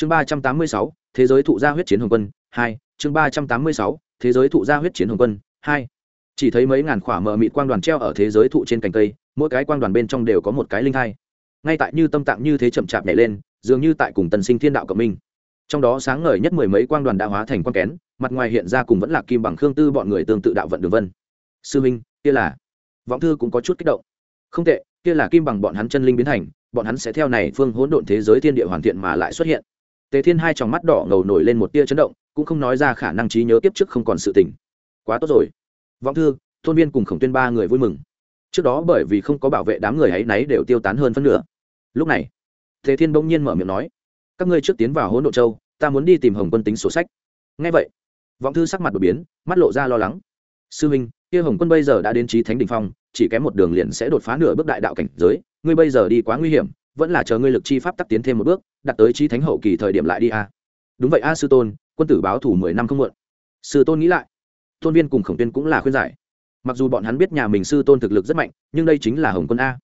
chương ba trăm tám mươi sáu, thế giới thụ gia huyết chiến hồng quân, hai. Chương ba trăm tám mươi sáu, thế giới thụ gia huyết chiến hồng quân, hai. Chỉ thấy mấy ngàn khỏa mờ mịt quang đoàn treo ở thế giới thụ trên cành cây, mỗi cái quang đoàn bên trong đều có một cái linh thai. Ngay tại như tâm tạng như thế chậm chạp nhảy lên, dường như tại cùng tần sinh thiên đạo cộng minh. Trong đó sáng ngời nhất mười mấy quang đoàn đã hóa thành quang kén, mặt ngoài hiện ra cùng vẫn là kim bằng khương tư bọn người tương tự đạo vận đường vân. Sư minh, kia là? Vọng thư cũng có chút kích động. Không tệ, kia là kim bằng bọn hắn chân linh biến thành, bọn hắn sẽ theo này phương hỗn độn thế giới thiên địa hoàn thiện mà lại xuất hiện tề thiên hai tròng mắt đỏ ngầu nổi lên một tia chấn động, cũng không nói ra khả năng trí nhớ kiếp trước không còn sự tỉnh. quá tốt rồi. Vọng thư, thôn viên cùng khổng tuyên ba người vui mừng. Trước đó bởi vì không có bảo vệ đám người ấy náy đều tiêu tán hơn phân nửa. Lúc này, tề thiên bỗng nhiên mở miệng nói, các ngươi trước tiến vào hỗn độ châu, ta muốn đi tìm hồng quân tính sổ sách. Ngay vậy, vọng thư sắc mặt đột biến, mắt lộ ra lo lắng. Sư huynh, kia hồng quân bây giờ đã đến trí thánh đình phong, chỉ kém một đường liền sẽ đột phá nửa bước đại đạo cảnh giới, ngươi bây giờ đi quá nguy hiểm vẫn là chờ ngươi lực chi pháp tắc tiến thêm một bước, đặt tới trí thánh hậu kỳ thời điểm lại đi a. Đúng vậy a, sư tôn, quân tử báo thủ mười năm không muộn. Sư tôn nghĩ lại, tôn viên cùng khổng tiên cũng là khuyên giải. Mặc dù bọn hắn biết nhà mình sư tôn thực lực rất mạnh, nhưng đây chính là hồng quân a.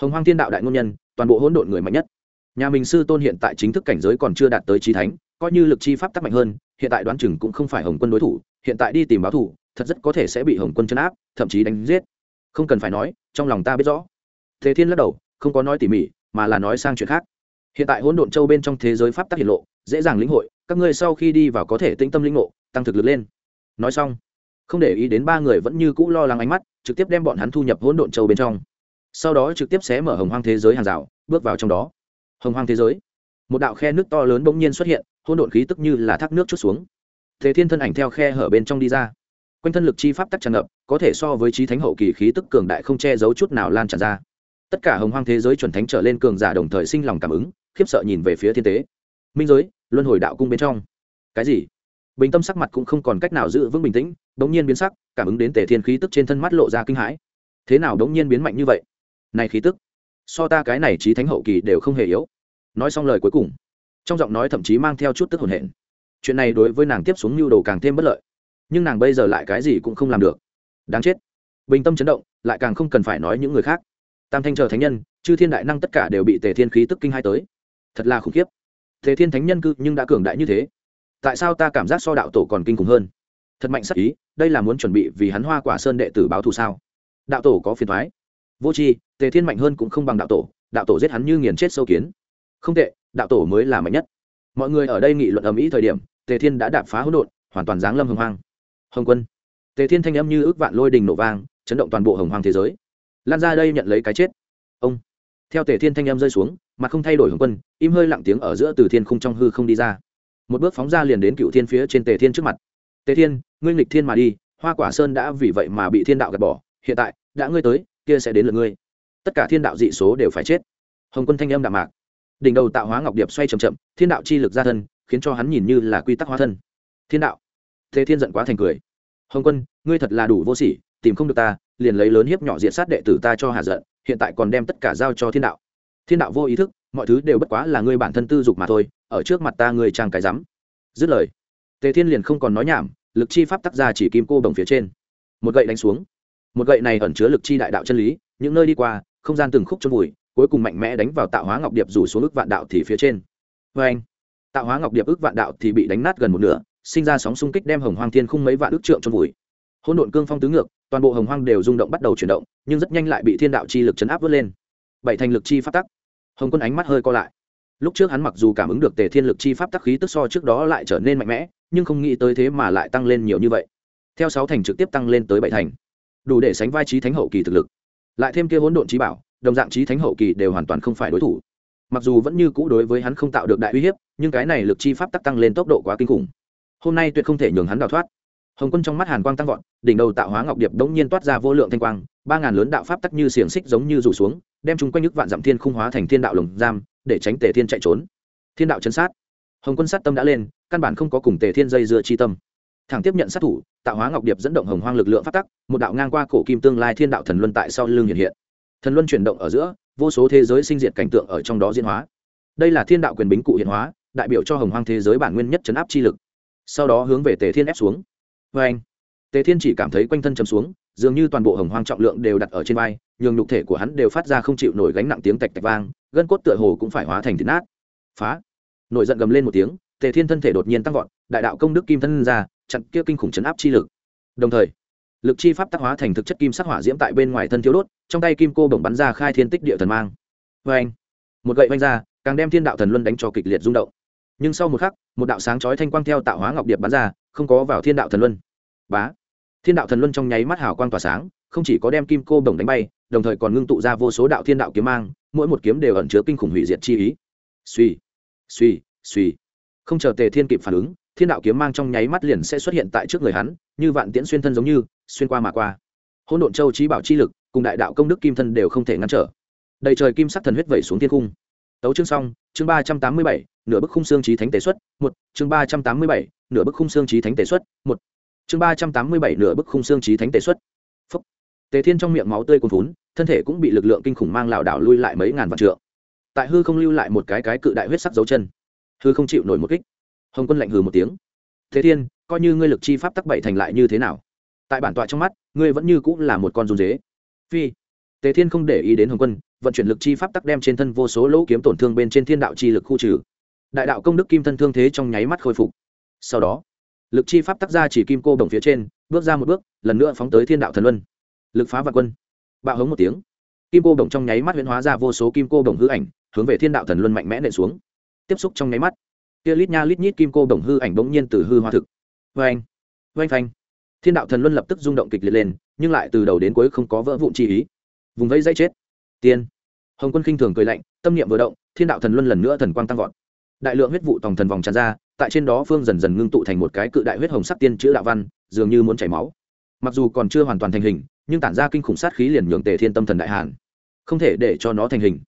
Hồng hoang thiên đạo đại ngôn nhân, toàn bộ hỗn độn người mạnh nhất. Nhà mình sư tôn hiện tại chính thức cảnh giới còn chưa đạt tới trí thánh, coi như lực chi pháp tắc mạnh hơn, hiện tại đoán chừng cũng không phải hồng quân đối thủ, hiện tại đi tìm báo thủ thật rất có thể sẽ bị hồng quân chấn áp, thậm chí đánh giết. Không cần phải nói, trong lòng ta biết rõ. Thế thiên lắc đầu, không có nói tỉ mỉ mà là nói sang chuyện khác. Hiện tại hỗn độn châu bên trong thế giới pháp tắc hiện lộ, dễ dàng lĩnh hội, các ngươi sau khi đi vào có thể tĩnh tâm lĩnh ngộ, tăng thực lực lên. Nói xong, không để ý đến ba người vẫn như cũ lo lắng ánh mắt, trực tiếp đem bọn hắn thu nhập hỗn độn châu bên trong. Sau đó trực tiếp xé mở hồng hoang thế giới hàng rào, bước vào trong đó. Hồng hoang thế giới, một đạo khe nước to lớn bỗng nhiên xuất hiện, hỗn độn khí tức như là thác nước chút xuống. Thế thiên thân ảnh theo khe hở bên trong đi ra. Quanh thân lực chi pháp tắc tràn ngập, có thể so với trí thánh hậu kỳ khí tức cường đại không che giấu chút nào lan tràn ra tất cả hồng hoang thế giới chuẩn thánh trở lên cường giả đồng thời sinh lòng cảm ứng, khiếp sợ nhìn về phía thiên tế. Minh giới, luân hồi đạo cung bên trong. Cái gì? Bình tâm sắc mặt cũng không còn cách nào giữ vững bình tĩnh, đống nhiên biến sắc, cảm ứng đến tề thiên khí tức trên thân mắt lộ ra kinh hãi. Thế nào đống nhiên biến mạnh như vậy? Này khí tức, so ta cái này trí thánh hậu kỳ đều không hề yếu. Nói xong lời cuối cùng, trong giọng nói thậm chí mang theo chút tức hồn hển. Chuyện này đối với nàng tiếp xuống mưu đồ càng thêm bất lợi. Nhưng nàng bây giờ lại cái gì cũng không làm được. Đáng chết. Bình tâm chấn động, lại càng không cần phải nói những người khác tam thanh chờ thánh nhân, chư thiên đại năng tất cả đều bị tề thiên khí tức kinh hai tới. Thật là khủng khiếp. Tề thiên thánh nhân cư nhưng đã cường đại như thế. Tại sao ta cảm giác so đạo tổ còn kinh khủng hơn? Thật mạnh sắc ý, đây là muốn chuẩn bị vì hắn hoa quả sơn đệ tử báo thù sao? Đạo tổ có phiền thoái. Vô c h i tề thiên mạnh hơn cũng không bằng đạo tổ đạo tổ giết hắn như nghiền chết sâu kiến. Không tệ, đạo tổ mới là mạnh nhất. Mọi người ở đây nghị luận ầm ĩ thời điểm, tề thiên đã đạp phá hỗn độn, hoàn toàn giáng lâm hồng hoang. Hồng quân. Tề thiên thanh âm như ước vạn lôi đình nổ vang, chấn động toàn bộ hồng hoang thế giới lan ra đây nhận lấy cái chết. Ông, theo tề thiên thanh em rơi xuống mà không thay đổi hồng quân, im hơi lặng tiếng ở giữa từ thiên khung trong hư không đi ra. Một bước phóng ra liền đến cựu thiên phía trên tề thiên trước mặt. Tề thiên, ngươi nghịch thiên mà đi, hoa quả sơn đã vì vậy mà bị thiên đạo gạt bỏ, hiện tại, đã ngươi tới, kia sẽ đến lượt ngươi. Tất cả thiên đạo dị số đều phải chết. Hồng quân thanh âm đạm mạc. Đỉnh đầu tạo hóa ngọc điệp xoay chậm chậm, thiên đạo chi lực ra thân, khiến cho hắn nhìn như là quy tắc hóa thân. Thiên đạo. Thế thiên giận quá thành cười. Hồng quân, ngươi thật là đủ vô sỉ, tìm không được ta liền lấy lớn hiếp nhỏ diện sát đệ tử ta cho hạ giận, hiện tại còn đem tất cả giao cho thiên đạo. Thiên đạo vô ý thức, mọi thứ đều bất quá là ngươi bản thân tư dục mà thôi, ở trước mặt ta ngươi trang cái rắm. Dứt lời, tề thiên liền không còn nói nhảm, lực chi pháp tác ra chỉ kim cô đồng phía trên. Một gậy đánh xuống. Một gậy này ẩn chứa lực chi đại đạo chân lý, những nơi đi qua, không gian từng khúc trong vùi, cuối cùng mạnh mẽ đánh vào tạo hóa ngọc điệp rủ xuống ức vạn đạo thì phía trên. Vê anh tạo hóa ngọc điệp ức vạn đạo thì bị đánh nát gần một nửa, sinh ra sóng xung kích đem hồng hoang thiên khung mấy vạn ức trượng trong vùi hỗn độn cương phong tứ ngược, toàn bộ hồng hoang đều rung động bắt đầu chuyển động, nhưng rất nhanh lại bị thiên đạo chi lực chấn áp vớt lên. Bảy thành lực chi phát tắc. Hồng quân ánh mắt hơi co lại. Lúc trước hắn mặc dù cảm ứng được tề thiên lực chi pháp tắc khí tức so trước đó lại trở nên mạnh mẽ, nhưng không nghĩ tới thế mà lại tăng lên nhiều như vậy. Theo sáu thành trực tiếp tăng lên tới bảy thành. Đủ để sánh vai trí thánh hậu kỳ thực lực. Lại thêm kia hỗn độn trí bảo, đồng dạng trí thánh hậu kỳ đều hoàn toàn không phải đối thủ. Mặc dù vẫn như cũ đối với hắn không tạo được đại uy hiếp, nhưng cái này lực chi pháp tắc tăng lên tốc độ quá kinh khủng. Hôm nay tuyệt không thể nhường hắn đào thoát hồng quân trong mắt hàn quang tăng vọt, đỉnh đầu tạo hóa ngọc điệp đống nhiên toát ra vô lượng thanh quang, ba ngàn lớn đạo pháp tắc như xiềng xích giống như rủ xuống, đem chúng quanh nước vạn dặm thiên khung hóa thành thiên đạo lồng giam, để tránh tề thiên chạy trốn. Thiên đạo chấn sát. Hồng quân sát tâm đã lên, căn bản không có cùng tề thiên dây dưa chi tâm. Thẳng tiếp nhận sát thủ, tạo hóa ngọc điệp dẫn động hồng hoang lực lượng phát tắc, một đạo ngang qua cổ kim tương lai thiên đạo thần luân tại sau lưng hiện hiện. Thần luân chuyển động ở giữa, vô số thế giới sinh diệt cảnh tượng ở trong đó diễn hóa. Đây là thiên đạo quyền bính cụ hiện hóa, đại biểu cho hồng hoang thế giới bản nguyên nhất chấn áp chi lực. Sau đó hướng về tề thiên ép xuống vê anh, tề thiên chỉ cảm thấy quanh thân chấm xuống, dường như toàn bộ hồng hoang trọng lượng đều đặt ở trên vai, nhường nhục thể của hắn đều phát ra không chịu nổi gánh nặng tiếng tạch tạch vang, gân cốt tựa hồ cũng phải hóa thành thịt nát. Phá! Nổi giận gầm lên một tiếng, tề thiên thân thể đột nhiên tăng vọt, đại đạo công đức kim thân ra, chặn kia kinh khủng chấn áp chi lực. Đồng thời, lực chi pháp tác hóa thành thực chất kim sắc hỏa diễm tại bên ngoài thân thiếu đốt, trong tay kim cô bổng bắn ra khai thiên tích địa thần mang. Vê anh, một gậy vanh ra, càng đem thiên đạo thần luân đánh cho kịch liệt rung động. Nhưng sau một khắc, một đạo sáng chói thanh quang theo tạo hóa ngọc điệp bắn ra, không có vào thiên đạo thần luân bá. Thiên đạo thần luân trong nháy mắt hào quang tỏa sáng, không chỉ có đem kim cô bổng đánh bay, đồng thời còn ngưng tụ ra vô số đạo thiên đạo kiếm mang, mỗi một kiếm đều ẩn chứa kinh khủng hủy diệt chi ý. Suy suy suy. Không chờ tề thiên kịp phản ứng, thiên đạo kiếm mang trong nháy mắt liền sẽ xuất hiện tại trước người hắn, như vạn tiễn xuyên thân giống như, xuyên qua mà qua. Hỗn độn châu trí bảo chi lực, cùng đại đạo công đức kim thân đều không thể ngăn trở. Đầy trời kim sắc thần huyết vẩy xuống thiên cung. Tấu chương xong, chương ba trăm tám mươi bảy, nửa bức khung xương trí thánh tế xuất, một, chương ba trăm tám mươi bảy, nửa bức khung xương trí thánh tế xuất, một chương ba trăm tám mươi bảy nửa bức khung xương trí thánh tế xuất. Phúc. Tề thiên trong miệng máu tươi cuồn vốn thân thể cũng bị lực lượng kinh khủng mang lảo đảo lui lại mấy ngàn vạn trượng. Tại hư không lưu lại một cái cái cự đại huyết sắc dấu chân. Hư không chịu nổi một kích. Hồng quân lạnh hừ một tiếng. Thế thiên, coi như ngươi lực chi pháp tắc bảy thành lại như thế nào? Tại bản tọa trong mắt, ngươi vẫn như cũng là một con run dế. Phi. Tề thiên không để ý đến hồng quân, vận chuyển lực chi pháp tắc đem trên thân vô số lỗ kiếm tổn thương bên trên thiên đạo chi lực khu trừ. Đại đạo công đức kim thân thương thế trong nháy mắt khôi phục. Sau đó lực chi pháp tác ra chỉ kim cô đồng phía trên, bước ra một bước, lần nữa phóng tới thiên đạo thần luân. Lực phá vạn quân. Bạo hống một tiếng. Kim cô đồng trong nháy mắt huyễn hóa ra vô số kim cô đồng hư ảnh, hướng về thiên đạo thần luân mạnh mẽ nện xuống. Tiếp xúc trong nháy mắt, kia lít nha lít nhít kim cô đồng hư ảnh bỗng nhiên từ hư hoa thực. Vê anh vê phanh. Thiên đạo thần luân lập tức rung động kịch liệt lên, nhưng lại từ đầu đến cuối không có vỡ vụn chi ý. Vùng vây dây chết. Tiên. Hồng quân khinh thường cười lạnh, tâm niệm vừa động, thiên đạo thần luân lần nữa thần quang tăng vọt. Đại lượng huyết vụ tòng thần vòng tràn ra tại trên đó phương dần dần ngưng tụ thành một cái cự đại huyết hồng sắc tiên chữ đạo văn, dường như muốn chảy máu. Mặc dù còn chưa hoàn toàn thành hình, nhưng tản ra kinh khủng sát khí liền nhường tề thiên tâm thần đại hàn. Không thể để cho nó thành hình.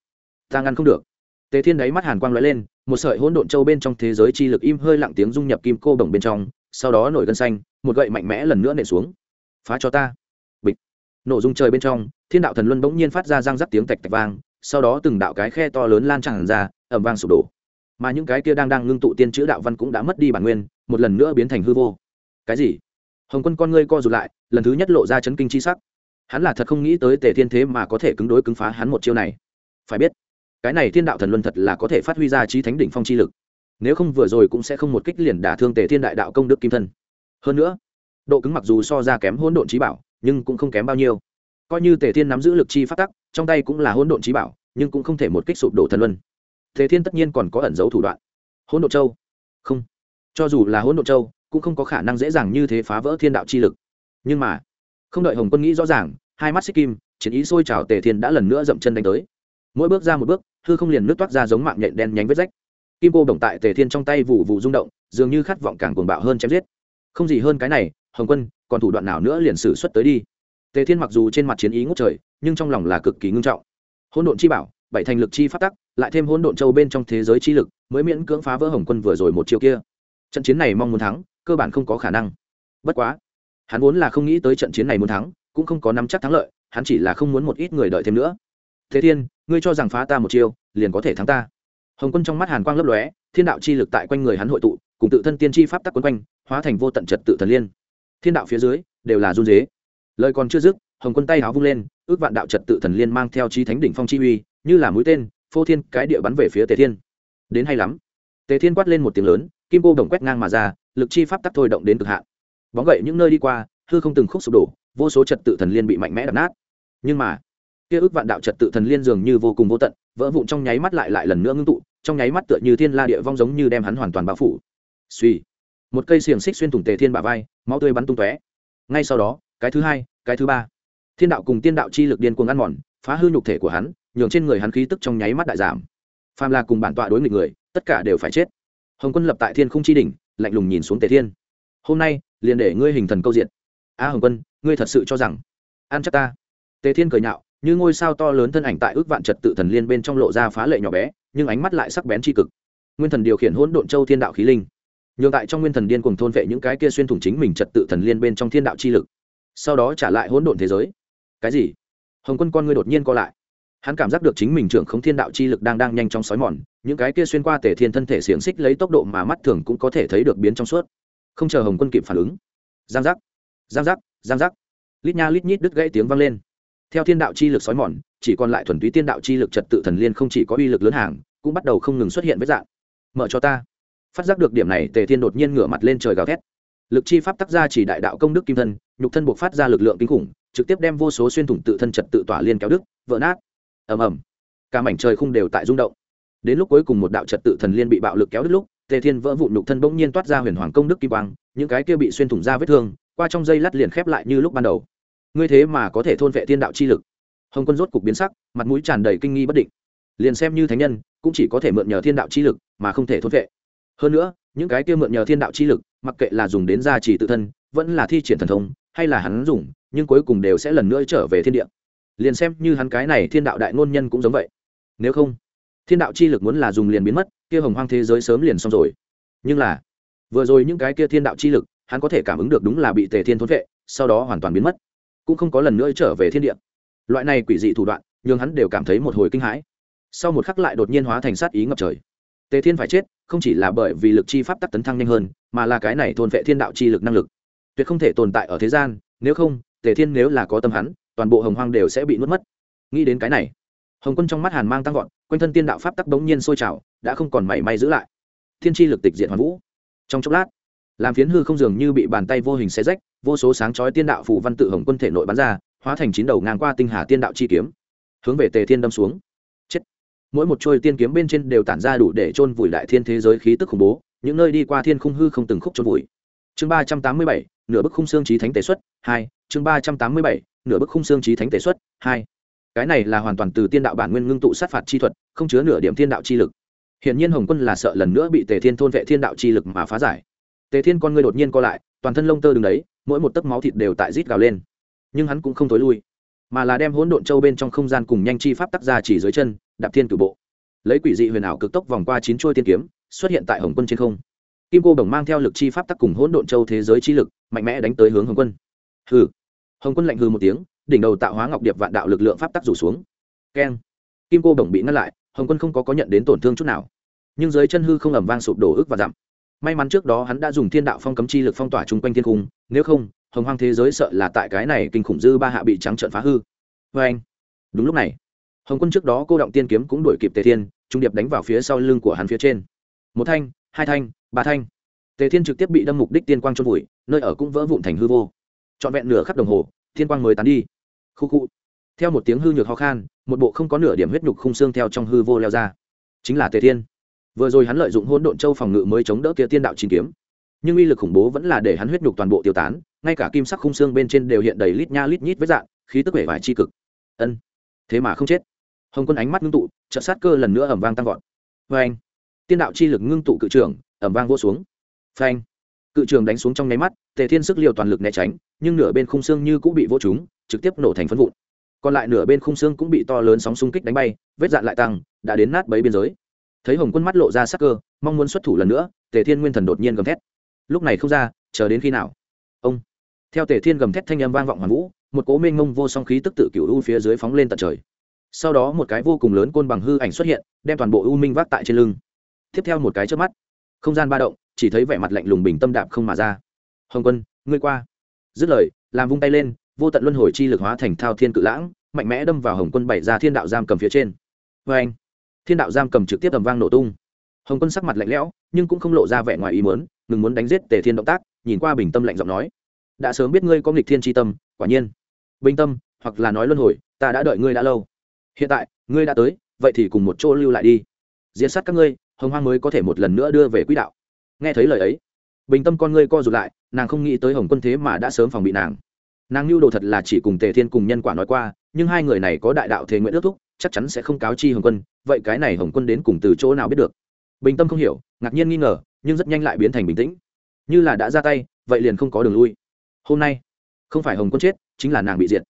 Ta ngăn không được. Tề thiên đáy mắt hàn quang lóe lên, một sợi hỗn độn châu bên trong thế giới chi lực im hơi lặng tiếng dung nhập kim cô bồng bên trong, sau đó nổi gân xanh, một gậy mạnh mẽ lần nữa nện xuống. Phá cho ta. Bịch. Nổ dung trời bên trong, thiên đạo thần luân bỗng nhiên phát ra răng rắc tiếng tạch tạch vang, sau đó từng đạo cái khe to lớn lan tràn ra ẩm vang sụp đổ mà những cái kia đang đang ngưng tụ tiên chữ đạo văn cũng đã mất đi bản nguyên, một lần nữa biến thành hư vô. Cái gì? Hồng quân con ngươi co rụt lại, lần thứ nhất lộ ra chấn kinh chi sắc. Hắn là thật không nghĩ tới tề thiên thế mà có thể cứng đối cứng phá hắn một chiêu này. Phải biết, cái này thiên đạo thần luân thật là có thể phát huy ra trí thánh đỉnh phong chi lực. Nếu không vừa rồi cũng sẽ không một kích liền đả thương tề thiên đại đạo công đức kim thân. Hơn nữa, độ cứng mặc dù so ra kém hỗn độn trí bảo, nhưng cũng không kém bao nhiêu. Coi như tề thiên nắm giữ lực chi phát tắc, trong tay cũng là hỗn độn trí bảo, nhưng cũng không thể một kích sụp đổ thần luân tề thiên tất nhiên còn có ẩn giấu thủ đoạn. Hỗn độn châu? Không. Cho dù là hỗn độn châu, cũng không có khả năng dễ dàng như thế phá vỡ thiên đạo chi lực. Nhưng mà, không đợi hồng quân nghĩ rõ ràng, hai mắt xích kim, chiến ý sôi trào tề thiên đã lần nữa dậm chân đánh tới. Mỗi bước ra một bước, hư không liền nước toát ra giống mạng nhện đen nhánh vết rách. Kim cô đồng tại tề thiên trong tay vụ vụ rung động, dường như khát vọng càng cuồng bạo hơn chém giết. Không gì hơn cái này, hồng quân, còn thủ đoạn nào nữa liền xử xuất tới đi? Tề thiên mặc dù trên mặt chiến ý ngút trời, nhưng trong lòng là cực kỳ ngưng trọng. Hỗn độn chi bảo bảy thành lực chi phát tắc, lại thêm hỗn độn châu bên trong thế giới chi lực, mới miễn cưỡng phá vỡ hồng quân vừa rồi một chiều kia. Trận chiến này mong muốn thắng, cơ bản không có khả năng. Bất quá, hắn vốn là không nghĩ tới trận chiến này muốn thắng, cũng không có nắm chắc thắng lợi, hắn chỉ là không muốn một ít người đợi thêm nữa. Thế thiên, ngươi cho rằng phá ta một chiêu, liền có thể thắng ta. Hồng quân trong mắt hàn quang lấp lóe, thiên đạo chi lực tại quanh người hắn hội tụ, cùng tự thân tiên chi pháp tắc quấn quanh, hóa thành vô tận trật tự thần liên. Thiên đạo phía dưới, đều là run dế lời còn chưa dứt, hồng quân tay háo vung lên, ước vạn đạo trật tự thần liên mang theo chi thánh đỉnh phong chi uy như là mũi tên, phô thiên, cái địa bắn về phía tề thiên. Đến hay lắm. Tề thiên quát lên một tiếng lớn, kim cô đồng quét ngang mà ra, lực chi pháp tắc thôi động đến cực hạn. Bóng gậy những nơi đi qua, hư không từng khúc sụp đổ, vô số trật tự thần liên bị mạnh mẽ đập nát. Nhưng mà, kia ước vạn đạo trật tự thần liên dường như vô cùng vô tận, vỡ vụn trong nháy mắt lại lại lần nữa ngưng tụ, trong nháy mắt tựa như thiên la địa vong giống như đem hắn hoàn toàn bao phủ. Suy một cây xiềng xích xuyên thủng tề thiên bả vai, máu tươi bắn tung tóe. Ngay sau đó, cái thứ hai, cái thứ ba. Thiên đạo cùng tiên đạo chi lực điên cuồng ăn mòn, phá hư nhục thể của hắn nhường trên người hắn khí tức trong nháy mắt đại giảm. Phàm là cùng bản tọa đối nghịch người, tất cả đều phải chết. Hồng quân lập tại thiên không chi đỉnh, lạnh lùng nhìn xuống tề thiên. Hôm nay, liền để ngươi hình thần câu diện. A hồng quân, ngươi thật sự cho rằng an chắc ta? Tề thiên cười nhạo, như ngôi sao to lớn thân ảnh tại ước vạn trật tự thần liên bên trong lộ ra phá lệ nhỏ bé, nhưng ánh mắt lại sắc bén tri cực. Nguyên thần điều khiển hỗn độn châu thiên đạo khí linh. Nhường tại trong nguyên thần điên cùng thôn vệ những cái kia xuyên thủng chính mình trật tự thần liên bên trong thiên đạo chi lực. Sau đó trả lại hỗn độn thế giới. Cái gì? Hồng quân con ngươi đột nhiên co lại hắn cảm giác được chính mình trưởng không thiên đạo chi lực đang đang nhanh chóng sói mòn, những cái kia xuyên qua tể thiên thân thể xiềng xích lấy tốc độ mà mắt thường cũng có thể thấy được biến trong suốt. Không chờ hồng quân kịp phản ứng. Giang giác giang giác giang giác. Lít nha lít nhít đứt gãy tiếng vang lên. Theo thiên đạo chi lực sói mòn, chỉ còn lại thuần túy tiên đạo chi lực trật tự thần liên không chỉ có uy lực lớn hàng, cũng bắt đầu không ngừng xuất hiện với dạng. Mở cho ta. Phát giác được điểm này, tề thiên đột nhiên ngửa mặt lên trời gào thét. Lực chi pháp tác ra chỉ đại đạo công đức kim thân, nhục thân buộc phát ra lực lượng kinh khủng, trực tiếp đem vô số xuyên thủng tự thân trật tự tỏa liên kéo đức vỡ nát ầm ầm. Cả mảnh trời khung đều tại rung động. Đến lúc cuối cùng một đạo trật tự thần liên bị bạo lực kéo đứt lúc, tề thiên vỡ vụn nhục thân bỗng nhiên toát ra huyền hoàng công đức kim quang, những cái kia bị xuyên thủng ra vết thương, qua trong dây lát liền khép lại như lúc ban đầu. Ngươi thế mà có thể thôn vệ thiên đạo chi lực. Hồng quân rốt cục biến sắc, mặt mũi tràn đầy kinh nghi bất định. Liền xem như thánh nhân, cũng chỉ có thể mượn nhờ thiên đạo chi lực mà không thể thôn vệ. Hơn nữa, những cái kia mượn nhờ thiên đạo chi lực, mặc kệ là dùng đến gia trì tự thân, vẫn là thi triển thần thông, hay là hắn dùng, nhưng cuối cùng đều sẽ lần nữa trở về thiên địa liền xem như hắn cái này thiên đạo đại ngôn nhân cũng giống vậy. Nếu không, thiên đạo chi lực muốn là dùng liền biến mất, kia hồng hoang thế giới sớm liền xong rồi. Nhưng là, vừa rồi những cái kia thiên đạo chi lực, hắn có thể cảm ứng được đúng là bị tề thiên thốn vệ, sau đó hoàn toàn biến mất. Cũng không có lần nữa trở về thiên địa. Loại này quỷ dị thủ đoạn nhưng hắn đều cảm thấy một hồi kinh hãi. Sau một khắc lại đột nhiên hóa thành sát ý ngập trời. Tề thiên phải chết, không chỉ là bởi vì lực chi pháp tắc tấn thăng nhanh hơn, mà là cái này thôn vệ thiên đạo chi lực năng lực. Tuyệt không thể tồn tại ở thế gian, nếu không, tề thiên nếu là có tâm hắn toàn bộ hồng hoang đều sẽ bị nuốt mất. Nghĩ đến cái này, hồng quân trong mắt hàn mang tăng vọt, quanh thân tiên đạo pháp tắc bỗng nhiên sôi trào, đã không còn mảy may giữ lại. Thiên tri lực tịch diện hoàn vũ. Trong chốc lát làm phiến hư không dường như bị bàn tay vô hình xé rách, vô số sáng chói tiên đạo phủ văn tự hồng quân thể nội bắn ra, hóa thành chín đầu ngang qua tinh hà tiên đạo chi kiếm, hướng về tề thiên đâm xuống. Chết. Mỗi một trôi tiên kiếm bên trên đều tản ra đủ để chôn vùi đại thiên thế giới khí tức khủng bố, những nơi đi qua thiên khung hư không từng khúc chôn vùi. Chương ba trăm tám mươi bảy, nửa bức khung xương trí thánh tế xuất, hai, chương ba trăm tám mươi bảy nửa bức khung xương trí thánh tế xuất, hai. Cái này là hoàn toàn từ tiên đạo bản nguyên ngưng tụ sát phạt chi thuật, không chứa nửa điểm thiên đạo chi lực. Hiển nhiên hồng quân là sợ lần nữa bị tề thiên thôn vệ thiên đạo chi lực mà phá giải. Tề thiên con ngươi đột nhiên co lại, toàn thân lông tơ đứng đấy, mỗi một tấc máu thịt đều tại rít gào lên. Nhưng hắn cũng không tối lui, mà là đem hỗn độn châu bên trong không gian cùng nhanh chi pháp tắc ra chỉ dưới chân, đạp thiên cử bộ. Lấy quỷ dị huyền ảo cực tốc vòng qua chín trôi tiên kiếm, xuất hiện tại hồng quân trên không. Kim cô đồng mang theo lực chi pháp tắc cùng hỗn độn châu thế giới chi lực, mạnh mẽ đánh tới hướng hồng quân. Hừ hồng quân lạnh hư một tiếng, đỉnh đầu tạo hóa ngọc điệp vạn đạo lực lượng pháp tắc rủ xuống. Keng. Kim cô đồng bị ngăn lại, hồng quân không có có nhận đến tổn thương chút nào. Nhưng dưới chân hư không ẩm vang sụp đổ ức và dặm. May mắn trước đó hắn đã dùng thiên đạo phong cấm chi lực phong tỏa chung quanh thiên cung, nếu không, hồng hoang thế giới sợ là tại cái này kinh khủng dư ba hạ bị trắng trợn phá hư. Vê anh. Đúng lúc này, hồng quân trước đó cô động tiên kiếm cũng đuổi kịp tề thiên, trung điệp đánh vào phía sau lưng của hắn phía trên. Một thanh, hai thanh, ba thanh. Tề thiên trực tiếp bị đâm mục đích tiên quang trôn vùi, nơi ở cũng vỡ vụn thành hư vô trọn vẹn nửa khắp đồng hồ, thiên quang mới tán đi. Khu khu. Theo một tiếng hư nhược ho khan, một bộ không có nửa điểm huyết nhục khung xương theo trong hư vô leo ra. Chính là tề thiên. Vừa rồi hắn lợi dụng hỗn độn châu phòng ngự mới chống đỡ kia tiên đạo chín kiếm. Nhưng uy lực khủng bố vẫn là để hắn huyết nhục toàn bộ tiêu tán, ngay cả kim sắc khung xương bên trên đều hiện đầy lít nha lít nhít với dạng, khí tức vẻ vải chi cực. Ân. Thế mà không chết. Hồng quân ánh mắt ngưng tụ trợ sát cơ lần nữa ẩm vang tăng vọt. Vê anh tiên đạo chi lực ngưng tụ cự trưởng ẩm vang vô xuống. Phanh cự trường đánh xuống trong nháy mắt, tề thiên sức liều toàn lực né tránh, nhưng nửa bên khung xương như cũng bị vỗ chúng trực tiếp nổ thành phân vụn. Còn lại nửa bên khung xương cũng bị to lớn sóng xung kích đánh bay, vết dạn lại tăng, đã đến nát bấy biên giới. Thấy hồng quân mắt lộ ra sắc cơ, mong muốn xuất thủ lần nữa, tề thiên nguyên thần đột nhiên gầm thét. Lúc này không ra, chờ đến khi nào? Ông. Theo tề thiên gầm thét thanh âm vang vọng hoàn vũ, một cố mênh ngông vô song khí tức tự cựu u phía dưới phóng lên tận trời. Sau đó một cái vô cùng lớn côn bằng hư ảnh xuất hiện, đem toàn bộ u minh vác tại trên lưng. Tiếp theo một cái trước mắt, không gian ba động chỉ thấy vẻ mặt lạnh lùng bình tâm đạp không mà ra. Hồng quân, ngươi qua. Dứt lời, làm vung tay lên, vô tận luân hồi chi lực hóa thành thao thiên cự lãng, mạnh mẽ đâm vào hồng quân bảy ra thiên đạo giam cầm phía trên. Vê anh, thiên đạo giam cầm trực tiếp tầm vang nổ tung. Hồng quân sắc mặt lạnh lẽo, nhưng cũng không lộ ra vẻ ngoài ý muốn, ngừng muốn đánh giết tề thiên động tác, nhìn qua bình tâm lạnh giọng nói, đã sớm biết ngươi có nghịch thiên tri tâm, quả nhiên. Bình tâm, hoặc là nói luân hồi, ta đã đợi ngươi đã lâu. Hiện tại, ngươi đã tới, vậy thì cùng một chỗ lưu lại đi. Diễn sát các ngươi, hồng hoang mới có thể một lần nữa đưa về quỹ đạo nghe thấy lời ấy, bình tâm con ngươi co rụt lại, nàng không nghĩ tới hồng quân thế mà đã sớm phòng bị nàng. Nàng lưu đồ thật là chỉ cùng tề thiên cùng nhân quả nói qua, nhưng hai người này có đại đạo thế nguyện ước thúc, chắc chắn sẽ không cáo chi hồng quân, vậy cái này hồng quân đến cùng từ chỗ nào biết được? Bình tâm không hiểu, ngạc nhiên nghi ngờ, nhưng rất nhanh lại biến thành bình tĩnh. Như là đã ra tay, vậy liền không có đường lui. Hôm nay, không phải hồng quân chết, chính là nàng bị diệt.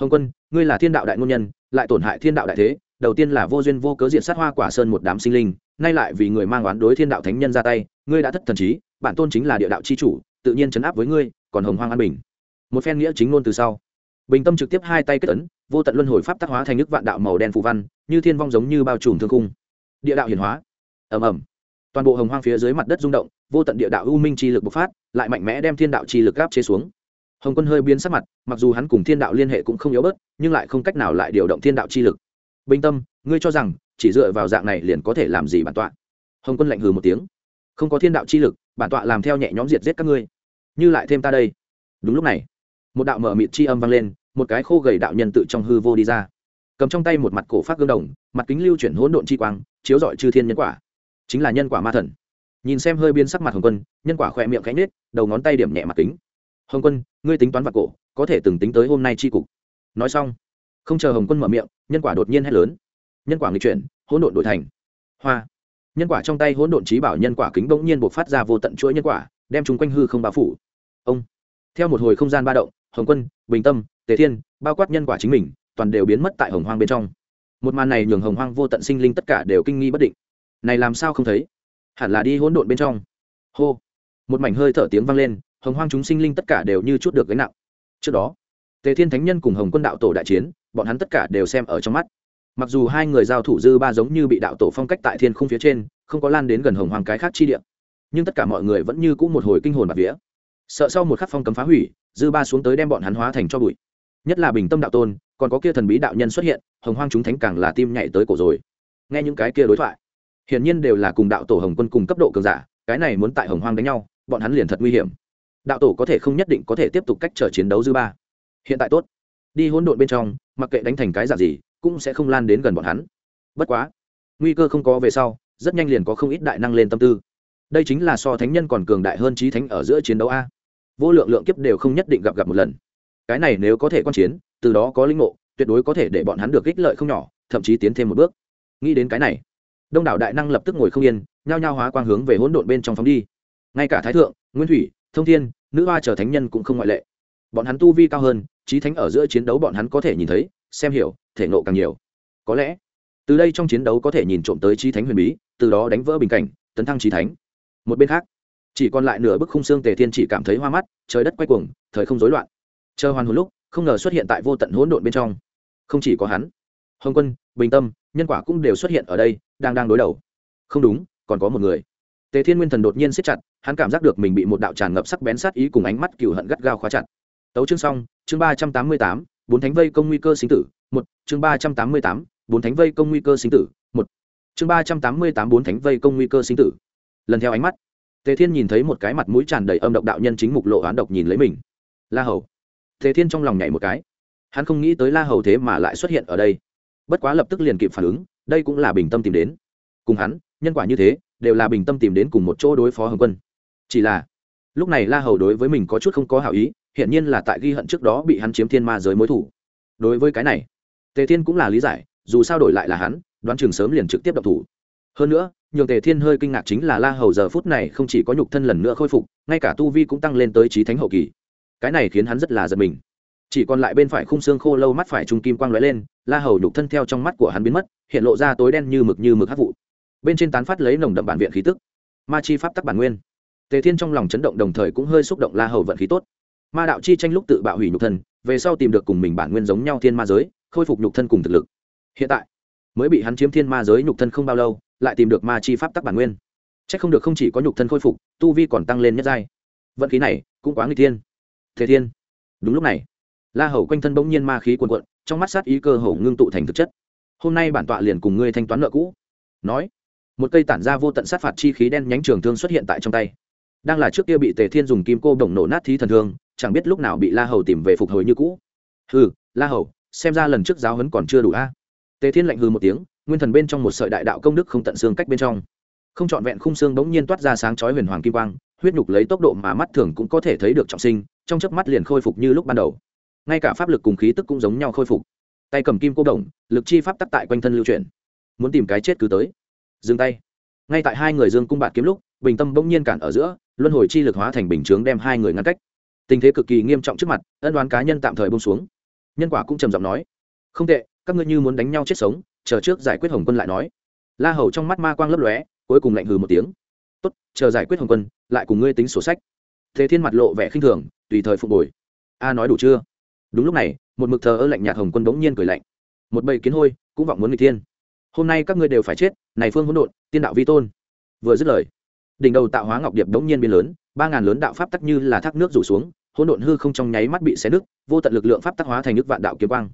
Hồng quân, ngươi là thiên đạo đại ngôn nhân, lại tổn hại thiên đạo đại thế, đầu tiên là vô duyên vô cớ diệt sát hoa quả sơn một đám sinh linh, nay lại vì người mang oán đối thiên đạo thánh nhân ra tay ngươi đã thất thần trí, bản tôn chính là địa đạo c h i chủ, tự nhiên chấn áp với ngươi, còn hồng hoang an bình. Một phen nghĩa chính ngôn từ sau, bình tâm trực tiếp hai tay kết ấn, vô tận luân hồi pháp tác hóa thành nước vạn đạo màu đen phù văn, như thiên vong giống như bao trùm thương cung địa đạo hiển hóa. Ầm ầm. Toàn bộ hồng hoang phía dưới mặt đất rung động, vô tận địa đạo u minh chi lực bộc phát, lại mạnh mẽ đem thiên đạo chi lực gáp chế xuống. Hồng quân hơi biến sắc mặt, mặc dù hắn cùng thiên đạo liên hệ cũng không yếu bớt, nhưng lại không cách nào lại điều động thiên đạo chi lực. Bình tâm, ngươi cho rằng, chỉ dựa vào dạng này liền có thể làm gì bản tọa? Hồng quân lạnh hừ một tiếng không có thiên đạo chi lực, bản tọa làm theo nhẹ nhóm diệt giết các ngươi. Như lại thêm ta đây. Đúng lúc này, một đạo mở mịt chi âm vang lên, một cái khô gầy đạo nhân tự trong hư vô đi ra. Cầm trong tay một mặt cổ phát gương đồng, mặt kính lưu chuyển hỗn độn chi quang, chiếu rọi chư thiên nhân quả. Chính là nhân quả ma thần. Nhìn xem hơi biên sắc mặt hồng quân, nhân quả khỏe miệng cánh nết đầu ngón tay điểm nhẹ mặt kính. Hồng quân, ngươi tính toán vật cổ, có thể từng tính tới hôm nay chi cục. Nói xong, không chờ hồng quân mở miệng, nhân quả đột nhiên hét lớn. Nhân quả nghịch chuyển, hỗn độn đổi thành hoa nhân quả trong tay hỗn độn trí bảo nhân quả kính bỗng nhiên buộc phát ra vô tận chuỗi nhân quả, đem chúng quanh hư không bao phủ. Ông, theo một hồi không gian ba động, hồng quân, bình tâm, tề thiên, bao quát nhân quả chính mình, toàn đều biến mất tại hồng hoang bên trong. Một màn này nhường hồng hoang vô tận sinh linh tất cả đều kinh nghi bất định. Này làm sao không thấy? Hẳn là đi hỗn độn bên trong. Hô, một mảnh hơi thở tiếng vang lên, hồng hoang chúng sinh linh tất cả đều như chút được gánh nặng. Trước đó, tề thiên thánh nhân cùng hồng quân đạo tổ đại chiến, bọn hắn tất cả đều xem ở trong mắt mặc dù hai người giao thủ dư ba giống như bị đạo tổ phong cách tại thiên khung phía trên, không có lan đến gần hồng hoàng cái khác chi địa. Nhưng tất cả mọi người vẫn như c ũ một hồi kinh hồn bạc vía. Sợ sau một khắc phong cấm phá hủy, dư ba xuống tới đem bọn hắn hóa thành cho bụi. Nhất là bình tâm đạo tôn, còn có kia thần bí đạo nhân xuất hiện, hồng hoang chúng thánh càng là tim nhảy tới cổ rồi. Nghe những cái kia đối thoại, hiển nhiên đều là cùng đạo tổ hồng quân cùng cấp độ cường giả, cái này muốn tại hồng hoang đánh nhau, bọn hắn liền thật nguy hiểm. Đạo tổ có thể không nhất định có thể tiếp tục cách trở chiến đấu dư ba. Hiện tại tốt. Đi hỗn độn bên trong, mặc kệ đánh thành cái giả gì cũng sẽ không lan đến gần bọn hắn. Bất quá, nguy cơ không có về sau, rất nhanh liền có không ít đại năng lên tâm tư. Đây chính là so thánh nhân còn cường đại hơn trí thánh ở giữa chiến đấu a. Vô lượng lượng kiếp đều không nhất định gặp gặp một lần. Cái này nếu có thể quan chiến, từ đó có linh ngộ tuyệt đối có thể để bọn hắn được ích lợi không nhỏ, thậm chí tiến thêm một bước. Nghĩ đến cái này, đông đảo đại năng lập tức ngồi không yên, nhao nhao hóa quang hướng về hỗn độn bên trong phóng đi. Ngay cả thái thượng, nguyên thủy, thông thiên, nữ hoa chờ thánh nhân cũng không ngoại lệ. Bọn hắn tu vi cao hơn, trí thánh ở giữa chiến đấu bọn hắn có thể nhìn thấy xem hiểu, thể nộ càng nhiều. Có lẽ, từ đây trong chiến đấu có thể nhìn trộm tới trí thánh huyền bí, từ đó đánh vỡ bình cảnh, tấn thăng trí thánh. Một bên khác, chỉ còn lại nửa bức khung xương tề thiên chỉ cảm thấy hoa mắt, trời đất quay cuồng, thời không rối loạn. Chờ hoàn hồn lúc, không ngờ xuất hiện tại vô tận hỗn độn bên trong. Không chỉ có hắn, hồng quân, bình tâm, nhân quả cũng đều xuất hiện ở đây, đang đang đối đầu. Không đúng, còn có một người. Tề thiên nguyên thần đột nhiên siết chặt, hắn cảm giác được mình bị một đạo tràn ngập sắc bén sát ý cùng ánh mắt cựu hận gắt gao khóa chặt. Tấu chương xong, chương ba trăm tám mươi tám bốn thánh vây công nguy cơ sinh tử, một, chương ba trăm tám mươi tám, bốn thánh vây công nguy cơ sinh tử, một, chương ba trăm tám mươi tám, bốn thánh vây công nguy cơ sinh tử. Lần theo ánh mắt, tề thiên nhìn thấy một cái mặt mũi tràn đầy âm độc đạo nhân chính mục lộ oán độc nhìn lấy mình. La hầu. Tề thiên trong lòng nhảy một cái. Hắn không nghĩ tới la hầu thế mà lại xuất hiện ở đây. Bất quá lập tức liền kịp phản ứng, đây cũng là bình tâm tìm đến. Cùng hắn, nhân quả như thế, đều là bình tâm tìm đến cùng một chỗ đối phó hồng quân. Chỉ là, lúc này la hầu đối với mình có chút không có hảo ý hiện nhiên là tại ghi hận trước đó bị hắn chiếm thiên ma giới mối thủ. Đối với cái này, tề thiên cũng là lý giải, dù sao đổi lại là hắn, đoán chừng sớm liền trực tiếp động thủ. Hơn nữa, nhường tề thiên hơi kinh ngạc chính là la hầu giờ phút này không chỉ có nhục thân lần nữa khôi phục, ngay cả tu vi cũng tăng lên tới trí thánh hậu kỳ. Cái này khiến hắn rất là giật mình. Chỉ còn lại bên phải khung xương khô lâu mắt phải trung kim quang lóe lên, la hầu nhục thân theo trong mắt của hắn biến mất, hiện lộ ra tối đen như mực như mực hắc vụ. Bên trên tán phát lấy nồng đậm bản viện khí tức. Ma chi pháp tắc bản nguyên. Tề thiên trong lòng chấn động đồng thời cũng hơi xúc động la hầu vận khí tốt ma đạo chi tranh lúc tự bạo hủy nhục thân, về sau tìm được cùng mình bản nguyên giống nhau thiên ma giới, khôi phục nhục thân cùng thực lực. Hiện tại, mới bị hắn chiếm thiên ma giới nhục thân không bao lâu, lại tìm được ma chi pháp tắc bản nguyên. C h ắ c không được không chỉ có nhục thân khôi phục, tu vi còn tăng lên nhất giai. Vận khí này, cũng quá người thiên. Thế thiên. Đúng lúc này, la hầu quanh thân bỗng nhiên ma khí quần quận trong mắt sát ý cơ hầu ngưng tụ thành thực chất. Hôm nay bản tọa liền cùng ngươi thanh toán nợ cũ. Nói, một cây tản ra vô tận sát phạt chi khí đen nhánh trường thương xuất hiện tại trong tay. Đang là trước kia bị tề thiên dùng kim cô đồng nổ nát thí thần thương chẳng biết lúc nào bị la hầu tìm về phục hồi như cũ. Hừ, la hầu, xem ra lần trước giáo huấn còn chưa đủ a. Tề thiên lạnh hừ một tiếng, nguyên thần bên trong một sợi đại đạo công đức không tận xương cách bên trong. Không trọn vẹn khung xương bỗng nhiên toát ra sáng chói huyền hoàng kim quang, huyết nhục lấy tốc độ mà mắt thường cũng có thể thấy được trọng sinh, trong chớp mắt liền khôi phục như lúc ban đầu. Ngay cả pháp lực cùng khí tức cũng giống nhau khôi phục. Tay cầm kim cô đồng, lực chi pháp tắc tại quanh thân lưu chuyển. Muốn tìm cái chết cứ tới. Dừng tay. Ngay tại hai người dương cung bạt kiếm lúc, bình tâm bỗng nhiên cản ở giữa, luân hồi chi lực hóa thành bình chướng đem hai người ngăn cách tình thế cực kỳ nghiêm trọng trước mặt, ân đoán cá nhân tạm thời bông xuống. Nhân quả cũng trầm giọng nói, không tệ, các ngươi như muốn đánh nhau chết sống, chờ trước giải quyết hồng quân lại nói. La hầu trong mắt ma quang lấp lóe, cuối cùng lạnh hừ một tiếng, tốt, chờ giải quyết hồng quân, lại cùng ngươi tính sổ sách. Thế thiên mặt lộ vẻ khinh thường, tùy thời phục hồi. A nói đủ chưa? Đúng lúc này, một mực thờ ơ lạnh nhạt hồng quân bỗng nhiên cười lạnh. Một bầy kiến hôi, cũng vọng muốn người thiên. Hôm nay các ngươi đều phải chết, này phương hỗn độn, tiên đạo vi tôn. Vừa dứt lời, đỉnh đầu tạo hóa ngọc điệp đống nhiên biến lớn, ba ngàn lớn đạo pháp tắc như là thác nước rủ xuống hỗn độn hư không trong nháy mắt bị xé nứt, vô tận lực lượng pháp tắc hóa thành nước vạn đạo kiếm quang.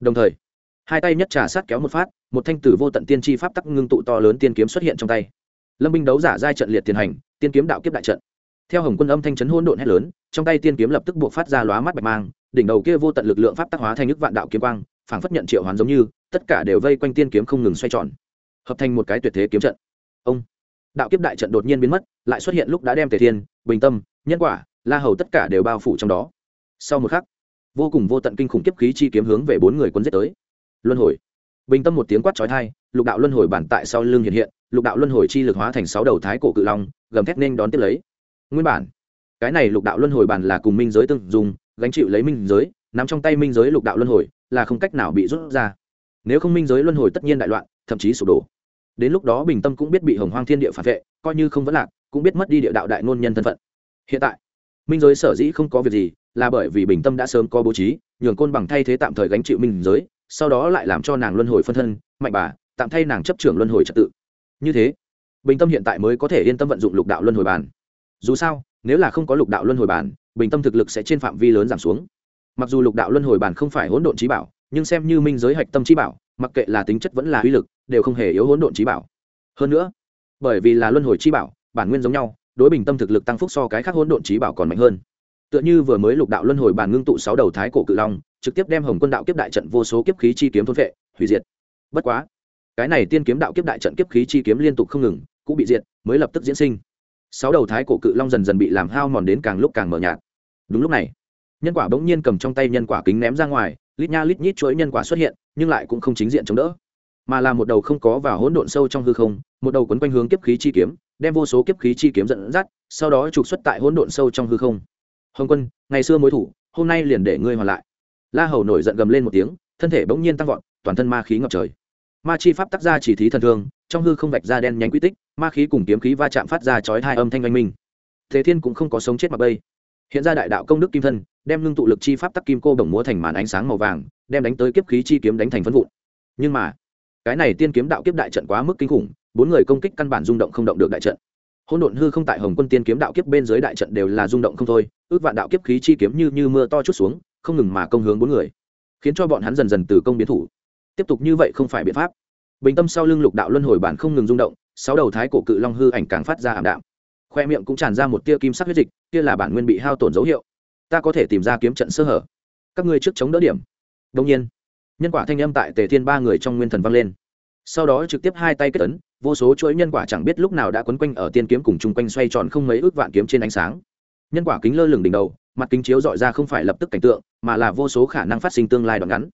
Đồng thời, hai tay nhất trà sát kéo một phát, một thanh tử vô tận tiên chi pháp tắc ngưng tụ to lớn tiên kiếm xuất hiện trong tay. Lâm binh đấu giả giai trận liệt tiền hành, tiên kiếm đạo kiếp đại trận. Theo hồng quân âm thanh chấn hôn độn hét lớn, trong tay tiên kiếm lập tức buộc phát ra lóa mắt bạch mang, đỉnh đầu kia vô tận lực lượng pháp tác hóa thành nước vạn đạo kiếm quang, phảng phất nhận triệu hoán giống như, tất cả đều vây quanh tiên kiếm không ngừng xoay tròn. Hợp thành một cái tuyệt thế kiếm trận. Ông, đạo kiếp đại trận đột nhiên biến mất, lại xuất hiện lúc đã đem tề thiên, bình tâm, nhân quả la hầu tất cả đều bao phủ trong đó. Sau một khắc, vô cùng vô tận kinh khủng kiếp khí chi kiếm hướng về bốn người quân giết tới. Luân hồi. Bình tâm một tiếng quát trói thai lục đạo luân hồi bản tại sau lưng hiện hiện, lục đạo luân hồi chi lực hóa thành sáu đầu thái cổ cự long, gầm thét nên đón tiếp lấy. Nguyên bản, cái này lục đạo luân hồi bản là cùng minh giới tương dùng gánh chịu lấy minh giới nằm trong tay minh giới lục đạo luân hồi, là không cách nào bị rút ra. Nếu không minh giới luân hồi tất nhiên đại loạn, thậm chí sụp đổ. Đến lúc đó bình tâm cũng biết bị hồng hoang thiên địa phản vệ, coi như không vẫn lạc, cũng biết mất đi địa đạo đại ngôn nhân thân phận. Hiện tại minh giới sở dĩ không có việc gì, là bởi vì bình tâm đã sớm có bố trí, nhường côn bằng thay thế tạm thời gánh chịu minh giới, sau đó lại làm cho nàng luân hồi phân thân, mạnh bà, tạm thay nàng chấp trưởng luân hồi trật tự. Như thế, bình tâm hiện tại mới có thể yên tâm vận dụng lục đạo luân hồi bàn dù sao, nếu là không có lục đạo luân hồi bàn bình tâm thực lực sẽ trên phạm vi lớn giảm xuống. Mặc dù lục đạo luân hồi bàn không phải hỗn độn trí bảo, nhưng xem như minh giới hạch tâm trí bảo, mặc kệ là tính chất vẫn là uy lực, đều không hề yếu hỗn độn trí bảo. Hơn nữa, bởi vì là luân hồi trí bảo, bản nguyên giống nhau đối bình tâm thực lực tăng phúc so cái khác hỗn độn trí bảo còn mạnh hơn. Tựa như vừa mới lục đạo luân hồi bàn ngưng tụ sáu đầu thái cổ cự long, trực tiếp đem hồng quân đạo kiếp đại trận vô số kiếp khí chi kiếm thôn vệ, hủy diệt. Bất quá, cái này tiên kiếm đạo kiếp đại trận kiếp khí chi kiếm liên tục không ngừng, cũng bị diệt, mới lập tức diễn sinh. Sáu đầu thái cổ cự long dần dần bị làm hao mòn đến càng lúc càng mờ nhạt. Đúng lúc này, nhân quả bỗng nhiên cầm trong tay nhân quả kính ném ra ngoài, lít nha lít nhít chuỗi nhân quả xuất hiện, nhưng lại cũng không chính diện chống đỡ. Mà là một đầu không có vào hỗn độn sâu trong hư không, một đầu quấn quanh hướng kiếp khí chi kiếm đem vô số kiếp khí chi kiếm dẫn dắt, sau đó trục xuất tại hỗn độn sâu trong hư không. Hồng quân, ngày xưa mối thủ, hôm nay liền để ngươi hoàn lại. La hầu nổi giận gầm lên một tiếng, thân thể bỗng nhiên tăng vọt, toàn thân ma khí ngập trời. Ma chi pháp tác ra chỉ thí thần thương, trong hư không vạch ra đen nhánh quy tích, ma khí cùng kiếm khí va chạm phát ra chói hai âm thanh oanh minh. Thế thiên cũng không có sống chết mặc bây. Hiện ra đại đạo công đức kim thân, đem ngưng tụ lực chi pháp tắc kim cô đồng múa thành màn ánh sáng màu vàng, đem đánh tới kiếp khí chi kiếm đánh thành phân vụn. Nhưng mà, cái này tiên kiếm đạo kiếp đại trận quá mức kinh khủng bốn người công kích căn bản rung động không động được đại trận. Hỗn độn hư không tại hồng quân tiên kiếm đạo kiếp bên dưới đại trận đều là rung động không thôi, ước vạn đạo kiếp khí chi kiếm như như mưa to chút xuống, không ngừng mà công hướng bốn người, khiến cho bọn hắn dần dần từ công biến thủ. Tiếp tục như vậy không phải biện pháp. Bình tâm sau lưng lục đạo luân hồi bản không ngừng rung động, sáu đầu thái cổ cự long hư ảnh càng phát ra ảm đạm. Khoe miệng cũng tràn ra một tia kim sắc huyết dịch, kia là bản nguyên bị hao tổn dấu hiệu. Ta có thể tìm ra kiếm trận sơ hở. Các ngươi trước chống đỡ điểm. Đông nhiên, nhân quả thanh âm tại tề thiên ba người trong nguyên thần vang lên. Sau đó trực tiếp hai tay kết ấn vô số chuỗi nhân quả chẳng biết lúc nào đã quấn quanh ở tiên kiếm cùng chung quanh xoay tròn không mấy ước vạn kiếm trên ánh sáng. Nhân quả kính lơ lửng đỉnh đầu, mặt kính chiếu dọi ra không phải lập tức cảnh tượng, mà là vô số khả năng phát sinh tương lai đoạn ngắn.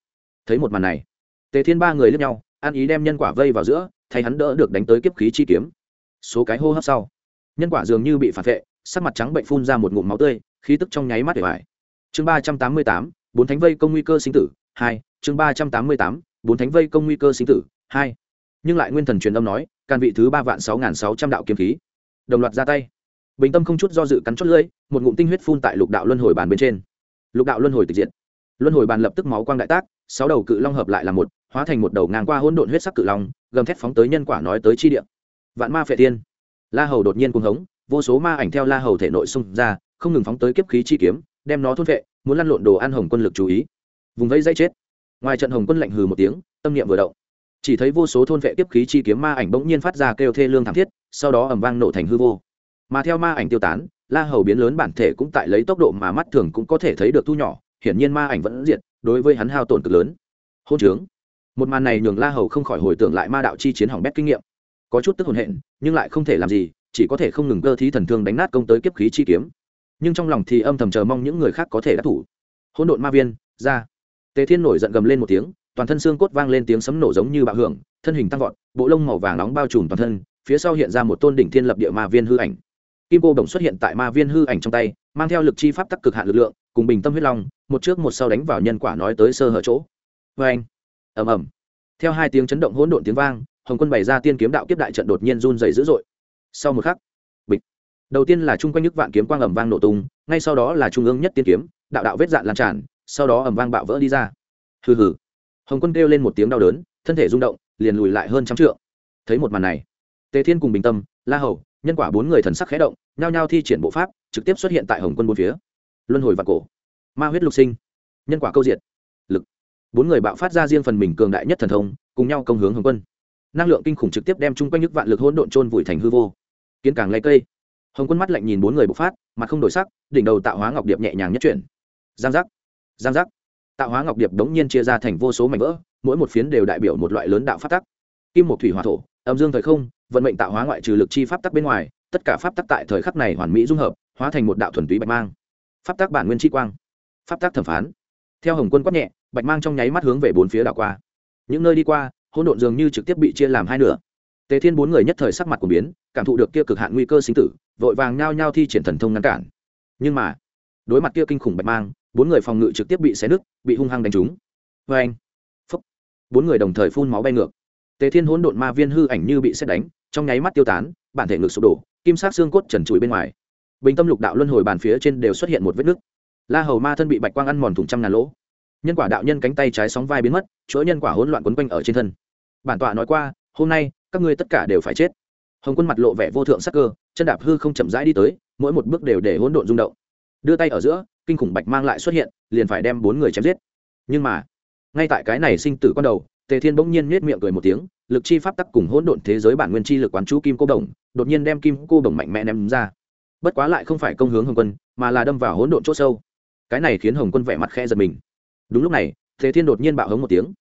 Thấy một màn này, tề thiên ba người lướt nhau, an ý đem nhân quả vây vào giữa, thay hắn đỡ được đánh tới kiếp khí chi kiếm. Số cái hô hấp sau, nhân quả dường như bị phản vệ, sắc mặt trắng bệnh phun ra một ngụm máu tươi, khí tức trong nháy mắt để vải chương ba trăm tám mươi tám, bốn thánh vây công nguy cơ sinh tử, hai, chương ba trăm tám mươi tám, bốn thánh vây công nguy cơ sinh tử, hai. Nhưng lại nguyên thần truyền âm nói can vị thứ ba vạn sáu nghìn sáu trăm đạo kiếm khí. Đồng loạt ra tay. Bình tâm không chút do dự cắn chót lưỡi, một ngụm tinh huyết phun tại lục đạo luân hồi bàn bên trên. Lục đạo luân hồi tịch diện luân hồi bàn lập tức máu quang đại tác, sáu đầu cự long hợp lại là một, hóa thành một đầu ngang qua hỗn độn huyết sắc cự long, gầm thét phóng tới nhân quả nói tới chi địa. Vạn ma phệ tiên. La hầu đột nhiên cuồng hống, vô số ma ảnh theo la hầu thể nội xung ra, không ngừng phóng tới kiếp khí chi kiếm, đem nó thôn vệ muốn lăn lộn đồ ăn hồng quân lực chú ý. Vùng vẫy dây chết. Ngoài trận hồng quân lạnh hừ một tiếng, tâm niệm vừa động chỉ thấy vô số thôn vệ kiếp khí chi kiếm ma ảnh bỗng nhiên phát ra kêu thê lương thảm thiết, sau đó ầm vang nổ thành hư vô. Mà theo ma ảnh tiêu tán, la hầu biến lớn bản thể cũng tại lấy tốc độ mà mắt thường cũng có thể thấy được thu nhỏ, hiển nhiên ma ảnh vẫn diệt, đối với hắn hao tổn cực lớn. Hôn trướng. Một màn này nhường la hầu không khỏi hồi tưởng lại ma đạo chi chiến hỏng bét kinh nghiệm. Có chút tức hồn hện, nhưng lại không thể làm gì, chỉ có thể không ngừng cơ thí thần thương đánh nát công tới kiếp khí chi kiếm. Nhưng trong lòng thì âm thầm chờ mong những người khác có thể đắc thủ. Hỗn độn ma viên, ra. Tề thiên nổi giận gầm lên một tiếng toàn thân xương cốt vang lên tiếng sấm nổ giống như bạo hưởng, thân hình tăng vọt, bộ lông màu vàng nóng bao trùm toàn thân, phía sau hiện ra một tôn đỉnh thiên lập địa ma viên hư ảnh. Kim cô đồng xuất hiện tại ma viên hư ảnh trong tay, mang theo lực chi pháp tắc cực hạn lực lượng, cùng bình tâm huyết long, một trước một sau đánh vào nhân quả nói tới sơ hở chỗ. Vê anh, ầm ầm. Theo hai tiếng chấn động hỗn độn tiếng vang, hồng quân bày ra tiên kiếm đạo kiếp đại trận đột nhiên run dày dữ dội. Sau một khắc, bịch. Đầu tiên là chung quanh nước vạn kiếm quang ầm vang nổ tung, ngay sau đó là trung ương nhất tiên kiếm, đạo đạo vết dạn lan tràn, sau đó ầm vang bạo vỡ đi ra. Hừ hừ hồng quân kêu lên một tiếng đau đớn thân thể rung động liền lùi lại hơn trăm trượng. Thấy một màn này tề thiên cùng bình tâm la hầu nhân quả bốn người thần sắc khẽ động nhao nhao thi triển bộ pháp trực tiếp xuất hiện tại hồng quân bốn phía. Luân hồi và cổ ma huyết lục sinh nhân quả câu diện, lực. Bốn người bạo phát ra riêng phần mình cường đại nhất thần thông cùng nhau công hướng hồng quân. Năng lượng kinh khủng trực tiếp đem chung quanh nhức vạn lực hỗn độn trôn vùi thành hư vô. Kiến càng lấy cây hồng quân mắt lạnh nhìn bốn người bộc phát mặt không đổi sắc đỉnh đầu tạo hóa ngọc điệp nhẹ nhàng nhất chuyển. Giang giác giang giác tạo hóa ngọc điệp đống nhiên chia ra thành vô số mảnh vỡ, mỗi một phiến đều đại biểu một loại lớn đạo pháp tắc. Kim một thủy hòa thổ, âm dương thời không, vận mệnh tạo hóa ngoại trừ lực chi pháp tắc bên ngoài, tất cả pháp tắc tại thời khắc này hoàn mỹ dung hợp, hóa thành một đạo thuần túy bạch mang. Pháp tắc bản nguyên chi quang, pháp tắc thẩm phán. Theo hồng quân quát nhẹ, bạch mang trong nháy mắt hướng về bốn phía đảo qua. Những nơi đi qua, hỗn độn dường như trực tiếp bị chia làm hai nửa. Tề thiên bốn người nhất thời sắc mặt của biến, cảm thụ được kia cực hạn nguy cơ sinh tử, vội vàng nhao nhao thi triển thần thông ngăn cản. Nhưng mà, đối mặt kia kinh khủng bạch mang bốn người phòng ngự trực tiếp bị xé nứt, bị hung hăng đánh trúng. Vê anh phúc bốn người đồng thời phun máu bay ngược. Tề thiên hỗn độn ma viên hư ảnh như bị xét đánh, trong nháy mắt tiêu tán, bản thể ngực sụp đổ, kim sát xương cốt trần trụi bên ngoài. Bình tâm lục đạo luân hồi bàn phía trên đều xuất hiện một vết nứt. La hầu ma thân bị bạch quang ăn mòn thủng trăm ngàn lỗ. Nhân quả đạo nhân cánh tay trái sóng vai biến mất, chuỗi nhân quả hỗn loạn quấn quanh ở trên thân. Bản tọa nói qua, hôm nay, các ngươi tất cả đều phải chết. Hồng quân mặt lộ vẻ vô thượng sắc cơ, chân đạp hư không chậm rãi đi tới, mỗi một bước đều để hỗn độn rung động. Đưa tay ở giữa kinh khủng bạch mang lại xuất hiện, liền phải đem bốn người chém giết. Nhưng mà, ngay tại cái này sinh tử con đầu, tề thiên bỗng nhiên nết miệng cười một tiếng, lực chi pháp tắc cùng hỗn độn thế giới bản nguyên chi lực quán chú kim cô đồng, đột nhiên đem kim cô đồng mạnh mẽ ném ra. Bất quá lại không phải công hướng hồng quân, mà là đâm vào hỗn độn chỗ sâu. Cái này khiến hồng quân vẻ mặt khe giật mình. Đúng lúc này, tề thiên đột nhiên bạo hống một tiếng.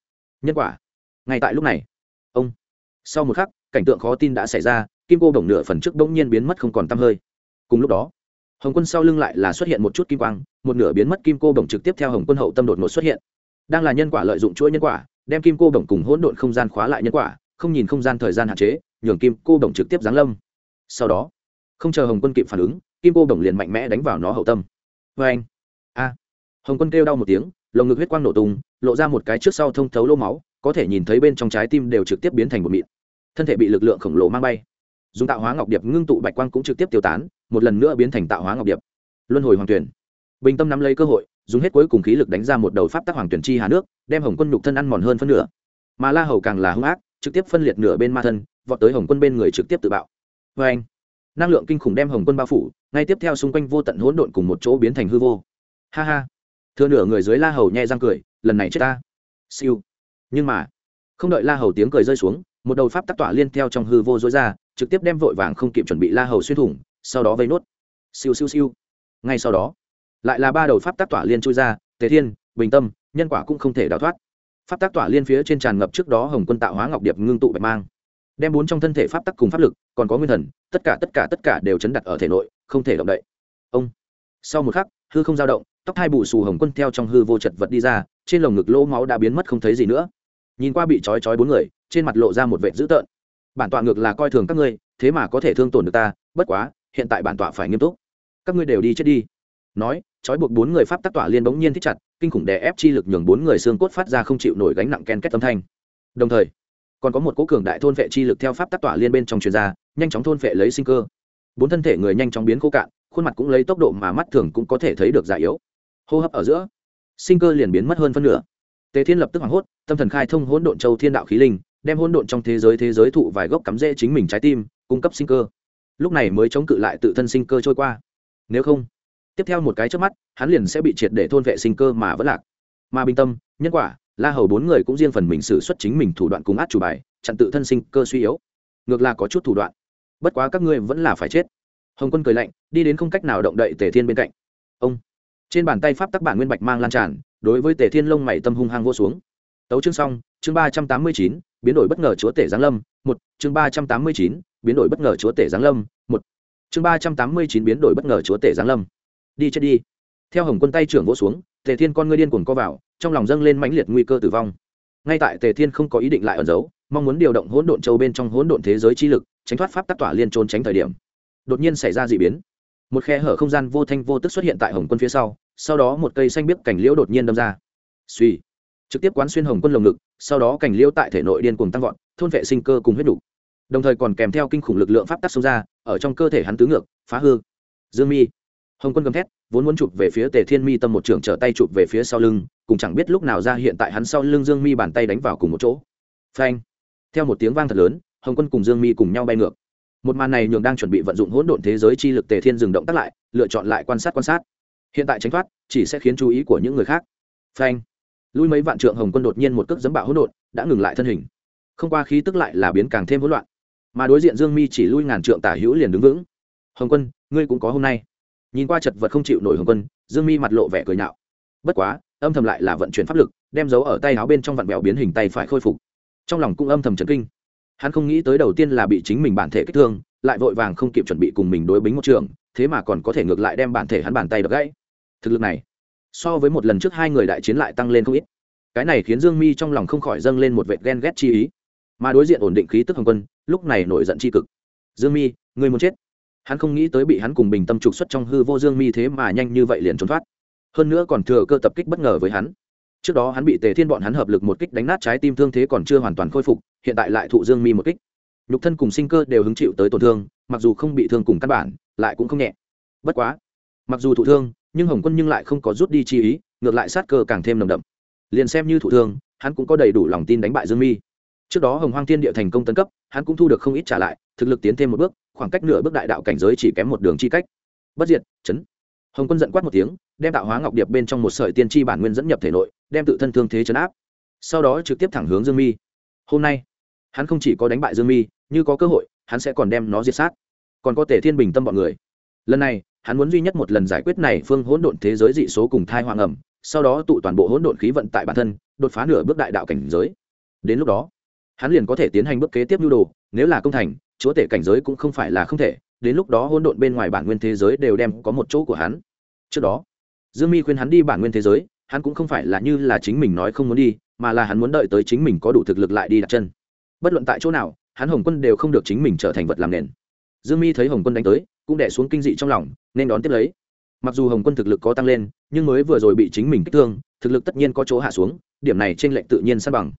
Nhân quả, ngay tại lúc này, ông, sau một khắc, cảnh tượng khó tin đã xảy ra, kim cô đồng nửa phần trước bỗng nhiên biến mất không còn t hơi. Cùng lúc đó hồng quân sau lưng lại là xuất hiện một chút kim quang, một nửa biến mất kim cô đồng trực tiếp theo hồng quân hậu tâm đột ngột xuất hiện. Đang là nhân quả lợi dụng chuỗi nhân quả, đem kim cô đồng cùng hỗn độn không gian khóa lại nhân quả, không nhìn không gian thời gian hạn chế, nhường kim cô đồng trực tiếp giáng lâm. Sau đó, không chờ hồng quân kịp phản ứng, kim cô đồng liền mạnh mẽ đánh vào nó hậu tâm. Vê anh, a, hồng quân kêu đau một tiếng, lồng ngực huyết quang nổ tung, lộ ra một cái trước sau thông thấu lô máu, có thể nhìn thấy bên trong trái tim đều trực tiếp biến thành một mịn. Thân thể bị lực lượng khổng lồ mang bay. Dùng tạo hóa ngọc điệp ngưng tụ bạch quang cũng trực tiếp tiêu tán một lần nữa biến thành tạo hóa ngọc điệp. Luân hồi hoàng tuyển. Bình tâm nắm lấy cơ hội, dùng hết cuối cùng khí lực đánh ra một đầu pháp tắc hoàng tuyển chi hà nước, đem hồng quân nhục thân ăn mòn hơn phân nửa. Mà la hầu càng là hung ác, trực tiếp phân liệt nửa bên ma thân, vọt tới hồng quân bên người trực tiếp tự bạo. Vê anh, năng lượng kinh khủng đem hồng quân bao phủ, ngay tiếp theo xung quanh vô tận hỗn độn cùng một chỗ biến thành hư vô. Ha ha. Thưa nửa người dưới la hầu nhẹ răng cười, lần này chết ta. Siêu. Nhưng mà, không đợi la hầu tiếng cười rơi xuống, một đầu pháp tắc tỏa liên theo trong hư vô dối ra, trực tiếp đem vội vàng không kịp chuẩn bị la hầu xuyên thủng sau đó vây nốt. Siêu siêu siêu. Ngay sau đó, lại là ba đầu pháp tác tỏa liên chui ra, tề thiên, bình tâm, nhân quả cũng không thể đào thoát. Pháp tác tỏa liên phía trên tràn ngập trước đó hồng quân tạo hóa ngọc điệp ngưng tụ bạch mang. Đem bốn trong thân thể pháp tắc cùng pháp lực, còn có nguyên thần, tất cả tất cả tất cả đều chấn đặt ở thể nội, không thể động đậy. Ông. Sau một khắc, hư không dao động, tóc hai bù xù hồng quân theo trong hư vô chật vật đi ra, trên lồng ngực lỗ máu đã biến mất không thấy gì nữa. Nhìn qua bị trói trói bốn người, trên mặt lộ ra một vệ dữ tợn. Bản tọa ngược là coi thường các ngươi, thế mà có thể thương tổn được ta, bất quá hiện tại bản tọa phải nghiêm túc. Các ngươi đều đi chết đi. Nói, trói buộc bốn người pháp tác tỏa liên bỗng nhiên thích chặt, kinh khủng đè ép chi lực nhường bốn người xương cốt phát ra không chịu nổi gánh nặng ken kết âm thanh. Đồng thời, còn có một cố cường đại thôn vệ chi lực theo pháp tác tỏa liên bên trong truyền ra, nhanh chóng thôn vệ lấy sinh cơ. Bốn thân thể người nhanh chóng biến khô cạn, khuôn mặt cũng lấy tốc độ mà mắt thường cũng có thể thấy được già yếu. Hô hấp ở giữa, sinh cơ liền biến mất hơn phân nửa. Tề thiên lập tức hoảng hốt, tâm thần khai thông hỗn độn châu thiên đạo khí linh, đem hỗn độn trong thế giới thế giới thụ vài gốc cắm rễ chính mình trái tim, cung cấp sinh cơ lúc này mới chống cự lại tự thân sinh cơ trôi qua. Nếu không, tiếp theo một cái trước mắt, hắn liền sẽ bị triệt để thôn vệ sinh cơ mà vẫn lạc. Mà bình tâm, nhân quả, la hầu bốn người cũng riêng phần mình xử xuất chính mình thủ đoạn cùng át chủ bài, chặn tự thân sinh cơ suy yếu. Ngược là có chút thủ đoạn. Bất quá các ngươi vẫn là phải chết. Hồng quân cười lạnh, đi đến không cách nào động đậy tề thiên bên cạnh. Ông, trên bàn tay pháp tắc bản nguyên bạch mang lan tràn, đối với tề thiên lông mày tâm hung hăng vô xuống. Tấu chương xong chương ba trăm tám mươi chín, biến đổi bất ngờ chúa tể giáng lâm, một, chương ba trăm tám mươi chín, biến đổi bất ngờ chúa tể giáng lâm, một. Chương ba trăm tám mươi chín, biến đổi bất ngờ chúa tể giáng lâm. Đi chết đi. Theo hồng quân tay trưởng vỗ xuống, tề thiên con ngươi điên cuồng co vào, trong lòng dâng lên mãnh liệt nguy cơ tử vong. Ngay tại tề thiên không có ý định lại ẩn giấu, mong muốn điều động hỗn độn châu bên trong hỗn độn thế giới chi lực, tránh thoát pháp tắc tỏa liên trốn tránh thời điểm. Đột nhiên xảy ra d ị biến. Một khe hở không gian vô thanh vô tức xuất hiện tại hồng quân phía sau sau đó một cây xanh biếc cảnh liễu đột nhiên đâm ra. Suy trực tiếp quán xuyên hồng quân lồng ngực, sau đó cảnh liêu tại thể nội điên cùng tăng vọt, thôn vệ sinh cơ cùng huyết đủ. Đồng thời còn kèm theo kinh khủng lực lượng pháp tắc xông ra, ở trong cơ thể hắn tứ ngược, phá hư. Dương mi. Hồng quân gầm thét, vốn muốn chụp về phía tề thiên mi tâm một trưởng trở tay chụp về phía sau lưng, cùng chẳng biết lúc nào ra hiện tại hắn sau lưng dương mi bàn tay đánh vào cùng một chỗ. Phanh. Theo một tiếng vang thật lớn, hồng quân cùng dương mi cùng nhau bay ngược. Một màn này nhường đang chuẩn bị vận dụng hỗn độn thế giới chi lực tề thiên dừng động tác lại, lựa chọn lại quan sát quan sát. Hiện tại tránh thoát, chỉ sẽ khiến chú ý của những người khác. Phanh lui mấy vạn trượng hồng quân đột nhiên một cước dấm bạo hỗn độn, đã ngừng lại thân hình. Không qua khí tức lại là biến càng thêm hỗn loạn. Mà đối diện dương mi chỉ lui ngàn trượng tả hữu liền đứng vững. Hồng quân, ngươi cũng có hôm nay. Nhìn qua chật vật không chịu nổi hồng quân, dương mi mặt lộ vẻ cười nhạo. Bất quá, âm thầm lại là vận chuyển pháp lực, đem dấu ở tay áo bên trong vạn vẹo biến hình tay phải khôi phục. Trong lòng cũng âm thầm trấn kinh. Hắn không nghĩ tới đầu tiên là bị chính mình bản thể kích thương, lại vội vàng không kịp chuẩn bị cùng mình đối bính một trường, thế mà còn có thể ngược lại đem bản thể hắn bàn tay đập gãy. Thực lực này so với một lần trước hai người đại chiến lại tăng lên không ít. Cái này khiến dương mi trong lòng không khỏi dâng lên một vệ ghen ghét chi ý. Mà đối diện ổn định khí tức hồng quân, lúc này nổi giận chi cực. Dương mi người muốn chết? Hắn không nghĩ tới bị hắn cùng bình tâm trục xuất trong hư vô dương mi thế mà nhanh như vậy liền trốn thoát. Hơn nữa còn thừa cơ tập kích bất ngờ với hắn. Trước đó hắn bị tề thiên bọn hắn hợp lực một kích đánh nát trái tim thương thế còn chưa hoàn toàn khôi phục, hiện tại lại thụ dương mi một kích. Nhục thân cùng sinh cơ đều hứng chịu tới tổn thương, mặc dù không bị thương cùng căn bản, lại cũng không nhẹ. Bất quá, mặc dù thụ thương nhưng hồng quân nhưng lại không có rút đi chi ý, ngược lại sát cơ càng thêm nồng đậm. Liền xem như thụ thương, hắn cũng có đầy đủ lòng tin đánh bại dương mi. Trước đó hồng hoang thiên địa thành công tấn cấp, hắn cũng thu được không ít trả lại, thực lực tiến thêm một bước, khoảng cách nửa bước đại đạo cảnh giới chỉ kém một đường chi cách. Bất diệt, chấn. Hồng quân giận quát một tiếng, đem tạo hóa ngọc điệp bên trong một sợi tiên tri bản nguyên dẫn nhập thể nội, đem tự thân thương thế chấn áp. Sau đó trực tiếp thẳng hướng dương mi. Hôm nay, hắn không chỉ có đánh bại dương mi, như có cơ hội, hắn sẽ còn đem nó diệt sát. Còn có thể thiên bình tâm bọn người. Lần này hắn muốn duy nhất một lần giải quyết này phương hỗn độn thế giới dị số cùng thai hoàng ẩm, sau đó tụ toàn bộ hỗn độn khí vận tại bản thân, đột phá nửa bước đại đạo cảnh giới. Đến lúc đó, hắn liền có thể tiến hành bước kế tiếp nhu đồ, nếu là công thành, chúa tể cảnh giới cũng không phải là không thể, đến lúc đó hỗn độn bên ngoài bản nguyên thế giới đều đem có một chỗ của hắn. Trước đó, dương mi khuyên hắn đi bản nguyên thế giới, hắn cũng không phải là như là chính mình nói không muốn đi, mà là hắn muốn đợi tới chính mình có đủ thực lực lại đi đặt chân. Bất luận tại chỗ nào, hắn hồng quân đều không được chính mình trở thành vật làm nền. Dương mi thấy hồng quân đánh tới cũng đẻ xuống kinh dị trong lòng, nên đón tiếp lấy. Mặc dù hồng quân thực lực có tăng lên, nhưng mới vừa rồi bị chính mình kích thương, thực lực tất nhiên có chỗ hạ xuống, điểm này trên lệnh tự nhiên san bằng.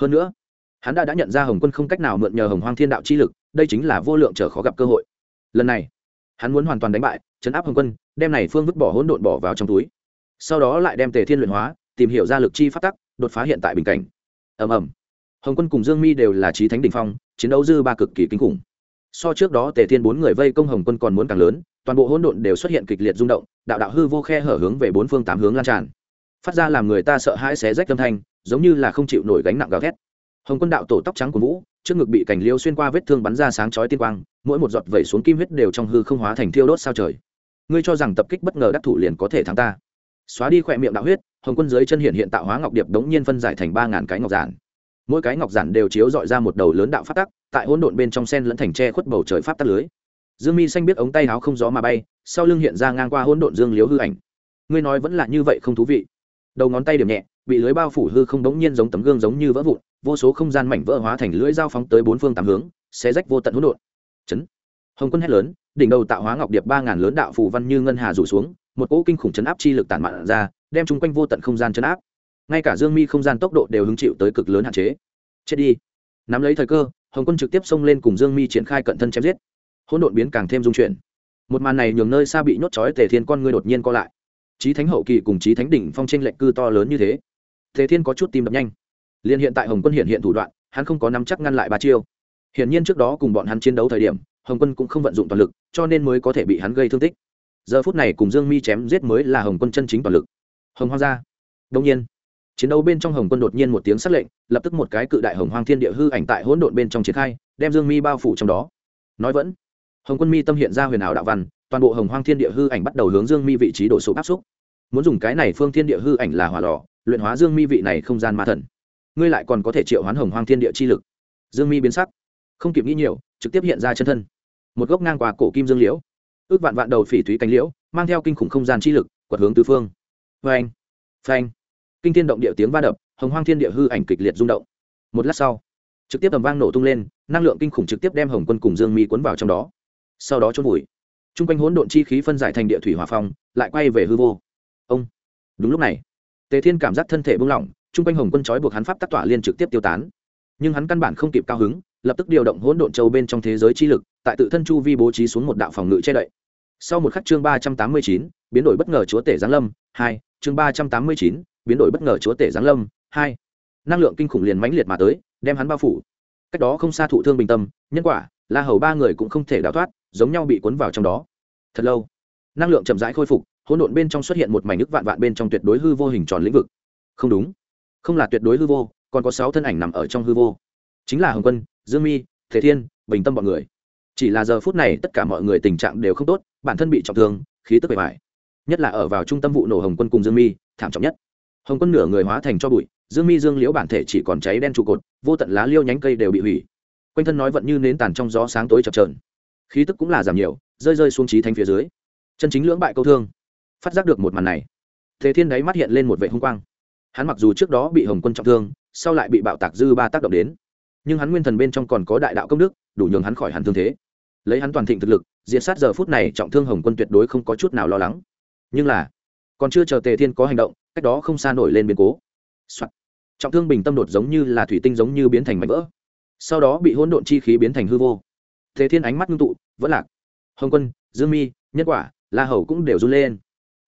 Hơn nữa, hắn đã đã nhận ra hồng quân không cách nào mượn nhờ hồng hoang thiên đạo chi lực, đây chính là vô lượng trở khó gặp cơ hội. Lần này, hắn muốn hoàn toàn đánh bại, chấn áp hồng quân, đem này phương vứt bỏ hỗn độn bỏ vào trong túi. Sau đó lại đem tề thiên luyện hóa, tìm hiểu ra lực chi phát tắc, đột phá hiện tại bình cảnh. Ầm ầm. Hồng quân cùng dương mi đều là trí thánh đình phong, chiến đấu dư ba cực kỳ kinh khủng so trước đó tề thiên bốn người vây công hồng quân còn muốn càng lớn, toàn bộ hỗn độn đều xuất hiện kịch liệt rung động, đạo đạo hư vô khe hở hướng về bốn phương tám hướng lan tràn. Phát ra làm người ta sợ hãi xé rách âm thanh, giống như là không chịu nổi gánh nặng gào thét. Hồng quân đạo tổ tóc trắng của vũ, trước ngực bị cảnh liêu xuyên qua vết thương bắn ra sáng chói tiên quang, mỗi một giọt vẩy xuống kim huyết đều trong hư không hóa thành thiêu đốt sao trời. Ngươi cho rằng tập kích bất ngờ đắc thủ liền có thể thắng ta. Xóa đi khỏe miệng đạo huyết, hồng quân dưới chân hiện hiện tạo hóa ngọc điệp đống nhiên phân giải thành ba ngàn cái ngọc giản. Mỗi cái ngọc giản đều chiếu dọi ra một đầu lớn đạo phát tắc tại hỗn độn bên trong sen lẫn thành tre khuất bầu trời pháp tắc lưới. Dương mi xanh biết ống tay áo không gió mà bay, sau lưng hiện ra ngang qua hỗn độn dương liếu hư ảnh. Ngươi nói vẫn là như vậy không thú vị. Đầu ngón tay điểm nhẹ, bị lưới bao phủ hư không đống nhiên giống tấm gương giống như vỡ vụn, vô số không gian mảnh vỡ hóa thành lưỡi dao phóng tới bốn phương tám hướng, xé rách vô tận hỗn độn. Chấn. Hồng quân hét lớn, đỉnh đầu tạo hóa ngọc điệp ba ngàn lớn đạo phù văn như ngân hà rủ xuống, một cỗ kinh khủng chấn áp chi lực tản mạn ra, đem chung quanh vô tận không gian chấn áp. Ngay cả dương mi không gian tốc độ đều hứng chịu tới cực lớn hạn chế. Chết đi. Nắm lấy thời cơ hồng quân trực tiếp xông lên cùng dương mi triển khai cận thân chém giết. Hỗn độn biến càng thêm dung chuyển. Một màn này nhường nơi xa bị nhốt chói tề thiên con ngươi đột nhiên co lại. Trí thánh hậu kỳ cùng trí thánh đỉnh phong tranh lệch cư to lớn như thế. Tề thiên có chút tim đập nhanh. Liền hiện tại hồng quân hiện hiện thủ đoạn, hắn không có nắm chắc ngăn lại ba chiêu. Hiển nhiên trước đó cùng bọn hắn chiến đấu thời điểm, hồng quân cũng không vận dụng toàn lực, cho nên mới có thể bị hắn gây thương tích. Giờ phút này cùng dương mi chém giết mới là hồng quân chân chính toàn lực. Hồng hoang gia. Đông nhiên chiến đấu bên trong hồng quân đột nhiên một tiếng s lệnh, lập tức một cái cự đại hồng hoang thiên địa hư ảnh tại hỗn độn bên trong triển khai, đem dương mi bao phủ trong đó. Nói vẫn, hồng quân mi tâm hiện ra huyền ảo đạo văn, toàn bộ hồng hoang thiên địa hư ảnh bắt đầu hướng dương mi vị trí đổ sụp áp xúc. Muốn dùng cái này phương thiên địa hư ảnh là hỏa lò, luyện hóa dương mi vị này không gian ma thần. Ngươi lại còn có thể triệu hoán hồng hoang thiên địa chi lực. Dương mi biến sắc, không kịp nghĩ nhiều, trực tiếp hiện ra chân thân. Một gốc ngang qua cổ kim dương liễu, ước vạn vạn đầu phỉ thúy cánh liễu, mang theo kinh khủng không gian chi lực, quật hướng tứ phương. Vê anh phanh kinh thiên động địa tiếng va đập, hồng hoang thiên địa hư ảnh kịch liệt rung động. Một lát sau, trực tiếp tầm vang nổ tung lên, năng lượng kinh khủng trực tiếp đem hồng quân cùng dương mi cuốn vào trong đó. Sau đó trôn vùi. T r u n g quanh hỗn độn chi khí phân giải thành địa thủy hòa phong, lại quay về hư vô. Ông. Đúng lúc này, tề thiên cảm giác thân thể buông lỏng t r u n g quanh hồng quân trói buộc hắn pháp tác tỏa liên trực tiếp tiêu tán. Nhưng hắn căn bản không kịp cao hứng, lập tức điều động hỗn độn châu bên trong thế giới chi lực, tại tự thân chu vi bố trí xuống một đạo phòng ngự che đậy. Sau một khắc chương ba trăm tám mươi chín, biến đổi bất ngờ chúa tể giáng lâm, hai, chương ba trăm tám mươi chín biến đổi bất ngờ chúa tể giáng lâm, hai, năng lượng kinh khủng liền mãnh liệt mà tới, đem hắn bao phủ. Cách đó không xa thụ thương bình tâm, nhân quả, la hầu ba người cũng không thể đào thoát, giống nhau bị cuốn vào trong đó. Thật lâu, năng lượng chậm rãi khôi phục, hỗn độn bên trong xuất hiện một mảnh nước vạn vạn bên trong tuyệt đối hư vô hình tròn lĩnh vực. Không đúng, không là tuyệt đối hư vô, còn có sáu thân ảnh nằm ở trong hư vô. Chính là hồng quân, dương mi thế thiên, bình tâm bọn người. Chỉ là giờ phút này tất cả mọi người tình trạng đều không tốt, bản thân bị trọng thương, khí tức bề mại nhất là ở vào trung tâm vụ nổ hồng quân cùng dương mi, thảm trọng nhất hồng quân nửa người hóa thành cho bụi, dương mi dương liễu bản thể chỉ còn cháy đen trụ cột, vô tận lá liêu nhánh cây đều bị hủy. Quanh thân nói vận như nến tàn trong gió sáng tối chập trờn khí tức cũng là giảm nhiều, rơi rơi xuống trí thanh phía dưới. Chân chính lưỡng bại câu thương. Phát giác được một màn này, thế thiên đáy mắt hiện lên một vệ hung quang. Hắn mặc dù trước đó bị hồng quân trọng thương, sau lại bị bạo tạc dư ba tác động đến. Nhưng hắn nguyên thần bên trong còn có đại đạo công đức, đủ nhường hắn khỏi hẳn thương thế. Lấy hắn toàn thịnh thực lực diện sát giờ phút này trọng thương hồng quân tuyệt đối không có chút nào lo lắng. Nhưng là, còn chưa chờ tề thiên có hành động cách đó không xa nổi lên biến cố、Soạn. trọng thương bình tâm đột giống như là thủy tinh giống như biến thành mảnh vỡ. Sau đó bị hỗn độn chi khí biến thành hư vô. Thế thiên ánh mắt ngưng tụ, vẫn lạc. Hồng quân, dương mi, nhân quả, la hầu cũng đều run lên.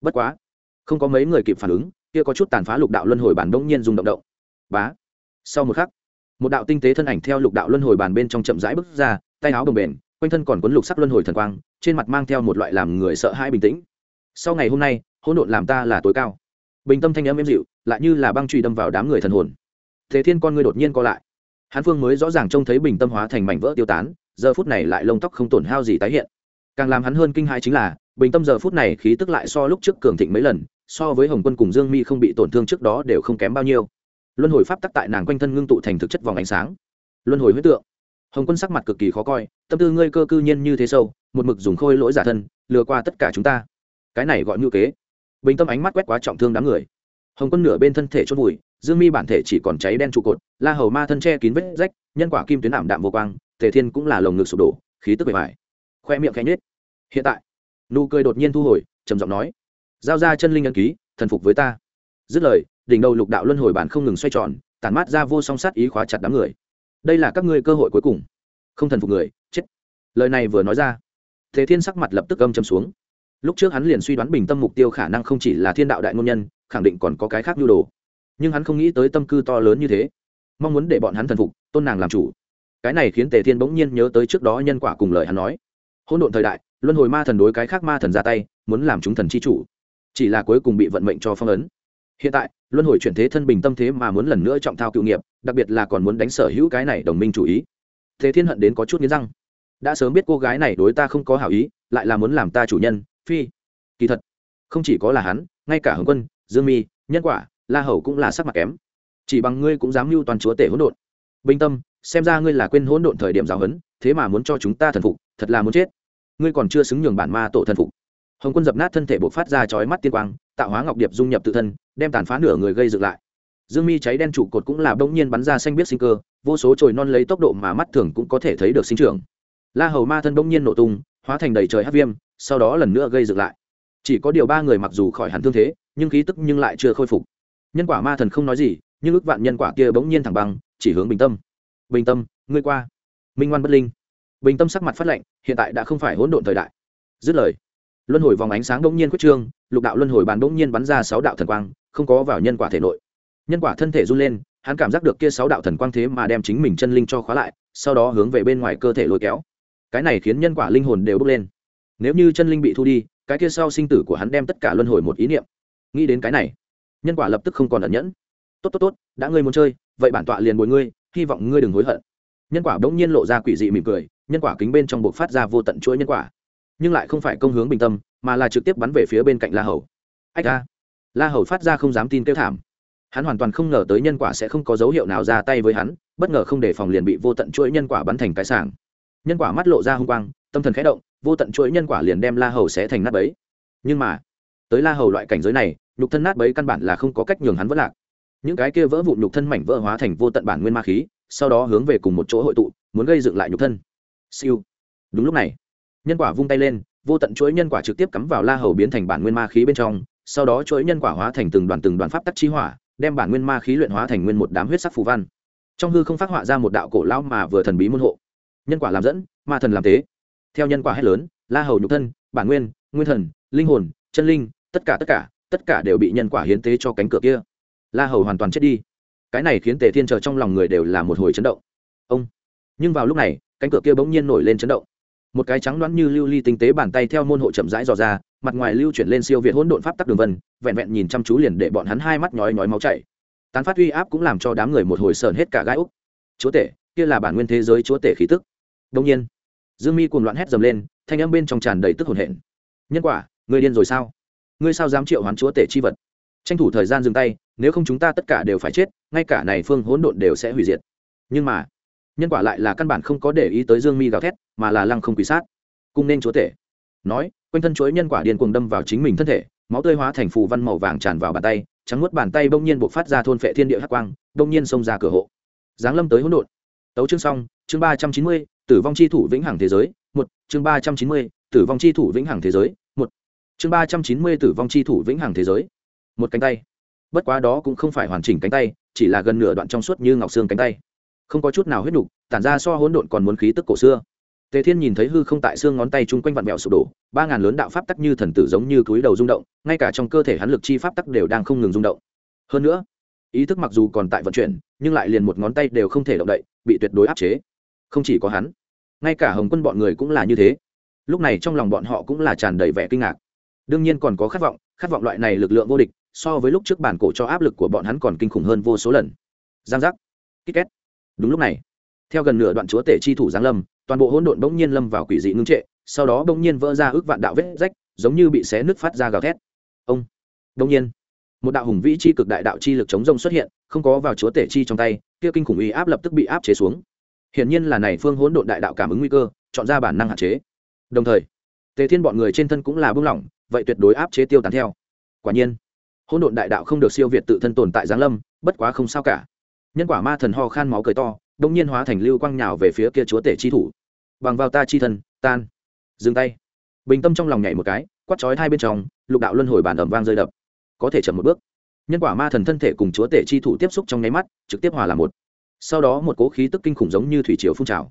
Bất quá, không có mấy người kịp phản ứng, kia có chút tàn phá lục đạo luân hồi bản đông nhiên dùng động động. Bá. Sau một khắc, một đạo tinh tế thân ảnh theo lục đạo luân hồi bàn bên trong chậm rãi bước ra, tay áo đồng bền, quanh thân còn quấn lục sắc luân hồi thần quang, trên mặt mang theo một loại làm người sợ hãi bình tĩnh. Sau ngày hôm nay, hỗn độn làm ta là tối cao bình tâm thanh âm êm dịu, lại như là băng truy đâm vào đám người thần hồn. Thế thiên con ngươi đột nhiên co lại. Hán phương mới rõ ràng trông thấy bình tâm hóa thành mảnh vỡ tiêu tán, giờ phút này lại lông tóc không tổn hao gì tái hiện. Càng làm hắn hơn kinh hãi chính là, bình tâm giờ phút này khí tức lại so lúc trước cường thịnh mấy lần, so với hồng quân cùng dương mi không bị tổn thương trước đó đều không kém bao nhiêu. Luân hồi pháp tắc tại nàng quanh thân ngưng tụ thành thực chất vòng ánh sáng. Luân hồi huyết tượng. Hồng quân sắc mặt cực kỳ khó coi, tâm tư ngươi cơ cư nhiên như thế sâu, một mực dùng khôi lỗi giả thân, lừa qua tất cả chúng ta. Cái này gọi ngữ kế bình tâm ánh mắt quét quá trọng thương đám người. Hồng quân nửa bên thân thể chốt vùi, dương mi bản thể chỉ còn cháy đen trụ cột, la hầu ma thân che kín vết rách, nhân quả kim tuyến ảm đạm vô quang thể thiên cũng là lồng ngực sụp đổ, khí tức bề mại khoe miệng khẽ nhết hiện tại, nụ cười đột nhiên thu hồi, trầm giọng nói, giao ra chân linh ân ký, thần phục với ta. Dứt lời, đỉnh đầu lục đạo luân hồi bản không ngừng xoay tròn, tản mát ra vô song sát ý khóa chặt đám người. Đây là các ngươi cơ hội cuối cùng. Không thần phục người, chết. Lời này vừa nói ra thế thiên sắc mặt lập tức âm châm xuống lúc trước hắn liền suy đoán bình tâm mục tiêu khả năng không chỉ là thiên đạo đại ngôn nhân, khẳng định còn có cái khác nhu đồ. Nhưng hắn không nghĩ tới tâm cư to lớn như thế. Mong muốn để bọn hắn thần phục, tôn nàng làm chủ. Cái này khiến tề thiên bỗng nhiên nhớ tới trước đó nhân quả cùng lời hắn nói. Hôn độn thời đại, luân hồi ma thần đối cái khác ma thần ra tay, muốn làm chúng thần chi chủ. Chỉ là cuối cùng bị vận mệnh cho phong ấn. Hiện tại, luân hồi chuyển thế thân bình tâm thế mà muốn lần nữa trọng thao cựu nghiệp, đặc biệt là còn muốn đánh sở hữu cái này đồng minh chủ ý. Thế thiên hận đến có chút nghiến răng. Đã sớm biết cô gái này đối ta không có hảo ý, lại là muốn làm ta chủ nhân phi. Kỳ thật, không chỉ có là hắn, ngay cả hồng quân, dương mi, nhân quả, la hầu cũng là sắc mặt kém. Chỉ bằng ngươi cũng dám mưu toàn chúa tể hỗn độn. Bình tâm, xem ra ngươi là quên hỗn độn thời điểm giáo huấn, thế mà muốn cho chúng ta thần phục, thật là muốn chết. Ngươi còn chưa xứng nhường bản ma tổ thần phục. Hồng quân dập nát thân thể buộc phát ra chói mắt tiên quang, tạo hóa ngọc điệp dung nhập tự thân, đem tàn phá nửa người gây dựng lại. Dương mi cháy đen trụ cột cũng là bỗng nhiên bắn ra xanh biết sinh cơ, vô số chồi non lấy tốc độ mà mắt thường cũng có thể thấy được sinh trưởng. La hầu ma thân bỗng nhiên nổ tung, hóa thành đầy trời hát viêm sau đó lần nữa gây dựng lại. Chỉ có điều ba người mặc dù khỏi hẳn thương thế, nhưng khí tức nhưng lại chưa khôi phục. Nhân quả ma thần không nói gì, nhưng ước vạn nhân quả kia bỗng nhiên thẳng băng, chỉ hướng bình tâm. Bình tâm, ngươi qua. Minh ngoan bất linh. Bình tâm sắc mặt phát lệnh hiện tại đã không phải hỗn độn thời đại. Dứt lời, luân hồi vòng ánh sáng bỗng nhiên quyết trương, lục đạo luân hồi bàn bỗng nhiên bắn ra sáu đạo thần quang, không có vào nhân quả thể nội. Nhân quả thân thể run lên, hắn cảm giác được kia sáu đạo thần quang thế mà đem chính mình chân linh cho khóa lại, sau đó hướng về bên ngoài cơ thể lôi kéo. Cái này khiến nhân quả linh hồn đều bước lên nếu như chân linh bị thu đi, cái kia sau sinh tử của hắn đem tất cả luân hồi một ý niệm. Nghĩ đến cái này, nhân quả lập tức không còn ẩn nhẫn. Tốt tốt tốt, đã ngươi muốn chơi, vậy bản tọa liền bồi ngươi, hy vọng ngươi đừng hối hận. Nhân quả bỗng nhiên lộ ra quỷ dị mỉm cười, nhân quả kính bên trong buộc phát ra vô tận chuỗi nhân quả. Nhưng lại không phải công hướng bình tâm, mà là trực tiếp bắn về phía bên cạnh la hầu. Ách ra la hầu phát ra không dám tin kêu thảm. Hắn hoàn toàn không ngờ tới nhân quả sẽ không có dấu hiệu nào ra tay với hắn, bất ngờ không để phòng liền bị vô tận chuỗi nhân quả bắn thành cái sảng. Nhân quả mắt lộ ra h u n g quang tâm thần khẽ động, vô tận chuỗi nhân quả liền đem la hầu sẽ thành nát bấy. Nhưng mà, tới la hầu loại cảnh giới này, nhục thân nát bấy căn bản là không có cách nhường hắn vất lạc. Những cái kia vỡ vụn nhục thân mảnh vỡ hóa thành vô tận bản nguyên ma khí, sau đó hướng về cùng một chỗ hội tụ, muốn gây dựng lại nhục thân. Siêu. Đúng lúc này, nhân quả vung tay lên, vô tận chuỗi nhân quả trực tiếp cắm vào la hầu biến thành bản nguyên ma khí bên trong, sau đó chuỗi nhân quả hóa thành từng đoàn từng đoàn pháp tắc chi hỏa, đem bản nguyên ma khí luyện hóa thành nguyên một đám huyết sắc phù văn. Trong hư không phát họa ra một đạo cổ lao mà vừa thần bí môn hộ. Nhân quả làm dẫn, ma thần làm tế theo nhân quả hết lớn, la hầu nhục thân, bản nguyên nguyên thần, linh hồn, chân linh, tất cả tất cả tất cả đều bị nhân quả hiến tế cho cánh cửa kia. La hầu hoàn toàn chết đi. Cái này khiến tề thiên chờ trong lòng người đều là một hồi chấn động. Ông! Nhưng vào lúc này, cánh cửa kia bỗng nhiên nổi lên chấn động. Một cái trắng đoán như lưu ly tinh tế bàn tay theo môn hộ chậm rãi dò ra, mặt ngoài lưu chuyển lên siêu việt hỗn độn pháp tắc đường vân, vẹn vẹn nhìn chăm chú liền để bọn hắn hai mắt nhói nhói máu chảy. Tán phát uy áp cũng làm cho đám người một hồi sờn hết cả gai úc. Chúa tể, kia là bản nguyên thế giới chúa tể khí tức. Đông nhiên dương mi cuồng loạn hét dầm lên, thanh âm bên trong tràn đầy tức hồn hển. Nhân quả, người điên rồi sao? Ngươi sao dám triệu hoán chúa tể chi vật? Tranh thủ thời gian dừng tay, nếu không chúng ta tất cả đều phải chết, ngay cả này phương hỗn độn đều sẽ hủy diệt. Nhưng mà, nhân quả lại là căn bản không có để ý tới dương mi gào thét, mà là lăng không quỷ sát. Cung nên chúa tể. Nói, quanh thân chuỗi nhân quả điên cuồng đâm vào chính mình thân thể, máu tươi hóa thành phù văn màu vàng tràn vào bàn tay, trắng nuốt bàn tay bỗng nhiên buộc phát ra thôn phệ thiên địa hắc quang, bỗng nhiên xông ra cửa hộ. Giáng lâm tới hỗn độn. Tấu chương xong, chương ba trăm chín mươi tử vong chi thủ vĩnh hằng thế giới, một, chương ba trăm chín mươi, tử vong chi thủ vĩnh hằng thế giới, một. Chương ba trăm chín mươi, tử vong chi thủ vĩnh hằng thế giới. Một cánh tay. Bất quá đó cũng không phải hoàn chỉnh cánh tay, chỉ là gần nửa đoạn trong suốt như ngọc xương cánh tay. Không có chút nào huyết nục tản ra so hỗn độn còn muốn khí tức cổ xưa. Tề thiên nhìn thấy hư không tại xương ngón tay chung quanh vặn mẹo sụp đổ, ba ngàn lớn đạo pháp tắc như thần tử giống như túi đầu rung động, ngay cả trong cơ thể hắn lực chi pháp tắc đều đang không ngừng rung động. Hơn nữa, ý thức mặc dù còn tại vận chuyển, nhưng lại liền một ngón tay đều không thể động đậy, bị tuyệt đối áp chế không chỉ có hắn, ngay cả hồng quân bọn người cũng là như thế. Lúc này trong lòng bọn họ cũng là tràn đầy vẻ kinh ngạc. Đương nhiên còn có khát vọng khát vọng loại này lực lượng vô địch, so với lúc trước bản cổ cho áp lực của bọn hắn còn kinh khủng hơn vô số lần. Giang giác. Kít két. Đúng lúc này, theo gần nửa đoạn chúa tể chi thủ giáng lâm, toàn bộ hỗn độn bỗng nhiên lâm vào quỷ dị ngưng trệ, sau đó bỗng nhiên vỡ ra ước vạn đạo vết rách, giống như bị xé nứt phát ra gào thét. Ông. Bỗng nhiên, một đạo hùng vĩ chi cực đại đạo chi lực chống rông xuất hiện, không có vào chúa tể chi trong tay, kia kinh khủng uy áp lập tức bị áp chế xuống hiển nhiên là này phương hỗn độn đại đạo cảm ứng nguy cơ, chọn ra bản năng hạn chế. Đồng thời, tề thiên bọn người trên thân cũng là buông lỏng, vậy tuyệt đối áp chế tiêu tán theo. Quả nhiên, hỗn độn đại đạo không được siêu việt tự thân tồn tại giáng lâm, bất quá không sao cả. Nhân quả ma thần ho khan máu cười to đông nhiên hóa thành lưu quang nhào về phía kia chúa tể chi thủ. Bằng vào ta chi thần tan. Dừng tay. Bình tâm trong lòng nhảy một cái, quát chói hai bên trong, lục đạo luân hồi bản ẩm vang rơi đập. Có thể chậm một bước. Nhân quả ma thần thân thể cùng chúa tể chi thủ tiếp xúc trong nháy mắt, trực tiếp hòa làm một sau đó một cố khí tức kinh khủng giống như thủy triều phun trào.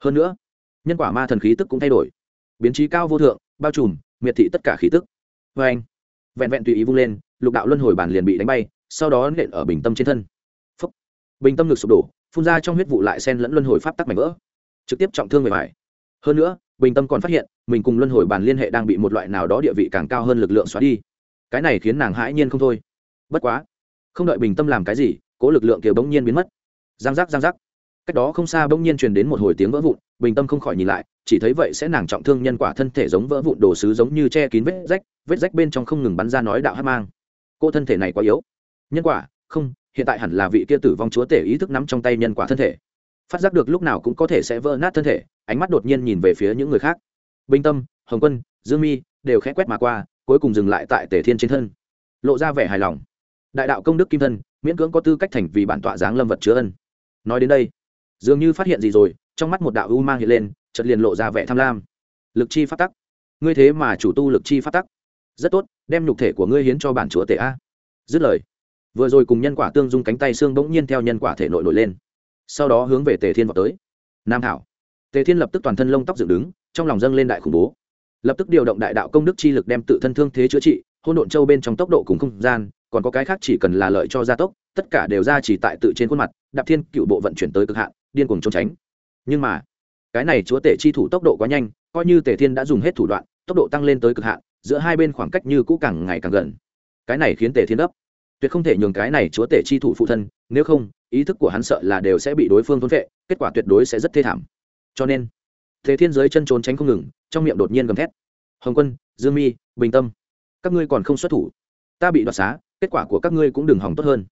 Hơn nữa, nhân quả ma thần khí tức cũng thay đổi. Biến trí cao vô thượng, bao trùm, miệt thị tất cả khí tức. Vê anh, vẹn vẹn tùy ý vung lên, lục đạo luân hồi bản liền bị đánh bay, sau đó nện ở bình tâm trên thân. Phúc. bình tâm ngực sụp đổ, phun ra trong huyết vụ lại sen lẫn luân hồi pháp tắc mảnh vỡ. Trực tiếp trọng thương người phải. Hơn nữa, bình tâm còn phát hiện, mình cùng luân hồi bản liên hệ đang bị một loại nào đó địa vị càng cao hơn lực lượng xóa đi. Cái này khiến nàng hãi nhiên không thôi. Bất quá, không đợi bình tâm làm cái gì, cố lực lượng kiểu bỗng nhiên biến mất giang giác giang giác. Cách đó không xa bỗng nhiên truyền đến một hồi tiếng vỡ vụn, bình tâm không khỏi nhìn lại, chỉ thấy vậy sẽ nàng trọng thương nhân quả thân thể giống vỡ vụn đồ sứ giống như che kín vết rách vết rách bên trong không ngừng bắn ra nói đạo hát mang. Cô thân thể này quá yếu. Nhân quả, không, hiện tại hẳn là vị kia tử vong chúa tể ý thức nắm trong tay nhân quả thân thể. Phát giác được lúc nào cũng có thể sẽ vỡ nát thân thể, ánh mắt đột nhiên nhìn về phía những người khác. Bình tâm, hồng quân, dương mi đều khẽ quét mà qua, cuối cùng dừng lại tại tể thiên trên thân. Lộ ra vẻ hài lòng. Đại đạo công đức kim thân, miễn cưỡng có tư cách thành vì bản tọa giáng lâm vật chứa ân nói đến đây, dường như phát hiện gì rồi, trong mắt một đạo u mang hiện lên, chợt liền lộ ra vẻ tham lam. Lực chi phát tắc. Ngươi thế mà chủ tu lực chi phát tắc. Rất tốt, đem nhục thể của ngươi hiến cho bản chúa tể a. Dứt lời, vừa rồi cùng nhân quả tương dung cánh tay xương bỗng nhiên theo nhân quả thể nội nổi lên. Sau đó hướng về tề thiên vào tới. Nam thảo. Tề thiên lập tức toàn thân lông tóc dựng đứng, trong lòng dâng lên đại khủng bố. Lập tức điều động đại đạo công đức chi lực đem tự thân thương thế chữa trị hôn độn châu bên trong tốc độ cùng không gian, còn có cái khác chỉ cần là lợi cho gia tốc, tất cả đều ra chỉ tại tự trên khuôn mặt đạp thiên cựu bộ vận chuyển tới cực hạn, điên cuồng trốn tránh. Nhưng mà, cái này chúa tể chi thủ tốc độ quá nhanh, coi như tề thiên đã dùng hết thủ đoạn, tốc độ tăng lên tới cực hạn, giữa hai bên khoảng cách như cũ càng ngày càng gần. Cái này khiến tề thiên ấp tuyệt không thể nhường cái này chúa tể chi thủ phụ thân, nếu không, ý thức của hắn sợ là đều sẽ bị đối phương thôn vệ kết quả tuyệt đối sẽ rất thê thảm. Cho nên, tề thiên dưới chân trốn tránh không ngừng, trong miệng đột nhiên gầm thét. Hồng quân, dương mi, bình tâm, các ngươi còn không xuất thủ. Ta bị đoạt xá, kết quả của các ngươi cũng đừng hỏng tốt hơn.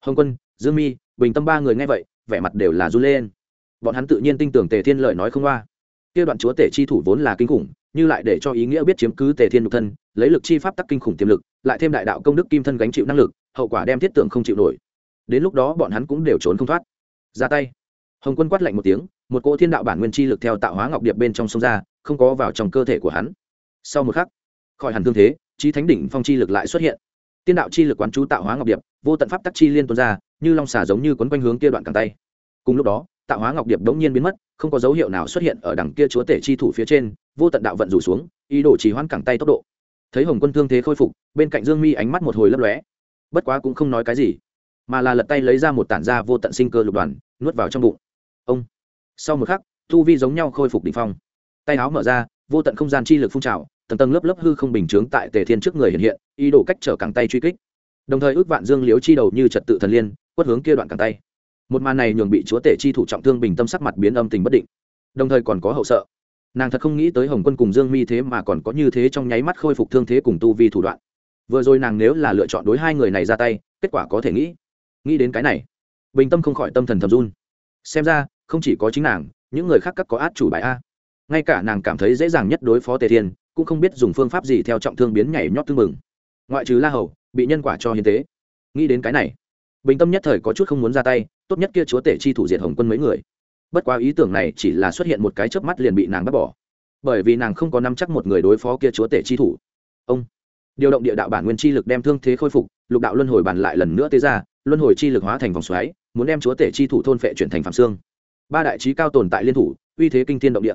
Hồng quân, dương mi bình tâm ba người nghe vậy, vẻ mặt đều là run lên. Bọn hắn tự nhiên tin tưởng tề thiên lời nói không qua kia đoạn chúa tể chi thủ vốn là kinh khủng, như lại để cho ý nghĩa biết chiếm cứ tề thiên nhục thân, lấy lực chi pháp tắc kinh khủng tiềm lực, lại thêm đại đạo công đức kim thân gánh chịu năng lực, hậu quả đem thiết tưởng không chịu nổi. Đến lúc đó bọn hắn cũng đều trốn không thoát. Ra tay. Hồng quân quát lạnh một tiếng, một cỗ thiên đạo bản nguyên chi lực theo tạo hóa ngọc điệp bên trong sông ra, không có vào trong cơ thể của hắn. Sau một khắc, khỏi hẳn thương thế trí thánh đỉnh phong chi lực lại xuất hiện. Tiên đạo chi lực quán chú tạo hóa ngọc điệp vô tận pháp tắc chi liên tuôn ra, như long xà giống như quấn quanh hướng kia đoạn cẳng tay. Cùng lúc đó, tạo hóa ngọc điệp đống nhiên biến mất, không có dấu hiệu nào xuất hiện ở đằng kia chúa tể chi thủ phía trên, vô tận đạo vận rủ xuống, ý đồ chỉ hoãn cẳng tay tốc độ. Thấy hồng quân thương thế khôi phục, bên cạnh dương mi ánh mắt một hồi lấp lóe. Bất quá cũng không nói cái gì, mà là lật tay lấy ra một tản da vô tận sinh cơ lục đoàn, nuốt vào trong bụng. Ông! Sau một khắc thu vi giống nhau khôi phục đỉnh phong. Tay áo mở ra, vô tận không gian chi lực phun trào, tầng tầng lớp lớp hư không bình chướng tại tề thiên trước người hiện hiện, ý đồ cách trở cẳng tay truy kích đồng thời ước vạn dương liếu chi đầu như trật tự thần liên, quất hướng kia đoạn cẳng tay. Một màn này nhường bị chúa tể chi thủ trọng thương bình tâm sắc mặt biến âm tình bất định. Đồng thời còn có hậu sợ. Nàng thật không nghĩ tới hồng quân cùng dương mi thế mà còn có như thế trong nháy mắt khôi phục thương thế cùng tu vi thủ đoạn. Vừa rồi nàng nếu là lựa chọn đối hai người này ra tay, kết quả có thể nghĩ. Nghĩ đến cái này, bình tâm không khỏi tâm thần thầm run. Xem ra, không chỉ có chính nàng, những người khác các có át chủ bài a. Ngay cả nàng cảm thấy dễ dàng nhất đối phó tề thiên, cũng không biết dùng phương pháp gì theo trọng thương biến nhảy nhót tương mừng ngoại trừ la hầu bị nhân quả cho hiến tế. Nghĩ đến cái này, bình tâm nhất thời có chút không muốn ra tay, tốt nhất kia chúa tể chi thủ diệt hồng quân mấy người. Bất quá ý tưởng này chỉ là xuất hiện một cái chớp mắt liền bị nàng bắt bỏ. Bởi vì nàng không có nắm chắc một người đối phó kia chúa tể chi thủ. Ông, điều động địa đạo bản nguyên chi lực đem thương thế khôi phục, lục đạo luân hồi bàn lại lần nữa tế ra, luân hồi chi lực hóa thành vòng xoáy, muốn đem chúa tể chi thủ thôn phệ chuyển thành phạm xương. Ba đại trí cao tồn tại liên thủ, uy thế kinh thiên động địa.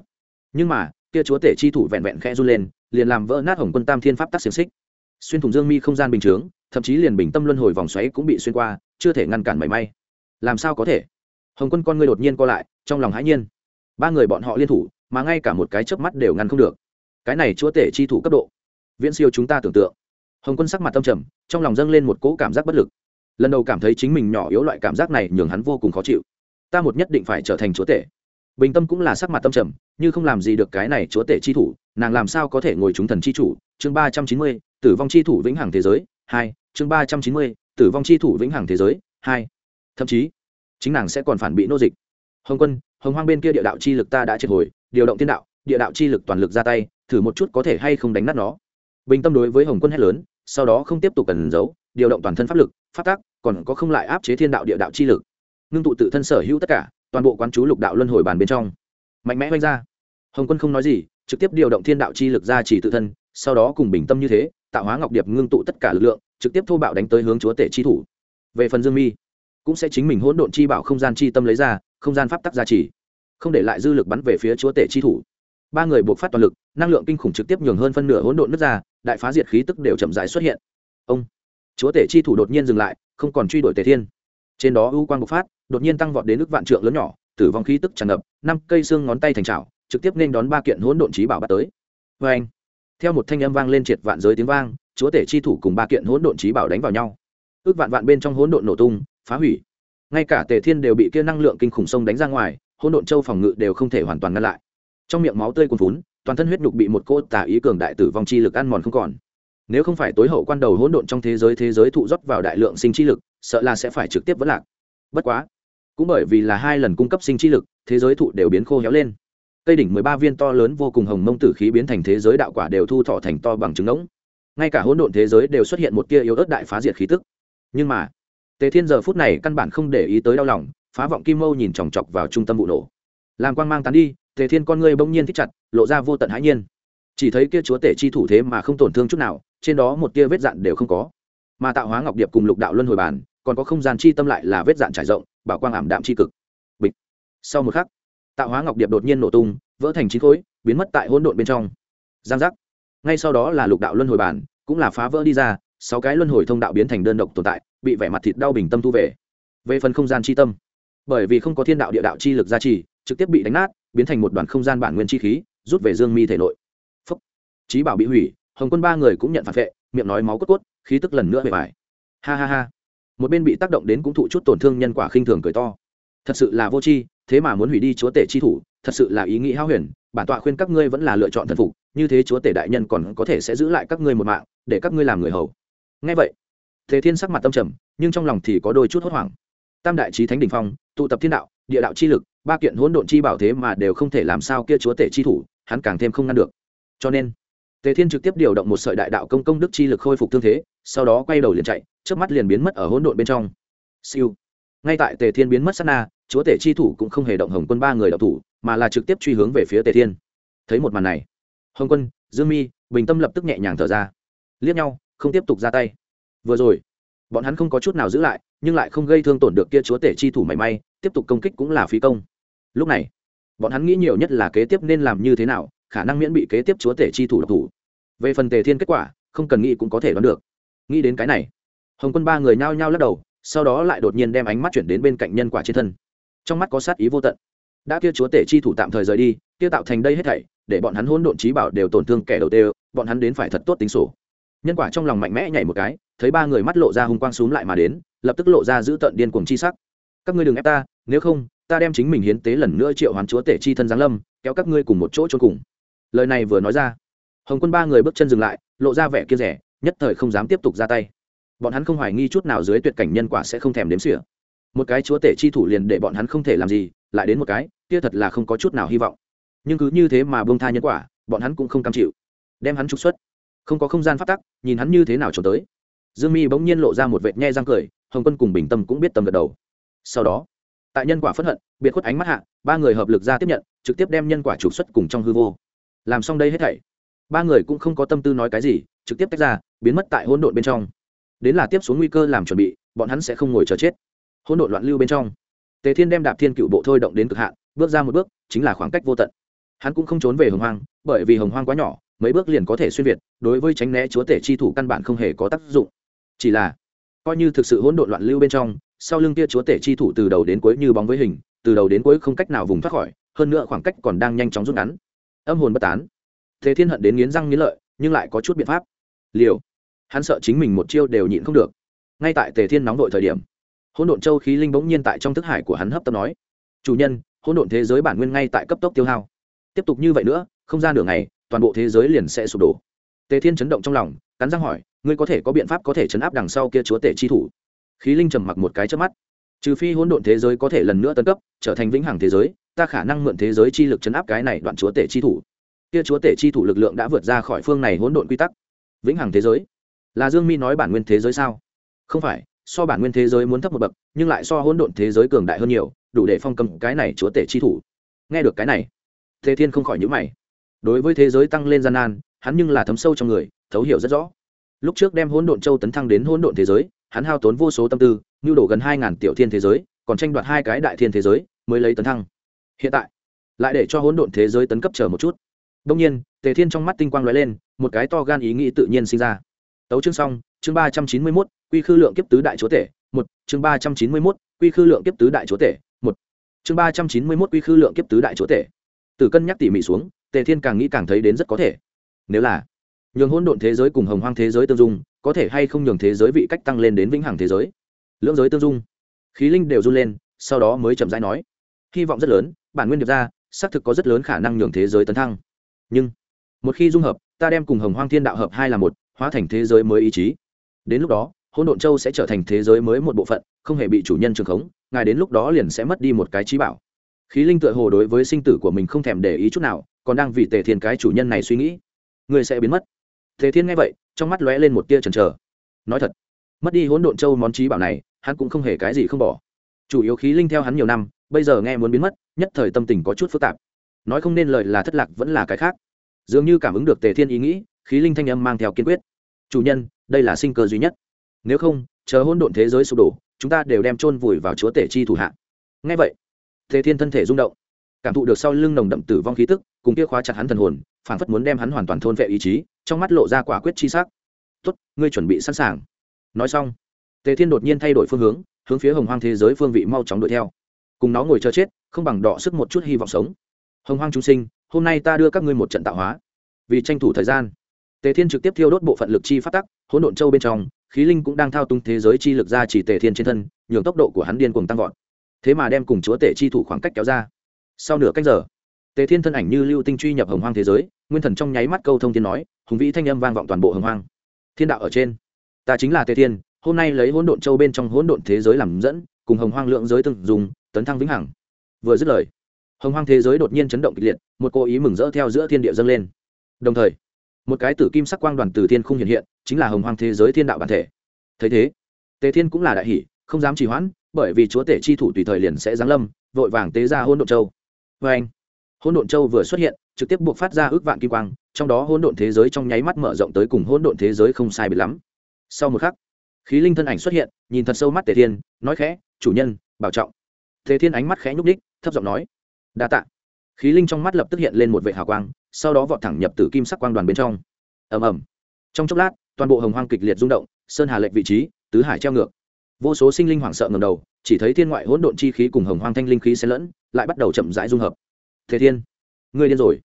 Nhưng mà, kia chúa tể chi thủ vẹn vẹn khẽ run lên, liền làm vỡ nát hồng quân tam thiên pháp tắc xiềng xích xuyên thủng dương mi không gian bình chướng, thậm chí liền bình tâm luân hồi vòng xoáy cũng bị xuyên qua, chưa thể ngăn cản mảy may. Làm sao có thể? Hồng quân con ngươi đột nhiên co lại, trong lòng hãi nhiên. Ba người bọn họ liên thủ, mà ngay cả một cái chớp mắt đều ngăn không được. Cái này chúa tể chi thủ cấp độ. Viễn siêu chúng ta tưởng tượng. Hồng quân sắc mặt tâm trầm, trong lòng dâng lên một cỗ cảm giác bất lực. Lần đầu cảm thấy chính mình nhỏ yếu loại cảm giác này nhường hắn vô cùng khó chịu. Ta một nhất định phải trở thành chúa tể. Bình tâm cũng là sắc mặt tâm trầm, như không làm gì được cái này chúa tể chi thủ nàng làm sao có thể ngồi chúng thần chi chủ? Chương ba trăm chín mươi, tử vong chi thủ vĩnh hằng thế giới hai. Chương ba trăm chín mươi, tử vong chi thủ vĩnh hằng thế giới hai. Thậm chí, chính nàng sẽ còn phản bị nô dịch. Hồng quân, hồng hoang bên kia địa đạo chi lực ta đã triệt hồi, điều động thiên đạo, địa đạo chi lực toàn lực ra tay, thử một chút có thể hay không đánh nát nó. Bình tâm đối với hồng quân hét lớn, sau đó không tiếp tục cần giấu, điều động toàn thân pháp lực, pháp tác còn có không lại áp chế thiên đạo địa đạo chi lực. Ngưng tụ tự thân sở hữu tất cả, toàn bộ quán chú lục đạo luân hồi bàn bên trong. Mạnh mẽ oanh ra. Hồng quân không nói gì trực tiếp điều động thiên đạo chi lực ra chỉ tự thân, sau đó cùng bình tâm như thế, tạo hóa ngọc điệp ngưng tụ tất cả lực lượng, trực tiếp thô bạo đánh tới hướng chúa tể chi thủ. Về phần dương mi, cũng sẽ chính mình hỗn độn chi bảo không gian chi tâm lấy ra, không gian pháp tắc gia trì không để lại dư lực bắn về phía chúa tể chi thủ. Ba người buộc phát toàn lực, năng lượng kinh khủng trực tiếp nhường hơn phân nửa hỗn độn nước ra, đại phá diệt khí tức đều chậm rãi xuất hiện. Ông, chúa tể chi thủ đột nhiên dừng lại, không còn truy đuổi tề thiên. Trên đó ưu quang bộc phát, đột nhiên tăng vọt đến nước vạn trượng lớn nhỏ, tử vong khí tức tràn ngập, năm cây xương ngón tay thành trào trực tiếp nên đón ba kiện hỗn độn trí bảo bắt tới. Vê anh, theo một thanh âm vang lên triệt vạn giới tiếng vang, chúa tể chi thủ cùng ba kiện hỗn độn trí bảo đánh vào nhau. Ước vạn vạn bên trong hỗn độn nổ tung, phá hủy. Ngay cả tề thiên đều bị kia năng lượng kinh khủng sông đánh ra ngoài, hỗn độn châu phòng ngự đều không thể hoàn toàn ngăn lại. Trong miệng máu tươi cuồn vốn toàn thân huyết nhục bị một cô tà ý cường đại tử vong chi lực ăn mòn không còn. Nếu không phải tối hậu quan đầu hỗn độn trong thế giới thế giới thụ rót vào đại lượng sinh chi lực, sợ là sẽ phải trực tiếp vẫn lạc. Bất quá, cũng bởi vì là hai lần cung cấp sinh chi lực, thế giới thụ đều biến khô héo lên cây đỉnh mười ba viên to lớn vô cùng hồng mông tử khí biến thành thế giới đạo quả đều thu thọ thành to bằng trứng ngỗng. Ngay cả hỗn độn thế giới đều xuất hiện một tia yếu ớt đại phá diệt khí tức. Nhưng mà, tề thiên giờ phút này căn bản không để ý tới đau lòng, phá vọng kim mâu nhìn chòng chọc vào trung tâm vụ nổ. Làm quang mang tán đi, tề thiên con ngươi bỗng nhiên thích chặt, lộ ra vô tận hãi nhiên. Chỉ thấy kia chúa tể chi thủ thế mà không tổn thương chút nào, trên đó một tia vết dạn đều không có. Mà tạo hóa ngọc điệp cùng lục đạo luân hồi bản, còn có không gian chi tâm lại là vết dạn trải rộng, bảo quang ảm đạm chi cực. Bịch. Sau một khắc tạo hóa ngọc điệp đột nhiên nổ tung, vỡ thành chín khối, biến mất tại hỗn độn bên trong. Giang giác. Ngay sau đó là lục đạo luân hồi bản, cũng là phá vỡ đi ra, sáu cái luân hồi thông đạo biến thành đơn độc tồn tại, bị vẻ mặt thịt đau bình tâm thu về. Về phần không gian chi tâm, bởi vì không có thiên đạo địa đạo chi lực gia trì, trực tiếp bị đánh nát, biến thành một đoàn không gian bản nguyên chi khí, rút về dương mi thể nội. Phúc. Trí bảo bị hủy, hồng quân ba người cũng nhận phản vệ, miệng nói máu cốt cốt khí tức lần nữa bề bài. Ha ha ha. Một bên bị tác động đến cũng thụ chút tổn thương nhân quả khinh thường cười to thật sự là vô tri, thế mà muốn hủy đi chúa tể chi thủ, thật sự là ý nghĩ hao huyền. Bản tọa khuyên các ngươi vẫn là lựa chọn thần phục, như thế chúa tể đại nhân còn có thể sẽ giữ lại các ngươi một mạng, để các ngươi làm người hầu. Ngay vậy thế thiên sắc mặt tâm trầm, nhưng trong lòng thì có đôi chút hốt hoảng. Tam đại trí thánh đình phong, tụ tập thiên đạo, địa đạo chi lực, ba kiện hỗn độn chi bảo thế mà đều không thể làm sao kia chúa tể chi thủ, hắn càng thêm không ngăn được. Cho nên, tề thiên trực tiếp điều động một sợi đại đạo công công đức chi lực khôi phục thương thế, sau đó quay đầu liền chạy trước mắt liền biến mất ở hỗn độn bên trong. Siêu. Ngay tại tề thiên biến mất sát na chúa tể chi thủ cũng không hề động hồng quân ba người đạo thủ, mà là trực tiếp truy hướng về phía tề thiên. Thấy một màn này, hồng quân, dương mi, bình tâm lập tức nhẹ nhàng thở ra. Liếc nhau, không tiếp tục ra tay. Vừa rồi, bọn hắn không có chút nào giữ lại, nhưng lại không gây thương tổn được kia chúa tể chi thủ mảy may, tiếp tục công kích cũng là phí công. Lúc này, bọn hắn nghĩ nhiều nhất là kế tiếp nên làm như thế nào, khả năng miễn bị kế tiếp chúa tể chi thủ độc thủ. Về phần tề thiên kết quả, không cần nghĩ cũng có thể đoán được. Nghĩ đến cái này, hồng quân ba người nhao nhao lắc đầu, sau đó lại đột nhiên đem ánh mắt chuyển đến bên cạnh nhân quả trên thân trong mắt có sát ý vô tận. Đã kia chúa tể chi thủ tạm thời rời đi, kia tạo thành đây hết thảy, để bọn hắn hỗn độn trí bảo đều tổn thương kẻ đầu tiên, bọn hắn đến phải thật tốt tính sổ. Nhân quả trong lòng mạnh mẽ nhảy một cái, thấy ba người mắt lộ ra hung quang xúm lại mà đến, lập tức lộ ra giữ tận điên cuồng chi sắc. Các ngươi đừng ép ta, nếu không, ta đem chính mình hiến tế lần nữa triệu hoán chúa tể chi thân giáng lâm, kéo các ngươi cùng một chỗ trốn cùng. Lời này vừa nói ra, hồng quân ba người bước chân dừng lại, lộ ra vẻ kia rẻ, nhất thời không dám tiếp tục ra tay. Bọn hắn không hoài nghi chút nào dưới tuyệt cảnh nhân quả sẽ không thèm đếm xỉa một cái chúa tể chi thủ liền để bọn hắn không thể làm gì, lại đến một cái, kia thật là không có chút nào hy vọng. Nhưng cứ như thế mà bông tha nhân quả, bọn hắn cũng không cam chịu. Đem hắn trục xuất. Không có không gian phát tắc, nhìn hắn như thế nào trốn tới. Dương mi bỗng nhiên lộ ra một vệt nhe răng cười, hồng quân cùng bình tâm cũng biết tâm gật đầu. Sau đó, tại nhân quả phất hận, biệt khuất ánh mắt hạ, ba người hợp lực ra tiếp nhận, trực tiếp đem nhân quả trục xuất cùng trong hư vô. Làm xong đây hết thảy, ba người cũng không có tâm tư nói cái gì, trực tiếp tách ra, biến mất tại hỗn độn bên trong. Đến là tiếp xuống nguy cơ làm chuẩn bị, bọn hắn sẽ không ngồi chờ chết hỗn độn loạn lưu bên trong. Tề thiên đem đạp thiên cựu bộ thôi động đến cực hạn, bước ra một bước, chính là khoảng cách vô tận. Hắn cũng không trốn về hồng hoang, bởi vì hồng hoang quá nhỏ, mấy bước liền có thể xuyên việt, đối với tránh né chúa tể chi thủ căn bản không hề có tác dụng. Chỉ là, coi như thực sự hỗn độn loạn lưu bên trong, sau lưng kia chúa tể chi thủ từ đầu đến cuối như bóng với hình, từ đầu đến cuối không cách nào vùng thoát khỏi, hơn nữa khoảng cách còn đang nhanh chóng rút ngắn. Âm hồn bất tán. Thế thiên hận đến nghiến răng nghiến lợi, nhưng lại có chút biện pháp. Liều. Hắn sợ chính mình một chiêu đều nhịn không được. Ngay tại tề thiên nóng đội thời điểm hỗn độn châu khí linh bỗng nhiên tại trong thức hải của hắn hấp tấp nói, chủ nhân, hỗn độn thế giới bản nguyên ngay tại cấp tốc tiêu hao. Tiếp tục như vậy nữa, không ra nửa ngày, toàn bộ thế giới liền sẽ sụp đổ. Tề thiên chấn động trong lòng, cắn răng hỏi, ngươi có thể có biện pháp có thể chấn áp đằng sau kia chúa tể chi thủ? Khí linh trầm mặc một cái trước mắt. Trừ phi hỗn độn thế giới có thể lần nữa tấn cấp, trở thành vĩnh hằng thế giới, ta khả năng mượn thế giới chi lực chấn áp cái này đoạn chúa tể chi thủ. Kia chúa tể chi thủ lực lượng đã vượt ra khỏi phương này hỗn độn quy tắc. Vĩnh hằng thế giới? Là dương mi nói bản nguyên thế giới sao? Không phải so bản nguyên thế giới muốn thấp một bậc, nhưng lại so hỗn độn thế giới cường đại hơn nhiều, đủ để phong cầm cái này chúa tể chi thủ. Nghe được cái này, thế thiên không khỏi nhữ mày. Đối với thế giới tăng lên gian nan, hắn nhưng là thấm sâu trong người, thấu hiểu rất rõ. Lúc trước đem hỗn độn châu tấn thăng đến hỗn độn thế giới, hắn hao tốn vô số tâm tư nhu đổ gần hai ngàn tiểu thiên thế giới, còn tranh đoạt hai cái đại thiên thế giới, mới lấy tấn thăng. Hiện tại, lại để cho hỗn độn thế giới tấn cấp chờ một chút. Đông nhiên, tề thiên trong mắt tinh quang lóe lên, một cái to gan ý nghĩ tự nhiên sinh ra. Tấu chương xong, chương ba trăm chín mươi mốt quy khư lượng kiếp tứ đại chúa tể, một, chương ba trăm chín mươi mốt, quy khư lượng kiếp tứ đại chúa tể, một, chương ba trăm chín mươi mốt, quy khư lượng kiếp tứ đại chúa tể. Từ cân nhắc tỉ mỉ xuống, tề thiên càng nghĩ càng thấy đến rất có thể. Nếu là nhường hỗn độn thế giới cùng hồng hoang thế giới tương dung, có thể hay không nhường thế giới vị cách tăng lên đến vĩnh hằng thế giới? Lưỡng giới tương dung, khí linh đều run lên, sau đó mới chậm rãi nói, hy vọng rất lớn, bản nguyên điệp ra, xác thực có rất lớn khả năng nhường thế giới tấn thăng. Nhưng, một khi dung hợp, ta đem cùng hồng hoang thiên đạo hợp hai là một, hóa thành thế giới mới ý chí. Đến lúc đó hỗn độn châu sẽ trở thành thế giới mới một bộ phận, không hề bị chủ nhân trường khống, ngài đến lúc đó liền sẽ mất đi một cái trí bảo. Khí linh tựa hồ đối với sinh tử của mình không thèm để ý chút nào, còn đang vì tề thiên cái chủ nhân này suy nghĩ. Người sẽ biến mất. Tề thiên nghe vậy, trong mắt lóe lên một tia chần trờ nói thật, mất đi hỗn độn châu món trí bảo này, hắn cũng không hề cái gì không bỏ. Chủ yếu khí linh theo hắn nhiều năm, bây giờ nghe muốn biến mất, nhất thời tâm tình có chút phức tạp. Nói không nên lời là thất lạc vẫn là cái khác. Dường như cảm ứng được tề thiên ý nghĩ, khí linh thanh âm mang theo kiên quyết. Chủ nhân, đây là sinh cơ duy nhất nếu không, chờ hỗn độn thế giới sụp đổ, chúng ta đều đem chôn vùi vào chúa tể chi thủ hạ. Ngay vậy, thế thiên thân thể rung động, cảm thụ được sau lưng nồng đậm tử vong khí tức, cùng kia khóa chặt hắn thần hồn phản phất muốn đem hắn hoàn toàn thôn vệ ý chí, trong mắt lộ ra quả quyết chi sắc. Tốt, ngươi chuẩn bị sẵn sàng. Nói xong, tề thiên đột nhiên thay đổi phương hướng hướng phía hồng hoang thế giới phương vị mau chóng đuổi theo. Cùng nó ngồi chờ chết, không bằng đọ sức một chút hy vọng sống. Hồng hoang trung sinh, hôm nay ta đưa các ngươi một trận tạo hóa. Vì tranh thủ thời gian tề thiên trực tiếp thiêu đốt bộ phận lực chi phát tắc, hỗn độn châu bên trong, khí linh cũng đang thao túng thế giới chi lực ra chỉ tề thiên trên thân, nhường tốc độ của hắn điên cuồng tăng vọt. Thế mà đem cùng chúa tể chi thủ khoảng cách kéo ra. Sau nửa cách giờ, tề thiên thân ảnh như lưu tinh truy nhập hồng hoang thế giới, nguyên thần trong nháy mắt câu thông thiên nói, hùng vĩ thanh âm vang vọng toàn bộ hồng hoang. Thiên đạo ở trên. Ta chính là tề thiên, hôm nay lấy hỗn độn châu bên trong hỗn độn thế giới làm dẫn, cùng hồng hoang lượng giới từng dùng, tấn thăng vĩnh hằng. Vừa dứt lời, hồng hoang thế giới đột nhiên chấn động kịch liệt, một cô ý mừng rỡ theo giữa thiên địa dâng lên. Đồng thời một cái tử kim sắc quang đoàn từ thiên không hiện hiện, chính là hồng hoang thế giới thiên đạo bản thể. Thấy thế, tề thiên cũng là đại hỷ không dám trì hoãn, bởi vì chúa tể chi thủ tùy thời liền sẽ giáng lâm, vội vàng tế ra hôn độn châu. Vê anh hôn độn châu vừa xuất hiện, trực tiếp buộc phát ra ước vạn kim quang, trong đó hôn độn thế giới trong nháy mắt mở rộng tới cùng hôn độn thế giới không sai biệt lắm. Sau một khắc, khí linh thân ảnh xuất hiện, nhìn thật sâu mắt tề thiên, nói khẽ, chủ nhân, bảo trọng. Tề thiên ánh mắt khẽ nhúc đích thấp giọng nói, đa tạ khí linh trong mắt lập tức hiện lên một vệ hào quang, sau đó vọt thẳng nhập từ kim sắc quang đoàn bên trong. Ầm ầm. Trong chốc lát, toàn bộ hồng hoang kịch liệt rung động, sơn hà lệch vị trí, tứ hải treo ngược. Vô số sinh linh hoảng sợ ngầm đầu, chỉ thấy thiên ngoại hỗn độn chi khí cùng hồng hoang thanh linh khí xen lẫn, lại bắt đầu chậm rãi dung hợp. Thế thiên, ngươi điên rồi.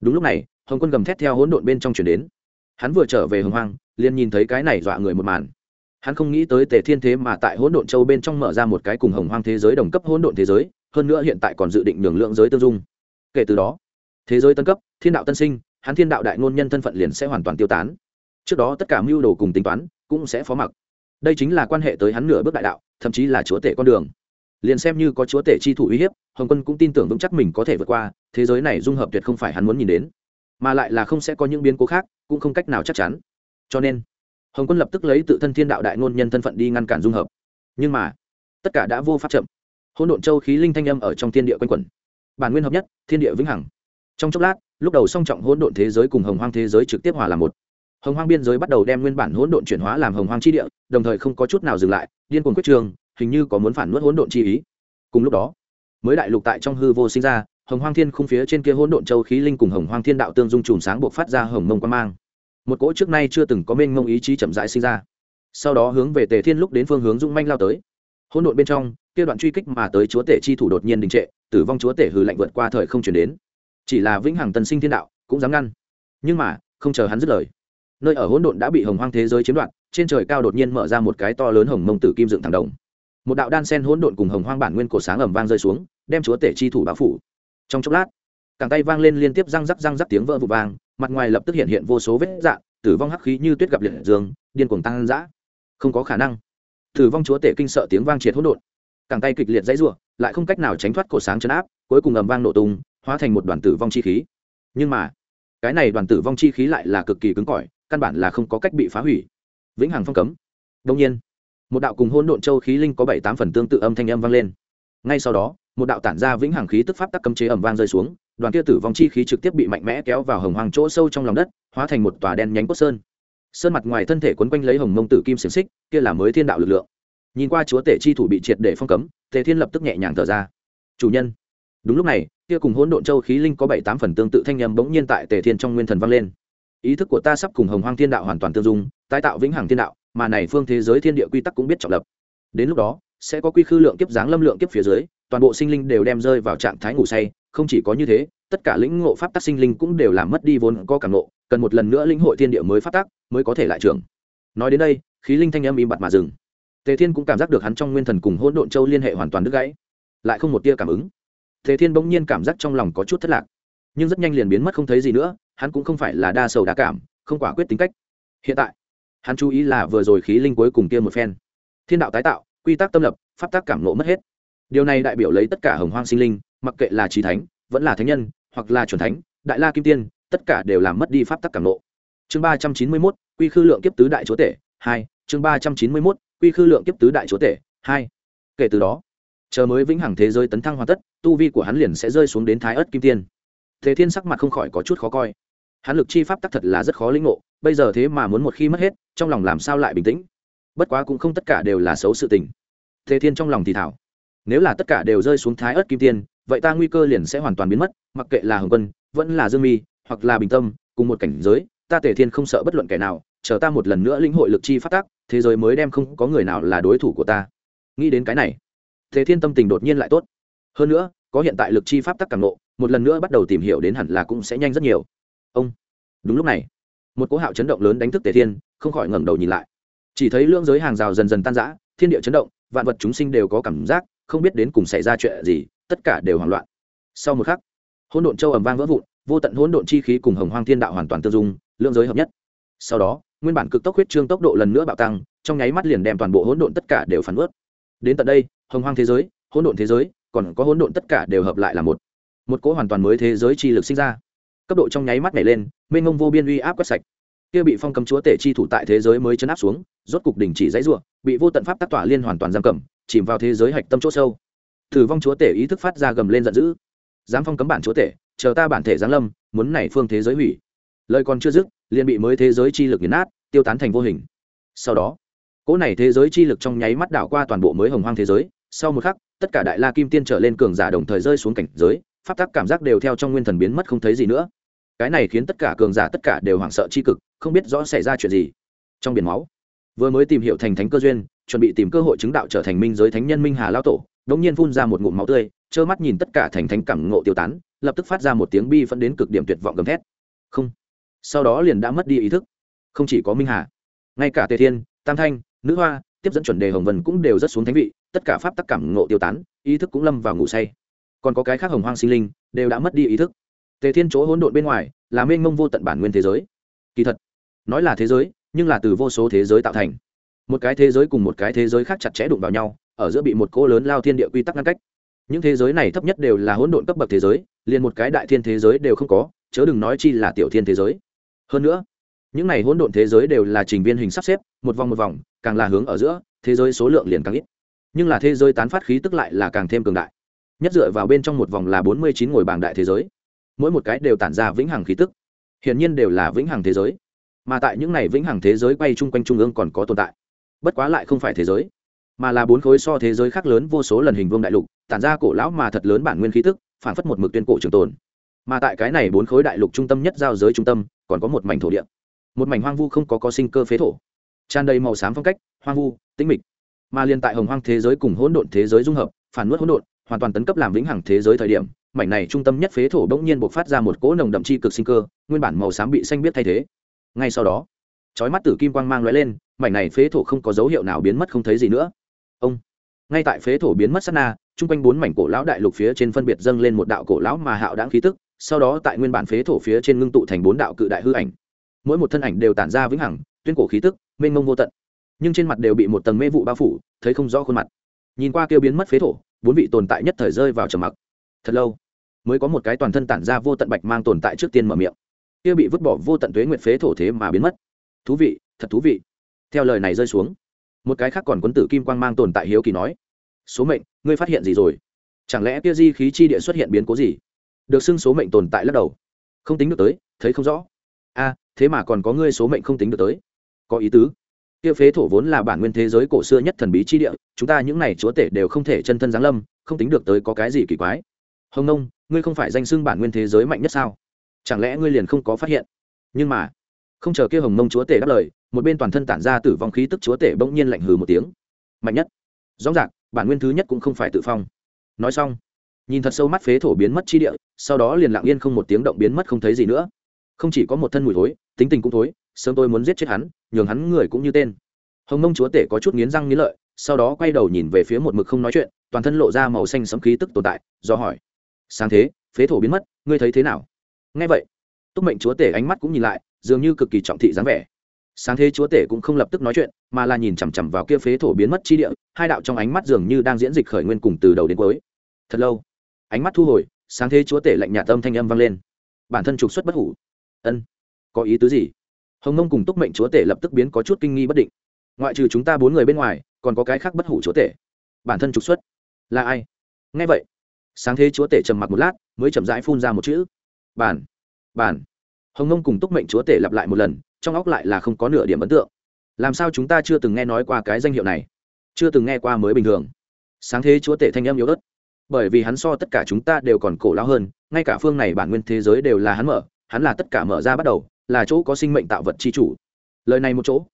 Đúng lúc này, hồng quân gầm thét theo hỗn độn bên trong chuyển đến. Hắn vừa trở về hồng hoang, liền nhìn thấy cái này dọa người một màn. Hắn không nghĩ tới tề thiên thế mà tại hỗn độn châu bên trong mở ra một cái cùng hồng hoang thế giới đồng cấp hỗn độn thế giới, hơn nữa hiện tại còn dự định nhường lượng giới tương dung kể từ đó, thế giới tân cấp, thiên đạo tân sinh, hắn thiên đạo đại ngôn nhân thân phận liền sẽ hoàn toàn tiêu tán. Trước đó tất cả mưu đồ cùng tính toán cũng sẽ phó mặc. Đây chính là quan hệ tới hắn nửa bước đại đạo, thậm chí là chúa tể con đường. Liền xem như có chúa tể chi thủ uy hiếp, hồng quân cũng tin tưởng vững chắc mình có thể vượt qua, thế giới này dung hợp tuyệt không phải hắn muốn nhìn đến. Mà lại là không sẽ có những biến cố khác, cũng không cách nào chắc chắn. Cho nên, hồng quân lập tức lấy tự thân thiên đạo đại ngôn nhân thân phận đi ngăn cản dung hợp. Nhưng mà, tất cả đã vô pháp chậm. Hôn độn châu khí linh thanh âm ở trong thiên địa quanh quẩn bản nguyên hợp nhất, thiên địa vĩnh hằng. Trong chốc lát, lúc đầu song trọng hỗn độn thế giới cùng hồng hoang thế giới trực tiếp hòa làm một. Hồng hoang biên giới bắt đầu đem nguyên bản hỗn độn chuyển hóa làm hồng hoang chi địa, đồng thời không có chút nào dừng lại, điên cuồng quyết trường, hình như có muốn phản nuốt hỗn độn chi ý. Cùng lúc đó, mới đại lục tại trong hư vô sinh ra, hồng hoang thiên khung phía trên kia hỗn độn châu khí linh cùng hồng hoang thiên đạo tương dung chùm sáng buộc phát ra hồng mông quan mang. Một cỗ trước nay chưa từng có mênh mông ý chí chậm rãi sinh ra. Sau đó hướng về tề thiên lúc đến phương hướng dung manh lao tới. Hỗn độn bên trong, kia đoạn truy kích mà tới chúa tể chi thủ đột nhiên đình trệ tử vong chúa tể hừ lạnh vượt qua thời không chuyển đến. Chỉ là vĩnh hằng tân sinh thiên đạo cũng dám ngăn. Nhưng mà không chờ hắn dứt lời nơi ở hỗn độn đã bị hồng hoang thế giới chiếm đoạt trên trời cao đột nhiên mở ra một cái to lớn hồng mông tử kim dựng thẳng đồng. Một đạo đan sen hỗn độn cùng hồng hoang bản nguyên cổ sáng ẩm vang rơi xuống đem chúa tể chi thủ báo phủ. Trong chốc lát càng tay vang lên liên tiếp răng rắc răng rắc tiếng vỡ vụ vang mặt ngoài lập tức hiện hiện vô số vết dạ, tử vong hắc khí như tuyết gặp liệt dương điên cuồng tăng dã. Không có khả năng. Tử vong chúa tể kinh sợ tiếng vang triệt hỗn độn càng tay kịch liệt dãy rủa, lại không cách nào tránh thoát cổ sáng chấn áp, cuối cùng ầm vang nổ tung, hóa thành một đoàn tử vong chi khí. Nhưng mà, cái này đoàn tử vong chi khí lại là cực kỳ cứng cỏi, căn bản là không có cách bị phá hủy. Vĩnh hằng phong cấm. Đương nhiên, một đạo cùng hỗn độn châu khí linh có bảy tám phần tương tự âm thanh âm vang lên. Ngay sau đó, một đạo tản ra vĩnh hằng khí tức pháp tắc cấm chế ầm vang rơi xuống, đoàn kia tử vong chi khí trực tiếp bị mạnh mẽ kéo vào hồng hoàng chỗ sâu trong lòng đất, hóa thành một tòa đen nhánh cốt sơn. Sơn mặt ngoài thân thể quấn quanh lấy hồng mông tử kim xiển xích, kia là mới thiên đạo lực lượng nhìn qua chúa tể chi thủ bị triệt để phong cấm, tề thiên lập tức nhẹ nhàng thở ra. Chủ nhân. Đúng lúc này, kia cùng hỗn độn châu khí linh có bảy tám phần tương tự thanh nhầm bỗng nhiên tại tề thiên trong nguyên thần vang lên. Ý thức của ta sắp cùng hồng hoang thiên đạo hoàn toàn tương dung, tái tạo vĩnh hằng thiên đạo, mà này phương thế giới thiên địa quy tắc cũng biết trọng lập. Đến lúc đó, sẽ có quy khư lượng kiếp dáng lâm lượng kiếp phía dưới, toàn bộ sinh linh đều đem rơi vào trạng thái ngủ say, không chỉ có như thế, tất cả lĩnh ngộ pháp tắc sinh linh cũng đều làm mất đi vốn có cảm ngộ, cần một lần nữa lĩnh hội thiên địa mới pháp tắc mới có thể lại trưởng. Nói đến đây, khí linh thanh âm im bặt mà dừng tề thiên cũng cảm giác được hắn trong nguyên thần cùng hỗn độn châu liên hệ hoàn toàn đứt gãy, lại không một tia cảm ứng. Tề thiên bỗng nhiên cảm giác trong lòng có chút thất lạc, nhưng rất nhanh liền biến mất không thấy gì nữa, hắn cũng không phải là đa sầu đa cảm, không quả quyết tính cách. Hiện tại, hắn chú ý là vừa rồi khí linh cuối cùng kia một phen. Thiên đạo tái tạo, quy tắc tâm lập, pháp tác cảm nộ mất hết. Điều này đại biểu lấy tất cả hồng hoang sinh linh, mặc kệ là trí thánh, vẫn là thánh nhân, hoặc là chuẩn thánh, đại la kim tiên, tất cả đều làm mất đi pháp tắc cảm nộ chương ba trăm chín mươi mốt, quy khư lượng kiếp tứ đại chúa tể, hai, chương ba trăm chín mươi mốt quy khư lượng kiếp tứ đại chúa tể, hai. Kể từ đó, chờ mới vĩnh hằng thế giới tấn thăng hoàn tất, tu vi của hắn liền sẽ rơi xuống đến thái ớt kim tiên. Thế thiên sắc mặt không khỏi có chút khó coi. Hắn lực chi pháp tắc thật là rất khó lĩnh ngộ, bây giờ thế mà muốn một khi mất hết, trong lòng làm sao lại bình tĩnh? Bất quá cũng không tất cả đều là xấu sự tình. Thế thiên trong lòng thì thảo, nếu là tất cả đều rơi xuống thái ớt kim tiên, vậy ta nguy cơ liền sẽ hoàn toàn biến mất, mặc kệ là hồng quân, vẫn là dương mi, hoặc là bình tâm, cùng một cảnh giới, ta tề thiên không sợ bất luận kẻ nào, chờ ta một lần nữa lĩnh hội lực chi phát tác thế giới mới đem không có người nào là đối thủ của ta. Nghĩ đến cái này, thế thiên tâm tình đột nhiên lại tốt. Hơn nữa, có hiện tại lực chi pháp tắc càng nộ một lần nữa bắt đầu tìm hiểu đến hẳn là cũng sẽ nhanh rất nhiều. Ông, đúng lúc này, một cỗ hạo chấn động lớn đánh thức tề thiên, không khỏi ngẩng đầu nhìn lại. Chỉ thấy lưỡng giới hàng rào dần dần tan rã, thiên địa chấn động, vạn vật chúng sinh đều có cảm giác, không biết đến cùng xảy ra chuyện gì, tất cả đều hoảng loạn. Sau một khắc, hỗn độn châu ầm vang vỡ vụn, vô tận hỗn độn chi khí cùng hồng hoang thiên đạo hoàn toàn tương dung, lưỡng giới hợp nhất. Sau đó nguyên bản cực tốc huyết trương tốc độ lần nữa bạo tăng, trong nháy mắt liền đem toàn bộ hỗn độn tất cả đều phản ướt đến tận đây, hồng hoang thế giới, hỗn độn thế giới, còn có hỗn độn tất cả đều hợp lại là một. Một cỗ hoàn toàn mới thế giới chi lực sinh ra. Cấp độ trong nháy mắt nhảy lên, mênh ngông vô biên uy áp quét sạch. Kia bị phong cấm chúa tể chi thủ tại thế giới mới chấn áp xuống, rốt cục đình chỉ dãy rủa, bị vô tận pháp tác tỏa liên hoàn toàn giam cầm, chìm vào thế giới hạch tâm chỗ sâu. Thử vong chúa tể ý thức phát ra gầm lên giận dữ. Dám phong cấm bản chúa tể, chờ ta bản thể giáng lâm, muốn nảy phương thế giới hủy lời còn chưa dứt, liền bị mới thế giới chi lực nghiền nát, tiêu tán thành vô hình. Sau đó, cỗ này thế giới chi lực trong nháy mắt đảo qua toàn bộ mới hồng hoang thế giới. Sau một khắc, tất cả đại la kim tiên trở lên cường giả đồng thời rơi xuống cảnh giới, pháp tắc cảm giác đều theo trong nguyên thần biến mất không thấy gì nữa. Cái này khiến tất cả cường giả tất cả đều hoảng sợ chi cực, không biết rõ xảy ra chuyện gì. Trong biển máu, vừa mới tìm hiểu thành thánh cơ duyên, chuẩn bị tìm cơ hội chứng đạo trở thành minh giới thánh nhân minh hà lao tổ, đống nhiên phun ra một ngụm máu tươi, trơ mắt nhìn tất cả thành thánh cảm ngộ tiêu tán, lập tức phát ra một tiếng bi phẫn đến cực điểm tuyệt vọng gầm thét. Không sau đó liền đã mất đi ý thức. Không chỉ có minh hà, ngay cả tề thiên, tam thanh, nữ hoa, tiếp dẫn chuẩn đề hồng vân cũng đều rất xuống thánh vị, tất cả pháp tắc cảm ngộ tiêu tán, ý thức cũng lâm vào ngủ say. Còn có cái khác hồng hoang sinh linh, đều đã mất đi ý thức. Tề thiên chỗ hỗn độn bên ngoài, là mênh mông vô tận bản nguyên thế giới. Kỳ thật, nói là thế giới, nhưng là từ vô số thế giới tạo thành. Một cái thế giới cùng một cái thế giới khác chặt chẽ đụng vào nhau, ở giữa bị một cỗ lớn lao thiên địa quy tắc ngăn cách. Những thế giới này thấp nhất đều là hỗn độn cấp bậc thế giới, liền một cái đại thiên thế giới đều không có, chớ đừng nói chi là tiểu thiên thế giới hơn nữa, những này hỗn độn thế giới đều là trình viên hình sắp xếp, một vòng một vòng, càng là hướng ở giữa, thế giới số lượng liền càng ít. Nhưng là thế giới tán phát khí tức lại là càng thêm cường đại. Nhất dựa vào bên trong một vòng là bốn mươi chín ngồi bảng đại thế giới. Mỗi một cái đều tản ra vĩnh hằng khí tức. Hiển nhiên đều là vĩnh hằng thế giới. Mà tại những này vĩnh hằng thế giới quay chung quanh trung ương còn có tồn tại. Bất quá lại không phải thế giới, mà là bốn khối so thế giới khác lớn vô số lần hình vương đại lục, tản ra cổ lão mà thật lớn bản nguyên khí tức, phản phất một mực tuyên cổ trường tồn mà tại cái này bốn khối đại lục trung tâm nhất giao giới trung tâm, còn có một mảnh thổ địa. Một mảnh hoang vu không có có sinh cơ phế thổ. Tràn đầy màu xám phong cách, hoang vu, tĩnh mịch. Mà liên tại hồng hoang thế giới cùng hỗn độn thế giới dung hợp, phản nuốt hỗn độn, hoàn toàn tấn cấp làm vĩnh hằng thế giới thời điểm, mảnh này trung tâm nhất phế thổ bỗng nhiên bộc phát ra một cỗ nồng đậm chi cực sinh cơ, nguyên bản màu xám bị xanh biết thay thế. Ngay sau đó, chói mắt tử kim quang mang lóe lên, mảnh này phế thổ không có dấu hiệu nào biến mất không thấy gì nữa. Ông, ngay tại phế thổ biến mất sát na, chung quanh bốn mảnh cổ lão đại lục phía trên phân biệt dâng lên một đạo cổ lão mà hạo đáng khí tức sau đó tại nguyên bản phế thổ phía trên ngưng tụ thành bốn đạo cự đại hư ảnh. Mỗi một thân ảnh đều tản ra vĩnh hằng, tuyên cổ khí tức, mênh mông vô tận. Nhưng trên mặt đều bị một tầng mê vụ bao phủ, thấy không rõ khuôn mặt. Nhìn qua kêu biến mất phế thổ, bốn vị tồn tại nhất thời rơi vào trầm mặc. Thật lâu, mới có một cái toàn thân tản ra vô tận bạch mang tồn tại trước tiên mở miệng. Kia bị vứt bỏ vô tận tuế nguyệt phế thổ thế mà biến mất. Thú vị, thật thú vị. Theo lời này rơi xuống, một cái khác còn quấn tử kim quang mang tồn tại hiếu kỳ nói, số mệnh, ngươi phát hiện gì rồi? Chẳng lẽ kia di khí chi địa xuất hiện biến cố gì? Được xưng số mệnh tồn tại lắc đầu. Không tính được tới, thấy không rõ. A thế mà còn có ngươi số mệnh không tính được tới. Có ý tứ. Kia phế thổ vốn là bản nguyên thế giới cổ xưa nhất thần bí chi địa, chúng ta những này chúa tể đều không thể chân thân giáng lâm, không tính được tới có cái gì kỳ quái. Hồng nông, ngươi không phải danh xưng bản nguyên thế giới mạnh nhất sao? Chẳng lẽ ngươi liền không có phát hiện? Nhưng mà, không chờ kia hồng nông chúa tể đáp lời, một bên toàn thân tản ra tử vong khí tức chúa tể bỗng nhiên lạnh hừ một tiếng. Mạnh nhất. Rõ ràng, bản nguyên thứ nhất cũng không phải tự phong. Nói xong nhìn thật sâu mắt phế thổ biến mất chi địa, sau đó liền lặng yên không một tiếng động biến mất không thấy gì nữa. Không chỉ có một thân mùi thối, tính tình cũng thối, sớm tôi muốn giết chết hắn, nhường hắn người cũng như tên. Hồng mông chúa tể có chút nghiến răng nghiến lợi, sau đó quay đầu nhìn về phía một mực không nói chuyện, toàn thân lộ ra màu xanh sấm khí tức tồn tại, do hỏi. Sáng thế, phế thổ biến mất, ngươi thấy thế nào? Ngay vậy, túc mệnh chúa tể ánh mắt cũng nhìn lại, dường như cực kỳ trọng thị dáng vẻ. Sáng thế chúa tể cũng không lập tức nói chuyện, mà là nhìn chằm chằm vào kia phế thổ biến mất chi địa, hai đạo trong ánh mắt dường như đang diễn dịch khởi nguyên cùng từ đầu đến cuối. Thật lâu ánh mắt thu hồi, sáng thế chúa tể lạnh nhà tâm thanh âm vang lên. Bản thân trục xuất bất hủ. Ân, có ý tứ gì? Hồng nông cùng túc mệnh chúa tể lập tức biến có chút kinh nghi bất định. Ngoại trừ chúng ta bốn người bên ngoài, còn có cái khác bất hủ chúa tể. Bản thân trục xuất là ai? Nghe vậy, sáng thế chúa tể trầm mặc một lát, mới chậm rãi phun ra một chữ. Bản bản. Hồng nông cùng túc mệnh chúa tể lặp lại một lần, trong óc lại là không có nửa điểm ấn tượng. Làm sao chúng ta chưa từng nghe nói qua cái danh hiệu này? Chưa từng nghe qua mới bình thường. Sáng thế chúa tể thanh âm yếu ớt bởi vì hắn so tất cả chúng ta đều còn cổ lão hơn, ngay cả phương này bản nguyên thế giới đều là hắn mở, hắn là tất cả mở ra bắt đầu, là chỗ có sinh mệnh tạo vật chi chủ. Lời này một chỗ,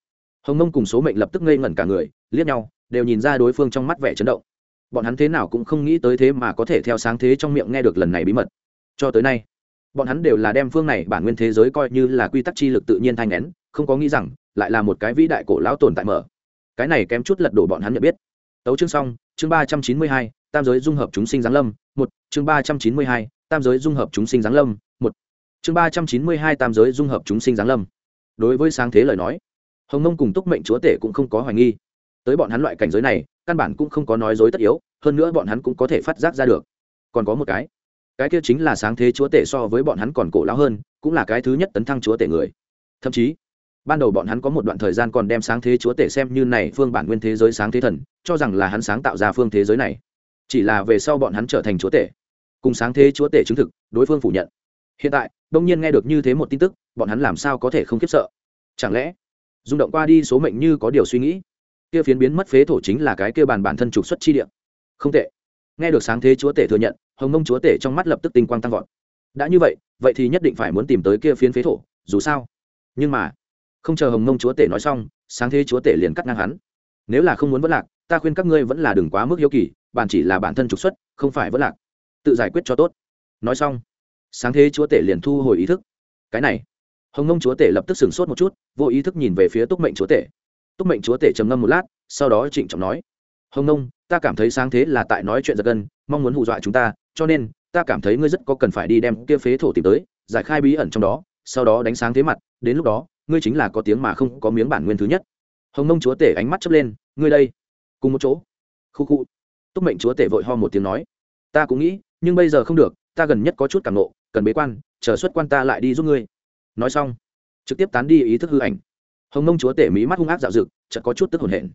hồng nông cùng số mệnh lập tức ngây ngẩn cả người, liếc nhau, đều nhìn ra đối phương trong mắt vẻ chấn động. Bọn hắn thế nào cũng không nghĩ tới thế mà có thể theo sáng thế trong miệng nghe được lần này bí mật. Cho tới nay, bọn hắn đều là đem phương này bản nguyên thế giới coi như là quy tắc chi lực tự nhiên thanh nén không có nghĩ rằng, lại là một cái vĩ đại cổ lão tồn tại mở. Cái này kém chút lật đổ bọn hắn nhận biết. Tấu chương xong, chương ba trăm chín mươi hai tam giới dung hợp chúng sinh giáng lâm, một, chương ba trăm chín mươi hai, tam giới dung hợp chúng sinh giáng lâm, một. Chương ba trăm chín mươi hai, tam giới dung hợp chúng sinh giáng lâm. Đối với sáng thế lời nói, hồng Mông cùng túc mệnh chúa tể cũng không có hoài nghi. Tới bọn hắn loại cảnh giới này, căn bản cũng không có nói dối tất yếu, hơn nữa bọn hắn cũng có thể phát giác ra được. Còn có một cái cái kia chính là sáng thế chúa tể so với bọn hắn còn cổ lão hơn, cũng là cái thứ nhất tấn thăng chúa tể người. Thậm chí, ban đầu bọn hắn có một đoạn thời gian còn đem sáng thế chúa tể xem như này phương bản nguyên thế giới sáng thế thần, cho rằng là hắn sáng tạo ra phương thế giới này chỉ là về sau bọn hắn trở thành chúa tể. Cùng sáng thế chúa tể chứng thực, đối phương phủ nhận. Hiện tại, đông nhiên nghe được như thế một tin tức, bọn hắn làm sao có thể không khiếp sợ? Chẳng lẽ, rung động qua đi số mệnh như có điều suy nghĩ? Kia phiến biến mất phế thổ chính là cái kia bàn bản thân trục xuất chi địa. Không tệ. Nghe được sáng thế chúa tể thừa nhận, hồng mông chúa tể trong mắt lập tức tinh quang tăng vọt. Đã như vậy vậy thì nhất định phải muốn tìm tới kia phiến phế thổ, dù sao. Nhưng mà, không chờ hồng mông chúa tể nói xong, sáng thế chúa tể liền cắt ngang hắn. Nếu là không muốn vất lạc, ta khuyên các ngươi vẫn là đừng quá mức hiếu kỳ bản chỉ là bản thân trục xuất, không phải vỡ lạc. Tự giải quyết cho tốt. Nói xong, sáng thế chúa tể liền thu hồi ý thức. Cái này, hồng ngông chúa tể lập tức sửng sốt một chút, vô ý thức nhìn về phía túc mệnh chúa tể. Túc mệnh chúa tể trầm ngâm một lát, sau đó trịnh trọng nói, hồng nông, ta cảm thấy sáng thế là tại nói chuyện giật gân, mong muốn hù dọa chúng ta, cho nên ta cảm thấy ngươi rất có cần phải đi đem kia phế thổ tìm tới, giải khai bí ẩn trong đó, sau đó đánh sáng thế mặt, đến lúc đó, ngươi chính là có tiếng mà không có miếng bản nguyên thứ nhất. Hồng nông chúa tể ánh mắt chớp lên, ngươi đây, cùng một chỗ. Khu khu túc mệnh chúa tể vội ho một tiếng nói, ta cũng nghĩ, nhưng bây giờ không được, ta gần nhất có chút cảm nộ cần bế quan, chờ xuất quan ta lại đi giúp ngươi. Nói xong, trực tiếp tán đi ý thức hư ảnh. Hồng mông chúa tể mỹ mắt hung ác dạo dực chợt có chút tức hồn hển.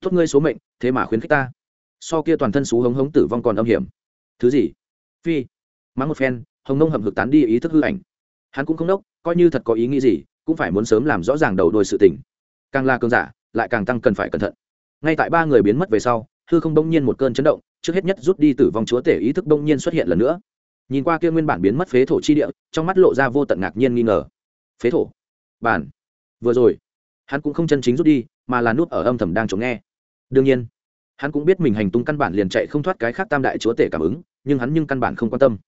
Tốt ngươi số mệnh, thế mà khuyến khích ta. So kia toàn thân xú hống hống tử vong còn âm hiểm. Thứ gì? Phi. Mắng một phen, hồng mông hầm hực tán đi ý thức hư ảnh. Hắn cũng không đốc, coi như thật có ý nghĩ gì, cũng phải muốn sớm làm rõ ràng đầu đôi sự tình. Càng là cường giả, lại càng tăng cần phải cẩn thận. Ngay tại ba người biến mất về sau hư không đông nhiên một cơn chấn động, trước hết nhất rút đi tử vong chúa tể ý thức đông nhiên xuất hiện lần nữa. Nhìn qua kia nguyên bản biến mất phế thổ chi địa, trong mắt lộ ra vô tận ngạc nhiên nghi ngờ. Phế thổ? Bản. Vừa rồi, hắn cũng không chân chính rút đi, mà là nút ở âm thầm đang chống nghe. Đương nhiên, hắn cũng biết mình hành tung căn bản liền chạy không thoát cái khác tam đại chúa tể cảm ứng, nhưng hắn nhưng căn bản không quan tâm.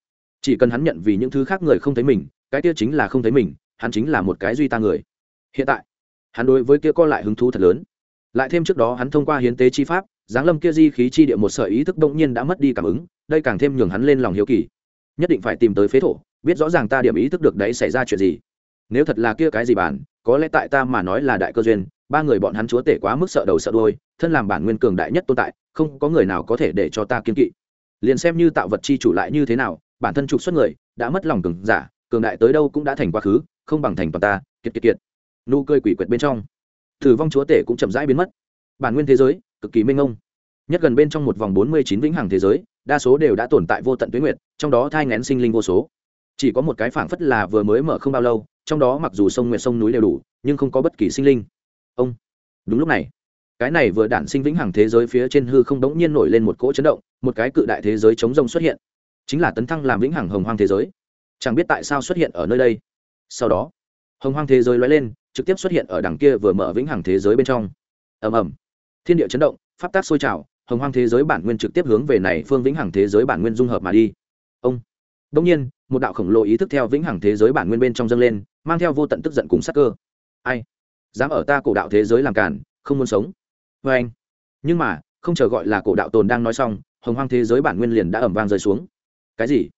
Chỉ cần hắn nhận vì những thứ khác người không thấy mình, cái kia chính là không thấy mình, hắn chính là một cái duy ta người. Hiện tại, hắn đối với kia co lại hứng thú thật lớn. Lại thêm trước đó hắn thông qua hiến tế chi pháp giáng lâm kia di khí chi địa một sợi ý thức động nhiên đã mất đi cảm ứng, đây càng thêm nhường hắn lên lòng hiếu kỳ. Nhất định phải tìm tới phế thổ, biết rõ ràng ta điểm ý thức được đấy xảy ra chuyện gì. Nếu thật là kia cái gì bản, có lẽ tại ta mà nói là đại cơ duyên, ba người bọn hắn chúa tể quá mức sợ đầu sợ đôi thân làm bản nguyên cường đại nhất tồn tại, không có người nào có thể để cho ta kiên kỵ. Liền xem như tạo vật chi chủ lại như thế nào, bản thân trục xuất người, đã mất lòng cường giả, cường đại tới đâu cũng đã thành quá khứ, không bằng thành toàn ta, kiệt kiệt kiệt. Nụ cười quỷ quyệt bên trong. Thử vong chúa tể cũng chậm rãi biến mất bản nguyên thế giới, cực kỳ minh mông. Nhất gần bên trong một vòng bốn mươi chín vĩnh hằng thế giới, đa số đều đã tồn tại vô tận tuyến nguyệt, trong đó thai ngén sinh linh vô số. Chỉ có một cái phảng phất là vừa mới mở không bao lâu, trong đó mặc dù sông nguyệt sông núi đều đủ, nhưng không có bất kỳ sinh linh. Ông! Đúng lúc này, cái này vừa đản sinh vĩnh hằng thế giới phía trên hư không đống nhiên nổi lên một cỗ chấn động, một cái cự đại thế giới chống rông xuất hiện. Chính là tấn thăng làm vĩnh hằng hồng hoang thế giới. Chẳng biết tại sao xuất hiện ở nơi đây. Sau đó, hồng hoang thế giới lóe lên, trực tiếp xuất hiện ở đằng kia vừa mở vĩnh hằng thế giới bên trong. Ầm ầm thiên địa chấn động, pháp tác sôi trào, hồng hoang thế giới bản nguyên trực tiếp hướng về này phương vĩnh hằng thế giới bản nguyên dung hợp mà đi. Ông. Đông nhiên, một đạo khổng lồ ý thức theo vĩnh hằng thế giới bản nguyên bên trong dâng lên, mang theo vô tận tức giận cùng sắc cơ. Ai? Dám ở ta cổ đạo thế giới làm cản không muốn sống. Vê anh. Nhưng mà, không chờ gọi là cổ đạo tồn đang nói xong, hồng hoang thế giới bản nguyên liền đã ẩm vang rơi xuống. Cái gì?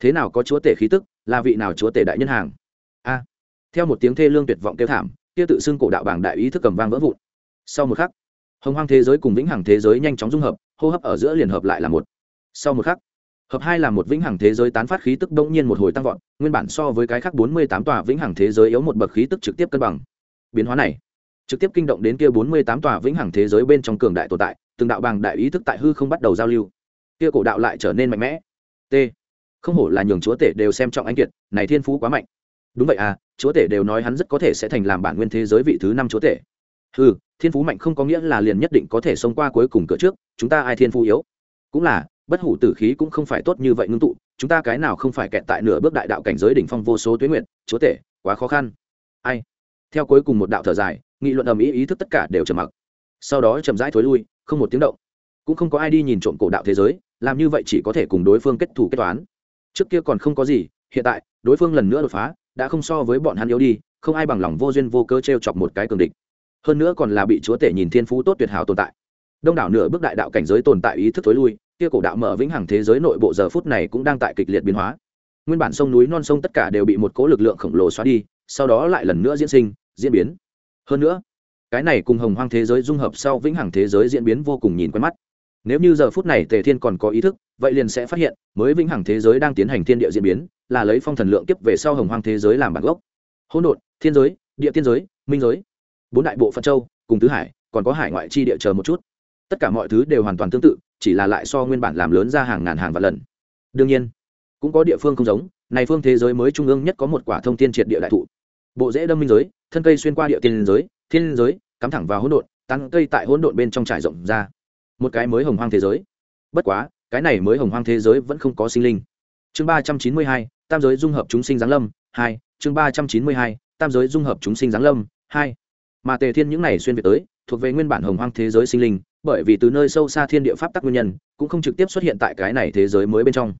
Thế nào có chúa tể khí tức, là vị nào chúa tể đại nhân hàng? A. Theo một tiếng thê lương tuyệt vọng kêu thảm, kia tự xưng cổ đạo bảng đại ý thức cầm vang vỡ vụn. Sau một khắc hồng hoang thế giới cùng vĩnh hằng thế giới nhanh chóng dung hợp, hô hấp ở giữa liền hợp lại là một. Sau một khắc, hợp hai là một vĩnh hằng thế giới tán phát khí tức đông nhiên một hồi tăng vọt, nguyên bản so với cái khác bốn mươi tám tòa vĩnh hằng thế giới yếu một bậc khí tức trực tiếp cân bằng. Biến hóa này, trực tiếp kinh động đến kia bốn mươi tám tòa vĩnh hằng thế giới bên trong cường đại tồn tại, từng đạo bàng đại ý thức tại hư không bắt đầu giao lưu. Kia cổ đạo lại trở nên mạnh mẽ. T, không hổ là nhường chúa tể đều xem trọng anh kiệt, này thiên phú quá mạnh. Đúng vậy à chúa tể đều nói hắn rất có thể sẽ thành làm bản nguyên thế giới vị thứ năm chúa tể. Ừ thiên phú mạnh không có nghĩa là liền nhất định có thể xông qua cuối cùng cửa trước, chúng ta ai thiên phú yếu? Cũng là, bất hủ tử khí cũng không phải tốt như vậy ngưng tụ, chúng ta cái nào không phải kẹt tại nửa bước đại đạo cảnh giới đỉnh phong vô số tuyến nguyện chúa tể, quá khó khăn. Ai? Theo cuối cùng một đạo thở dài, nghị luận ầm ĩ ý thức tất cả đều trầm mặc. Sau đó chậm rãi thối lui, không một tiếng động. Cũng không có ai đi nhìn trộm cổ đạo thế giới, làm như vậy chỉ có thể cùng đối phương kết thù kết toán. Trước kia còn không có gì, hiện tại, đối phương lần nữa đột phá, đã không so với bọn hắn yếu đi, không ai bằng lòng vô duyên vô cơ t r e o chọc một cái cường địch hơn nữa còn là bị chúa tể nhìn thiên phú tốt tuyệt hảo tồn tại. Đông đảo nửa bước đại đạo cảnh giới tồn tại ý thức thối lui, kia cổ đạo mở vĩnh hằng thế giới nội bộ giờ phút này cũng đang tại kịch liệt biến hóa. Nguyên bản sông núi non sông tất cả đều bị một cố lực lượng khổng lồ xóa đi, sau đó lại lần nữa diễn sinh, diễn biến. Hơn nữa, cái này cùng hồng hoang thế giới dung hợp sau vĩnh hằng thế giới diễn biến vô cùng nhìn quen mắt. Nếu như giờ phút này tề thiên còn có ý thức, vậy liền sẽ phát hiện, mới vĩnh hằng thế giới đang tiến hành thiên địa diễn biến, là lấy phong thần lượng kiếp về sau hồng hoang thế giới làm bản gốc. Hỗn độn, thiên giới, địa tiên giới, minh giới bốn đại bộ phận châu, cùng tứ hải, còn có hải ngoại chi địa chờ một chút. Tất cả mọi thứ đều hoàn toàn tương tự, chỉ là lại so nguyên bản làm lớn ra hàng ngàn hàng vạn lần. Đương nhiên, cũng có địa phương không giống, này phương thế giới mới trung ương nhất có một quả thông tiên triệt địa đại thụ. Bộ rễ đâm minh giới, thân cây xuyên qua địa tiên giới, thiên giới, cắm thẳng vào hỗn độn tăng cây tại hỗn độn bên trong trải rộng ra. Một cái mới hồng hoang thế giới. Bất quá, cái này mới hồng hoang thế giới vẫn không có sinh linh. Chương ba trăm chín mươi hai, tam giới dung hợp chúng sinh giáng lâm, hai. Chương ba trăm chín mươi hai, tam giới dung hợp chúng sinh giáng lâm, hai mà tề thiên những này xuyên việt tới, thuộc về nguyên bản hồng hoang thế giới sinh linh, bởi vì từ nơi sâu xa thiên địa pháp tắc nguyên nhân, cũng không trực tiếp xuất hiện tại cái này thế giới mới bên trong.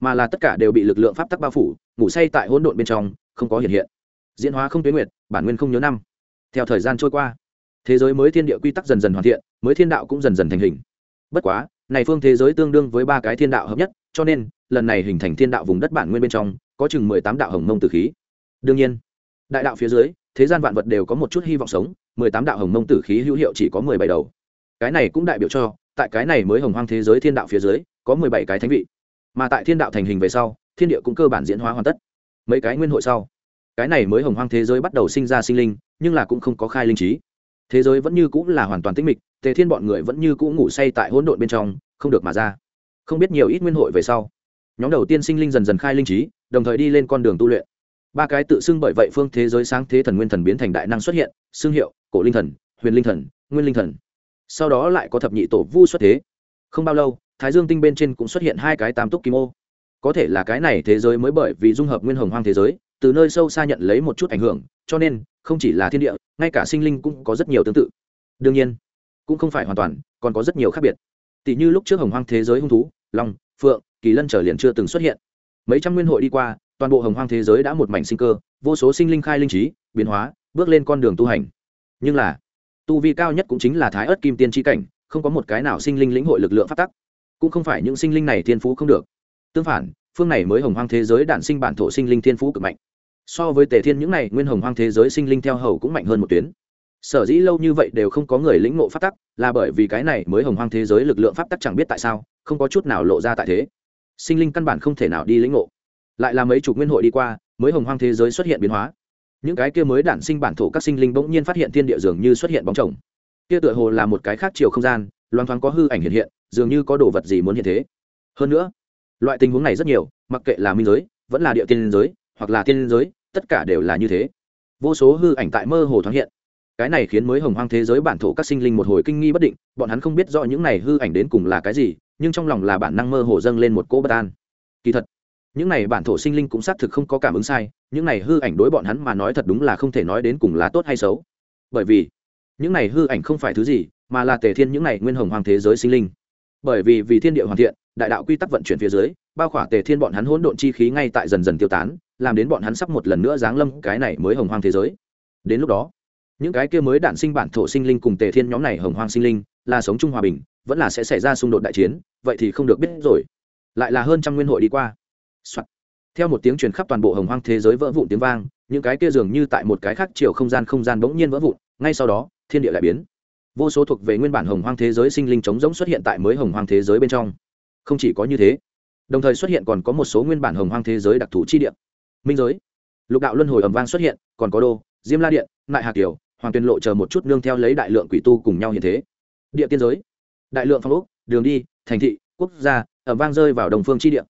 Mà là tất cả đều bị lực lượng pháp tắc bao phủ, ngủ say tại hỗn độn bên trong, không có hiện hiện. Diễn hóa không tuyến nguyệt, bản nguyên không nhớ năm. Theo thời gian trôi qua, thế giới mới thiên địa quy tắc dần dần hoàn thiện, mới thiên đạo cũng dần dần thành hình. Bất quá, này phương thế giới tương đương với ba cái thiên đạo hợp nhất, cho nên, lần này hình thành thiên đạo vùng đất bản nguyên bên trong, có chừng mười tám đạo hồng mông từ khí. Đương nhiên đại đạo phía dưới, thế gian vạn vật đều có một chút hy vọng sống, mười tám đạo hồng mông tử khí hữu hiệu chỉ có mười bảy đầu. Cái này cũng đại biểu cho, tại cái này mới hồng hoang thế giới thiên đạo phía dưới, có mười bảy cái thánh vị. Mà tại thiên đạo thành hình về sau, thiên địa cũng cơ bản diễn hóa hoàn tất. Mấy cái nguyên hội sau, cái này mới hồng hoang thế giới bắt đầu sinh ra sinh linh, nhưng là cũng không có khai linh trí. Thế giới vẫn như cũng là hoàn toàn tĩnh mịch, tề thiên bọn người vẫn như cũ ngủ say tại hỗn độn bên trong, không được mà ra. Không biết nhiều ít nguyên hội về sau, nhóm đầu tiên sinh linh dần dần khai linh trí, đồng thời đi lên con đường tu luyện ba cái tự xưng bởi vậy phương thế giới sáng thế thần nguyên thần biến thành đại năng xuất hiện xương hiệu cổ linh thần, huyền linh thần, nguyên linh thần. Sau đó lại có thập nhị tổ vu xuất thế. Không bao lâu, thái dương tinh bên trên cũng xuất hiện hai cái tam túc kim ô. Có thể là cái này thế giới mới bởi vì dung hợp nguyên hồng hoang thế giới, từ nơi sâu xa nhận lấy một chút ảnh hưởng, cho nên, không chỉ là thiên địa, ngay cả sinh linh cũng có rất nhiều tương tự. Đương nhiên, cũng không phải hoàn toàn, còn có rất nhiều khác biệt. Tỷ như lúc trước hồng hoang thế giới hung thú, long, phượng, kỳ lân trở liền chưa từng xuất hiện. Mấy trăm nguyên hội đi qua toàn bộ hồng hoang thế giới đã một mảnh sinh cơ, vô số sinh linh khai linh trí, biến hóa, bước lên con đường tu hành. Nhưng là, tu vi cao nhất cũng chính là thái ớt kim tiên tri cảnh, không có một cái nào sinh linh lĩnh hội lực lượng phát tắc. Cũng không phải những sinh linh này thiên phú không được. Tương phản, phương này mới hồng hoang thế giới đản sinh bản thổ sinh linh thiên phú cực mạnh. So với tề thiên những này, nguyên hồng hoang thế giới sinh linh theo hầu cũng mạnh hơn một tuyến. Sở dĩ lâu như vậy đều không có người lĩnh ngộ pháp tắc, là bởi vì cái này mới hồng hoang thế giới lực lượng pháp tắc chẳng biết tại sao, không có chút nào lộ ra tại thế. Sinh linh căn bản không thể nào đi lĩnh ngộ lại là mấy chục nguyên hội đi qua, mới hồng hoang thế giới xuất hiện biến hóa. Những cái kia mới đản sinh bản thổ các sinh linh bỗng nhiên phát hiện thiên địa dường như xuất hiện bóng chồng. Kia tựa hồ là một cái khác chiều không gian, loang thoáng có hư ảnh hiện hiện, dường như có đồ vật gì muốn hiện thế. Hơn nữa, loại tình huống này rất nhiều, mặc kệ là minh giới, vẫn là địa tiên giới, hoặc là tiên giới, tất cả đều là như thế. Vô số hư ảnh tại mơ hồ thoáng hiện. Cái này khiến mới hồng hoang thế giới bản thổ các sinh linh một hồi kinh nghi bất định, bọn hắn không biết rõ những này hư ảnh đến cùng là cái gì, nhưng trong lòng là bản năng mơ hồ dâng lên một cỗ bất an. Kỳ thật những này bản thổ sinh linh cũng xác thực không có cảm ứng sai, những này hư ảnh đối bọn hắn mà nói thật đúng là không thể nói đến cùng là tốt hay xấu. Bởi vì, những này hư ảnh không phải thứ gì mà là tề thiên những này nguyên hồng hoàng thế giới sinh linh. Bởi vì vì thiên địa hoàn thiện, đại đạo quy tắc vận chuyển phía dưới, bao khỏa tề thiên bọn hắn hỗn độn chi khí ngay tại dần dần tiêu tán, làm đến bọn hắn sắp một lần nữa giáng lâm cái này mới hồng hoang thế giới. Đến lúc đó, những cái kia mới đản sinh bản thổ sinh linh cùng tề thiên nhóm này hồng hoang sinh linh là sống chung hòa bình, vẫn là sẽ xảy ra xung đột đại chiến, vậy thì không được biết rồi. Lại là hơn trăm nguyên hội đi qua、Soạn. theo một tiếng truyền khắp toàn bộ hồng hoang thế giới vỡ vụn tiếng vang, những cái kia dường như tại một cái khác chiều không gian không gian bỗng nhiên vỡ vụn, ngay sau đó, thiên địa lại biến. Vô số thuộc về nguyên bản hồng hoang thế giới sinh linh chống rỗng xuất hiện tại mới hồng hoang thế giới bên trong. Không chỉ có như thế, đồng thời xuất hiện còn có một số nguyên bản hồng hoang thế giới đặc thù chi địa. Minh giới. Lục đạo luân hồi ầm vang xuất hiện, còn có đô, diêm la điện, nại hà kiều, hoàng tuyên lộ chờ một chút nương theo lấy đại lượng quỷ tu cùng nhau hiện thế. Địa tiên giới. Đại lượng phong ốc, đường đi, thành thị, quốc gia, ầm vang rơi vào đồng phương chi địa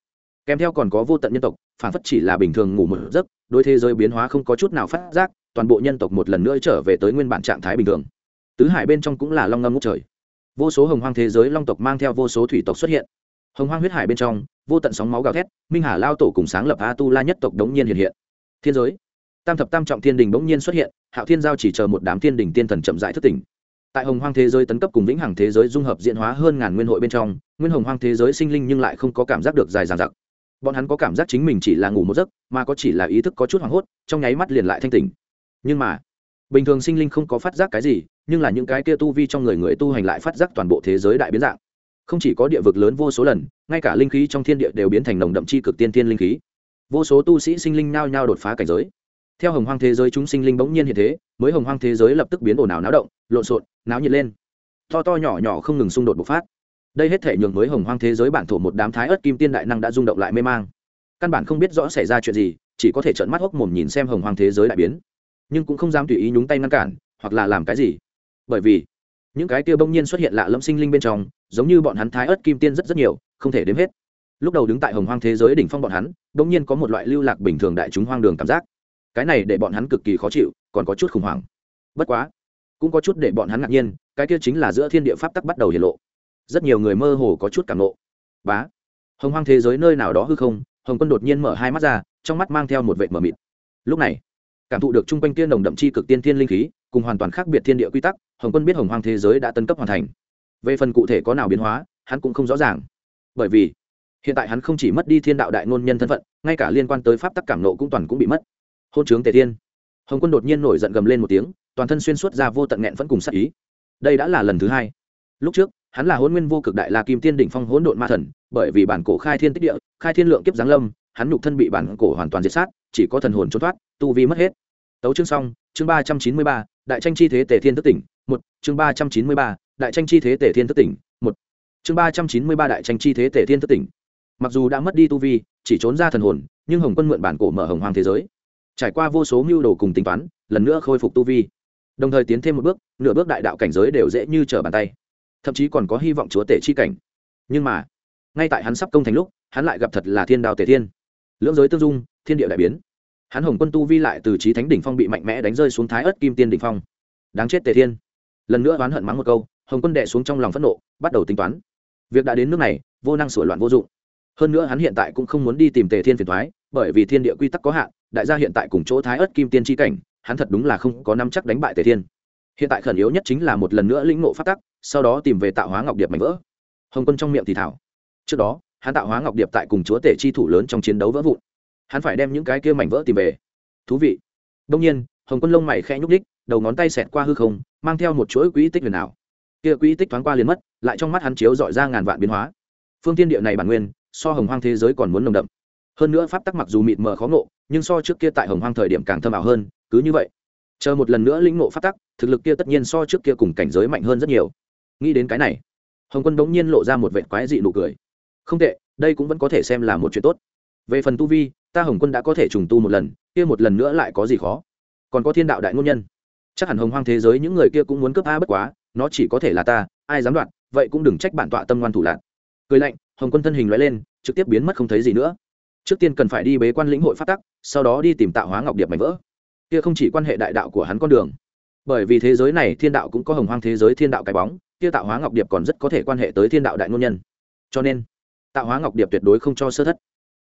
kèm theo còn có vô tận nhân tộc phản phất chỉ là bình thường ngủ một giấc, đối thế giới biến hóa không có chút nào phát giác, toàn bộ nhân tộc một lần nữa trở về tới nguyên bản trạng thái bình thường. Tứ hải bên trong cũng là long ngâm ngút trời. Vô số hồng hoang thế giới long tộc mang theo vô số thủy tộc xuất hiện. Hồng hoang huyết hải bên trong, vô tận sóng máu gào thét, minh hà lao tổ cùng sáng lập a tu la nhất tộc đống nhiên hiện hiện. Thiên giới. Tam thập tam trọng thiên đình bỗng nhiên xuất hiện, hạo thiên giao chỉ chờ một đám thiên đình tiên thần chậm rãi thất tỉnh. Tại hồng hoang thế giới tấn cấp cùng vĩnh hằng thế giới dung hợp diễn hóa hơn ngàn nguyên hội bên trong, nguyên hồng hoang thế giới sinh linh nhưng lại không có cảm giác được dài dàn giặc bọn hắn có cảm giác chính mình chỉ là ngủ một giấc, mà có chỉ là ý thức có chút hoảng hốt, trong nháy mắt liền lại thanh tỉnh. Nhưng mà, bình thường sinh linh không có phát giác cái gì, nhưng là những cái kia tu vi trong người người tu hành lại phát giác toàn bộ thế giới đại biến dạng. Không chỉ có địa vực lớn vô số lần, ngay cả linh khí trong thiên địa đều biến thành nồng đậm chi cực tiên tiên linh khí. Vô số tu sĩ sinh linh nao nhao đột phá cảnh giới. Theo hồng hoang thế giới chúng sinh linh bỗng nhiên hiện thế, mới hồng hoang thế giới lập tức biến ồn ào náo động, lộn xộn, náo nhiệt lên. To to nhỏ nhỏ không ngừng xung đột bộc phát đây hết thể nhường mới hồng hoang thế giới bản thổ một đám thái ớt kim tiên đại năng đã rung động lại mê mang. Căn bản không biết rõ xảy ra chuyện gì, chỉ có thể trợn mắt hốc mồm nhìn xem hồng hoang thế giới đại biến. Nhưng cũng không dám tùy ý nhúng tay ngăn cản, hoặc là làm cái gì. Bởi vì, những cái kia bỗng nhiên xuất hiện lạ lâm sinh linh bên trong, giống như bọn hắn thái ớt kim tiên rất rất nhiều, không thể đếm hết. Lúc đầu đứng tại hồng hoang thế giới đỉnh phong bọn hắn, bỗng nhiên có một loại lưu lạc bình thường đại chúng hoang đường cảm giác. Cái này để bọn hắn cực kỳ khó chịu, còn có chút khủng hoảng. Bất quá, cũng có chút để bọn hắn ngạc nhiên, cái kia chính là giữa thiên địa pháp tắc bắt đầu hiện lộ rất nhiều người mơ hồ có chút cảm nộ. Bá, hồng hoang thế giới nơi nào đó hư không, hồng quân đột nhiên mở hai mắt ra, trong mắt mang theo một vệ mờ mịt. Lúc này, cảm thụ được chung quanh tiên nồng đậm chi cực tiên thiên linh khí, cùng hoàn toàn khác biệt thiên địa quy tắc, hồng quân biết hồng hoang thế giới đã tân cấp hoàn thành. Về phần cụ thể có nào biến hóa, hắn cũng không rõ ràng. Bởi vì, hiện tại hắn không chỉ mất đi thiên đạo đại ngôn nhân thân phận, ngay cả liên quan tới pháp tắc cảm nộ cũng toàn cũng bị mất. Hôn trướng tề thiên. Hồng quân đột nhiên nổi giận gầm lên một tiếng, toàn thân xuyên suốt ra vô tận nghẹn vẫn cùng sắc ý. Đây đã là lần thứ hai. Lúc trước hắn là hôn nguyên vô cực đại la kim tiên đỉnh phong hỗn độn ma thần, bởi vì bản cổ khai thiên tích địa, khai thiên lượng kiếp giáng lâm, hắn nhục thân bị bản cổ hoàn toàn diệt sát, chỉ có thần hồn trốn thoát, tu vi mất hết. Tấu chương xong, chương ba trăm chín mươi ba, đại tranh chi thế tề thiên thức tỉnh, một, chương ba trăm chín mươi ba, đại tranh chi thế tề thiên thức tỉnh, một, chương ba trăm chín mươi ba, đại tranh chi thế tề thiên thức tỉnh. Mặc dù đã mất đi tu vi, chỉ trốn ra thần hồn, nhưng hồng quân mượn bản cổ mở hồng hoàng thế giới. Trải qua vô số mưu đồ cùng tính toán, lần nữa khôi phục tu vi. Đồng thời tiến thêm một bước, nửa bước đại đạo cảnh giới đều dễ như trở bàn tay thậm chí còn có hy vọng chúa tể chi cảnh. Nhưng mà, ngay tại hắn sắp công thành lúc, hắn lại gặp thật là thiên đao tề thiên. Lưỡng giới tương dung, thiên địa đại biến. Hắn hồng quân tu vi lại từ trí thánh đỉnh phong bị mạnh mẽ đánh rơi xuống thái ớt kim tiên đỉnh phong. Đáng chết tề thiên. Lần nữa oán hận mắng một câu, hồng quân đệ xuống trong lòng phẫn nộ, bắt đầu tính toán. Việc đã đến nước này, vô năng sửa loạn vô dụng. Hơn nữa hắn hiện tại cũng không muốn đi tìm tề thiên phiền thoái bởi vì thiên địa quy tắc có hạn, đại gia hiện tại cùng chỗ thái ớt kim tiên tri cảnh, hắn thật đúng là không có năm chắc đánh bại tề thiên. Hiện tại khẩn yếu nhất chính là một lần nữa lĩnh ngộ phát tắc sau đó tìm về tạo hóa ngọc điệp mảnh vỡ. Hồng quân trong miệng thì thảo. Trước đó, hắn tạo hóa ngọc điệp tại cùng chúa tể chi thủ lớn trong chiến đấu vỡ vụn. Hắn phải đem những cái kia mảnh vỡ tìm về. Thú vị. Đông nhiên, hồng quân lông mày khẽ nhúc đích đầu ngón tay xẹt qua hư không, mang theo một chuỗi quỹ tích huyền ảo. Kia quỹ tích thoáng qua liền mất, lại trong mắt hắn chiếu dọi ra ngàn vạn biến hóa. Phương tiên địa này bản nguyên, so hồng hoang thế giới còn muốn nồng đậm. Hơn nữa pháp tắc mặc dù mịt mờ khó ngộ, nhưng so trước kia tại hồng hoang thời điểm càng thâm ảo hơn, cứ như vậy. Chờ một lần nữa lĩnh ngộ pháp tắc, thực lực kia tất nhiên so trước kia cùng cảnh giới mạnh hơn rất nhiều nghĩ đến cái này, hồng quân bỗng nhiên lộ ra một vệ quái dị nụ cười. Không tệ, đây cũng vẫn có thể xem là một chuyện tốt. Về phần tu vi, ta hồng quân đã có thể trùng tu một lần, kia một lần nữa lại có gì khó? Còn có thiên đạo đại ngôn nhân. Chắc hẳn hồng hoang thế giới những người kia cũng muốn cướp a bất quá, nó chỉ có thể là ta, ai dám đoạt, vậy cũng đừng trách bản tọa tâm ngoan thủ lạc cười lạnh, hồng quân thân hình loại lên, trực tiếp biến mất không thấy gì nữa. Trước tiên cần phải đi bế quan lĩnh hội phát tắc, sau đó đi tìm tạo hóa ngọc điệp mảnh vỡ. Kia không chỉ quan hệ đại đạo của hắn con đường. Bởi vì thế giới này thiên đạo cũng có hồng hoang thế giới thiên đạo cái bóng kia tạo hóa ngọc điệp còn rất có thể quan hệ tới thiên đạo đại ngôn nhân. Cho nên, tạo hóa ngọc điệp tuyệt đối không cho sơ thất.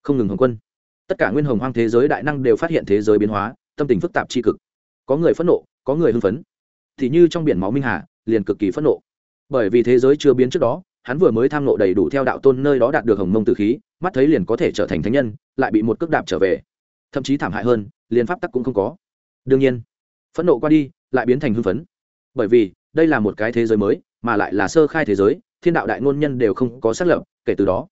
Không ngừng hồng quân. Tất cả nguyên hồng hoang thế giới đại năng đều phát hiện thế giới biến hóa, tâm tình phức tạp tri cực. Có người phẫn nộ, có người hưng phấn. Thì như trong biển máu minh hà, liền cực kỳ phẫn nộ. Bởi vì thế giới chưa biến trước đó, hắn vừa mới tham nộ đầy đủ theo đạo tôn nơi đó đạt được hồng mông tử khí, mắt thấy liền có thể trở thành thánh nhân, lại bị một cước đạp trở về. Thậm chí thảm hại hơn, liền pháp tắc cũng không có. Đương nhiên, phẫn nộ qua đi, lại biến thành hưng phấn. Bởi vì, đây là một cái thế giới mới mà lại là sơ khai thế giới, thiên đạo đại ngôn nhân đều không có xác lập, kể từ đó.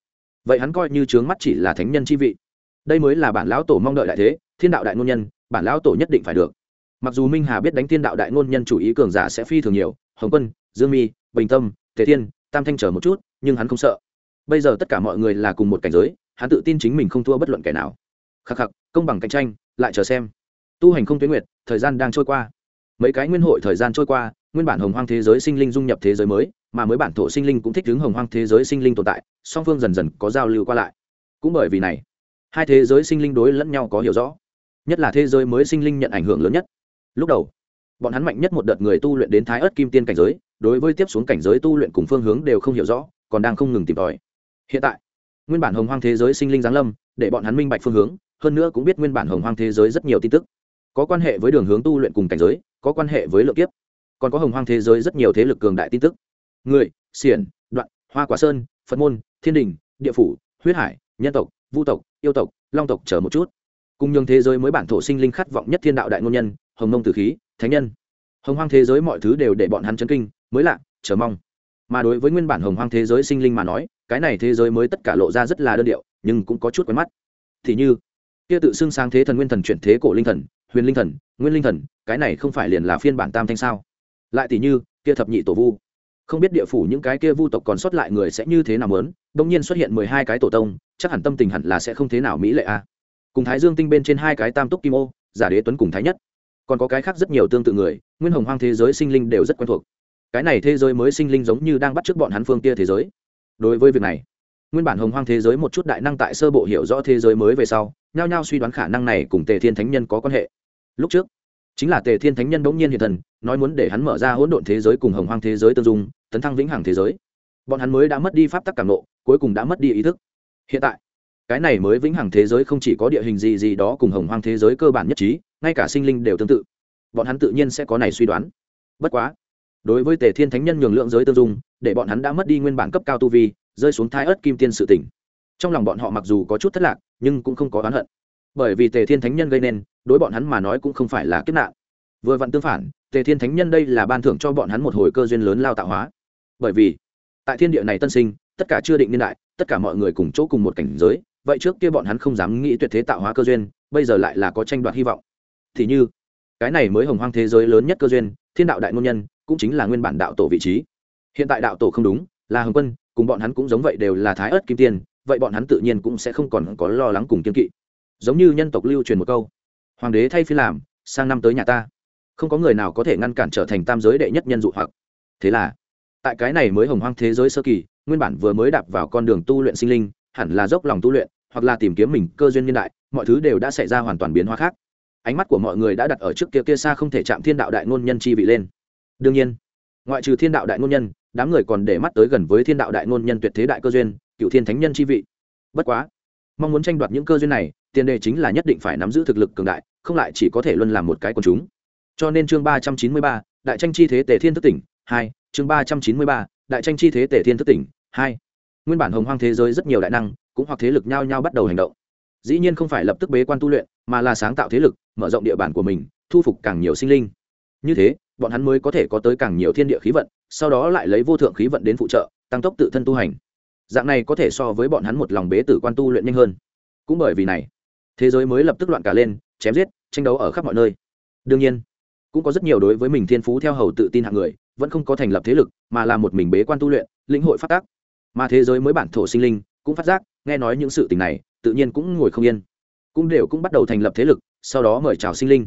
Vậy hắn coi như trướng mắt chỉ là thánh nhân chi vị. Đây mới là bản lão tổ mong đợi đại thế, thiên đạo đại ngôn nhân, bản lão tổ nhất định phải được. Mặc dù minh hà biết đánh thiên đạo đại ngôn nhân chủ ý cường giả sẽ phi thường nhiều, hồng quân, dương mi, bình tâm, tề thiên, tam thanh trở một chút, nhưng hắn không sợ. Bây giờ tất cả mọi người là cùng một cảnh giới, hắn tự tin chính mình không thua bất luận kẻ nào. Khắc khắc, công bằng cạnh tranh, lại chờ xem. Tu hành không tuyến nguyệt, thời gian đang trôi qua mấy cái nguyên hội thời gian trôi qua, nguyên bản hồng hoang thế giới sinh linh dung nhập thế giới mới, mà mới bản thổ sinh linh cũng thích ứng hồng hoang thế giới sinh linh tồn tại, song phương dần dần có giao lưu qua lại. Cũng bởi vì này, hai thế giới sinh linh đối lẫn nhau có hiểu rõ, nhất là thế giới mới sinh linh nhận ảnh hưởng lớn nhất. Lúc đầu, bọn hắn mạnh nhất một đợt người tu luyện đến thái ớt kim tiên cảnh giới, đối với tiếp xuống cảnh giới tu luyện cùng phương hướng đều không hiểu rõ, còn đang không ngừng tìm tòi. Hiện tại, nguyên bản hồng hoang thế giới sinh linh giáng lâm, để bọn hắn minh bạch phương hướng, hơn nữa cũng biết nguyên bản hồng hoang thế giới rất nhiều tin tức có quan hệ với đường hướng tu luyện cùng cảnh giới, có quan hệ với lượng kiếp. Còn có hồng hoang thế giới rất nhiều thế lực cường đại tin tức. Người, xiển, đoạn, hoa quả sơn, phật môn, thiên đình, địa phủ, huyết hải, nhân tộc, vu tộc, yêu tộc, long tộc chờ một chút. Cùng nhường thế giới mới bản thổ sinh linh khát vọng nhất thiên đạo đại ngôn nhân, hồng nông tử khí, thánh nhân. Hồng hoang thế giới mọi thứ đều để bọn hắn chấn kinh, mới lạ, chờ mong. Mà đối với nguyên bản hồng hoang thế giới sinh linh mà nói, cái này thế giới mới tất cả lộ ra rất là đơn điệu, nhưng cũng có chút quen mắt. Thì như, kia tự xưng sang thế thần nguyên thần chuyển thế cổ linh thần huyền linh thần, nguyên linh thần, cái này không phải liền là phiên bản tam thanh sao? Lại tỷ như, kia thập nhị tổ vu. Không biết địa phủ những cái kia vu tộc còn sót lại người sẽ như thế nào lớn đông nhiên xuất hiện mười hai cái tổ tông, chắc hẳn tâm tình hẳn là sẽ không thế nào mỹ lệ a. Cùng thái dương tinh bên trên hai cái tam túc kim ô, giả đế tuấn cùng thái nhất. Còn có cái khác rất nhiều tương tự người, nguyên hồng hoang thế giới sinh linh đều rất quen thuộc. Cái này thế giới mới sinh linh giống như đang bắt t r ư ớ c bọn hắn phương kia thế giới. Đối với việc này, nguyên bản hồng hoang thế giới một chút đại năng tại sơ bộ hiểu rõ thế giới mới về sau nhao nhao suy đoán khả năng này cùng tề thiên thánh nhân có quan hệ. Lúc trước, chính là tề thiên thánh nhân bỗng nhiên hiện thần, nói muốn để hắn mở ra hỗn độn thế giới cùng hồng hoang thế giới tương dung, tấn thăng vĩnh hằng thế giới. Bọn hắn mới đã mất đi pháp tắc cảm nộ cuối cùng đã mất đi ý thức. Hiện tại, cái này mới vĩnh hằng thế giới không chỉ có địa hình gì gì đó cùng hồng hoang thế giới cơ bản nhất trí, ngay cả sinh linh đều tương tự. Bọn hắn tự nhiên sẽ có này suy đoán. Bất quá, đối với tề thiên thánh nhân nhường lượng giới tương dung, để bọn hắn đã mất đi nguyên bản cấp cao tu vi, rơi xuống thái ớt kim tiên sự tỉnh trong lòng bọn họ mặc dù có chút thất lạc, nhưng cũng không có oán hận. Bởi vì tề thiên thánh nhân gây nên, đối bọn hắn mà nói cũng không phải là kiếp nạn. Vừa vặn tương phản, tề thiên thánh nhân đây là ban thưởng cho bọn hắn một hồi cơ duyên lớn lao tạo hóa. Bởi vì, tại thiên địa này tân sinh, tất cả chưa định niên đại, tất cả mọi người cùng chỗ cùng một cảnh giới, vậy trước kia bọn hắn không dám nghĩ tuyệt thế tạo hóa cơ duyên, bây giờ lại là có tranh đoạt hy vọng. Thì như, cái này mới hồng hoang thế giới lớn nhất cơ duyên, thiên đạo đại ngôn nhân, cũng chính là nguyên bản đạo tổ vị trí. Hiện tại đạo tổ không đúng, là hồng quân, cùng bọn hắn cũng giống vậy đều là thái ớt kim tiên vậy bọn hắn tự nhiên cũng sẽ không còn có lo lắng cùng kiên kỵ. Giống như nhân tộc lưu truyền một câu, hoàng đế thay phi làm, sang năm tới nhà ta. Không có người nào có thể ngăn cản trở thành tam giới đệ nhất nhân dụ hoặc. Thế là, tại cái này mới hồng hoang thế giới sơ kỳ, nguyên bản vừa mới đạp vào con đường tu luyện sinh linh, hẳn là dốc lòng tu luyện, hoặc là tìm kiếm mình cơ duyên nhân đại, mọi thứ đều đã xảy ra hoàn toàn biến hóa khác. Ánh mắt của mọi người đã đặt ở trước kia kia xa không thể chạm thiên đạo đại ngôn nhân chi vị lên. Đương nhiên, ngoại trừ thiên đạo đại ngôn nhân, đám người còn để mắt tới gần với thiên đạo đại ngôn nhân tuyệt thế đại cơ duyên cựu thiên thánh nhân chi vị. Bất quá, mong muốn tranh đoạt những cơ duyên này, tiền đề chính là nhất định phải nắm giữ thực lực cường đại, không lại chỉ có thể luôn làm một cái quần chúng. Cho nên chương ba trăm chín mươi ba, đại tranh chi thế tề thiên thức tỉnh, hai, chương ba trăm chín mươi ba, đại tranh chi thế tề thiên thức tỉnh, hai. Nguyên bản hồng hoang thế giới rất nhiều đại năng, cũng hoặc thế lực nhau nhau bắt đầu hành động. Dĩ nhiên không phải lập tức bế quan tu luyện, mà là sáng tạo thế lực, mở rộng địa bàn của mình, thu phục càng nhiều sinh linh. Như thế, bọn hắn mới có thể có tới càng nhiều thiên địa khí vận, sau đó lại lấy vô thượng khí vận đến phụ trợ, tăng tốc tự thân tu hành dạng này có thể so với bọn hắn một lòng bế tử quan tu luyện nhanh hơn. Cũng bởi vì này, thế giới mới lập tức loạn cả lên, chém giết, tranh đấu ở khắp mọi nơi. Đương nhiên, cũng có rất nhiều đối với mình thiên phú theo hầu tự tin hạng người, vẫn không có thành lập thế lực, mà là một mình bế quan tu luyện, lĩnh hội phát tác mà thế giới mới bản thổ sinh linh, cũng phát giác, nghe nói những sự tình này, tự nhiên cũng ngồi không yên. Cũng đều cũng bắt đầu thành lập thế lực, sau đó mời chào sinh linh.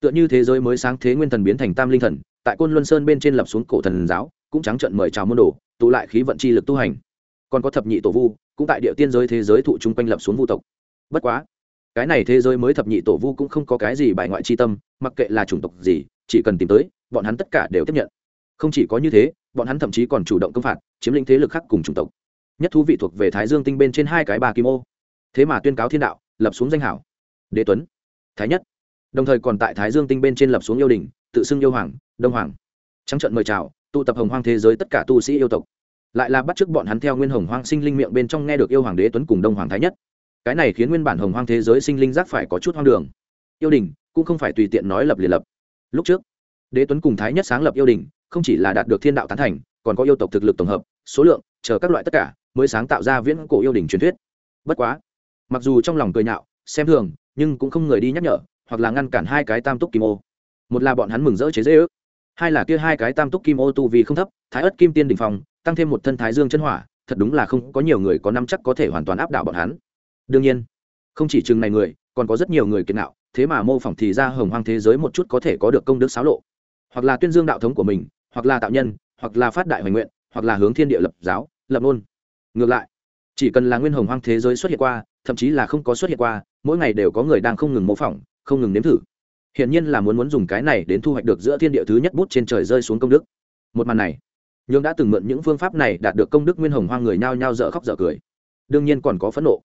Tựa như thế giới mới sáng thế nguyên thần biến thành tam linh thần, tại côn luân sơn bên trên lập xuống cổ thần giáo, cũng trắng trận mời chào môn đồ, tụ lại khí vận chi lực tu hành còn có thập nhị tổ vu, cũng tại địa tiên giới thế giới thụ chung quanh lập xuống vu tộc. Bất quá, cái này thế giới mới thập nhị tổ vu cũng không có cái gì bài ngoại chi tâm, mặc kệ là chủng tộc gì, chỉ cần tìm tới, bọn hắn tất cả đều tiếp nhận. Không chỉ có như thế, bọn hắn thậm chí còn chủ động công phạt, chiếm lĩnh thế lực khác cùng chủng tộc. Nhất thú vị thuộc về thái dương tinh bên trên hai cái bà kim ô. Thế mà tuyên cáo thiên đạo, lập xuống danh hảo. Đế tuấn, thái nhất. Đồng thời còn tại thái dương tinh bên trên lập xuống yêu đình tự xưng yêu hoàng, đông hoàng. Trắng trận mời chào, tụ tập hồng hoang thế giới tất cả tu sĩ yêu tộc lại là bắt chước bọn hắn theo nguyên hồng hoang sinh linh miệng bên trong nghe được yêu hoàng đế tuấn cùng đông hoàng thái nhất. Cái này khiến nguyên bản hồng hoang thế giới sinh linh giác phải có chút hoang đường. Yêu đình cũng không phải tùy tiện nói lập liền lập. Lúc trước, đế tuấn cùng thái nhất sáng lập yêu đình, không chỉ là đạt được thiên đạo tán thành, còn có yêu tộc thực lực tổng hợp, số lượng, chờ các loại tất cả, mới sáng tạo ra viễn cổ yêu đình truyền thuyết. Bất quá, mặc dù trong lòng cười nhạo, xem thường, nhưng cũng không người đi nhắc nhở, hoặc là ngăn cản hai cái tam túc kim ô. Một là bọn hắn mừng rỡ chế dễ ước hai là kia hai cái tam túc kim ô tu vì không thấp, thái ất kim tiên đình phòng tăng thêm một thân thái dương chân hỏa, thật đúng là không có nhiều người có năm chắc có thể hoàn toàn áp đảo bọn hắn. Đương nhiên, không chỉ chừng này người, còn có rất nhiều người kiệt nạo thế mà mô phỏng thì ra hồng hoang thế giới một chút có thể có được công đức xáo lộ. Hoặc là tuyên dương đạo thống của mình, hoặc là tạo nhân, hoặc là phát đại hoành nguyện, hoặc là hướng thiên địa lập giáo, lập ngôn. Ngược lại, chỉ cần là nguyên hồng hoang thế giới xuất hiện qua, thậm chí là không có xuất hiện qua, mỗi ngày đều có người đang không ngừng mô phỏng, không ngừng nếm thử. Hiển nhiên là muốn muốn dùng cái này đến thu hoạch được giữa thiên địa thứ nhất bút trên trời rơi xuống công đức. Một màn này nhưng đã từng mượn những phương pháp này đạt được công đức nguyên hồng hoang người nhao nhao dở khóc dở cười. Đương nhiên còn có phẫn nộ.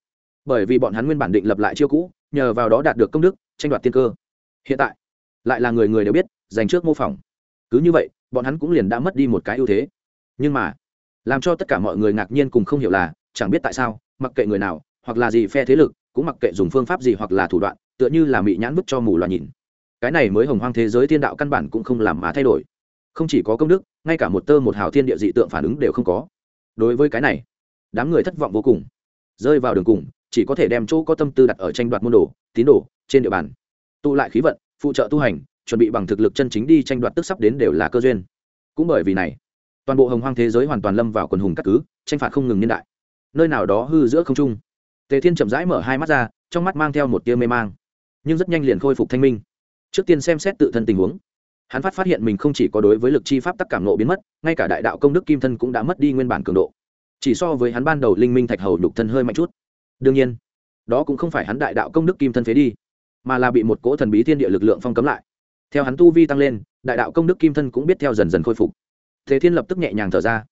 Bởi vì bọn hắn nguyên bản định lập lại chiêu cũ, nhờ vào đó đạt được công đức, tranh đoạt tiên cơ. Hiện tại, lại là người người đều biết dành trước mô phỏng. Cứ như vậy, bọn hắn cũng liền đã mất đi một cái ưu thế. Nhưng mà, làm cho tất cả mọi người ngạc nhiên cùng không hiểu là, chẳng biết tại sao, mặc kệ người nào, hoặc là gì phe thế lực, cũng mặc kệ dùng phương pháp gì hoặc là thủ đoạn, tựa như là mị nhãn bức cho mù loà nhìn. Cái này mới hồng hoang thế giới thiên đạo căn bản cũng không làm má thay đổi không chỉ có công đức, ngay cả một tơ một hào thiên địa dị tượng phản ứng đều không có. Đối với cái này, đám người thất vọng vô cùng. Rơi vào đường cùng, chỉ có thể đem chỗ có tâm tư đặt ở tranh đoạt môn đồ, tín đồ, trên địa bàn. Tụ lại khí vận, phụ trợ tu hành, chuẩn bị bằng thực lực chân chính đi tranh đoạt tức sắp đến đều là cơ duyên. Cũng bởi vì này, toàn bộ hồng hoang thế giới hoàn toàn lâm vào quần hùng các cứ, tranh phạt không ngừng niên đại. Nơi nào đó hư giữa không trung, tề thiên chậm rãi mở hai mắt ra, trong mắt mang theo một tia mê mang, nhưng rất nhanh liền khôi phục thanh minh. Trước tiên xem xét tự thân tình huống hắn phát phát hiện mình không chỉ có đối với lực chi pháp tắc cảm nộ biến mất, ngay cả đại đạo công đức kim thân cũng đã mất đi nguyên bản cường độ. Chỉ so với hắn ban đầu linh minh thạch hầu nhục thân hơi mạnh chút. Đương nhiên, đó cũng không phải hắn đại đạo công đức kim thân phế đi, mà là bị một cỗ thần bí thiên địa lực lượng phong cấm lại. Theo hắn tu vi tăng lên, đại đạo công đức kim thân cũng biết theo dần dần khôi phục. Thế thiên lập tức nhẹ nhàng thở ra.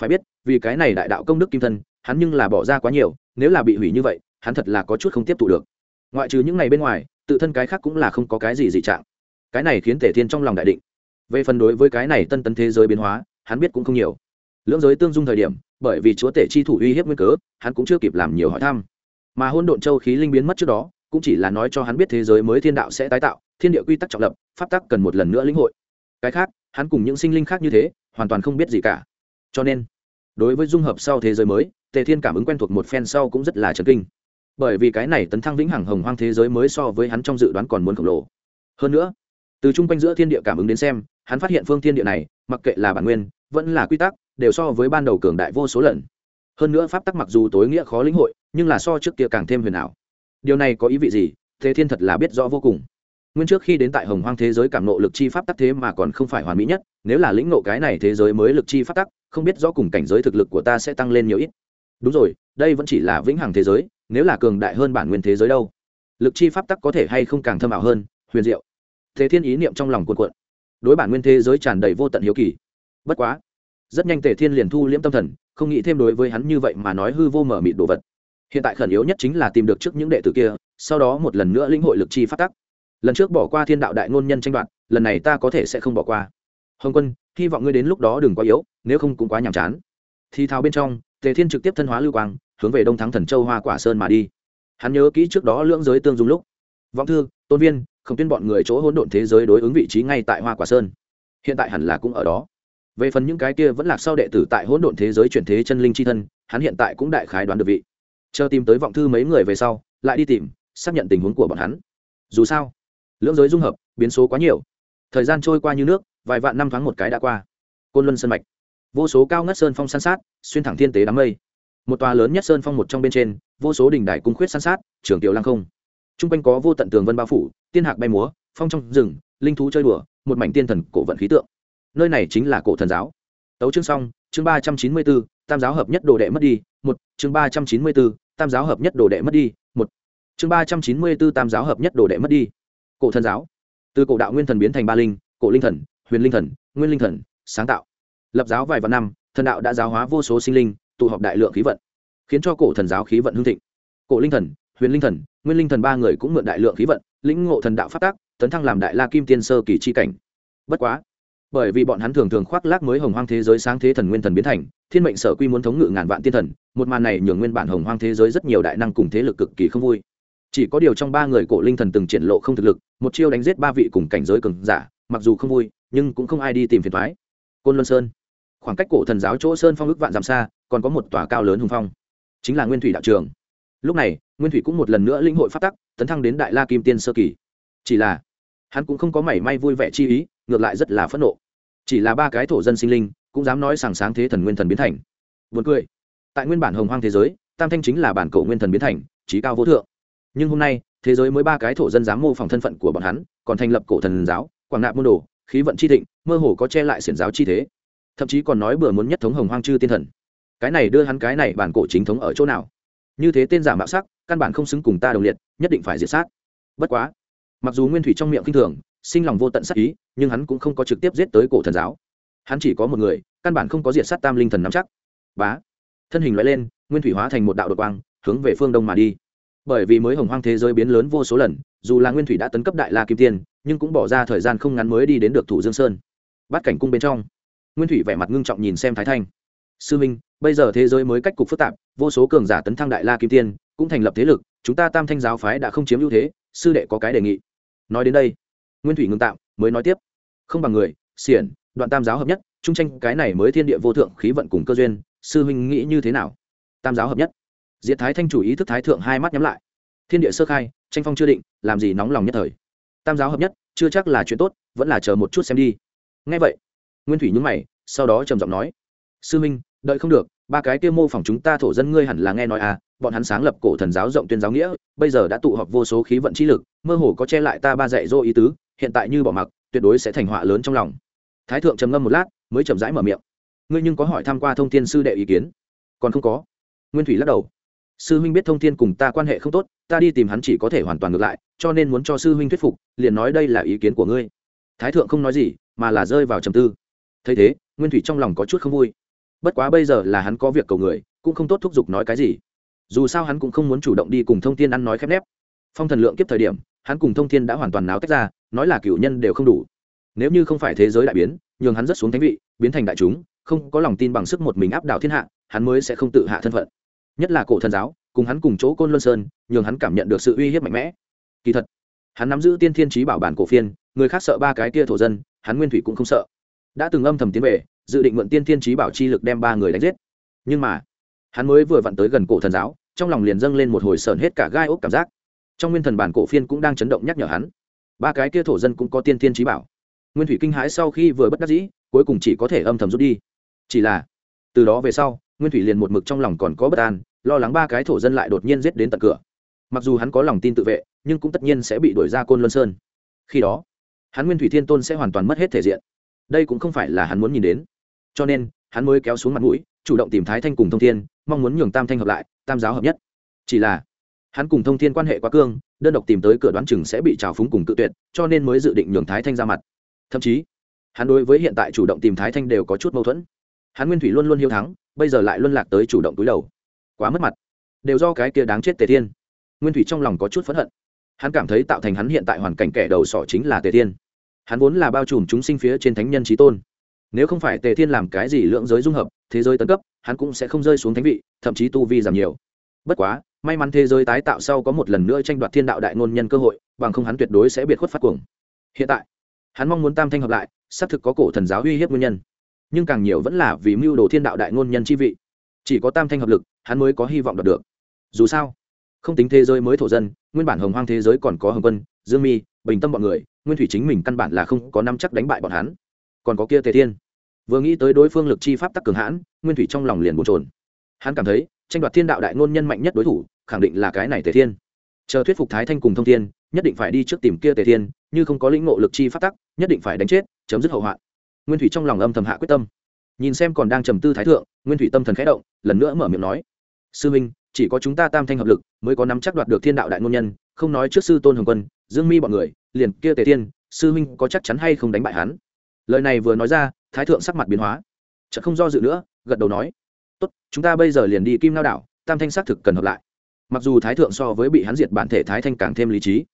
Phải biết, vì cái này đại đạo công đức kim thân, hắn nhưng là bỏ ra quá nhiều, nếu là bị hủy như vậy, hắn thật là có chút không tiếp thu được. Ngoại trừ những ngày bên ngoài, tự thân cái khác cũng là không có cái gì dị trạng cái này khiến tề thiên trong lòng đại định. Về phần đối với cái này tân tấn thế giới biến hóa, hắn biết cũng không nhiều. Lưỡng giới tương dung thời điểm, bởi vì chúa tể chi thủ uy hiếp nguyên cớ, hắn cũng chưa kịp làm nhiều hỏi thăm. Mà hôn độn châu khí linh biến mất trước đó, cũng chỉ là nói cho hắn biết thế giới mới thiên đạo sẽ tái tạo, thiên địa quy tắc trọng lập, pháp tắc cần một lần nữa lĩnh hội. Cái khác, hắn cùng những sinh linh khác như thế, hoàn toàn không biết gì cả. Cho nên, đối với dung hợp sau thế giới mới, tề thiên cảm ứng quen thuộc một phen sau cũng rất là chấn kinh. Bởi vì cái này tấn thăng vĩnh hằng hồng hoang thế giới mới so với hắn trong dự đoán còn muốn khổng lồ. Hơn nữa từ chung quanh giữa thiên địa cảm ứng đến xem, hắn phát hiện phương thiên địa này, mặc kệ là bản nguyên, vẫn là quy tắc, đều so với ban đầu cường đại vô số lần. Hơn nữa pháp tắc mặc dù tối nghĩa khó lĩnh hội, nhưng là so trước kia càng thêm huyền ảo. Điều này có ý vị gì? Thế thiên thật là biết rõ vô cùng. Nguyên trước khi đến tại hồng hoang thế giới cảm nộ lực chi pháp tắc thế mà còn không phải hoàn mỹ nhất, nếu là lĩnh nộ cái này thế giới mới lực chi pháp tắc, không biết rõ cùng cảnh giới thực lực của ta sẽ tăng lên nhiều ít. Đúng rồi, đây vẫn chỉ là vĩnh hằng thế giới, nếu là cường đại hơn bản nguyên thế giới đâu? Lực chi pháp tắc có thể hay không càng thâm ảo hơn? Huyền diệu thế thiên ý niệm trong lòng cuộn cuộn. Đối bản nguyên thế giới tràn đầy vô tận hiếu kỳ. Bất quá, rất nhanh tề thiên liền thu liễm tâm thần, không nghĩ thêm đối với hắn như vậy mà nói hư vô mở mịt đồ vật. Hiện tại khẩn yếu nhất chính là tìm được trước những đệ tử kia, sau đó một lần nữa lĩnh hội lực chi phát tắc. Lần trước bỏ qua thiên đạo đại ngôn nhân tranh đoạt, lần này ta có thể sẽ không bỏ qua. Hồng quân, hy vọng ngươi đến lúc đó đừng quá yếu, nếu không cũng quá nhàm chán. Thì thao bên trong, tề thiên trực tiếp thân hóa lưu quang, hướng về đông thắng thần châu hoa quả sơn mà đi. Hắn nhớ kỹ trước đó lưỡng giới tương dung lúc. Vọng thư, tôn viên không tuyên bọn người chỗ hỗn độn thế giới đối ứng vị trí ngay tại hoa quả sơn. Hiện tại hẳn là cũng ở đó. Về phần những cái kia vẫn lạc sau đệ tử tại hỗn độn thế giới chuyển thế chân linh c h i thân, hắn hiện tại cũng đại khái đoán được vị. Chờ tìm tới vọng thư mấy người về sau, lại đi tìm, xác nhận tình huống của bọn hắn. Dù sao, lưỡng giới dung hợp, biến số quá nhiều. Thời gian trôi qua như nước, vài vạn năm tháng một cái đã qua. Côn luân sơn mạch. Vô số cao ngất sơn phong san sát, xuyên thẳng thiên tế đám mây. Một tòa lớn nhất sơn phong một trong bên trên, vô số đỉnh đài cung khuyết san sát, trường tiểu lăng không t r u n g quanh có vô tận tường vân bao phủ, tiên hạc bay múa, phong trong rừng, linh thú chơi đùa, một mảnh tiên thần cổ vận khí tượng. Nơi này chính là cổ thần giáo. Tấu chương xong, chương ba trăm chín mươi bốn, tam giáo hợp nhất đồ đệ mất đi, một, chương ba trăm chín mươi bốn, tam giáo hợp nhất đồ đệ mất đi, một, chương ba trăm chín mươi bốn, tam giáo hợp nhất đồ đệ mất đi. Cổ thần giáo. Từ cổ đạo nguyên thần biến thành ba linh, cổ linh thần, huyền linh thần, nguyên linh thần, sáng tạo. Lập giáo vài vạn năm, thần đạo đã giáo hóa vô số sinh linh, tụ họp đại lượng khí vận, khiến cho cổ thần giáo khí vận hưng thịnh. Cổ linh thần huyền linh thần, nguyên linh thần ba người cũng mượn đại lượng khí vận, lĩnh ngộ thần đạo phát tác tấn thăng làm đại la kim tiên sơ kỳ c h i cảnh. Bất quá, bởi vì bọn hắn thường thường khoác lác mới hồng hoang thế giới sáng thế thần nguyên thần biến thành, thiên mệnh sở quy muốn thống ngự ngàn vạn tiên thần, một màn này nhường nguyên bản hồng hoang thế giới rất nhiều đại năng cùng thế lực cực kỳ không vui. Chỉ có điều trong ba người cổ linh thần từng triển lộ không thực lực, một chiêu đánh giết ba vị cùng cảnh giới cường giả, mặc dù không vui, nhưng cũng không ai đi tìm phiền thoái côn luân sơn. Khoảng cách cổ thần giáo chỗ sơn phong ước vạn dặm xa, còn có một tòa cao lớn hùng phong. Chính là nguyên thủy đạo trường lúc này, nguyên thủy cũng một lần nữa linh hội phát tắc, tấn thăng đến đại la kim tiên sơ kỳ. Chỉ là, hắn cũng không có mảy may vui vẻ chi ý, ngược lại rất là phẫn nộ. Chỉ là ba cái thổ dân sinh linh, cũng dám nói sàng sáng thế thần nguyên thần biến thành. Buồn cười. Tại nguyên bản hồng hoang thế giới, tam thanh chính là bản cổ nguyên thần biến thành trí cao vô thượng. Nhưng hôm nay, thế giới mới ba cái thổ dân dám mô phỏng thân phận của bọn hắn, còn thành lập cổ thần giáo, quảng nạp môn đồ, khí vận chi thịnh, mơ hồ có che lại xiển giáo chi thế. Thậm chí còn nói bừa muốn nhất thống hồng hoang chư tiên thần. Cái này đưa hắn cái này bản cổ chính thống ở chỗ nào? Như thế tên giả mạo sắc, căn bản không xứng cùng ta đồng liệt, nhất định phải diệt sát. Bất quá, mặc dù nguyên thủy trong miệng kinh thường, sinh lòng vô tận sắc ý, nhưng hắn cũng không có trực tiếp giết tới cổ thần giáo. Hắn chỉ có một người, căn bản không có diệt sát tam linh thần nắm chắc. Bá! Thân hình loại lên, nguyên thủy hóa thành một đạo đột quang, hướng về phương đông mà đi. Bởi vì mới hồng hoang thế giới biến lớn vô số lần, dù là nguyên thủy đã tấn cấp đại la kim tiên, nhưng cũng bỏ ra thời gian không ngắn mới đi đến được thủ dương sơn. Bắt cảnh cung bên trong, nguyên thủy vẻ mặt ngưng trọng nhìn xem thái thanh sư minh, bây giờ thế giới mới cách cục phức tạp, vô số cường giả tấn thăng đại la kim tiên, cũng thành lập thế lực, chúng ta tam thanh giáo phái đã không chiếm ưu thế, sư đệ có cái đề nghị. Nói đến đây, nguyên thủy ngưng tạm, mới nói tiếp. Không bằng người, xiển, đoạn tam giáo hợp nhất, trung tranh cái này mới thiên địa vô thượng khí vận cùng cơ duyên, sư huynh nghĩ như thế nào? Tam giáo hợp nhất. Diệt thái thanh chủ ý thức thái thượng hai mắt nhắm lại. Thiên địa sơ khai, tranh phong chưa định, làm gì nóng lòng nhất thời? Tam giáo hợp nhất, chưa chắc là chuyện tốt, vẫn là chờ một chút xem đi. Ngay vậy, nguyên thủy nhúng mày, sau đó trầm giọng nói sư minh, đợi không được, ba cái kia mô phỏng chúng ta thổ dân ngươi hẳn là nghe nói à bọn hắn sáng lập cổ thần giáo rộng tuyên giáo nghĩa, bây giờ đã tụ họp vô số khí vận chi lực, mơ hồ có che lại ta ba dạy dỗ ý tứ, hiện tại như bỏ mặc, tuyệt đối sẽ thành họa lớn trong lòng. Thái thượng trầm ngâm một lát, mới chậm rãi mở miệng. Ngươi nhưng có hỏi tham q u a thông tin sư đệ ý kiến? Còn không có. Nguyên thủy lắc đầu. Sư huynh biết thông tin cùng ta quan hệ không tốt, ta đi tìm hắn chỉ có thể hoàn toàn ngược lại, cho nên muốn cho sư huynh thuyết phục, liền nói đây là ý kiến của ngươi. Thái thượng không nói gì, mà là rơi vào trầm tư. Thấy thế, nguyên thủy trong lòng có chút không vui bất quá bây giờ là hắn có việc cầu người, cũng không tốt thúc giục nói cái gì. Dù sao hắn cũng không muốn chủ động đi cùng thông tin ăn nói khép nép. Phong thần lượng kiếp thời điểm, hắn cùng thông thiên đã hoàn toàn náo tách ra, nói là cựu nhân đều không đủ. Nếu như không phải thế giới đại biến, nhường hắn rất xuống thánh vị, biến thành đại chúng, không có lòng tin bằng sức một mình áp đảo thiên hạ, hắn mới sẽ không tự hạ thân phận. Nhất là cổ thần giáo, cùng hắn cùng chỗ côn luân sơn, nhường hắn cảm nhận được sự uy hiếp mạnh mẽ. Kỳ thật, hắn nắm giữ tiên thiên trí bảo bản cổ phiên, người khác sợ ba cái kia thổ dân, hắn nguyên thủy cũng không sợ. Đã từng âm thầm tiến về dự định mượn tiên thiên trí bảo chi lực đem ba người đánh giết. Nhưng mà, hắn mới vừa vặn tới gần cổ thần giáo, trong lòng liền dâng lên một hồi sờn hết cả gai ốc cảm giác. Trong nguyên thần bản cổ phiên cũng đang chấn động nhắc nhở hắn. Ba cái kia thổ dân cũng có tiên thiên trí bảo. Nguyên thủy kinh hãi sau khi vừa bất đắc dĩ, cuối cùng chỉ có thể âm thầm rút đi. Chỉ là, từ đó về sau, nguyên thủy liền một mực trong lòng còn có bất an, lo lắng ba cái thổ dân lại đột nhiên giết đến tận cửa. Mặc dù hắn có lòng tin tự vệ, nhưng cũng tất nhiên sẽ bị đuổi ra côn luân sơn. Khi đó, hắn nguyên thủy thiên tôn sẽ hoàn toàn mất hết thể diện. Đây cũng không phải là hắn muốn nhìn đến cho nên hắn mới kéo xuống mặt mũi, chủ động tìm thái thanh cùng thông thiên, mong muốn nhường tam thanh hợp lại, tam giáo hợp nhất. Chỉ là, hắn cùng thông thiên quan hệ quá cương, đơn độc tìm tới cửa đoán chừng sẽ bị trào phúng cùng tự tuyệt, cho nên mới dự định nhường thái thanh ra mặt. Thậm chí, hắn đối với hiện tại chủ động tìm thái thanh đều có chút mâu thuẫn. Hắn nguyên thủy luôn luôn hiếu thắng, bây giờ lại luân lạc tới chủ động túi đầu. Quá mất mặt. Đều do cái kia đáng chết tề thiên. Nguyên thủy trong lòng có chút phẫn hận. Hắn cảm thấy tạo thành hắn hiện tại hoàn cảnh kẻ đầu sỏ chính là tề thiên. Hắn vốn là bao trùm chúng sinh phía trên thánh nhân trí tôn nếu không phải tề thiên làm cái gì lượng giới dung hợp, thế giới tấn cấp, hắn cũng sẽ không rơi xuống thánh vị, thậm chí tu vi giảm nhiều. Bất quá, may mắn thế giới tái tạo sau có một lần nữa tranh đoạt thiên đạo đại ngôn nhân cơ hội, bằng không hắn tuyệt đối sẽ biệt khuất phát cuồng. Hiện tại, hắn mong muốn tam thanh hợp lại, xác thực có cổ thần giáo uy hiếp nguyên nhân. Nhưng càng nhiều vẫn là vì mưu đồ thiên đạo đại ngôn nhân chi vị. Chỉ có tam thanh hợp lực, hắn mới có hy vọng đạt được. Dù sao, không tính thế giới mới thổ dân, nguyên bản hồng hoang thế giới còn có hồng quân, dương mi, bình tâm bọn người, nguyên thủy chính mình căn bản là không có năm chắc đánh bại bọn hắn. Còn có kia tề thiên vừa nghĩ tới đối phương lực chi pháp tắc cường hãn, nguyên thủy trong lòng liền bồn trồn hắn cảm thấy, tranh đoạt thiên đạo đại ngôn nhân mạnh nhất đối thủ, khẳng định là cái này tề thiên. Chờ thuyết phục thái thanh cùng thông thiên, nhất định phải đi trước tìm kia tề thiên, như không có lĩnh ngộ lực chi pháp tắc, nhất định phải đánh chết, chấm dứt hậu hoạn. Nguyên thủy trong lòng âm thầm hạ quyết tâm. Nhìn xem còn đang trầm tư thái thượng, nguyên thủy tâm thần khẽ động, lần nữa mở miệng nói, sư minh, chỉ có chúng ta tam thanh hợp lực mới có nắm chắc đoạt được thiên đạo đại ngôn nhân, không nói trước sư tôn hồng quân, dương mi bọn người, liền kia tề thiên, sư minh có chắc chắn hay không đánh bại hắn? Lời này vừa nói ra thái thượng sắc mặt biến hóa. Chợt không do dự nữa, gật đầu nói, tốt, chúng ta bây giờ liền đi kim lao đảo, tam thanh xác thực cần hợp lại. Mặc dù thái thượng so với bị hắn diệt bản thể thái thanh càng thêm lý trí,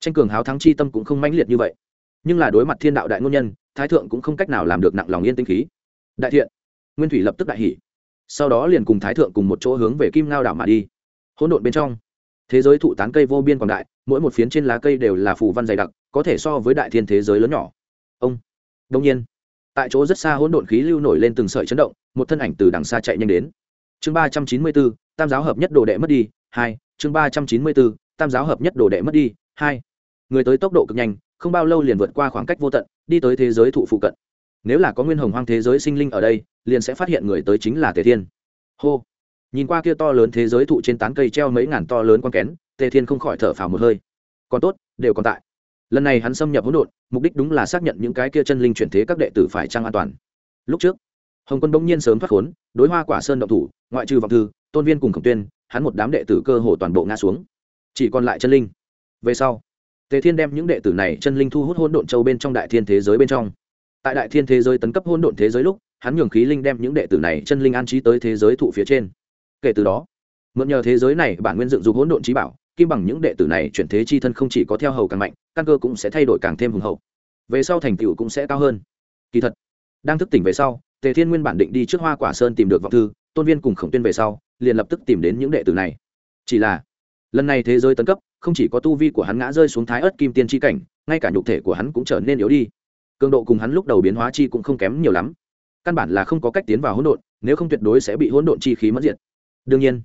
tranh cường háo thắng chi tâm cũng không mãnh liệt như vậy. Nhưng là đối mặt thiên đạo đại ngôn nhân, thái thượng cũng không cách nào làm được nặng lòng yên tinh khí. Đại thiện. Nguyên thủy lập tức đại hỷ sau đó liền cùng thái thượng cùng một chỗ hướng về kim ngao đảo mà đi. Hỗn độn bên trong, thế giới thụ tán cây vô biên quảng đại, mỗi một phiến trên lá cây đều là phù văn dày đặc, có thể so với đại thiên thế giới lớn nhỏ. Ông, đông nhiên tại chỗ rất xa hỗn độn khí lưu nổi lên từng sợi chấn động, một thân ảnh từ đằng xa chạy nhanh đến. Chương ba trăm chín mươi bốn, tam giáo hợp nhất đồ đệ mất đi, hai, chương ba trăm chín mươi bốn, tam giáo hợp nhất đồ đệ mất đi, hai. Người tới tốc độ cực nhanh, không bao lâu liền vượt qua khoảng cách vô tận, đi tới thế giới thụ phụ cận. Nếu là có nguyên hồng hoang thế giới sinh linh ở đây, liền sẽ phát hiện người tới chính là tề thiên. Hô. Nhìn qua kia to lớn thế giới thụ trên tán cây treo mấy ngàn to lớn con kén, tề thiên không khỏi thở phào một hơi. Còn tốt, đều còn tại lần này hắn xâm nhập hỗn độn, mục đích đúng là xác nhận những cái kia chân linh chuyển thế các đệ tử phải trăng an toàn. Lúc trước, hồng quân bỗng nhiên sớm thoát khốn, đối hoa quả sơn động thủ, ngoại trừ vọng thư, tôn viên cùng khổng tuyên, hắn một đám đệ tử cơ hồ toàn bộ ngã xuống. Chỉ còn lại chân linh. Về sau, tề thiên đem những đệ tử này chân linh thu hút hỗn độn châu bên trong đại thiên thế giới bên trong. Tại đại thiên thế giới tấn cấp hỗn độn thế giới lúc, hắn nhường khí linh đem những đệ tử này chân linh an trí tới thế giới thụ phía trên. Kể từ đó, mượn nhờ thế giới này bản nguyên dựng dục hỗn độn trí bảo kim bằng những đệ tử này chuyển thế chi thân không chỉ có theo hầu càng mạnh, căn cơ cũng sẽ thay đổi càng thêm hùng hậu. Về sau thành tựu cũng sẽ cao hơn. Kỳ thật, đang thức tỉnh về sau, tề thiên nguyên bản định đi trước hoa quả sơn tìm được vọng thư, tôn viên cùng khổng tuyên về sau, liền lập tức tìm đến những đệ tử này. Chỉ là, lần này thế giới tấn cấp, không chỉ có tu vi của hắn ngã rơi xuống thái ớt kim tiên tri cảnh, ngay cả nhục thể của hắn cũng trở nên yếu đi. Cường độ cùng hắn lúc đầu biến hóa chi cũng không kém nhiều lắm. Căn bản là không có cách tiến vào hỗn độn, nếu không tuyệt đối sẽ bị hỗn độn chi khí mất diệt. Đương nhiên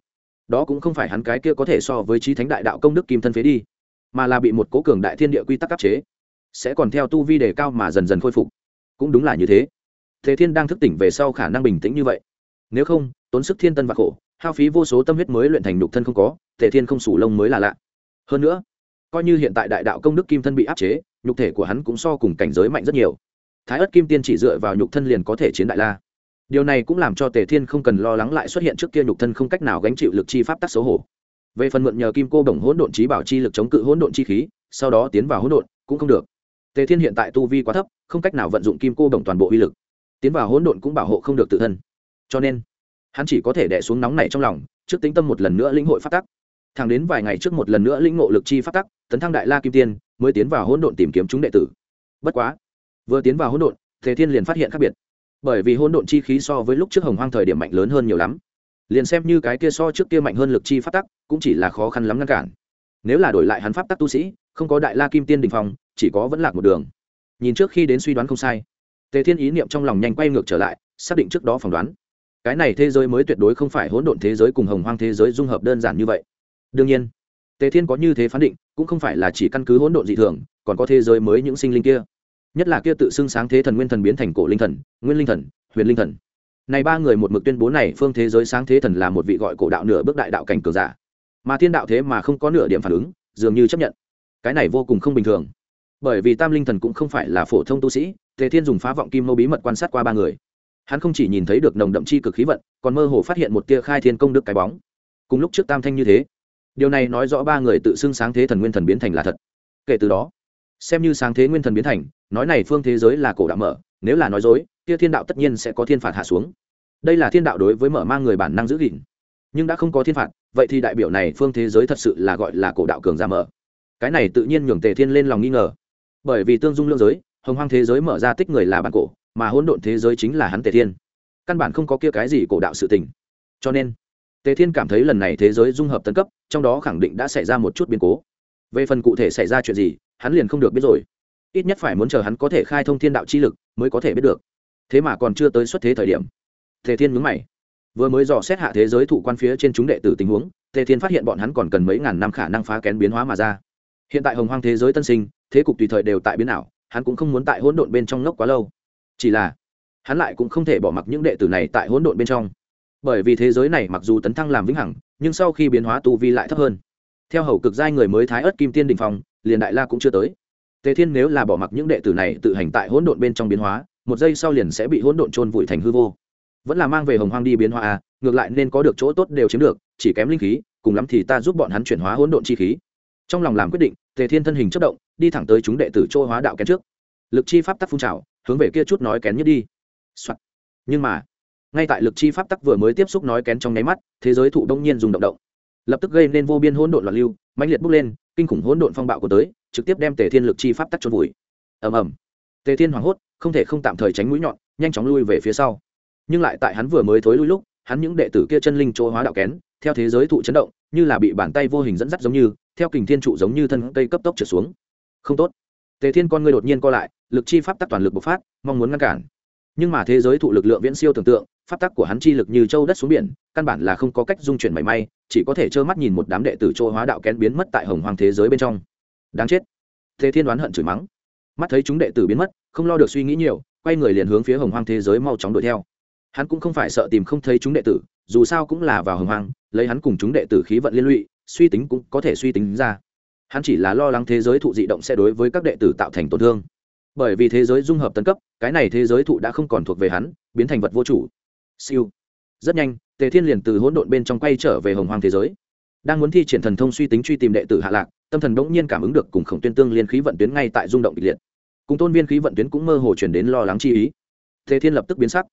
đó cũng không phải hắn cái kia có thể so với trí thánh đại đạo công đức kim thân phế đi, mà là bị một cố cường đại thiên địa quy tắc áp chế, sẽ còn theo tu vi đề cao mà dần dần khôi phục. Cũng đúng là như thế. Thế thiên đang thức tỉnh về sau khả năng bình tĩnh như vậy. Nếu không, tốn sức thiên tân và khổ, hao phí vô số tâm huyết mới luyện thành nhục thân không có thể thiên không sủ lông mới là lạ. Hơn nữa, coi như hiện tại đại đạo công đức kim thân bị áp chế, nhục thể của hắn cũng so cùng cảnh giới mạnh rất nhiều. Thái ất kim tiên chỉ dựa vào nhục thân liền có thể chiến đại la điều này cũng làm cho tề thiên không cần lo lắng lại xuất hiện trước kia nhục thân không cách nào gánh chịu lực chi pháp tắc xấu hổ. Về phần mượn nhờ kim cô đồng hỗn độn trí bảo chi lực chống cự hỗn độn chi khí, sau đó tiến vào hỗn độn, cũng không được. Tề thiên hiện tại tu vi quá thấp, không cách nào vận dụng kim cô đồng toàn bộ uy lực. Tiến vào hỗn độn cũng bảo hộ không được tự thân. Cho nên, hắn chỉ có thể đẻ xuống nóng này trong lòng, trước tính tâm một lần nữa lĩnh hội phát tắc. Thẳng đến vài ngày trước một lần nữa lĩnh ngộ lực chi phát tắc, tấn thăng đại la kim tiên, mới tiến vào hỗn độn tìm kiếm chúng đệ tử. Bất quá, vừa tiến vào hỗn độn, tề thiên liền phát hiện khác biệt bởi vì hỗn độn chi khí so với lúc trước hồng hoang thời điểm mạnh lớn hơn nhiều lắm. Liền xem như cái kia so trước kia mạnh hơn lực chi phát tắc cũng chỉ là khó khăn lắm ngăn cản. Nếu là đổi lại hắn pháp tắc tu sĩ không có đại la kim tiên đình phòng, chỉ có vẫn lạc một đường. Nhìn trước khi đến suy đoán không sai. Tề thiên ý niệm trong lòng nhanh quay ngược trở lại xác định trước đó phỏng đoán. Cái này thế giới mới tuyệt đối không phải hỗn độn thế giới cùng hồng hoang thế giới dung hợp đơn giản như vậy. Đương nhiên tề thiên có như thế phán định cũng không phải là chỉ căn cứ hỗn độn dị thường còn có thế giới mới những sinh linh kia nhất là kia tự xưng sáng thế thần nguyên thần biến thành cổ linh thần, nguyên linh thần, huyền linh thần. Này ba người một mực tuyên bố này phương thế giới sáng thế thần là một vị gọi cổ đạo nửa bước đại đạo cảnh cường giả. Mà thiên đạo thế mà không có nửa điểm phản ứng, dường như chấp nhận. Cái này vô cùng không bình thường. Bởi vì tam linh thần cũng không phải là phổ thông tu sĩ, tề thiên dùng phá vọng kim mâu bí mật quan sát qua ba người. Hắn không chỉ nhìn thấy được nồng đậm chi cực khí vận, còn mơ hồ phát hiện một tia khai thiên công đức cái bóng. Cùng lúc trước tam thanh như thế, điều này nói rõ ba người tự xưng sáng thế thần nguyên thần biến thành là thật. Kể từ đó xem như sáng thế nguyên thần biến thành, nói này phương thế giới là cổ đạo mở, nếu là nói dối, kia thiên đạo tất nhiên sẽ có thiên phạt hạ xuống. Đây là thiên đạo đối với mở mang người bản năng giữ gìn. Nhưng đã không có thiên phạt, vậy thì đại biểu này phương thế giới thật sự là gọi là cổ đạo cường giả mở. Cái này tự nhiên nhường tề thiên lên lòng nghi ngờ. Bởi vì tương dung lương giới, hồng hoang thế giới mở ra tích người là bản cổ, mà hỗn độn thế giới chính là hắn tề thiên. Căn bản không có kia cái gì cổ đạo sự tình. Cho nên, tề thiên cảm thấy lần này thế giới dung hợp tấn cấp, trong đó khẳng định đã xảy ra một chút biến cố về phần cụ thể xảy ra chuyện gì, hắn liền không được biết rồi. Ít nhất phải muốn chờ hắn có thể khai thông thiên đạo chi lực mới có thể biết được. Thế mà còn chưa tới xuất thế thời điểm. Tề thiên mướn mày. Vừa mới dò xét hạ thế giới thụ quan phía trên chúng đệ tử tình huống, tề thiên phát hiện bọn hắn còn cần mấy ngàn năm khả năng phá kén biến hóa mà ra. Hiện tại hồng hoang thế giới tân sinh, thế cục tùy thời đều tại biến ảo, hắn cũng không muốn tại hỗn độn bên trong ngốc quá lâu. Chỉ là, hắn lại cũng không thể bỏ mặc những đệ tử này tại hỗn độn bên trong. Bởi vì thế giới này mặc dù tấn thăng làm vĩnh hằng, nhưng sau khi biến hóa tu vi lại thấp hơn theo hầu cực giai người mới thái ớt kim tiên đình phong, liền đại la cũng chưa tới. Tề thiên nếu là bỏ mặc những đệ tử này tự hành tại hỗn độn bên trong biến hóa, một giây sau liền sẽ bị hỗn độn trôn vùi thành hư vô. Vẫn là mang về hồng hoang đi biến hóa à ngược lại nên có được chỗ tốt đều chiếm được, chỉ kém linh khí, cùng lắm thì ta giúp bọn hắn chuyển hóa hỗn độn chi khí. Trong lòng làm quyết định, tề thiên thân hình chất động, đi thẳng tới chúng đệ tử chỗ hóa đạo kén trước. Lực chi pháp tắc phun trào, hướng về kia chút nói kén nhất đi、Soạn. nhưng mà, ngay tại lực chi pháp tắc vừa mới tiếp xúc nói kén trong nháy mắt, thế giới thụ đông nhiên dùng động động lập tức gây nên vô biên hỗn độn loạn lưu, mãnh liệt bốc lên, kinh khủng hỗn độn phong bạo của tới, trực tiếp đem tề thiên lực chi pháp tắc trôn vùi. Ầm ầm. Tề thiên hoảng hốt, không thể không tạm thời tránh mũi nhọn, nhanh chóng lui về phía sau. Nhưng lại tại hắn vừa mới thối lui lúc, hắn những đệ tử kia chân linh chỗ hóa đạo kén, theo thế giới thụ chấn động, như là bị bàn tay vô hình dẫn dắt giống như, theo kình thiên trụ giống như thân cây cấp tốc trở xuống. Không tốt. Tề thiên con ngươi đột nhiên co lại, lực chi pháp tắc toàn lực bộc phát, mong muốn ngăn cản nhưng mà thế giới thụ lực lượng viễn siêu tưởng tượng, pháp tắc của hắn chi lực như châu đất xuống biển, căn bản là không có cách dung chuyển mảy may, chỉ có thể trơ mắt nhìn một đám đệ tử châu hóa đạo kén biến mất tại hồng hoàng thế giới bên trong. Đáng chết. Thế thiên đoán hận chửi mắng. Mắt thấy chúng đệ tử biến mất, không lo được suy nghĩ nhiều, quay người liền hướng phía hồng hoang thế giới mau chóng đuổi theo. Hắn cũng không phải sợ tìm không thấy chúng đệ tử, dù sao cũng là vào hồng hoang, lấy hắn cùng chúng đệ tử khí vận liên lụy, suy tính cũng có thể suy tính ra. Hắn chỉ là lo lắng thế giới thụ dị động sẽ đối với các đệ tử tạo thành tổn thương bởi vì thế giới dung hợp tân cấp, cái này thế giới thụ đã không còn thuộc về hắn, biến thành vật vô chủ. Siêu. Rất nhanh, tề thiên liền từ hỗn độn bên trong quay trở về hồng hoàng thế giới. Đang muốn thi triển thần thông suy tính truy tìm đệ tử hạ lạc, tâm thần bỗng nhiên cảm ứng được cùng khổng tuyên tương liên khí vận tuyến ngay tại rung động kịch liệt. Cùng tôn viên khí vận tuyến cũng mơ hồ chuyển đến lo lắng chi ý. Tề thiên lập tức biến sắc.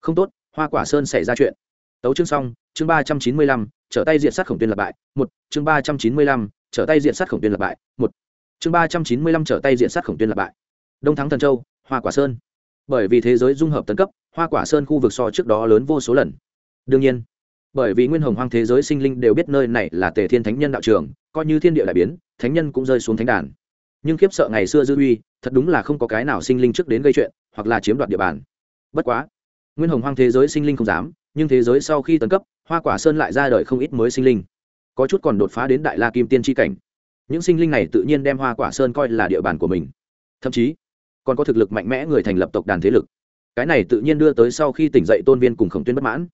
Không tốt, hoa quả sơn xảy ra chuyện. Tấu chương xong, chương ba trăm chín mươi lăm, trở tay diện sát khổng tuyên lập bại. Một, chương ba trăm chín mươi lăm, trở tay diện sát khổng tuyên lập bại. Một, chương ba trăm chín mươi lăm, trở tay diện sát khổng tuyên lập bại đông thắng thần châu, hoa quả sơn. Bởi vì thế giới dung hợp tấn cấp, hoa quả sơn khu vực so trước đó lớn vô số lần. Đương nhiên, bởi vì nguyên hồng hoang thế giới sinh linh đều biết nơi này là tề thiên thánh nhân đạo trường, coi như thiên địa đại biến, thánh nhân cũng rơi xuống thánh đàn. Nhưng khiếp sợ ngày xưa dư uy, thật đúng là không có cái nào sinh linh trước đến gây chuyện, hoặc là chiếm đoạt địa bàn. Bất quá, nguyên hồng hoang thế giới sinh linh không dám, nhưng thế giới sau khi tấn cấp, hoa quả sơn lại ra đời không ít mới sinh linh. Có chút còn đột phá đến đại la kim tiên tri cảnh. Những sinh linh này tự nhiên đem hoa quả sơn coi là địa bàn của mình. Thậm chí còn có thực lực mạnh mẽ người thành lập tộc đàn thế lực. Cái này tự nhiên đưa tới sau khi tỉnh dậy tôn viên cùng khổng tuyên bất mãn.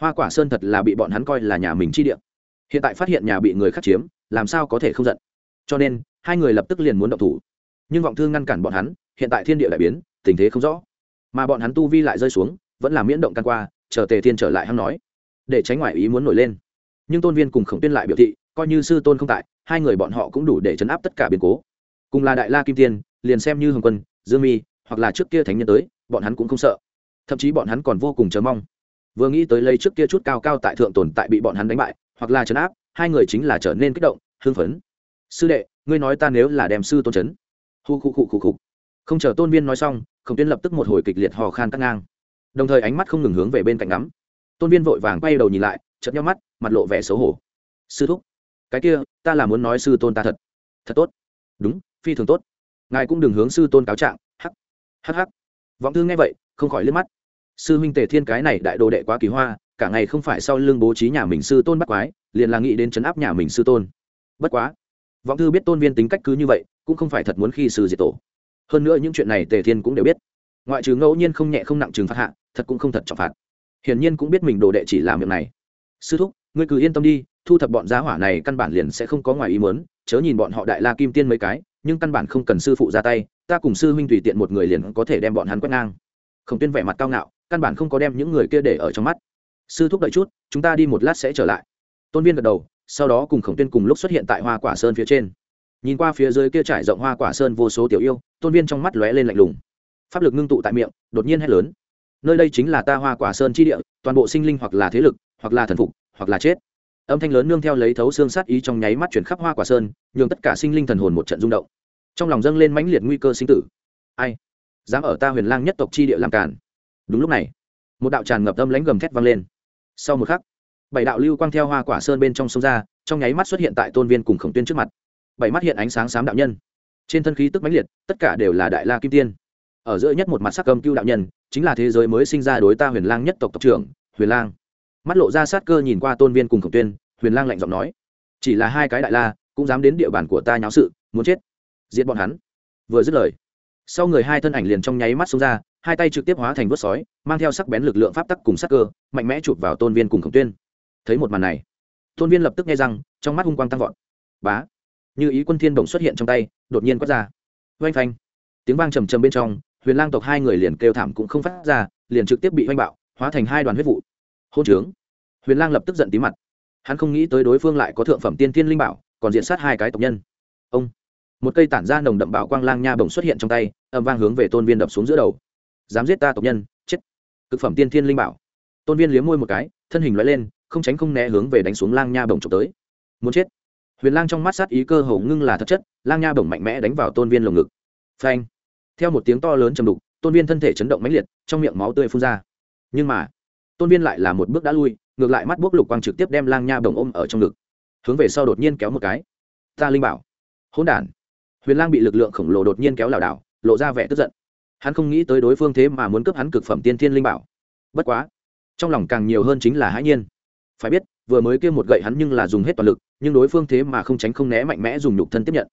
Hoa quả sơn thật là bị bọn hắn coi là nhà mình chi địa. Hiện tại phát hiện nhà bị người khác chiếm, làm sao có thể không giận? Cho nên, hai người lập tức liền muốn động thủ. Nhưng vọng thương ngăn cản bọn hắn, hiện tại thiên địa đại biến, tình thế không rõ. Mà bọn hắn tu vi lại rơi xuống, vẫn là miễn động căn qua, chờ tề thiên trở lại hắn nói. Để tránh ngoại ý muốn nổi lên. Nhưng tôn viên cùng khổng tuyên lại biểu thị, coi như sư tôn không tại, hai người bọn họ cũng đủ để chấn áp tất cả biến cố. Cùng là đại la kim tiên, liền xem như hồng quân dương mi, hoặc là trước kia thánh nhân tới, bọn hắn cũng không sợ. Thậm chí bọn hắn còn vô cùng chờ mong. Vừa nghĩ tới lấy trước kia chút cao cao tại thượng tồn tại bị bọn hắn đánh bại, hoặc là trấn áp, hai người chính là trở nên kích động, hưng phấn. Sư đệ, ngươi nói ta nếu là đem sư tôn chấn hu khu khu khu khu. Không chờ tôn viên nói xong, khổng tuyên lập tức một hồi kịch liệt hò khan cắt ngang. Đồng thời ánh mắt không ngừng hướng về bên cạnh ngắm. Tôn viên vội vàng quay đầu nhìn lại, chợt nhau mắt, mặt lộ vẻ xấu hổ. Sư thúc, cái kia, ta là muốn nói sư tôn ta thật. Thật tốt. Đúng, phi thường tốt ngài cũng đừng hướng sư tôn cáo trạng. Hắc hắc hắc. Vọng thư nghe vậy, không khỏi liếc mắt. Sư huynh tề thiên cái này đại đồ đệ quá kỳ hoa, cả ngày không phải sau lưng bố trí nhà mình sư tôn bắt quái, liền là nghĩ đến chấn áp nhà mình sư tôn. Bất quá, vọng thư biết tôn viên tính cách cứ như vậy, cũng không phải thật muốn khi sư diệt tổ. Hơn nữa những chuyện này tề thiên cũng đều biết. Ngoại trừ ngẫu nhiên không nhẹ không nặng trừng phạt hạ, thật cũng không thật trọng phạt. Hiển nhiên cũng biết mình đồ đệ chỉ làm việc này. Sư thúc, ngươi cứ yên tâm đi, thu thập bọn giá hỏa này căn bản liền sẽ không có ngoài ý muốn chớ nhìn bọn họ đại la kim tiên mấy cái, nhưng căn bản không cần sư phụ ra tay, ta cùng sư huynh tùy tiện một người liền có thể đem bọn hắn quét ngang. Khổng tuyên vẻ mặt cao ngạo, căn bản không có đem những người kia để ở trong mắt. Sư thúc đợi chút, chúng ta đi một lát sẽ trở lại. Tôn viên gật đầu, sau đó cùng khổng tuyên cùng lúc xuất hiện tại hoa quả sơn phía trên. Nhìn qua phía dưới kia trải rộng hoa quả sơn vô số tiểu yêu, tôn viên trong mắt lóe lên lạnh lùng. Pháp lực ngưng tụ tại miệng, đột nhiên hét lớn. Nơi đây chính là ta hoa quả sơn chi địa, toàn bộ sinh linh hoặc là thế lực, hoặc là thần phục, hoặc là chết âm thanh lớn nương theo lấy thấu xương sát ý trong nháy mắt chuyển khắp hoa quả sơn, nhường tất cả sinh linh thần hồn một trận rung động. Trong lòng dâng lên mãnh liệt nguy cơ sinh tử. Ai? Dám ở ta huyền lang nhất tộc chi địa làm cản đúng lúc này, một đạo tràn ngập âm lãnh gầm thét vang lên. Sau một khắc, bảy đạo lưu quang theo hoa quả sơn bên trong sông ra, trong nháy mắt xuất hiện tại tôn viên cùng khổng tuyên trước mặt. Bảy mắt hiện ánh sáng sám đạo nhân. Trên thân khí tức mãnh liệt, tất cả đều là đại la kim tiên. Ở giữa nhất một mặt sắc cầm cưu đạo nhân, chính là thế giới mới sinh ra đối ta huyền lang nhất tộc tộc trưởng, huyền lang mắt lộ ra sát cơ nhìn qua tôn viên cùng khổng tuyên, huyền lang lạnh giọng nói, chỉ là hai cái đại la, cũng dám đến địa bàn của ta nháo sự, muốn chết, giết bọn hắn. Vừa dứt lời, sau người hai thân ảnh liền trong nháy mắt xuống ra, hai tay trực tiếp hóa thành vớt sói, mang theo sắc bén lực lượng pháp tắc cùng sắc cơ, mạnh mẽ chụp vào tôn viên cùng khổng tuyên. Thấy một màn này, tôn viên lập tức nghe rằng, trong mắt hung quang tăng vọt. Bá, như ý quân thiên đồng xuất hiện trong tay, đột nhiên quát ra. Oanh phanh. Tiếng vang trầm trầm bên trong, huyền lang tộc hai người liền kêu thảm cũng không phát ra, liền trực tiếp bị oanh bạo, hóa thành hai đoàn huyết vụ hôn trướng. Huyền lang lập tức giận tí mặt. Hắn không nghĩ tới đối phương lại có thượng phẩm tiên thiên linh bảo, còn diện sát hai cái tộc nhân. Ông. Một cây tản ra nồng đậm bảo quang lang nha bồng xuất hiện trong tay, âm vang hướng về tôn viên đập xuống giữa đầu. Dám giết ta tộc nhân, chết. Cực phẩm tiên thiên linh bảo. Tôn viên liếm môi một cái, thân hình loại lên, không tránh không né hướng về đánh xuống lang nha bồng trộm tới. Muốn chết. Huyền lang trong mắt sát ý cơ hầu ngưng là thật chất, lang nha bồng mạnh mẽ đánh vào tôn viên lồng ngực. Phanh. Theo một tiếng to lớn chầm đục, tôn viên thân thể chấn động mãnh liệt, trong miệng máu tươi phun ra. Nhưng mà tôn viên lại là một bước đã lui, ngược lại mắt bốc lục quang trực tiếp đem lang nha bổng ôm ở trong ngực. Hướng về sau đột nhiên kéo một cái. Ta linh bảo. Hỗn đản. Huyền lang bị lực lượng khổng lồ đột nhiên kéo lảo đảo, lộ ra vẻ tức giận. Hắn không nghĩ tới đối phương thế mà muốn cướp hắn cực phẩm tiên thiên linh bảo. Bất quá, trong lòng càng nhiều hơn chính là hãi nhiên. Phải biết, vừa mới kêu một gậy hắn nhưng là dùng hết toàn lực, nhưng đối phương thế mà không tránh không né mạnh mẽ dùng nhục thân tiếp nhận.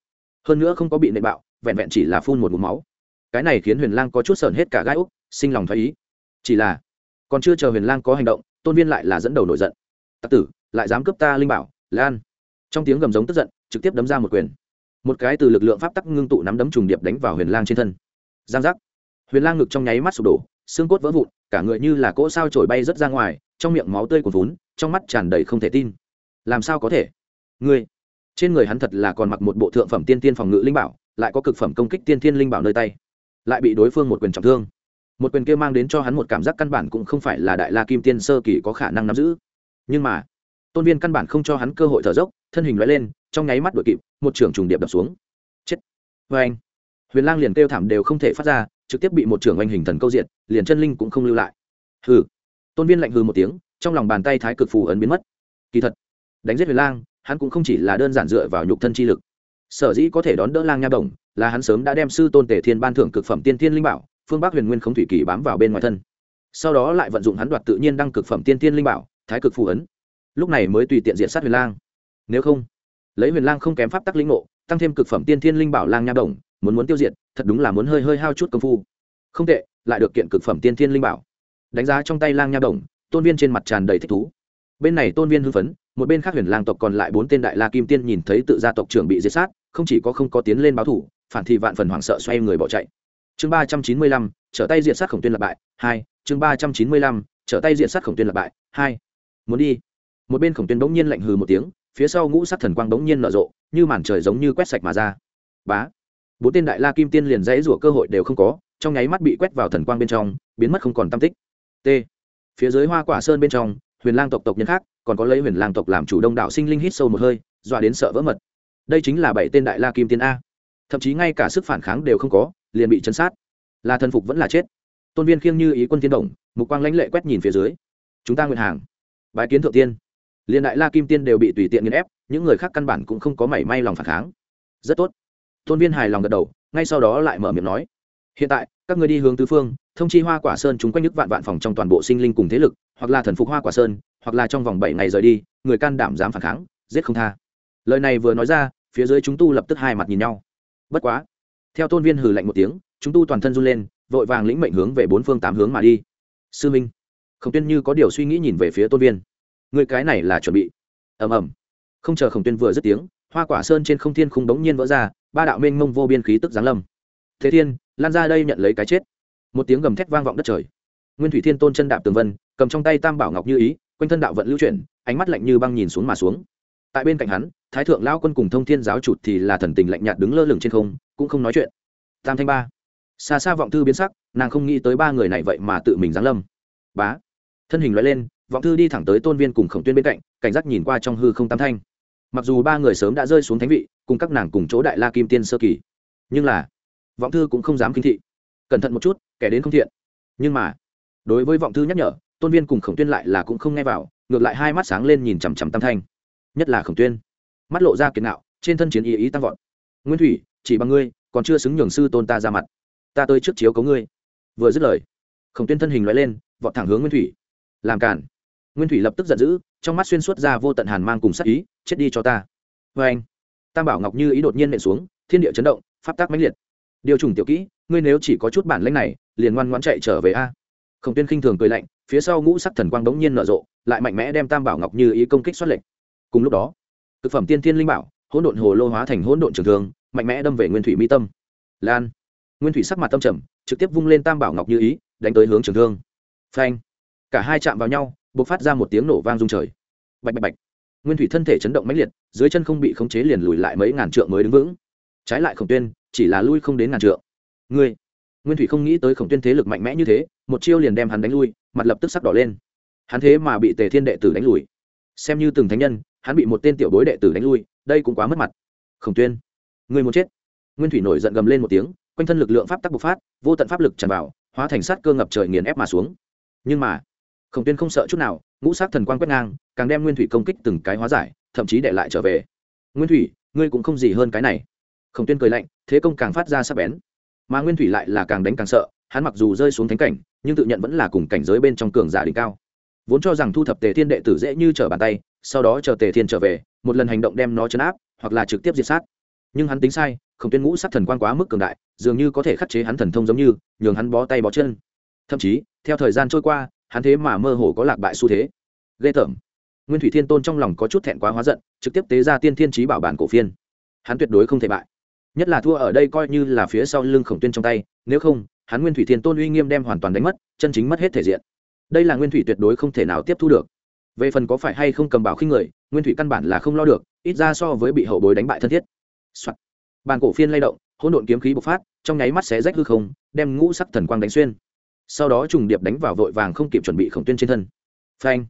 Hơn nữa không có bị nệ bạo, vẹn vẹn chỉ là phun một mũ máu. Cái này khiến huyền lang có chút sợn hết cả gai úc, sinh lòng thoái ý. Chỉ là còn chưa chờ huyền lang có hành động, tôn viên lại là dẫn đầu nổi giận. Tặc tử, lại dám cướp ta linh bảo lan trong tiếng gầm giống tức giận, trực tiếp đấm ra một quyền. Một cái từ lực lượng pháp tắc ngưng tụ nắm đấm trùng điệp đánh vào huyền lang trên thân. Giang giác. Huyền lang ngực trong nháy mắt sụp đổ, xương cốt vỡ vụn, cả người như là cỗ sao trổi bay rớt ra ngoài, trong miệng máu tươi cuồn vốn trong mắt tràn đầy không thể tin. Làm sao có thể? Ngươi, trên người hắn thật là còn mặc một bộ thượng phẩm tiên tiên phòng ngự linh bảo, lại có cực phẩm công kích tiên tiên linh bảo nơi tay. Lại bị đối phương một quyền trọng thương một quyền kia mang đến cho hắn một cảm giác căn bản cũng không phải là đại la kim tiên sơ kỳ có khả năng nắm giữ. Nhưng mà, tôn viên căn bản không cho hắn cơ hội thở dốc, thân hình loại lên, trong nháy mắt đuổi kịp, một trưởng trùng điệp đập xuống. Chết. Vê anh, huyền lang liền kêu thảm đều không thể phát ra, trực tiếp bị một trưởng oanh hình thần câu diệt, liền chân linh cũng không lưu lại. Hừ. Tôn viên lạnh hừ một tiếng, trong lòng bàn tay thái cực phù ấn biến mất. Kỳ thật, đánh giết huyền lang, hắn cũng không chỉ là đơn giản dựa vào nhục thân chi lực. Sở dĩ có thể đón đỡ lang nha đồng, là hắn sớm đã đem sư tôn tể thiên ban thưởng cực phẩm tiên thiên linh bảo phương bắc huyền nguyên không thủy kỳ bám vào bên ngoài thân sau đó lại vận dụng hắn đoạt tự nhiên đăng cực phẩm tiên thiên linh bảo thái cực phù ấn lúc này mới tùy tiện diện sát huyền lang nếu không lấy huyền lang không kém pháp tắc linh ngộ tăng thêm cực phẩm tiên thiên linh bảo lang nha đồng muốn muốn tiêu diệt thật đúng là muốn hơi hơi hao chút công phu không tệ lại được kiện cực phẩm tiên thiên linh bảo đánh giá trong tay lang nha đồng tôn viên trên mặt tràn đầy thích thú bên này tôn viên hưng phấn một bên khác huyền lang tộc còn lại bốn tên đại la kim tiên nhìn thấy tự gia tộc trưởng bị diệt sát không chỉ có không có tiến lên báo thủ phản thì vạn phần hoảng sợ xoay người bỏ chạy chương ba trăm chín mươi lăm, trở tay diện sát khổng tuyên lập bại, hai, chương ba trăm chín mươi lăm, trở tay diện sát khổng tuyên lập bại, hai. Muốn đi. Một bên khổng tuyên bỗng nhiên lạnh hừ một tiếng, phía sau ngũ sát thần quang bỗng nhiên nở rộ, như màn trời giống như quét sạch mà ra. Bá. Bốn tên đại la kim tiên liền dãy rủa cơ hội đều không có, trong nháy mắt bị quét vào thần quang bên trong, biến mất không còn tam tích. T. Phía dưới hoa quả sơn bên trong, huyền lang tộc tộc nhân khác, còn có lấy huyền lang tộc làm chủ đông đạo sinh linh hít sâu một hơi, dọa đến sợ vỡ mật. Đây chính là bảy tên đại la kim tiên a. Thậm chí ngay cả sức phản kháng đều không có liền bị chấn sát. Là thần phục vẫn là chết. Tôn viên khiêng như ý quân tiên đồng, mục quang lãnh lệ quét nhìn phía dưới. Chúng ta nguyện hàng. Bái kiến thượng tiên. Liền đại la kim tiên đều bị tùy tiện nghiền ép, những người khác căn bản cũng không có mảy may lòng phản kháng. Rất tốt. Tôn viên hài lòng gật đầu, ngay sau đó lại mở miệng nói. Hiện tại, các người đi hướng tứ phương, thông chi hoa quả sơn chúng quanh nước vạn vạn phòng trong toàn bộ sinh linh cùng thế lực, hoặc là thần phục hoa quả sơn, hoặc là trong vòng bảy ngày rời đi, người can đảm dám phản kháng, giết không tha. Lời này vừa nói ra, phía dưới chúng tu lập tức hai mặt nhìn nhau. Bất quá theo tôn viên hừ lạnh một tiếng, chúng tu toàn thân run lên, vội vàng lĩnh mệnh hướng về bốn phương tám hướng mà đi. Sư minh, khổng tuyên như có điều suy nghĩ nhìn về phía tôn viên. Người cái này là chuẩn bị. Ầm ầm. Không chờ khổng tuyên vừa dứt tiếng, hoa quả sơn trên không thiên khung đống nhiên vỡ ra, ba đạo mênh mông vô biên khí tức giáng lâm. Thế thiên, lan ra đây nhận lấy cái chết. Một tiếng gầm thét vang vọng đất trời. Nguyên thủy thiên tôn chân đạp tường vân, cầm trong tay tam bảo ngọc như ý, quanh thân đạo vận lưu chuyển, ánh mắt lạnh như băng nhìn xuống mà xuống tại bên cạnh hắn, thái thượng lao quân cùng thông thiên giáo trụt thì là thần tình lạnh nhạt đứng lơ lửng trên không, cũng không nói chuyện. Tam thanh ba. Xa xa vọng thư biến sắc, nàng không nghĩ tới ba người này vậy mà tự mình giáng lâm. Bá. Thân hình loại lên, vọng thư đi thẳng tới tôn viên cùng khổng tuyên bên cạnh, cảnh giác nhìn qua trong hư không tam thanh. Mặc dù ba người sớm đã rơi xuống thánh vị, cùng các nàng cùng chỗ đại la kim tiên sơ kỳ, nhưng là, vọng thư cũng không dám kinh thị. Cẩn thận một chút, kẻ đến không thiện. Nhưng mà, đối với vọng thư nhắc nhở, tôn viên cùng khổng tuyên lại là cũng không nghe vào, ngược lại hai mắt sáng lên nhìn chằm chằm tam thanh nhất là khổng tuyên. Mắt lộ ra kiến nạo trên thân chiến ý ý tăng vọt. Nguyên thủy, chỉ bằng ngươi, còn chưa xứng nhường sư tôn ta ra mặt. Ta tới trước chiếu cấu ngươi. Vừa dứt lời, khổng tuyên thân hình loại lên, vọt thẳng hướng nguyên thủy. Làm cản. Nguyên thủy lập tức giận dữ, trong mắt xuyên suốt ra vô tận hàn mang cùng sắc ý, chết đi cho ta. Vê anh, tam bảo ngọc như ý đột nhiên nện xuống, thiên địa chấn động, pháp tác mãnh liệt. Điều trùng tiểu kỹ, ngươi nếu chỉ có chút bản lãnh này, liền ngoan ngoãn chạy trở về a. Khổng tuyên khinh thường cười lạnh, phía sau ngũ sắc thần quang đống nhiên nở rộ, lại mạnh mẽ đem tam bảo ngọc như ý công kích xuất lệnh cùng lúc đó, thực phẩm tiên thiên linh bảo, hỗn độn hồ lô hóa thành hỗn độn trường thường mạnh mẽ đâm về nguyên thủy mi tâm. Lan, nguyên thủy sắc mặt tâm trầm, trực tiếp vung lên tam bảo ngọc như ý, đánh tới hướng trường thương. Phanh, cả hai chạm vào nhau b ộ c phát ra một tiếng nổ vang rung trời. Bạch bạch bạch. Nguyên thủy thân thể chấn động mãnh liệt, dưới chân không bị khống chế liền lùi lại mấy ngàn trượng mới đứng vững. Trái lại khổng tuyên, chỉ là lui không đến ngàn trượng. Ngươi, nguyên thủy không nghĩ tới khổng tuyên thế lực mạnh mẽ như thế, một chiêu liền đem hắn đánh lui, mặt lập tức sắc đỏ lên. Hắn thế mà bị tề thiên đệ tử đánh lùi. Xem như từng thánh nhân hắn bị một tên tiểu bối đệ tử đánh lui, đây cũng quá mất mặt. Khổng tuyên người muốn chết. Nguyên thủy nổi giận gầm lên một tiếng, quanh thân lực lượng pháp tắc bộc phát, vô tận pháp lực tràn vào, hóa thành sát cơ ngập trời nghiền ép mà xuống. Nhưng mà, khổng tuyên không sợ chút nào, ngũ sát thần quang quét ngang, càng đem nguyên thủy công kích từng cái hóa giải, thậm chí để lại trở về. Nguyên thủy, ngươi cũng không gì hơn cái này. Khổng tuyên cười lạnh, thế công càng phát ra sắc bén. Mà nguyên thủy lại là càng đánh càng sợ, hắn mặc dù rơi xuống thánh cảnh, nhưng tự nhận vẫn là cùng cảnh giới bên trong cường giả đỉnh cao. Vốn cho rằng thu thập tề thiên đệ tử dễ như trở bàn tay sau đó chờ tề thiên trở về, một lần hành động đem nó chấn áp, hoặc là trực tiếp diệt sát. Nhưng hắn tính sai không tuyên ngũ sát thần quan quá mức cường đại, dường như có thể khắc chế hắn thần thông giống như, nhường hắn bó tay bó chân. Thậm chí, theo thời gian trôi qua, hắn thế mà mơ hồ có lạc bại xu thế. Ghê tởm. Nguyên thủy thiên tôn trong lòng có chút thẹn quá hóa giận, trực tiếp tế ra tiên thiên trí bảo bản cổ phiên. Hắn tuyệt đối không thể bại. Nhất là thua ở đây coi như là phía sau lưng khổng tuyên trong tay, nếu không, hắn nguyên thủy thiên tôn uy nghiêm đem hoàn toàn đánh mất, chân chính mất hết thể diện. Đây là nguyên thủy tuyệt đối không thể nào tiếp thu được về phần có phải hay không cầm bảo khinh người, nguyên thủy căn bản là không lo được, ít ra so với bị hậu bối đánh bại thân thiết、Soạn. bàn cổ phiên lay động, hỗn độn kiếm khí bộc phát, trong nháy mắt xé rách hư không, đem ngũ sắc thần quang đánh xuyên. Sau đó trùng điệp đánh vào vội vàng không kịp chuẩn bị khổng tuyên trên thân. Phanh.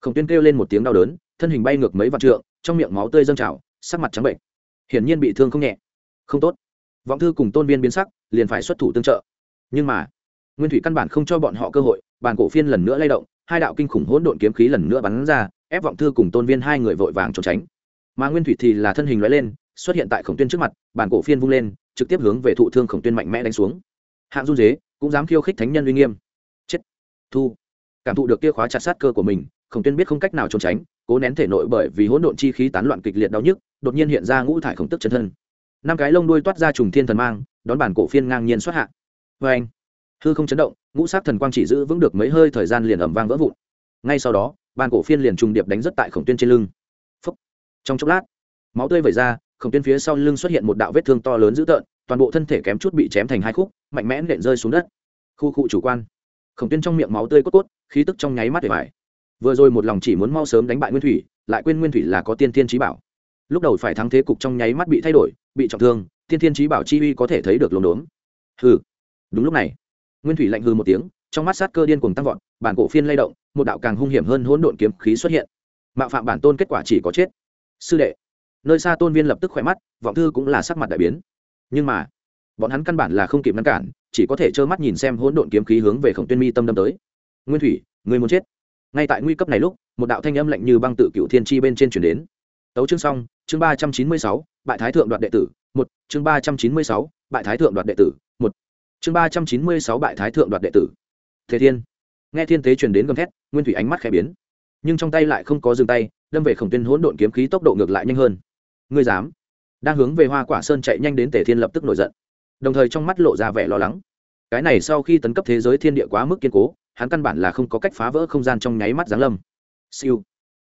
Khổng tuyên kêu lên một tiếng đau đớn, thân hình bay ngược mấy vạn trượng, trong miệng máu tươi dâng trào, sắc mặt trắng bệnh. Hiển nhiên bị thương không nhẹ. Không tốt. Vọng thư cùng tôn viên biến sắc, liền phải xuất thủ tương trợ. Nhưng mà, nguyên thủy căn bản không cho bọn họ cơ hội bàn cổ phiên lần nữa lay động, hai đạo kinh khủng hỗn độn kiếm khí lần nữa bắn ra, ép vọng thư cùng tôn viên hai người vội vàng trốn tránh. Mà nguyên thủy thì là thân hình loại lên, xuất hiện tại khổng tuyên trước mặt, bàn cổ phiên vung lên, trực tiếp hướng về thụ thương khổng tuyên mạnh mẽ đánh xuống. Hạng run dế, cũng dám khiêu khích thánh nhân uy nghiêm. Chết. Thu. Cảm thụ được kia khóa chặt sát cơ của mình, khổng tuyên biết không cách nào trốn tránh, cố nén thể nội bởi vì hỗn độn chi khí tán loạn kịch liệt đau nhức, đột nhiên hiện ra ngũ thải khổng tức chân thân. Năm cái lông đuôi toát ra trùng thiên thần mang, đón bản cổ phiên ngang nhiên xuất hạ. Vê anh hư không chấn động ngũ sát thần quang chỉ giữ vững được mấy hơi thời gian liền ẩm vang vỡ vụn. Ngay sau đó bàn cổ phiên liền trùng điệp đánh rất tại khổng tuyên trên lưng. Phúc. trong chốc lát, máu tươi vẩy ra, khổng tuyên phía sau lưng xuất hiện một đạo vết thương to lớn dữ tợn, toàn bộ thân thể kém chút bị chém thành hai khúc, mạnh mẽ nện rơi xuống đất. Khu khu chủ quan. Khổng tuyên trong miệng máu tươi cốt cốt, khí tức trong nháy mắt để mải vừa rồi một lòng chỉ muốn mau sớm đánh bại nguyên thủy, lại quên nguyên thủy là có tiên thiên trí bảo. Lúc đầu phải thắng thế cục trong nháy mắt bị thay đổi, bị trọng thương, tiên thiên trí bảo chi uy có thể thấy được lồn đốn. Hừ. Đúng lúc này nguyên thủy lạnh hư một tiếng, trong mắt sát cơ điên cùng tăng vọt, bản cổ phiên lay động, một đạo càng hung hiểm hơn hỗn độn kiếm khí xuất hiện. Mạo phạm bản tôn kết quả chỉ có chết. Sư đệ, nơi xa tôn viên lập tức khỏe mắt, vọng thư cũng là sắc mặt đại biến. Nhưng mà, bọn hắn căn bản là không kịp ngăn cản, chỉ có thể trơ mắt nhìn xem hỗn độn kiếm khí hướng về khổng tuyên mi tâm đâm tới. Nguyên thủy, người muốn chết. Ngay tại nguy cấp này lúc, một đạo thanh âm lạnh như băng tự cựu thiên tri bên trên chuyển đến. Tấu chương xong, chương ba trăm chín mươi sáu, bại thái thượng đoạt đệ tử, một, chương ba trăm chín mươi sáu, bại thái thượng đoạt đệ tử chương ba trăm chín mươi sáu bại thái thượng đoạt đệ tử. Thế thiên. Nghe thiên tế truyền đến gầm thét, nguyên thủy ánh mắt khẽ biến. Nhưng trong tay lại không có dừng tay, đâm về khổng tuyên hỗn độn kiếm khí tốc độ ngược lại nhanh hơn. Ngươi dám? Đang hướng về hoa quả sơn chạy nhanh đến tề thiên lập tức nổi giận. Đồng thời trong mắt lộ ra vẻ lo lắng. Cái này sau khi tấn cấp thế giới thiên địa quá mức kiên cố, hắn căn bản là không có cách phá vỡ không gian trong nháy mắt giáng lâm. Siêu.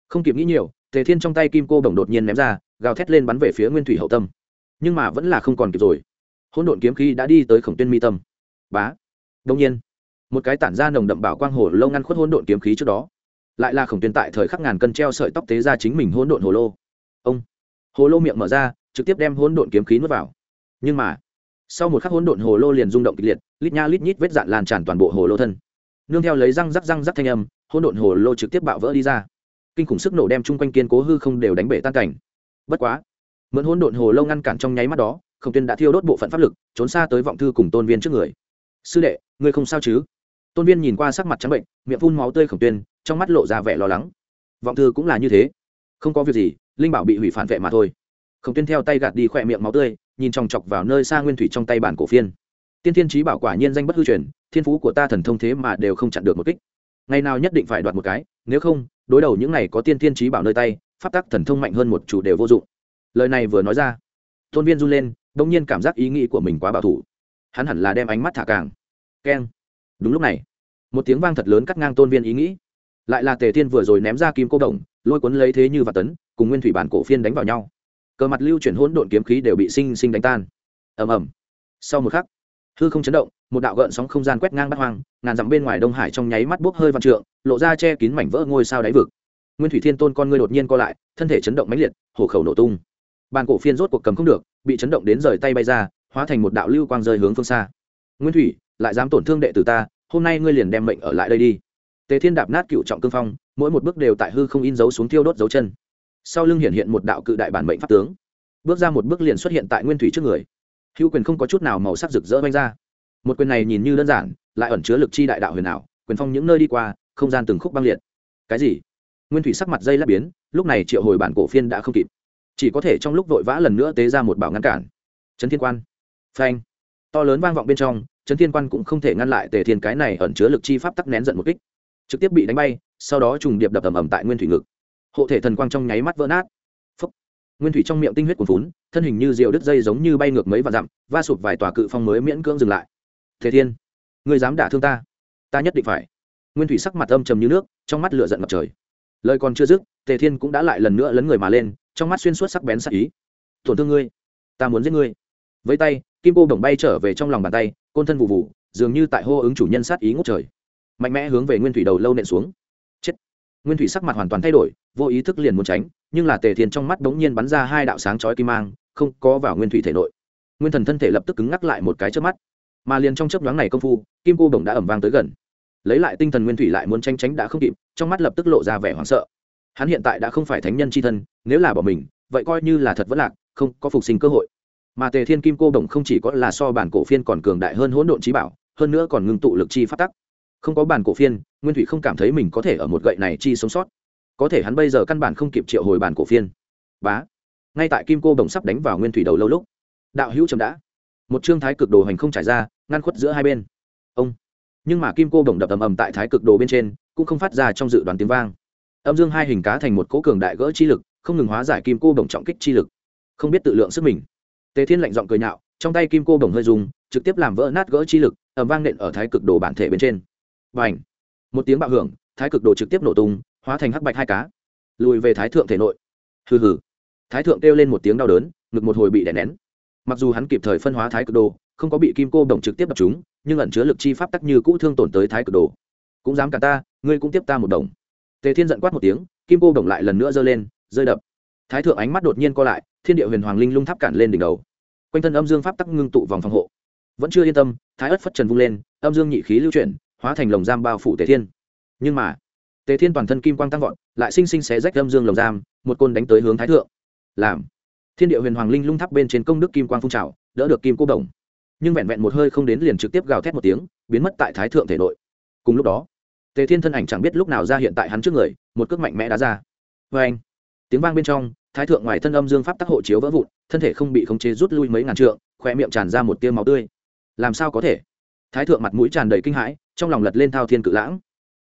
Không kịp nghĩ nhiều, tề thiên trong tay kim cô đồng đột nhiên ném ra, gào thét lên bắn về phía nguyên thủy hậu tâm. Nhưng mà vẫn là không còn kịp rồi hỗn độn kiếm khí đã đi tới khổng tuyên mi tâm. Bá. Đông nhiên, một cái tản ra nồng đậm bảo quang hồ lâu ngăn khuất hỗn độn kiếm khí trước đó. Lại là khổng tuyên tại thời khắc ngàn cân treo sợi tóc tế ra chính mình hỗn độn hồ lô. Ông. Hồ lô miệng mở ra, trực tiếp đem hỗn độn kiếm khí nuốt vào. Nhưng mà, sau một khắc hỗn độn hồ lô liền rung động kịch liệt, lít nha lít nhít vết dạn lan tràn toàn bộ hồ lô thân. Nương theo lấy răng rắc răng rắc thanh âm, hỗn độn hồ lô trực tiếp bạo vỡ đi ra. Kinh khủng sức nổ đem chung quanh kiên cố hư không đều đánh bể tan cảnh. Bất quá, mượn hỗn độn hồ lô ngăn cản trong nháy mắt đó khổng tuyên đã thiêu đốt bộ phận pháp lực, trốn xa tới vọng thư cùng tôn viên trước người. Sư đệ, ngươi không sao chứ? Tôn viên nhìn qua sắc mặt trắng bệnh, miệng phun máu tươi khổng tuyên, trong mắt lộ ra vẻ lo lắng. Vọng thư cũng là như thế. Không có việc gì, linh bảo bị hủy phản vệ mà thôi. Khổng tuyên theo tay gạt đi khỏe miệng máu tươi, nhìn chòng chọc vào nơi xa nguyên thủy trong tay bản cổ phiên. Tiên thiên trí bảo quả nhiên danh bất hư truyền, thiên phú của ta thần thông thế mà đều không chặn được một kích. Ngày nào nhất định phải đoạt một cái, nếu không, đối đầu những này có tiên thiên trí bảo nơi tay, pháp tắc thần thông mạnh hơn một chủ đều vô dụng. Lời này vừa nói ra, tôn viên run lên đông nhiên cảm giác ý nghĩ của mình quá bảo thủ. Hắn hẳn là đem ánh mắt thả càng. Keng. Đúng lúc này, một tiếng vang thật lớn cắt ngang tôn viên ý nghĩ. Lại là tề thiên vừa rồi ném ra kim cô đồng, lôi cuốn lấy thế như và tấn, cùng nguyên thủy bản cổ phiên đánh vào nhau. Cờ mặt lưu chuyển hỗn độn kiếm khí đều bị sinh sinh đánh tan. Ầm ầm. Sau một khắc, hư không chấn động, một đạo gợn sóng không gian quét ngang bắt hoang, ngàn dặm bên ngoài đông hải trong nháy mắt bốc hơi văn trượng, lộ ra che kín mảnh vỡ ngôi sao đáy vực. Nguyên thủy thiên tôn con ngươi đột nhiên co lại, thân thể chấn động mãnh liệt, hổ khẩu nổ tung bàn cổ phiên rốt cuộc cầm không được, bị chấn động đến rời tay bay ra, hóa thành một đạo lưu quang rơi hướng phương xa. Nguyên thủy, lại dám tổn thương đệ tử ta, hôm nay ngươi liền đem mệnh ở lại đây đi. Tề thiên đạp nát cựu trọng cương phong, mỗi một bước đều tại hư không in dấu xuống thiêu đốt dấu chân. Sau lưng hiện hiện một đạo cự đại bản mệnh pháp tướng. Bước ra một bước liền xuất hiện tại nguyên thủy trước người. Hữu quyền không có chút nào màu sắc rực rỡ vanh ra. Một quyền này nhìn như đơn giản, lại ẩn chứa lực chi đại đạo huyền ảo, quyền phong những nơi đi qua, không gian từng khúc băng liệt. Cái gì? Nguyên thủy sắc mặt dây lắp biến, lúc này triệu hồi bản cổ phiên đã không kịp chỉ có thể trong lúc vội vã lần nữa tế ra một bảo ngăn cản. Trấn thiên quan. Phanh. To lớn vang vọng bên trong trấn thiên quan cũng không thể ngăn lại tề thiên cái này ẩn chứa lực chi pháp tắc nén giận một kích. Trực tiếp bị đánh bay, sau đó trùng điệp đập ầm ầm tại nguyên thủy ngực. Hộ thể thần quang trong nháy mắt vỡ nát. Phúc. nguyên thủy trong miệng tinh huyết cuồn vốn thân hình như diều đứt dây giống như bay ngược mấy vạn dặm, va sụp vài tòa cự phong mới miễn cưỡng dừng lại. Thế thiên, ngươi dám đả thương ta? Ta nhất định phải. Nguyên thủy sắc mặt âm trầm như nước, trong mắt lửa giận ngập trời. Lời còn chưa dứt, tề thiên cũng đã lại lần nữa lấn người mà lên trong mắt xuyên suốt sắc bén sắc ý. Tổn thương ngươi, ta muốn giết ngươi. Với tay, kim cô bổng bay trở về trong lòng bàn tay, côn thân vụ vụ dường như tại hô ứng chủ nhân sát ý ngốc trời. Mạnh mẽ hướng về nguyên thủy đầu lâu nện xuống. Chết. Nguyên thủy sắc mặt hoàn toàn thay đổi, vô ý thức liền muốn tránh, nhưng là tề thiên trong mắt bỗng nhiên bắn ra hai đạo sáng chói kim mang, không có vào nguyên thủy thể nội. Nguyên thần thân thể lập tức cứng ngắc lại một cái trước mắt. Mà liền trong chớp nhoáng này công phu, kim cô bổng đã ẩm vang tới gần. Lấy lại tinh thần nguyên thủy lại muốn tranh tránh đã không kịp, trong mắt lập tức lộ ra vẻ hoảng sợ hắn hiện tại đã không phải thánh nhân c h i thân, nếu là bỏ mình, vậy coi như là thật vẫn lạc, không có phục sinh cơ hội. Mà tề thiên kim cô đồng không chỉ có là so bản cổ phiên còn cường đại hơn hỗn độn trí bảo, hơn nữa còn ngưng tụ lực chi phát tắc. Không có bản cổ phiên, nguyên thủy không cảm thấy mình có thể ở một gậy này chi sống sót. Có thể hắn bây giờ căn bản không kịp triệu hồi bản cổ phiên. Bá. Ngay tại kim cô đồng sắp đánh vào nguyên thủy đầu lâu lúc, đạo hữu chậm đã. Một trương thái cực đồ hành không trải ra, ngăn khuất giữa hai bên. Ông. Nhưng mà kim cô đồng đập ầm ầm tại thái cực đồ bên trên, cũng không phát ra trong dự đoán tiếng vang âm dương hai hình cá thành một cỗ cường đại gỡ chi lực, không ngừng hóa giải kim cô đồng trọng kích chi lực. Không biết tự lượng sức mình. Tề thiên lạnh giọng cười nhạo, trong tay kim cô đồng hơi dùng trực tiếp làm vỡ nát gỡ chi lực ẩm vang nện ở thái cực đồ bản thể bên trên. Và ảnh một tiếng bạo hưởng, thái cực đồ trực tiếp nổ tung, hóa thành hắc bạch hai cá. Lùi về thái thượng thể nội. Hừ hừ. Thái thượng kêu lên một tiếng đau đớn, ngực một hồi bị đè nén. Mặc dù hắn kịp thời phân hóa thái cực đồ, không có bị kim cô đồng trực tiếp đập chúng nhưng ẩn chứa lực chi pháp tắc như cũ thương tổn tới thái cực đồ. Cũng dám cả ta, ngươi cũng tiếp ta một đồng tề thiên giận quát một tiếng, kim cô đồng lại lần nữa giơ lên, rơi đập. Thái thượng ánh mắt đột nhiên co lại, thiên địa huyền hoàng linh lung tháp cản lên đỉnh đầu. Quanh thân âm dương pháp tắc ngưng tụ vòng phòng hộ. Vẫn chưa yên tâm, thái ất phất trần vung lên, âm dương nhị khí lưu chuyển, hóa thành lồng giam bao phủ tề thiên. Nhưng mà, tề thiên toàn thân kim quang tăng vọt, lại sinh sinh xé rách âm dương lồng giam, một côn đánh tới hướng thái thượng. Làm, thiên địa huyền hoàng linh lung tháp bên trên công đức kim quang phun trào, đỡ được kim cô đồng. Nhưng vẹn vẹn một hơi không đến liền trực tiếp gào thét một tiếng, biến mất tại thái thượng thể nội. Cùng lúc đó tề thiên thân ảnh chẳng biết lúc nào ra hiện tại hắn trước người, một cước mạnh mẽ đá ra. Vê anh, tiếng vang bên trong, thái thượng ngoài thân âm dương pháp tắc hộ chiếu vỡ vụn, thân thể không bị khống chế rút lui mấy ngàn trượng khoe miệng tràn ra một tia máu tươi. Làm sao có thể? Thái thượng mặt mũi tràn đầy kinh hãi, trong lòng lật lên thao thiên cự lãng.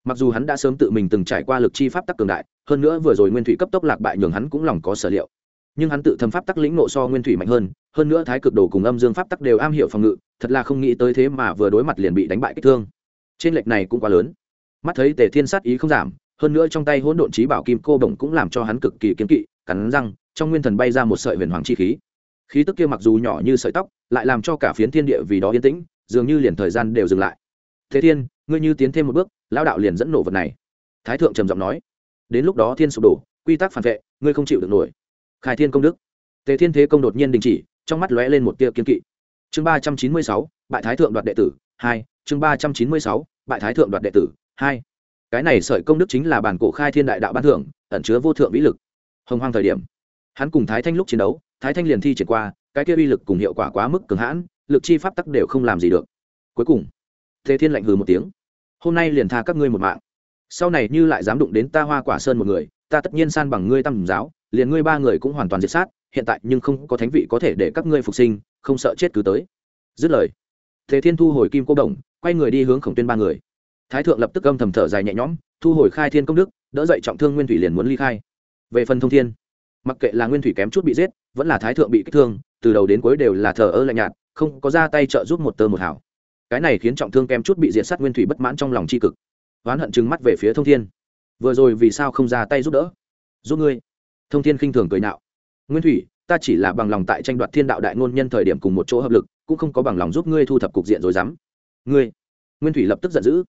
Mặc dù hắn đã sớm tự mình từng trải qua lực chi pháp tắc cường đại, hơn nữa vừa rồi nguyên thủy cấp tốc lạc bại nhường hắn cũng lòng có sở liệu. Nhưng hắn tự thâm pháp tắc lĩnh nộ so nguyên thủy mạnh hơn hơn nữa thái cực đồ cùng âm dương pháp tắc đều am hiểu phòng ngự, thật là không nghĩ tới thế mà vừa đối mặt liền bị đánh bại kích thương. Trên lệch này cũng quá lớn mắt thấy tề thiên sát ý không giảm, hơn nữa trong tay hỗn độn trí bảo kim cô bổng cũng làm cho hắn cực kỳ kiếm kỵ, cắn răng, trong nguyên thần bay ra một sợi huyền hoàng chi khí. Khí tức kia mặc dù nhỏ như sợi tóc, lại làm cho cả phiến thiên địa vì đó yên tĩnh, dường như liền thời gian đều dừng lại. Thế thiên, ngươi như tiến thêm một bước, lão đạo liền dẫn nổ vật này. Thái thượng trầm giọng nói. Đến lúc đó thiên sụp đổ, quy tắc phản vệ, ngươi không chịu được nổi. Khai thiên công đức. Tề thiên thế công đột nhiên đình chỉ, trong mắt lóe lên một tia kiên kỵ. Chương ba trăm chín mươi sáu, bại thái thượng đoạt đệ tử. Hai, chương ba trăm chín mươi sáu, bại thái thượng đoạt đệ tử hai, cái này sợi công đức chính là bản cổ khai thiên đại đạo ban thưởng, ẩn chứa vô thượng vĩ lực. Hồng hoang thời điểm, hắn cùng thái thanh lúc chiến đấu, thái thanh liền thi triển qua, cái kia uy lực cùng hiệu quả quá mức cường hãn, lực chi pháp tắc đều không làm gì được. Cuối cùng, thế thiên lạnh hừ một tiếng. Hôm nay liền tha các ngươi một mạng. Sau này như lại dám đụng đến ta hoa quả sơn một người, ta tất nhiên san bằng ngươi tam giáo, liền ngươi ba người cũng hoàn toàn diệt sát, hiện tại nhưng không có thánh vị có thể để các ngươi phục sinh, không sợ chết cứ tới. Dứt lời, thế thiên thu hồi kim cô đồng, quay người đi hướng khổng tuyên ba người thái thượng lập tức âm thầm thở dài nhẹ nhõm, thu hồi khai thiên công đức, đỡ dậy trọng thương nguyên thủy liền muốn ly khai. Về phần thông thiên, mặc kệ là nguyên thủy kém chút bị giết, vẫn là thái thượng bị kích thương, từ đầu đến cuối đều là thờ ơ lạnh nhạt, không có ra tay trợ giúp một tơ một hảo cái này khiến trọng thương kém chút bị diệt sát nguyên thủy bất mãn trong lòng c h i cực. Oán hận chừng mắt về phía thông thiên. Vừa rồi vì sao không ra tay giúp đỡ? Giúp ngươi. Thông thiên khinh thường cười nạo. Nguyên thủy, ta chỉ là bằng lòng tại tranh đoạt thiên đạo đại ngôn nhân thời điểm cùng một chỗ hợp lực, cũng không có bằng lòng giúp ngươi thu thập cục diện rồi dám. Ngươi. Nguyên thủy lập tức giận dữ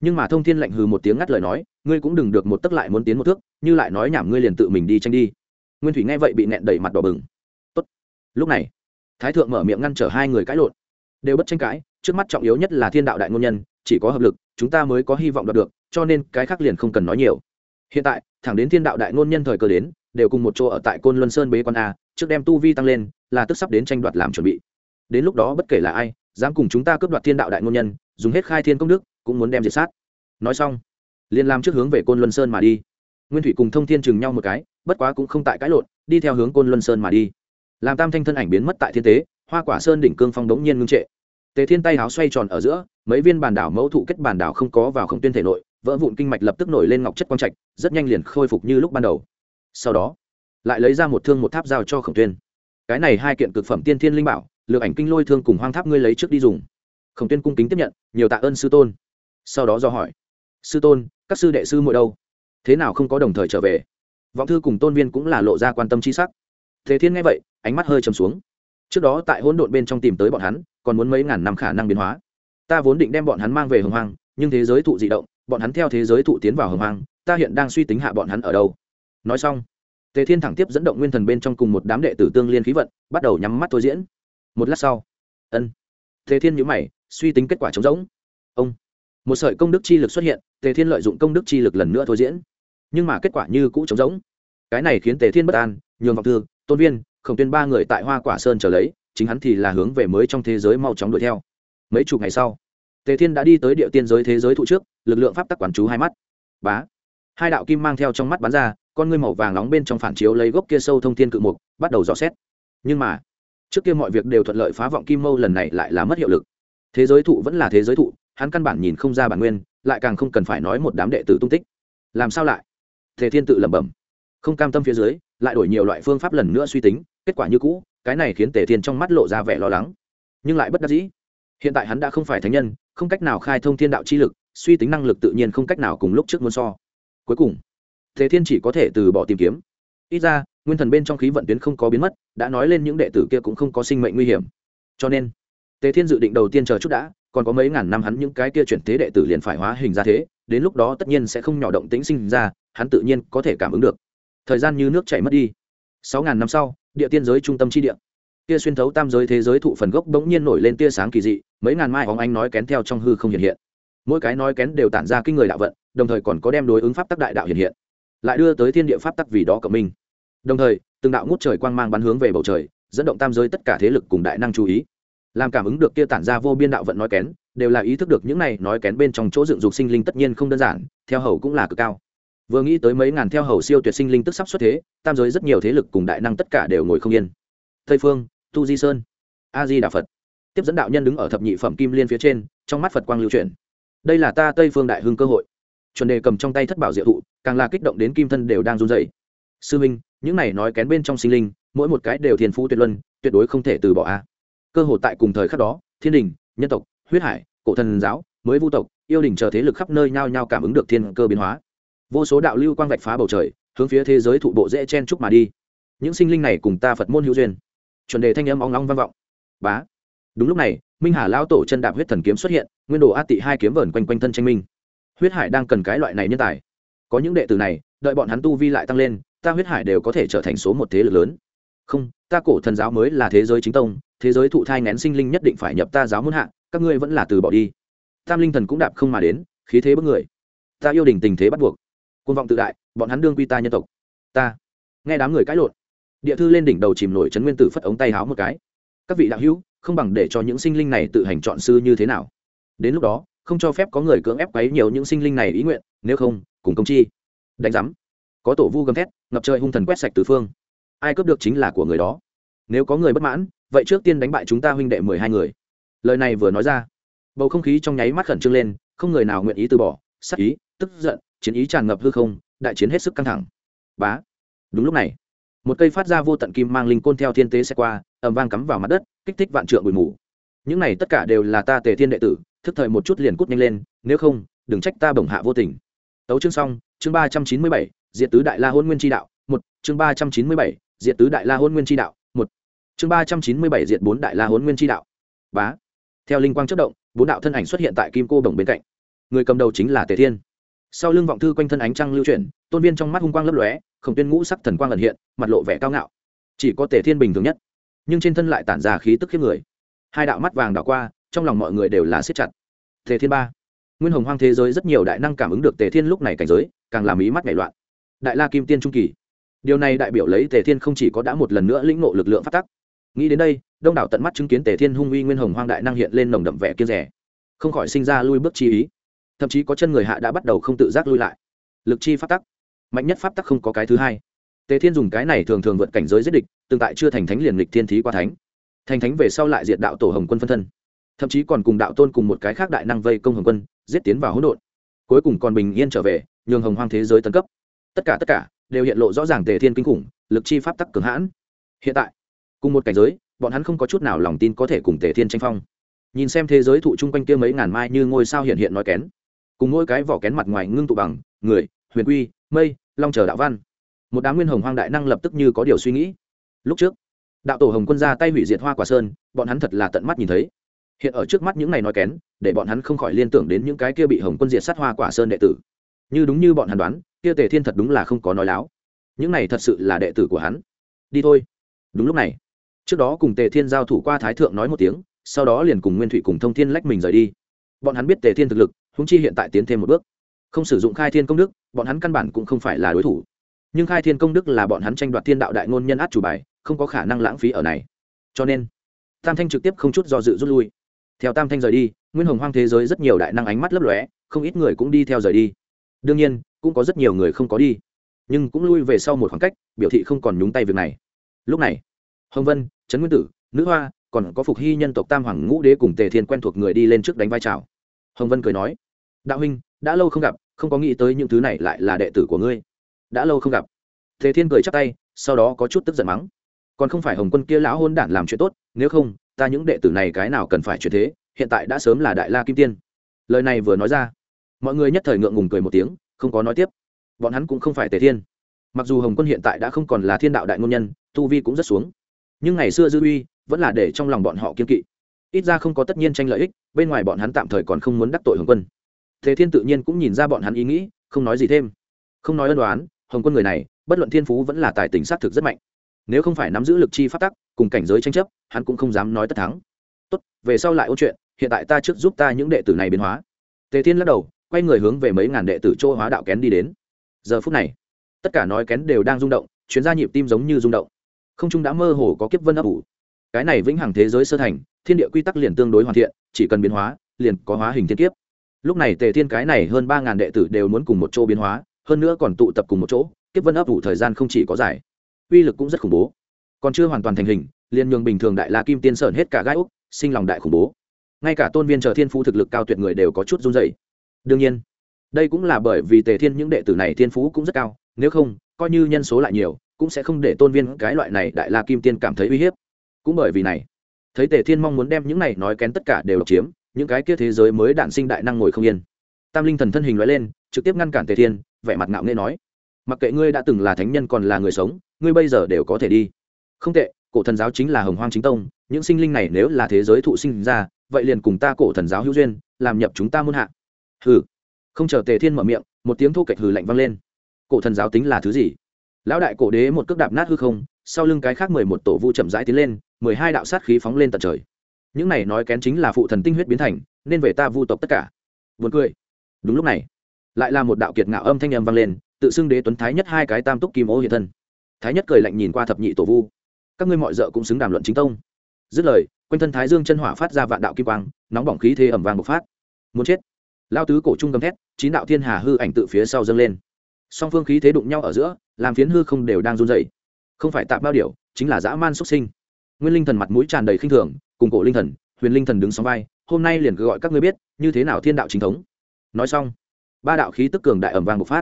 nhưng mà thông thiên lạnh hừ một tiếng ngắt lời nói, ngươi cũng đừng được một tấc lại muốn tiến một thước, như lại nói nhảm ngươi liền tự mình đi tranh đi. Nguyên thủy nghe vậy bị nẹn đẩy mặt đỏ bừng. Tốt. lúc này, thái thượng mở miệng ngăn trở hai người cãi lộn. Đều bất tranh cãi, trước mắt trọng yếu nhất là thiên đạo đại ngôn nhân, chỉ có hợp lực, chúng ta mới có hy vọng đạt được, cho nên cái khác liền không cần nói nhiều. Hiện tại, thẳng đến thiên đạo đại ngôn nhân thời cơ đến, đều cùng một chỗ ở tại côn luân sơn bế quan a, trước đem tu vi tăng lên, là tức sắp đến tranh đoạt làm chuẩn bị. Đến lúc đó bất kể là ai, dám cùng chúng ta cướp đoạt thiên đạo đại ngôn nhân, dùng hết khai thiên công đức cũng muốn đem diệt sát. Nói xong, liền làm trước hướng về côn luân sơn mà đi. Nguyên thủy cùng thông thiên chừng nhau một cái, bất quá cũng không tại cãi lộn, đi theo hướng côn luân sơn mà đi. Làm tam thanh thân ảnh biến mất tại thiên tế, hoa quả sơn đỉnh cương phong đống nhiên ngưng trệ. Tề thiên tay háo xoay tròn ở giữa, mấy viên bản đảo mẫu thụ kết bản đảo không có vào không tuyên thể nội, vỡ vụn kinh mạch lập tức nổi lên ngọc chất quang trạch, rất nhanh liền khôi phục như lúc ban đầu. Sau đó, lại lấy ra một thương một tháp giao cho khổng tuyên. Cái này hai kiện cực phẩm tiên thiên linh bảo, lược ảnh kinh lôi thương cùng hoang tháp ngươi lấy trước đi dùng. Khổng tuyên cung kính tiếp nhận, nhiều tạ ơn sư tôn sau đó do hỏi, sư tôn, các sư đệ sư muội đâu? Thế nào không có đồng thời trở về? Vọng thư cùng tôn viên cũng là lộ ra quan tâm c h i sắc. Thế thiên nghe vậy, ánh mắt hơi trầm xuống. Trước đó tại hỗn độn bên trong tìm tới bọn hắn, còn muốn mấy ngàn năm khả năng biến hóa. Ta vốn định đem bọn hắn mang về hồng hoang, nhưng thế giới thụ d ị động, bọn hắn theo thế giới thụ tiến vào hồng hoang, ta hiện đang suy tính hạ bọn hắn ở đâu. Nói xong, tề thiên thẳng tiếp dẫn động nguyên thần bên trong cùng một đám đệ tử tương liên khí vận, bắt đầu nhắm mắt thôi diễn. Một lát sau, ân. Tề thiên nhữ mày, suy tính kết quả trống rỗng. Ông một sợi công đức chi lực xuất hiện, tề thiên lợi dụng công đức chi lực lần nữa thôi diễn. Nhưng mà kết quả như cũ trống rỗng. Cái này khiến tề thiên bất an, nhường vọng thư, tôn viên, khổng tuyên ba người tại hoa quả sơn trở lấy, chính hắn thì là hướng về mới trong thế giới mau chóng đuổi theo. Mấy chục ngày sau, tề thiên đã đi tới địa tiên giới thế giới thụ trước, lực lượng pháp tắc quản chú hai mắt. Bá! Hai đạo kim mang theo trong mắt bắn ra, con ngươi màu vàng nóng bên trong phản chiếu lấy gốc kia sâu thông thiên cự mục, bắt đầu dò xét. Nhưng mà, trước kia mọi việc đều thuận lợi phá vọng kim mâu lần này lại là mất hiệu lực. Thế giới thụ vẫn là thế giới thụ hắn căn bản nhìn không ra bản nguyên, lại càng không cần phải nói một đám đệ tử tung tích. Làm sao lại? Thế thiên tự lẩm bẩm. Không cam tâm phía dưới, lại đổi nhiều loại phương pháp lần nữa suy tính, kết quả như cũ, cái này khiến tề thiên trong mắt lộ ra vẻ lo lắng. Nhưng lại bất đắc dĩ. Hiện tại hắn đã không phải thánh nhân, không cách nào khai thông thiên đạo chi lực, suy tính năng lực tự nhiên không cách nào cùng lúc trước muốn so. Cuối cùng, tề thiên chỉ có thể từ bỏ tìm kiếm. Ít ra, nguyên thần bên trong khí vận tuyến không có biến mất, đã nói lên những đệ tử kia cũng không có sinh mệnh nguy hiểm. Cho nên, tề thiên dự định đầu tiên chờ chút đã còn có mấy ngàn năm hắn những cái kia chuyển thế đệ tử liền phải hóa hình ra thế, đến lúc đó tất nhiên sẽ không nhỏ động tĩnh sinh ra, hắn tự nhiên có thể cảm ứng được. Thời gian như nước chảy mất đi. Sáu ngàn năm sau, địa tiên giới trung tâm chi địa. Kia xuyên thấu tam giới thế giới thụ phần gốc bỗng nhiên nổi lên tia sáng kỳ dị, mấy ngàn mai óng ánh nói kén theo trong hư không hiện hiện. Mỗi cái nói kén đều tản ra kinh người đạo vận, đồng thời còn có đem đối ứng pháp tắc đại đạo hiện hiện. Lại đưa tới thiên địa pháp tắc vì đó cộng minh. Đồng thời, từng đạo ngút trời quang mang bắn hướng về bầu trời, dẫn động tam giới tất cả thế lực cùng đại năng chú ý làm cảm ứng được kia tản ra vô biên đạo vận nói kén, đều là ý thức được những này nói kén bên trong chỗ dựng dục sinh linh tất nhiên không đơn giản, theo hầu cũng là cực cao. Vừa nghĩ tới mấy ngàn theo hầu siêu tuyệt sinh linh tức sắp xuất thế, tam giới rất nhiều thế lực cùng đại năng tất cả đều ngồi không yên. Tây phương, tu di sơn, a di đà phật. Tiếp dẫn đạo nhân đứng ở thập nhị phẩm kim liên phía trên, trong mắt phật quang lưu truyền đây là ta tây phương đại hưng cơ hội. Chuẩn đề cầm trong tay thất bảo diệu thụ, càng là kích động đến kim thân đều đang run dậy sư minh, những này nói kén bên trong sinh linh, mỗi một cái đều thiền phú tuyệt luân, tuyệt đối không thể từ bỏ a cơ hội tại cùng thời khắc đó, thiên đình, nhân tộc, huyết hải, cổ thần giáo, mới vu tộc, yêu đình chờ thế lực khắp nơi nhao nhao cảm ứng được thiên cơ biến hóa. Vô số đạo lưu quang vạch phá bầu trời, hướng phía thế giới thụ bộ dễ chen chúc mà đi. Những sinh linh này cùng ta phật môn hữu duyên. Chuẩn đề thanh âm ong long vang vọng. Bá. Đúng lúc này, minh hà lão tổ chân đạp huyết thần kiếm xuất hiện, nguyên đồ a tị hai kiếm vờn quanh quanh thân tranh minh. Huyết hải đang cần cái loại này nhân tài. Có những đệ tử này, đợi bọn hắn tu vi lại tăng lên, ta huyết hải đều có thể trở thành số một thế lực lớn. Không, ta cổ thần giáo mới là thế giới chính tông thế giới thụ thai ngén sinh linh nhất định phải nhập ta giáo muôn hạ, các ngươi vẫn là từ bỏ đi. Tam linh thần cũng đạp không mà đến, khí thế bất người. Ta yêu đình tình thế bắt buộc. Côn vọng tự đại, bọn hắn đương quy ta nhân tộc. Ta. Nghe đám người cãi lộn. Địa thư lên đỉnh đầu chìm nổi trấn nguyên tử phất ống tay háo một cái. Các vị đạo hữu, không bằng để cho những sinh linh này tự hành chọn sư như thế nào. Đến lúc đó, không cho phép có người cưỡng ép quấy nhiều những sinh linh này ý nguyện, nếu không, cùng công chi. Đánh giám. Có tổ vu gầm thét, ngập trời hung thần quét sạch từ phương. Ai cướp được chính là của người đó. Nếu có người bất mãn vậy trước tiên đánh bại chúng ta huynh đệ mười hai người. Lời này vừa nói ra, bầu không khí trong nháy mắt khẩn trương lên, không người nào nguyện ý từ bỏ sắc ý, tức giận, chiến ý tràn ngập hư không, đại chiến hết sức căng thẳng. Bá. Đúng lúc này, một cây phát ra vô tận kim mang linh côn theo thiên tế xe qua ẩm vang cắm vào mặt đất, kích thích vạn trượng bụi mù. Những này tất cả đều là ta tề thiên đệ tử, thức thời một chút liền cút nhanh lên, nếu không, đừng trách ta bổng hạ vô tình. Tấu chương xong, chương ba trăm chín mươi bảy diện tứ đại la hôn nguyên tri đạo, một, chương ba trăm chín mươi bảy diện tứ đại la hôn nguyên tri đạo chương ba trăm chín mươi bảy diện bốn đại la huấn nguyên tri đạo. Bá. Theo linh quang chất động, bốn đạo thân ảnh xuất hiện tại kim cô đồng bên cạnh. Người cầm đầu chính là tề thiên. Sau lưng vọng thư quanh thân ánh trăng lưu chuyển, tôn viên trong mắt hung quang lấp lóe, khổng tuyên ngũ sắc thần quang ẩn hiện, mặt lộ vẻ cao ngạo. Chỉ có tề thiên bình thường nhất, nhưng trên thân lại tản ra khí tức khiếp người. Hai đạo mắt vàng đảo qua, trong lòng mọi người đều là siết chặt. Tề thiên ba. Nguyên hồng hoang thế giới rất nhiều đại năng cảm ứng được tề thiên lúc này cảnh giới, càng làm ý mắt nhảy loạn. Đại la kim tiên trung kỳ. Điều này đại biểu lấy tề thiên không chỉ có đã một lần nữa lĩnh ngộ lực lượng phát tắc nghĩ đến đây, đông đảo tận mắt chứng kiến tề thiên hung uy nguyên hồng hoang đại năng hiện lên nồng đậm vẻ kiên rẻ. Không khỏi sinh ra lui bước chi ý. Thậm chí có chân người hạ đã bắt đầu không tự giác lui lại. Lực chi pháp tắc. Mạnh nhất pháp tắc không có cái thứ hai. Tề thiên dùng cái này thường thường vượt cảnh giới giết địch, tương tại chưa thành thánh liền lịch thiên thí qua thánh. Thành thánh về sau lại diệt đạo tổ hồng quân phân thân. Thậm chí còn cùng đạo tôn cùng một cái khác đại năng vây công hồng quân, giết tiến vào hỗn độn. Cuối cùng còn bình yên trở về, nhường hồng hoang thế giới tấn cấp. Tất cả tất cả đều hiện lộ rõ ràng tề thiên kinh khủng, lực chi pháp tắc cường hãn. Hiện tại cùng một cảnh giới, bọn hắn không có chút nào lòng tin có thể cùng tề thiên tranh phong. Nhìn xem thế giới thụ chung quanh kia mấy ngàn mai như ngôi sao hiện hiện nói kén. Cùng mỗi cái vỏ kén mặt ngoài ngưng tụ bằng, người, huyền quy, mây, long chờ đạo văn. Một đám nguyên hồng hoang đại năng lập tức như có điều suy nghĩ. Lúc trước, đạo tổ hồng quân ra tay hủy diệt hoa quả sơn, bọn hắn thật là tận mắt nhìn thấy. Hiện ở trước mắt những ngày nói kén, để bọn hắn không khỏi liên tưởng đến những cái kia bị hồng quân diệt sát hoa quả sơn đệ tử. Như đúng như bọn hắn đoán, kia tề thiên thật đúng là không có nói láo. Những này thật sự là đệ tử của hắn. Đi thôi. Đúng lúc này trước đó cùng tề thiên giao thủ qua thái thượng nói một tiếng, sau đó liền cùng nguyên thủy cùng thông thiên lách mình rời đi. Bọn hắn biết tề thiên thực lực húng chi hiện tại tiến thêm một bước. Không sử dụng khai thiên công đức, bọn hắn căn bản cũng không phải là đối thủ. Nhưng khai thiên công đức là bọn hắn tranh đoạt thiên đạo đại ngôn nhân át chủ bài, không có khả năng lãng phí ở này. Cho nên, tam thanh trực tiếp không chút do dự rút lui. Theo tam thanh rời đi, nguyên hồng hoang thế giới rất nhiều đại năng ánh mắt lấp lóe, không ít người cũng đi theo rời đi. Đương nhiên, cũng có rất nhiều người không có đi. Nhưng cũng lui về sau một khoảng cách, biểu thị không còn nhúng tay việc này. Lúc này, hồng vân trấn nguyên tử, nữ hoa, còn có phục hy nhân tộc tam hoàng ngũ đế cùng tề thiên quen thuộc người đi lên trước đánh vai trào hồng vân cười nói, đạo huynh, đã lâu không gặp, không có nghĩ tới những thứ này lại là đệ tử của ngươi. Đã lâu không gặp. Tề thiên cười chắp tay, sau đó có chút tức giận mắng, còn không phải hồng quân kia lão hôn đản làm chuyện tốt, nếu không, ta những đệ tử này cái nào cần phải chuyện thế, hiện tại đã sớm là đại la kim tiên. Lời này vừa nói ra, mọi người nhất thời ngượng ngùng cười một tiếng, không có nói tiếp. Bọn hắn cũng không phải tề thiên. Mặc dù hồng quân hiện tại đã không còn là thiên đạo đại ngôn nhân, tu vi cũng rất xuống nhưng ngày xưa dư uy vẫn là để trong lòng bọn họ kiên kỵ. Ít ra không có tất nhiên tranh lợi ích, bên ngoài bọn hắn tạm thời còn không muốn đắc tội hồng quân. Thế thiên tự nhiên cũng nhìn ra bọn hắn ý nghĩ, không nói gì thêm. Không nói ân đoán hồng quân người này, bất luận thiên phú vẫn là tài tình xác thực rất mạnh. Nếu không phải nắm giữ lực chi phát tắc, cùng cảnh giới tranh chấp, hắn cũng không dám nói tất thắng. Tốt, về sau lại ôn chuyện, hiện tại ta trước giúp ta những đệ tử này biến hóa. Tề thiên lắc đầu, quay người hướng về mấy ngàn đệ tử chỗ hóa đạo kén đi đến. Giờ phút này, tất cả nói kén đều đang rung động, chuyến ra nhịp tim giống như rung động không trung đã mơ hồ có kiếp vân ấp ủ. Cái này vĩnh hằng thế giới sơ thành, thiên địa quy tắc liền tương đối hoàn thiện, chỉ cần biến hóa, liền có hóa hình thiên kiếp. Lúc này tề thiên cái này hơn ba ngàn đệ tử đều muốn cùng một chỗ biến hóa, hơn nữa còn tụ tập cùng một chỗ, kiếp vân ấp ủ thời gian không chỉ có dài. Uy lực cũng rất khủng bố. Còn chưa hoàn toàn thành hình, liền nhường bình thường đại la kim tiên sởn hết cả gai úc, sinh lòng đại khủng bố. Ngay cả tôn viên chờ thiên phú thực lực cao tuyệt người đều có chút run dày đương nhiên, đây cũng là bởi vì tề thiên những đệ tử này thiên phú cũng rất cao, nếu không, coi như nhân số lại nhiều cũng sẽ không để tôn viên cái loại này đại la kim tiên cảm thấy uy hiếp. Cũng bởi vì này, thấy tề thiên mong muốn đem những này nói kén tất cả đều độc chiếm, những cái kia thế giới mới đản sinh đại năng ngồi không yên. Tam linh thần thân hình nói lên, trực tiếp ngăn cản tề thiên, vẻ mặt ngạo nghê nói, mặc kệ ngươi đã từng là thánh nhân còn là người sống, ngươi bây giờ đều có thể đi. Không tệ, cổ thần giáo chính là hồng hoang chính tông, những sinh linh này nếu là thế giới thụ sinh ra, vậy liền cùng ta cổ thần giáo hữu duyên, làm nhập chúng ta muôn hạ. Hừ. Không chờ tề thiên mở miệng, một tiếng thô kệch hừ lạnh vang lên. Cổ thần giáo tính là thứ gì? Lão đại cổ đế một cước đạp nát hư không, sau lưng cái khác mười một tổ vu chậm rãi tiến lên, mười hai đạo sát khí phóng lên tận trời. Những này nói kén chính là phụ thần tinh huyết biến thành, nên về ta vu tộc tất cả. Vượt cười. Đúng lúc này, lại là một đạo kiệt ngạo âm thanh âm vang lên, tự xưng đế tuấn thái nhất hai cái tam túc kim ô hiện thân. Thái nhất cười lạnh nhìn qua thập nhị tổ vu. Các ngươi mọi d cũng xứng đàm luận chính tông. Dứt lời, quanh thân thái dương chân hỏa phát ra vạn đạo kim quang, nóng bỏng khí thế ẩm vàng bộc phát. Muốn chết. Lao tứ cổ trung gầm thét, chín đạo thiên hà hư ảnh tự phía sau dâng lên song phương khí thế đụng nhau ở giữa, làm phiến hư không đều đang run dày không phải tạm bao điều, chính là dã man xuất sinh. Nguyên linh thần mặt mũi tràn đầy khinh thường, cùng cổ linh thần, huyền linh thần đứng sóng vai, hôm nay liền gọi các ngươi biết, như thế nào thiên đạo chính thống. Nói xong, ba đạo khí tức cường đại ẩm vàng bộc phát.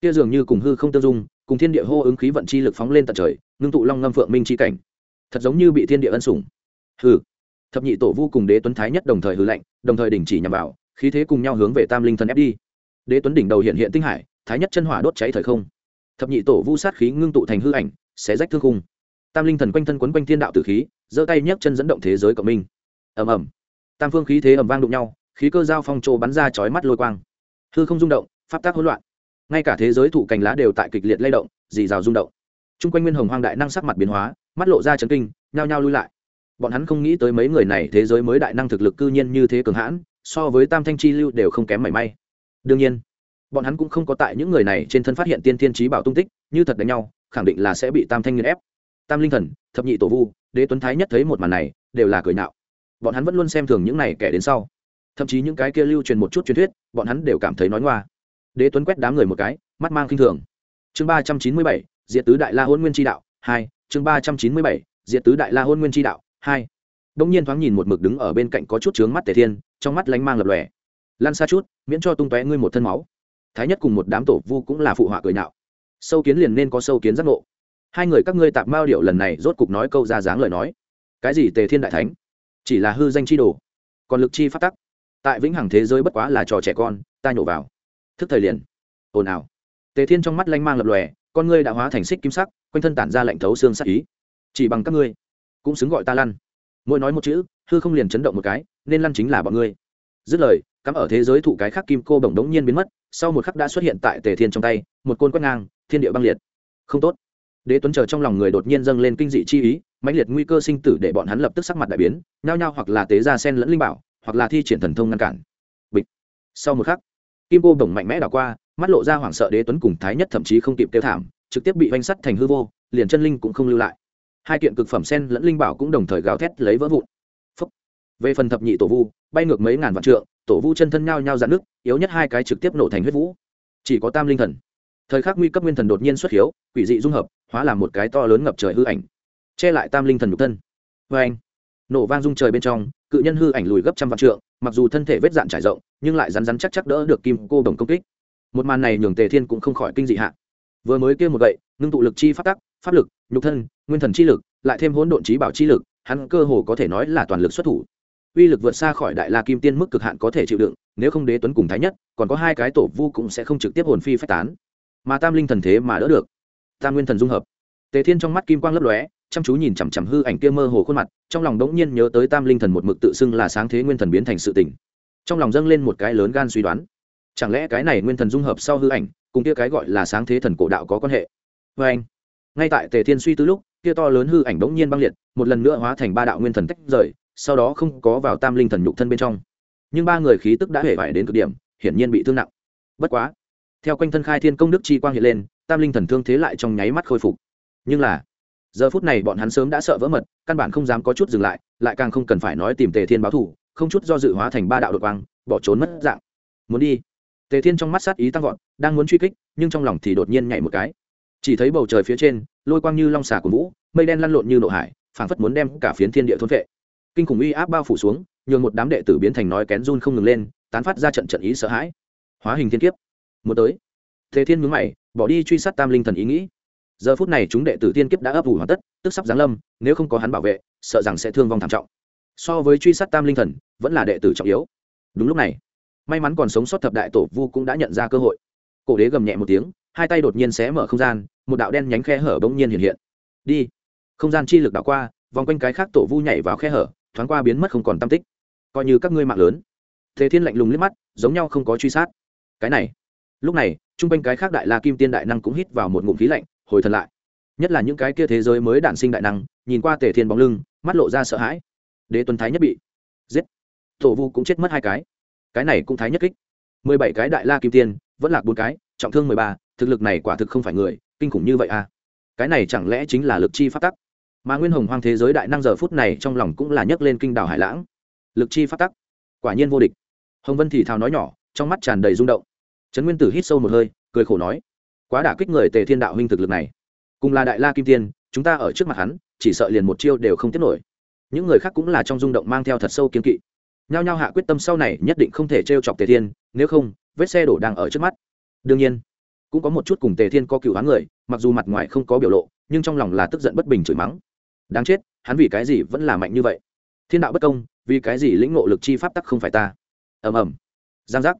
Kia dường như cùng hư không tương dung, cùng thiên địa hô ứng khí vận chi lực phóng lên tận trời, ngưng tụ long ngâm phượng minh chi cảnh. Thật giống như bị thiên địa ân sủng. Hư thập nhị tổ vu cùng đế tuấn thái nhất đồng thời hư lạnh đồng thời đình chỉ nhằm vào, khí thế cùng nhau hướng về tam linh thần ép đi. Đế tuấn đỉnh đầu hiện hiện tinh hải thái nhất chân hỏa đốt cháy thời không. Thập nhị tổ vu sát khí ngưng tụ thành hư ảnh, xé rách thương khung. Tam linh thần quanh thân quấn quanh thiên đạo tử khí, giơ tay nhấc chân dẫn động thế giới cộng minh. Ầm ầm. Tam phương khí thế ầm vang đụng nhau, khí cơ giao phong trô bắn ra chói mắt lôi quang. Hư không rung động, pháp tác hỗn loạn. Ngay cả thế giới thụ cành lá đều tại kịch liệt lay động, dì rào rung động. T r u n g quanh nguyên hồng hoang đại năng sắc mặt biến hóa, mắt lộ ra chấn kinh, nhao nhao lui lại. Bọn hắn không nghĩ tới mấy người này, thế giới mới đại năng thực lực cư nhiên như thế cường hãn, so với tam thanh chi lưu đều không kém mảy may. Đương nhiên bọn hắn cũng không có tại những người này trên thân phát hiện tiên thiên trí bảo tung tích, như thật đánh nhau, khẳng định là sẽ bị tam thanh nghiên ép. Tam linh thần, thập nhị tổ vu, đế tuấn thái nhất thấy một màn này, đều là cười nạo. Bọn hắn vẫn luôn xem thường những này kẻ đến sau. Thậm chí những cái kia lưu truyền một chút truyền thuyết, bọn hắn đều cảm thấy nói ngoa. Đế tuấn quét đám người một cái, mắt mang k i n h thường. Chương ba trăm chín mươi bảy diện tứ đại la hôn nguyên tri đạo, hai, chương ba trăm chín mươi bảy diện tứ đại la hôn nguyên tri đạo, hai. Đông nhiên thoáng nhìn một mực đứng ở bên cạnh có chút trướng mắt tề thiên, trong mắt lánh mang lập lòe. Lan xa chút, miễn cho tung tóe ngươi một thân máu thái nhất cùng một đám tổ vu cũng là phụ họa cười nạo sâu kiến liền nên có sâu kiến giác ngộ. Hai người các ngươi tạp mao điệu lần này rốt cục nói câu ra dáng lời nói. Cái gì tề thiên đại thánh? Chỉ là hư danh chi đồ. Còn lực chi phát tắc. Tại vĩnh hằng thế giới bất quá là trò trẻ con, ta nhổ vào. Thức thời liền. Ồn ào. Tề thiên trong mắt lanh mang lập lòe, con ngươi đã hóa thành xích kim sắc, quanh thân tản ra lạnh thấu xương sắc ý. Chỉ bằng các ngươi, cũng xứng gọi ta lăn. Mỗi nói một chữ, hư không liền chấn động một cái, nên lăn chính là bọn ngươi. Dứt lời cắm ở thế giới thụ cái khác kim cô bổng đống nhiên biến mất, sau một khắc đã xuất hiện tại tề thiên trong tay, một côn quét ngang, thiên địa băng liệt. Không tốt. Đế tuấn chờ trong lòng người đột nhiên dâng lên kinh dị chi ý, mãnh liệt nguy cơ sinh tử để bọn hắn lập tức sắc mặt đại biến, nhao nhao hoặc là tế ra sen lẫn linh bảo, hoặc là thi triển thần thông ngăn cản. Bịch. Sau một khắc, kim cô bổng mạnh mẽ đảo qua, mắt lộ ra hoảng sợ đế tuấn cùng thái nhất thậm chí không kịp kêu thảm, trực tiếp bị vanh sắt thành hư vô, liền chân linh cũng không lưu lại. Hai kiện cực phẩm sen lẫn linh bảo cũng đồng thời gào thét lấy vỡ vụn. Phúc. về phần thập nhị tổ vu, bay ngược mấy ngàn vạn trượng tổ vu chân thân nhao nhao dạn nước, yếu nhất hai cái trực tiếp nổ thành huyết vũ. Chỉ có tam linh thần. Thời khắc nguy cấp nguyên thần đột nhiên xuất hiếu, quỷ dị dung hợp, hóa làm một cái to lớn ngập trời hư ảnh. Che lại tam linh thần nhục thân. Vê anh nổ vang dung trời bên trong, cự nhân hư ảnh lùi gấp trăm vạn trượng, mặc dù thân thể vết dạn trải rộng, nhưng lại rắn rắn chắc chắc đỡ được kim cô đồng công kích. Một màn này nhường tề thiên cũng không khỏi kinh dị hạ. Vừa mới kêu một gậy, ngưng tụ lực chi phát tắc, pháp lực, nhục thân, nguyên thần chi lực, lại thêm hỗn độn trí bảo chi lực, hắn cơ hồ có thể nói là toàn lực xuất thủ uy lực vượt xa khỏi đại la kim tiên mức cực hạn có thể chịu đựng, nếu không đế tuấn cùng thái nhất, còn có hai cái tổ vu cũng sẽ không trực tiếp hồn phi phách tán. Mà tam linh thần thế mà đỡ được. Tam nguyên thần dung hợp. Tề thiên trong mắt kim quang lấp lóe, chăm chú nhìn chằm chằm hư ảnh kia mơ hồ khuôn mặt, trong lòng đống nhiên nhớ tới tam linh thần một mực tự xưng là sáng thế nguyên thần biến thành sự tỉnh trong lòng dâng lên một cái lớn gan suy đoán. Chẳng lẽ cái này nguyên thần dung hợp sau hư ảnh, cùng kia cái gọi là sáng thế thần cổ đạo có quan hệ? Vê anh, ngay tại tề thiên suy tư lúc, kia to lớn hư ảnh đống nhiên băng liệt, một lần nữa hóa thành ba đạo nguyên thần tách rời sau đó không có vào tam linh thần nhục thân bên trong. Nhưng ba người khí tức đã hể vải đến cực điểm, hiển nhiên bị thương nặng. Bất quá, theo quanh thân khai thiên công đức chi quang hiện lên, tam linh thần thương thế lại trong nháy mắt khôi phục. Nhưng là, giờ phút này bọn hắn sớm đã sợ vỡ mật, căn bản không dám có chút dừng lại lại càng không cần phải nói tìm tề thiên báo thủ không chút do dự hóa thành ba đạo đột quang, bỏ trốn mất dạng. Muốn đi. Tề thiên trong mắt sát ý tăng vọt, đang muốn truy kích, nhưng trong lòng thì đột nhiên nhảy một cái. Chỉ thấy bầu trời phía trên, lôi quang như long xà của vũ, mây đen lăn lộn như nộ hải, phảng phất muốn đem cả phiến thiên địa thôn vệ kinh khủng uy áp bao phủ xuống, nhường một đám đệ tử biến thành nói kén run không ngừng lên, tán phát ra trận trận ý sợ hãi. Hóa hình thiên kiếp. Muốn tới. Thế thiên mướn mày, bỏ đi truy sát tam linh thần ý nghĩ. Giờ phút này chúng đệ tử tiên kiếp đã ấp ủ hoàn tất, tức sắp giáng lâm, nếu không có hắn bảo vệ, sợ rằng sẽ thương vong thảm trọng. So với truy sát tam linh thần, vẫn là đệ tử trọng yếu. Đúng lúc này, may mắn còn sống sót thập đại tổ vu cũng đã nhận ra cơ hội. Cổ đế gầm nhẹ một tiếng, hai tay đột nhiên xé mở không gian, một đạo đen nhánh khe hở bỗng nhiên hiện hiện. Đi. Không gian chi lực đảo qua, vòng quanh cái khác tổ vu nhảy vào khe hở thoáng qua biến mất không còn tam tích. Coi như các ngươi mạng lớn. Thế thiên lạnh lùng liếc mắt, giống nhau không có truy sát. Cái này, lúc này, chung quanh cái khác đại la kim tiên đại năng cũng hít vào một ngụm khí lạnh, hồi thần lại. Nhất là những cái kia thế giới mới đản sinh đại năng, nhìn qua tề thiên bóng lưng, mắt lộ ra sợ hãi. Đế tuấn thái nhất bị giết. Tổ vu cũng chết mất hai cái. Cái này cũng thái nhất kích. Mười bảy cái đại la kim tiên, vẫn lạc bốn cái, trọng thương mười ba, thực lực này quả thực không phải người, kinh khủng như vậy à. Cái này chẳng lẽ chính là lực chi phát tắc? Mà nguyên hồng hoang thế giới đại năng giờ phút này trong lòng cũng là nhấc lên kinh đảo hải lãng. Lực chi phát tắc. Quả nhiên vô địch. Hồng vân thì thào nói nhỏ, trong mắt tràn đầy rung động. Trấn nguyên tử hít sâu một hơi, cười khổ nói, quá đả kích người tề thiên đạo huynh thực lực này. Cùng là đại la kim tiên, chúng ta ở trước mặt hắn, chỉ sợ liền một chiêu đều không tiết nổi. Những người khác cũng là trong rung động mang theo thật sâu kiến kỵ. Nhao nhao hạ quyết tâm sau này nhất định không thể t r e o chọc tề thiên, nếu không, vết xe đổ đang ở trước mắt. Đương nhiên, cũng có một chút cùng tề thiên có cựu hắn người, mặc dù mặt ngoài không có biểu lộ, nhưng trong lòng là tức giận bất bình chửi mắng đáng chết, hắn vì cái gì vẫn là mạnh như vậy? Thiên đạo bất công, vì cái gì lĩnh ngộ lực chi pháp tắc không phải ta? Ầm ầm. Giang giác.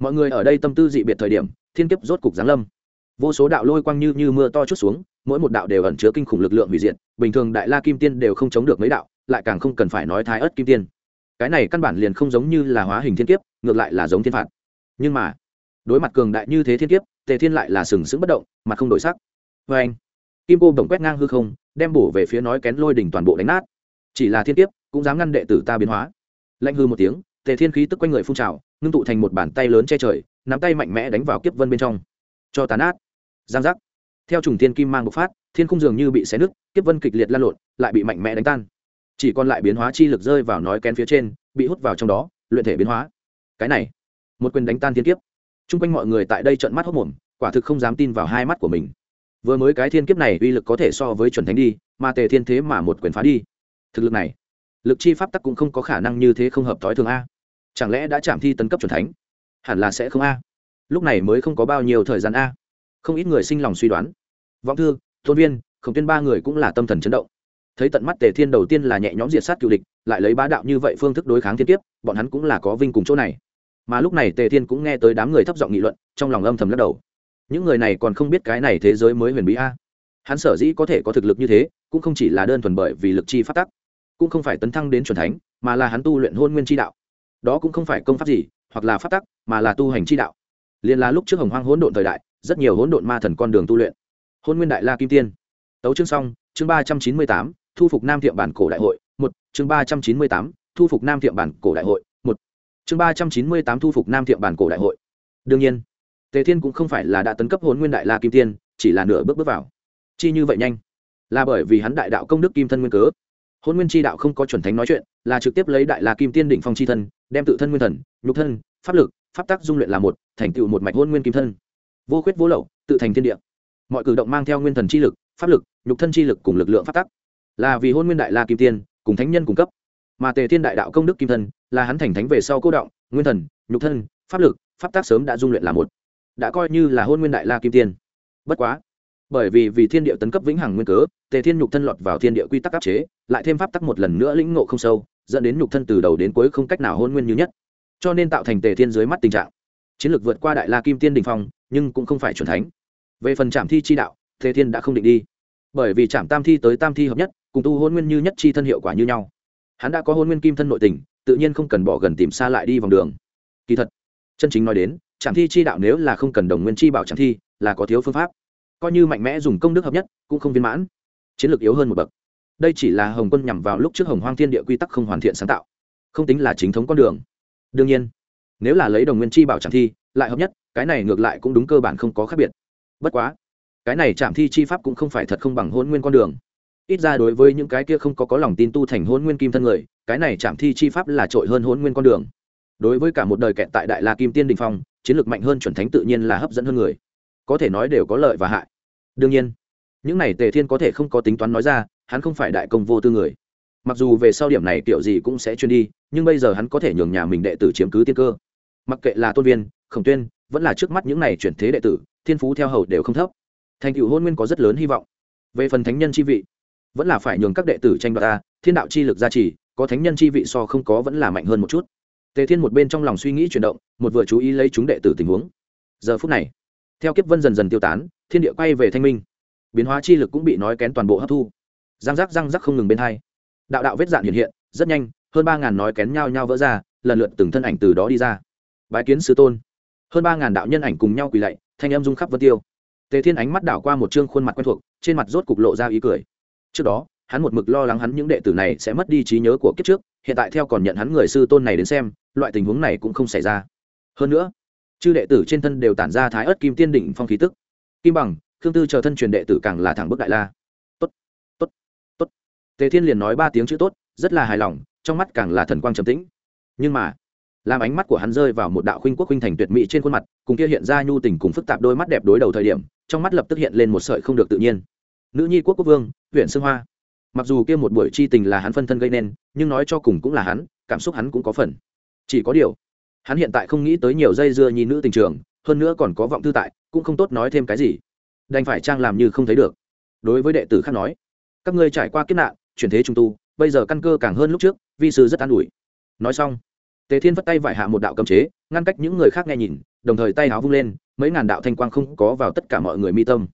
Mọi người ở đây tâm tư dị biệt thời điểm, thiên kiếp rốt cục giáng lâm. Vô số đạo lôi quang như như mưa to chút xuống, mỗi một đạo đều ẩn chứa kinh khủng lực lượng hủy diệt, bình thường đại la kim tiên đều không chống được mấy đạo, lại càng không cần phải nói thái ớt kim tiên. Cái này căn bản liền không giống như là hóa hình thiên kiếp, ngược lại là giống thiên phạt. Nhưng mà, đối mặt cường đại như thế thiên kiếp, tề thiên lại là sừng sững bất động, mặt không đổi sắc. Vê anh kim cô bồng quét ngang hư không, đem bổ về phía nói kén lôi đỉnh toàn bộ đánh nát. Chỉ là thiên kiếp, cũng dám ngăn đệ tử ta biến hóa. Lạnh hư một tiếng, tề thiên khí tức quanh người phun trào, ngưng tụ thành một bàn tay lớn che trời, nắm tay mạnh mẽ đánh vào kiếp vân bên trong. Cho tàn át giang giác. Theo trùng tiên kim mang bộc phát, thiên khung dường như bị xé nứt, kiếp vân kịch liệt lan lộn, lại bị mạnh mẽ đánh tan. Chỉ còn lại biến hóa chi lực rơi vào nói kén phía trên, bị hút vào trong đó, luyện thể biến hóa. Cái này, một quyền đánh tan thiên kiếp. Chung quanh mọi người tại đây trợn mắt hốc mồm, quả thực không dám tin vào hai mắt của mình vừa mới cái thiên kiếp này uy lực có thể so với chuẩn thánh đi, mà tề thiên thế mà một quyền phá đi. Thực lực này, lực chi pháp tắc cũng không có khả năng như thế không hợp t ố i thường a. Chẳng lẽ đã chạm thi tấn cấp chuẩn thánh? Hẳn là sẽ không a. Lúc này mới không có bao nhiêu thời gian a. Không ít người sinh lòng suy đoán. Vọng thư, tôn viên, khổng tuyên ba người cũng là tâm thần chấn động. Thấy tận mắt tề thiên đầu tiên là nhẹ nhõm diệt sát cựu địch, lại lấy bá đạo như vậy phương thức đối kháng thiên kiếp, bọn hắn cũng là có vinh cùng chỗ này. Mà lúc này tề thiên cũng nghe tới đám người thấp giọng nghị luận, trong lòng âm thầm lắc đầu những người này còn không biết cái này thế giới mới huyền bí a. Hắn sở dĩ có thể có thực lực như thế, cũng không chỉ là đơn thuần bởi vì lực chi phát tắc, cũng không phải tấn thăng đến c thánh, mà là hắn tu luyện hôn nguyên chi đạo. Đó cũng không phải công pháp gì, hoặc là phát tắc, mà là tu hành chi đạo. Liền là lúc trước hồng hoang hỗn độn thời đại, rất nhiều hỗn độn ma thần con đường tu luyện. Hôn nguyên đại la kim tiên. Tấu chương xong, chương ba trăm chín mươi tám, thu phục nam thiệm bản cổ đại hội, một, chương ba trăm chín mươi tám, thu phục nam thiệm bản cổ đại hội, một, chương ba trăm chín mươi tám, thu phục nam thiệm bản cổ đại hội. Đương nhiên tề thiên cũng không phải là đã tấn cấp hôn nguyên đại la kim tiên, chỉ là nửa bước bước vào. Chi như vậy nhanh, là bởi vì hắn đại đạo công đức kim thân nguyên cớ. Hôn nguyên chi đạo không có chuẩn thánh nói chuyện, là trực tiếp lấy đại la kim tiên đỉnh phong chi thân, đem tự thân nguyên thần, nhục thân, pháp lực, pháp tắc dung luyện là một, thành tựu một mạch hôn nguyên kim thân. Vô khuyết vô lậu, tự thành thiên địa. Mọi cử động mang theo nguyên thần chi lực, pháp lực, nhục thân chi lực cùng lực lượng pháp tắc. Là vì hôn nguyên đại la kim tiên, cùng thánh nhân cung cấp. Mà tề thiên đại đạo công đức kim thân, là hắn thành thánh về sau cố động, nguyên thần, nhục thân, pháp lực, pháp tác sớm đã dung luyện là một đã coi như là hôn nguyên đại la kim tiên. Bất quá, bởi vì vì thiên địa tấn cấp vĩnh hằng nguyên cớ, tề thiên nhục thân lọt vào thiên địa quy tắc áp chế, lại thêm pháp tắc một lần nữa lĩnh ngộ không sâu, dẫn đến nhục thân từ đầu đến cuối không cách nào hôn nguyên như nhất. Cho nên tạo thành tề thiên dưới mắt tình trạng. Chiến lược vượt qua đại la kim tiên đình phong, nhưng cũng không phải c thánh. Về phần trạm thi chi đạo, tề thiên đã không định đi. Bởi vì trạm tam thi tới tam thi hợp nhất, cùng tu hôn nguyên như nhất chi thân hiệu quả như nhau. Hắn đã có hôn nguyên kim thân nội tình, tự nhiên không cần bỏ gần tìm xa lại đi vòng đường. Kỳ thật, chân chính nói đến trạm thi chi đạo nếu là không cần đồng nguyên chi bảo trạm thi, là có thiếu phương pháp. Coi như mạnh mẽ dùng công đức hợp nhất, cũng không viên mãn. Chiến lược yếu hơn một bậc. Đây chỉ là hồng quân nhằm vào lúc trước hồng hoang thiên địa quy tắc không hoàn thiện sáng tạo. Không tính là chính thống con đường. Đương nhiên, nếu là lấy đồng nguyên chi bảo trạm thi, lại hợp nhất, cái này ngược lại cũng đúng cơ bản không có khác biệt. Bất quá, cái này chạm thi chi pháp cũng không phải thật không bằng hôn nguyên con đường. Ít ra đối với những cái kia không có có lòng tin tu thành hôn nguyên kim thân người, cái này chạm thi chi pháp là trội hơn hôn nguyên con đường. Đối với cả một đời kẹt tại đại la kim tiên đình phong chiến lược mạnh hơn chuẩn thánh tự nhiên là hấp dẫn hơn người. Có thể nói đều có lợi và hại. Đương nhiên, những này tề thiên có thể không có tính toán nói ra, hắn không phải đại công vô tư người. Mặc dù về sau điểm này kiểu gì cũng sẽ chuyên đi, nhưng bây giờ hắn có thể nhường nhà mình đệ tử chiếm cứ tiên cơ. Mặc kệ là tôn viên, khổng tuyên, vẫn là trước mắt những này chuyển thế đệ tử, thiên phú theo hầu đều không thấp. Thành cựu hôn nguyên có rất lớn hy vọng. Về phần thánh nhân chi vị, vẫn là phải nhường các đệ tử tranh đoạt ta, thiên đạo chi lực gia trì, có thánh nhân chi vị so không có vẫn là mạnh hơn một chút tề thiên một bên trong lòng suy nghĩ chuyển động, một vừa chú ý lấy chúng đệ tử tình huống. Giờ phút này, theo kiếp vân dần dần tiêu tán, thiên địa quay về thanh minh. Biến hóa chi lực cũng bị nói kén toàn bộ hấp thu. Răng rắc răng rắc không ngừng bên hai. Đạo đạo vết dạn hiện hiện, rất nhanh, hơn ba ngàn nói kén nhau nhau vỡ ra, lần lượt từng thân ảnh từ đó đi ra. Bái kiến sư tôn. Hơn ba ngàn đạo nhân ảnh cùng nhau quỳ lạy, thanh em rung khắp vân tiêu. Tề thiên ánh mắt đảo qua một chương khuôn mặt quen thuộc, trên mặt rốt cục lộ ra ý cười. Trước đó, hắn một mực lo lắng hắn những đệ tử này sẽ mất đi trí nhớ của kiếp trước hiện tại theo còn nhận hắn người sư tôn này đến xem, loại tình huống này cũng không xảy ra. Hơn nữa, chư đệ tử trên thân đều tản ra thái ớt kim tiên đỉnh phong khí tức. Kim bằng, khương tư chờ thân truyền đệ tử càng là thẳng bức đại la. Tốt tốt tốt. Tề thiên liền nói ba tiếng chữ tốt, rất là hài lòng, trong mắt càng là thần quang trầm tĩnh. Nhưng mà, làm ánh mắt của hắn rơi vào một đạo khuynh quốc khuynh thành tuyệt mỹ trên khuôn mặt, cùng kia hiện ra nhu tình cùng phức tạp đôi mắt đẹp đối đầu thời điểm, trong mắt lập tức hiện lên một sợi không được tự nhiên. Nữ nhi quốc quốc vương, huyện sương hoa mặc dù kia một buổi chi tình là hắn phân thân gây nên, nhưng nói cho cùng cũng là hắn, cảm xúc hắn cũng có phần. Chỉ có điều, hắn hiện tại không nghĩ tới nhiều dây dưa nhi nữ tình trường, hơn nữa còn có vọng tư tại, cũng không tốt nói thêm cái gì. Đành phải trang làm như không thấy được. Đối với đệ tử khác nói, các ngươi trải qua kiếp nạn, chuyển thế trung tu, bây giờ căn cơ càng hơn lúc trước, vi sư rất an ủi. Nói xong, tề thiên vất tay vải hạ một đạo cấm chế, ngăn cách những người khác nghe nhìn, đồng thời tay áo vung lên, mấy ngàn đạo thanh quang không có vào tất cả mọi người mi tâm.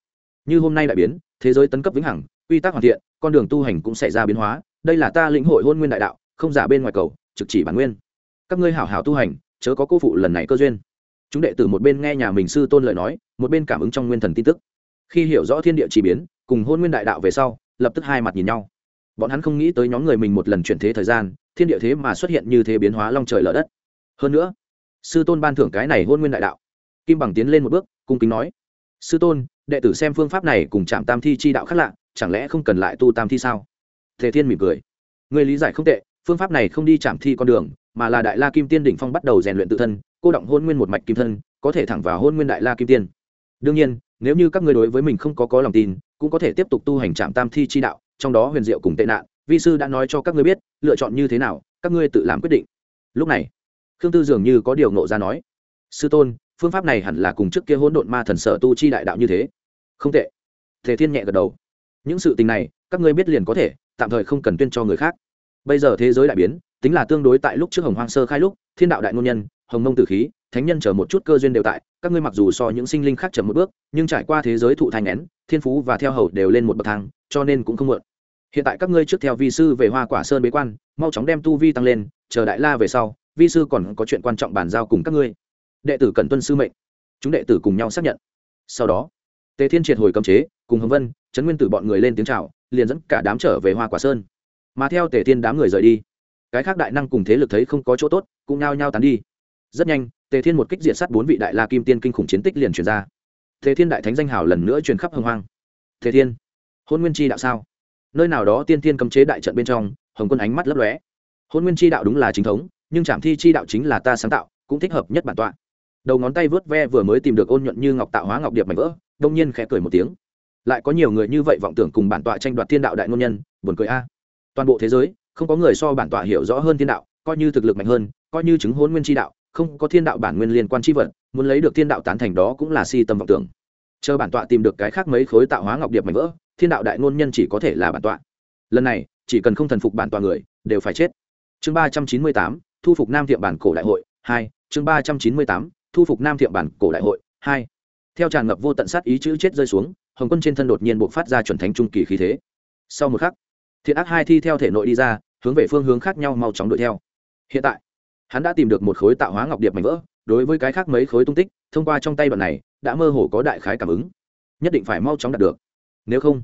Như hôm nay đại biến, thế giới tấn cấp vĩnh hằng quy tắc hoàn thiện, con đường tu hành cũng xảy ra biến hóa. Đây là ta lĩnh hội hôn nguyên đại đạo, không giả bên ngoài cầu, trực chỉ bản nguyên. Các ngươi hảo hảo tu hành, chớ có cô phụ lần này cơ duyên. Chúng đệ tử một bên nghe nhà mình sư tôn lời nói, một bên cảm ứng trong nguyên thần tin tức. Khi hiểu rõ thiên địa chỉ biến, cùng hôn nguyên đại đạo về sau, lập tức hai mặt nhìn nhau. Bọn hắn không nghĩ tới nhóm người mình một lần chuyển thế thời gian, thiên địa thế mà xuất hiện như thế biến hóa long trời lở đất. Hơn nữa, sư tôn ban thưởng cái này hôn nguyên đại đạo. Kim bằng tiến lên một bước, cung kính nói, sư tôn, đệ tử xem phương pháp này cùng chạm tam thi chi đạo khác lạ chẳng lẽ không cần lại tu tam thi sao? Thế thiên mỉm cười. Người lý giải không tệ, phương pháp này không đi chạm thi con đường, mà là đại la kim tiên đỉnh phong bắt đầu rèn luyện tự thân, cô động hôn nguyên một mạch kim thân, có thể thẳng vào hôn nguyên đại la kim tiên. Đương nhiên, nếu như các ngươi đối với mình không có có lòng tin, cũng có thể tiếp tục tu hành trạm tam thi chi đạo, trong đó huyền diệu cùng tệ nạn, vi sư đã nói cho các ngươi biết, lựa chọn như thế nào, các ngươi tự làm quyết định. Lúc này, khương tư dường như có điều nộ ra nói, sư tôn, phương pháp này hẳn là cùng trước kia hỗn độn ma thần sở tu chi đại đạo như thế. Không tệ. Thể thiên nhẹ gật đầu những sự tình này, các ngươi biết liền có thể, tạm thời không cần tuyên cho người khác. Bây giờ thế giới đại biến, tính là tương đối tại lúc trước hồng hoang sơ khai lúc, thiên đạo đại ngôn nhân, hồng mông tử khí, thánh nhân chờ một chút cơ duyên đều tại, các ngươi mặc dù so những sinh linh khác chậm một bước, nhưng trải qua thế giới thụ thành nén thiên phú và theo hầu đều lên một bậc thang, cho nên cũng không muộn. Hiện tại các ngươi trước theo vi sư về hoa quả sơn bế quan, mau chóng đem tu vi tăng lên, chờ đại la về sau, vi sư còn có chuyện quan trọng bàn giao cùng các ngươi. Đệ tử cần tuân sư mệnh. Chúng đệ tử cùng nhau xác nhận. Sau đó, tề thiên triệt hồi cấm chế cùng hồng vân trấn nguyên tử bọn người lên tiếng chào, liền dẫn cả đám trở về hoa quả sơn. Mà theo tề thiên đám người rời đi, cái khác đại năng cùng thế lực thấy không có chỗ tốt, cũng nao nhao tán đi. Rất nhanh, tề thiên một kích diện sát bốn vị đại la kim tiên kinh khủng chiến tích liền truyền ra. Tề thiên đại thánh danh hào lần nữa truyền khắp hồng hoang. Tề thiên, hôn nguyên chi đạo sao? Nơi nào đó tiên thiên cấm chế đại trận bên trong, hồng quân ánh mắt lấp lóe. Hôn nguyên chi đạo đúng là chính thống, nhưng trảm thi chi đạo chính là ta sáng tạo, cũng thích hợp nhất bản tọa. Đầu ngón tay vớt ve vừa mới tìm được ôn nhuận như ngọc tạo hóa ngọc điệp mảnh vỡ, đông nhiên khẽ cười một tiếng lại có nhiều người như vậy vọng tưởng cùng bản tọa tranh đoạt thiên đạo đại ngôn nhân, buồn cười a. Toàn bộ thế giới, không có người so bản tọa hiểu rõ hơn thiên đạo, coi như thực lực mạnh hơn, coi như chứng hôn nguyên chi đạo, không có thiên đạo bản nguyên liên quan chi vật, muốn lấy được thiên đạo tán thành đó cũng là si tâm vọng tưởng. Chờ bản tọa tìm được cái khác mấy khối tạo hóa ngọc điệp mảnh vỡ, thiên đạo đại ngôn nhân chỉ có thể là bản tọa. Lần này, chỉ cần không thần phục bản tọa người, đều phải chết. Chương ba trăm chín mươi tám, thu phục nam thiệm bản cổ đại hội, hai. Chương ba trăm chín mươi tám, thu phục nam thiệm bản cổ đại hội, hai. Theo tràn ngập vô tận sát ý chữ chết rơi xuống hồng quân trên thân đột nhiên buộc phát ra chuẩn thánh trung kỳ khí thế. Sau một khắc, thiện ác hai thi theo thể nội đi ra, hướng về phương hướng khác nhau mau chóng đuổi theo. Hiện tại, hắn đã tìm được một khối tạo hóa ngọc điệp mảnh vỡ, đối với cái khác mấy khối tung tích, thông qua trong tay đoạn này, đã mơ hồ có đại khái cảm ứng. Nhất định phải mau chóng đạt được. Nếu không,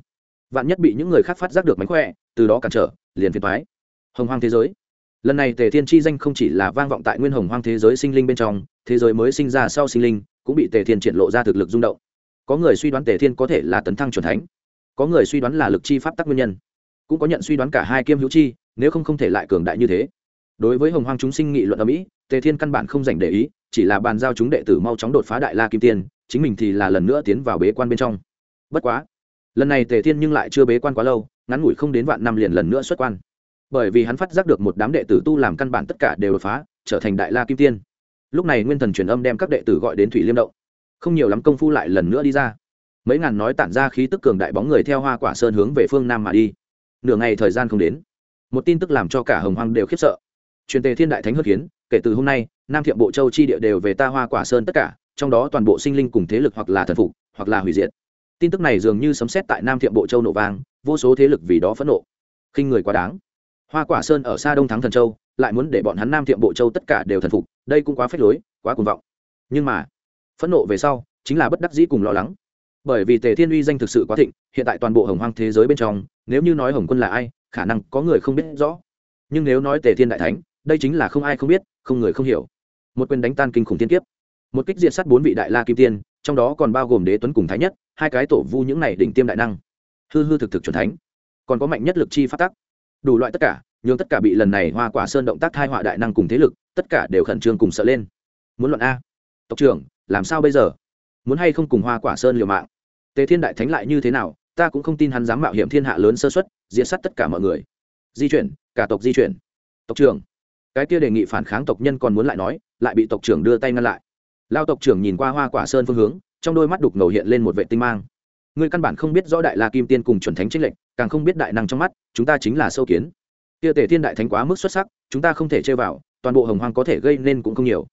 vạn nhất bị những người khác phát giác được mánh khỏe, từ đó cản trở, liền phiền thoái hồng hoang thế giới. Lần này tề thiên chi danh không chỉ là vang vọng tại nguyên hồng hoang thế giới sinh linh bên trong, thế giới mới sinh ra sau sinh linh, cũng bị tề thiên triển lộ ra thực lực rung động có người suy đoán tề thiên có thể là tấn thăng c thánh, có người suy đoán là lực chi pháp tắc nguyên nhân, cũng có nhận suy đoán cả hai kiêm hữu chi, nếu không không thể lại cường đại như thế. Đối với hồng hoang chúng sinh nghị luận ở mỹ, tề thiên căn bản không dành để ý, chỉ là bàn giao chúng đệ tử mau chóng đột phá đại la kim tiên, chính mình thì là lần nữa tiến vào bế quan bên trong. Bất quá, lần này tề thiên nhưng lại chưa bế quan quá lâu, ngắn ngủi không đến vạn năm liền lần nữa xuất quan. Bởi vì hắn phát giác được một đám đệ tử tu làm căn bản tất cả đều đột phá, trở thành đại la kim tiên. Lúc này nguyên thần truyền âm đem các đệ tử gọi đến thủy liêm động không nhiều lắm công phu lại lần nữa đi ra. Mấy ngàn nói tản ra khí tức cường đại bóng người theo hoa quả sơn hướng về phương nam mà đi. Nửa ngày thời gian không đến, một tin tức làm cho cả hồng hoang đều khiếp sợ. Truyền tề thiên đại thánh hất kiến, kể từ hôm nay, nam thiệm bộ châu chi địa đều về ta hoa quả sơn tất cả, trong đó toàn bộ sinh linh cùng thế lực hoặc là thần phục, hoặc là hủy diệt. Tin tức này dường như sấm xét tại nam thiệm bộ châu nổ vang, vô số thế lực vì đó phẫn nộ. Khinh người quá đáng. Hoa quả sơn ở xa đông thắng thần châu, lại muốn để bọn hắn nam thiệm bộ châu tất cả đều thần phục, đây cũng quá phép lối, quá cuồng vọng. Nhưng mà phẫn nộ về sau, chính là bất đắc dĩ cùng lo lắng. Bởi vì tề thiên uy danh thực sự quá thịnh, hiện tại toàn bộ hồng hoang thế giới bên trong, nếu như nói hồng quân là ai, khả năng có người không biết rõ. Nhưng nếu nói tề thiên đại thánh, đây chính là không ai không biết, không người không hiểu. Một quyền đánh tan kinh khủng tiên kiếp. Một kích diệt sát bốn vị đại la kim tiên, trong đó còn bao gồm đế tuấn cùng thái nhất, hai cái tổ vu những này đỉnh tiêm đại năng. Hư hư thực thực c thánh. Còn có mạnh nhất lực chi phát tắc. Đủ loại tất cả, nhưng tất cả bị lần này hoa quả sơn động tác thai họa đại năng cùng thế lực, tất cả đều khẩn trương cùng sợ lên. Muốn luận a. Tộc trưởng làm sao bây giờ? Muốn hay không cùng hoa quả sơn liều mạng? Tề thiên đại thánh lại như thế nào? Ta cũng không tin hắn dám mạo hiểm thiên hạ lớn sơ xuất diệt sát tất cả mọi người. Di chuyển, cả tộc di chuyển. Tộc trưởng. Cái kia đề nghị phản kháng tộc nhân còn muốn lại nói, lại bị tộc trưởng đưa tay ngăn lại. Lao tộc trưởng nhìn qua hoa quả sơn phương hướng, trong đôi mắt đục ngầu hiện lên một vệ tinh mang. Ngươi căn bản không biết rõ đại la kim tiên cùng chuẩn thánh trích lệnh càng không biết đại năng trong mắt, chúng ta chính là sâu kiến. Kia tề thiên đại thánh quá mức xuất sắc, chúng ta không thể chơi vào, toàn bộ hồng hoang có thể gây nên cũng không nhiều.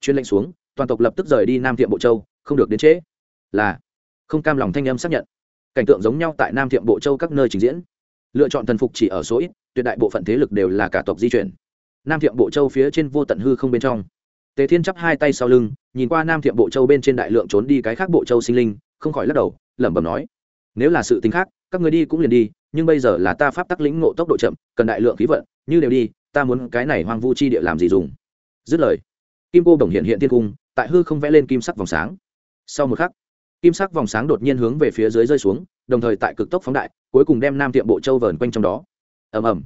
Chuyên lệnh xuống toàn tộc lập tức rời đi nam thiệm bộ châu, không được đến trễ. Là, không cam lòng thanh âm xác nhận. Cảnh tượng giống nhau tại nam thiệm bộ châu các nơi trình diễn. Lựa chọn thần phục chỉ ở số ít, tuyệt đại bộ phận thế lực đều là cả tộc di chuyển. Nam thiệm bộ châu phía trên vô tận hư không bên trong. Tề thiên chắp hai tay sau lưng, nhìn qua nam thiệm bộ châu bên trên đại lượng trốn đi cái khác bộ châu sinh linh, không khỏi lắc đầu, lẩm bẩm nói, nếu là sự tính khác, các người đi cũng liền đi, nhưng bây giờ là ta pháp tắc lĩnh ngộ tốc độ chậm, cần đại lượng khí vận, như đều đi, ta muốn cái này hoang vu chi địa làm gì dùng? Dứt lời kim cô đồng hiện hiện thiên cung, tại hư không vẽ lên kim sắc vòng sáng. Sau một khắc, kim sắc vòng sáng đột nhiên hướng về phía dưới rơi xuống, đồng thời tại cực tốc phóng đại, cuối cùng đem nam tiệm bộ châu vờn quanh trong đó. Ầm ầm.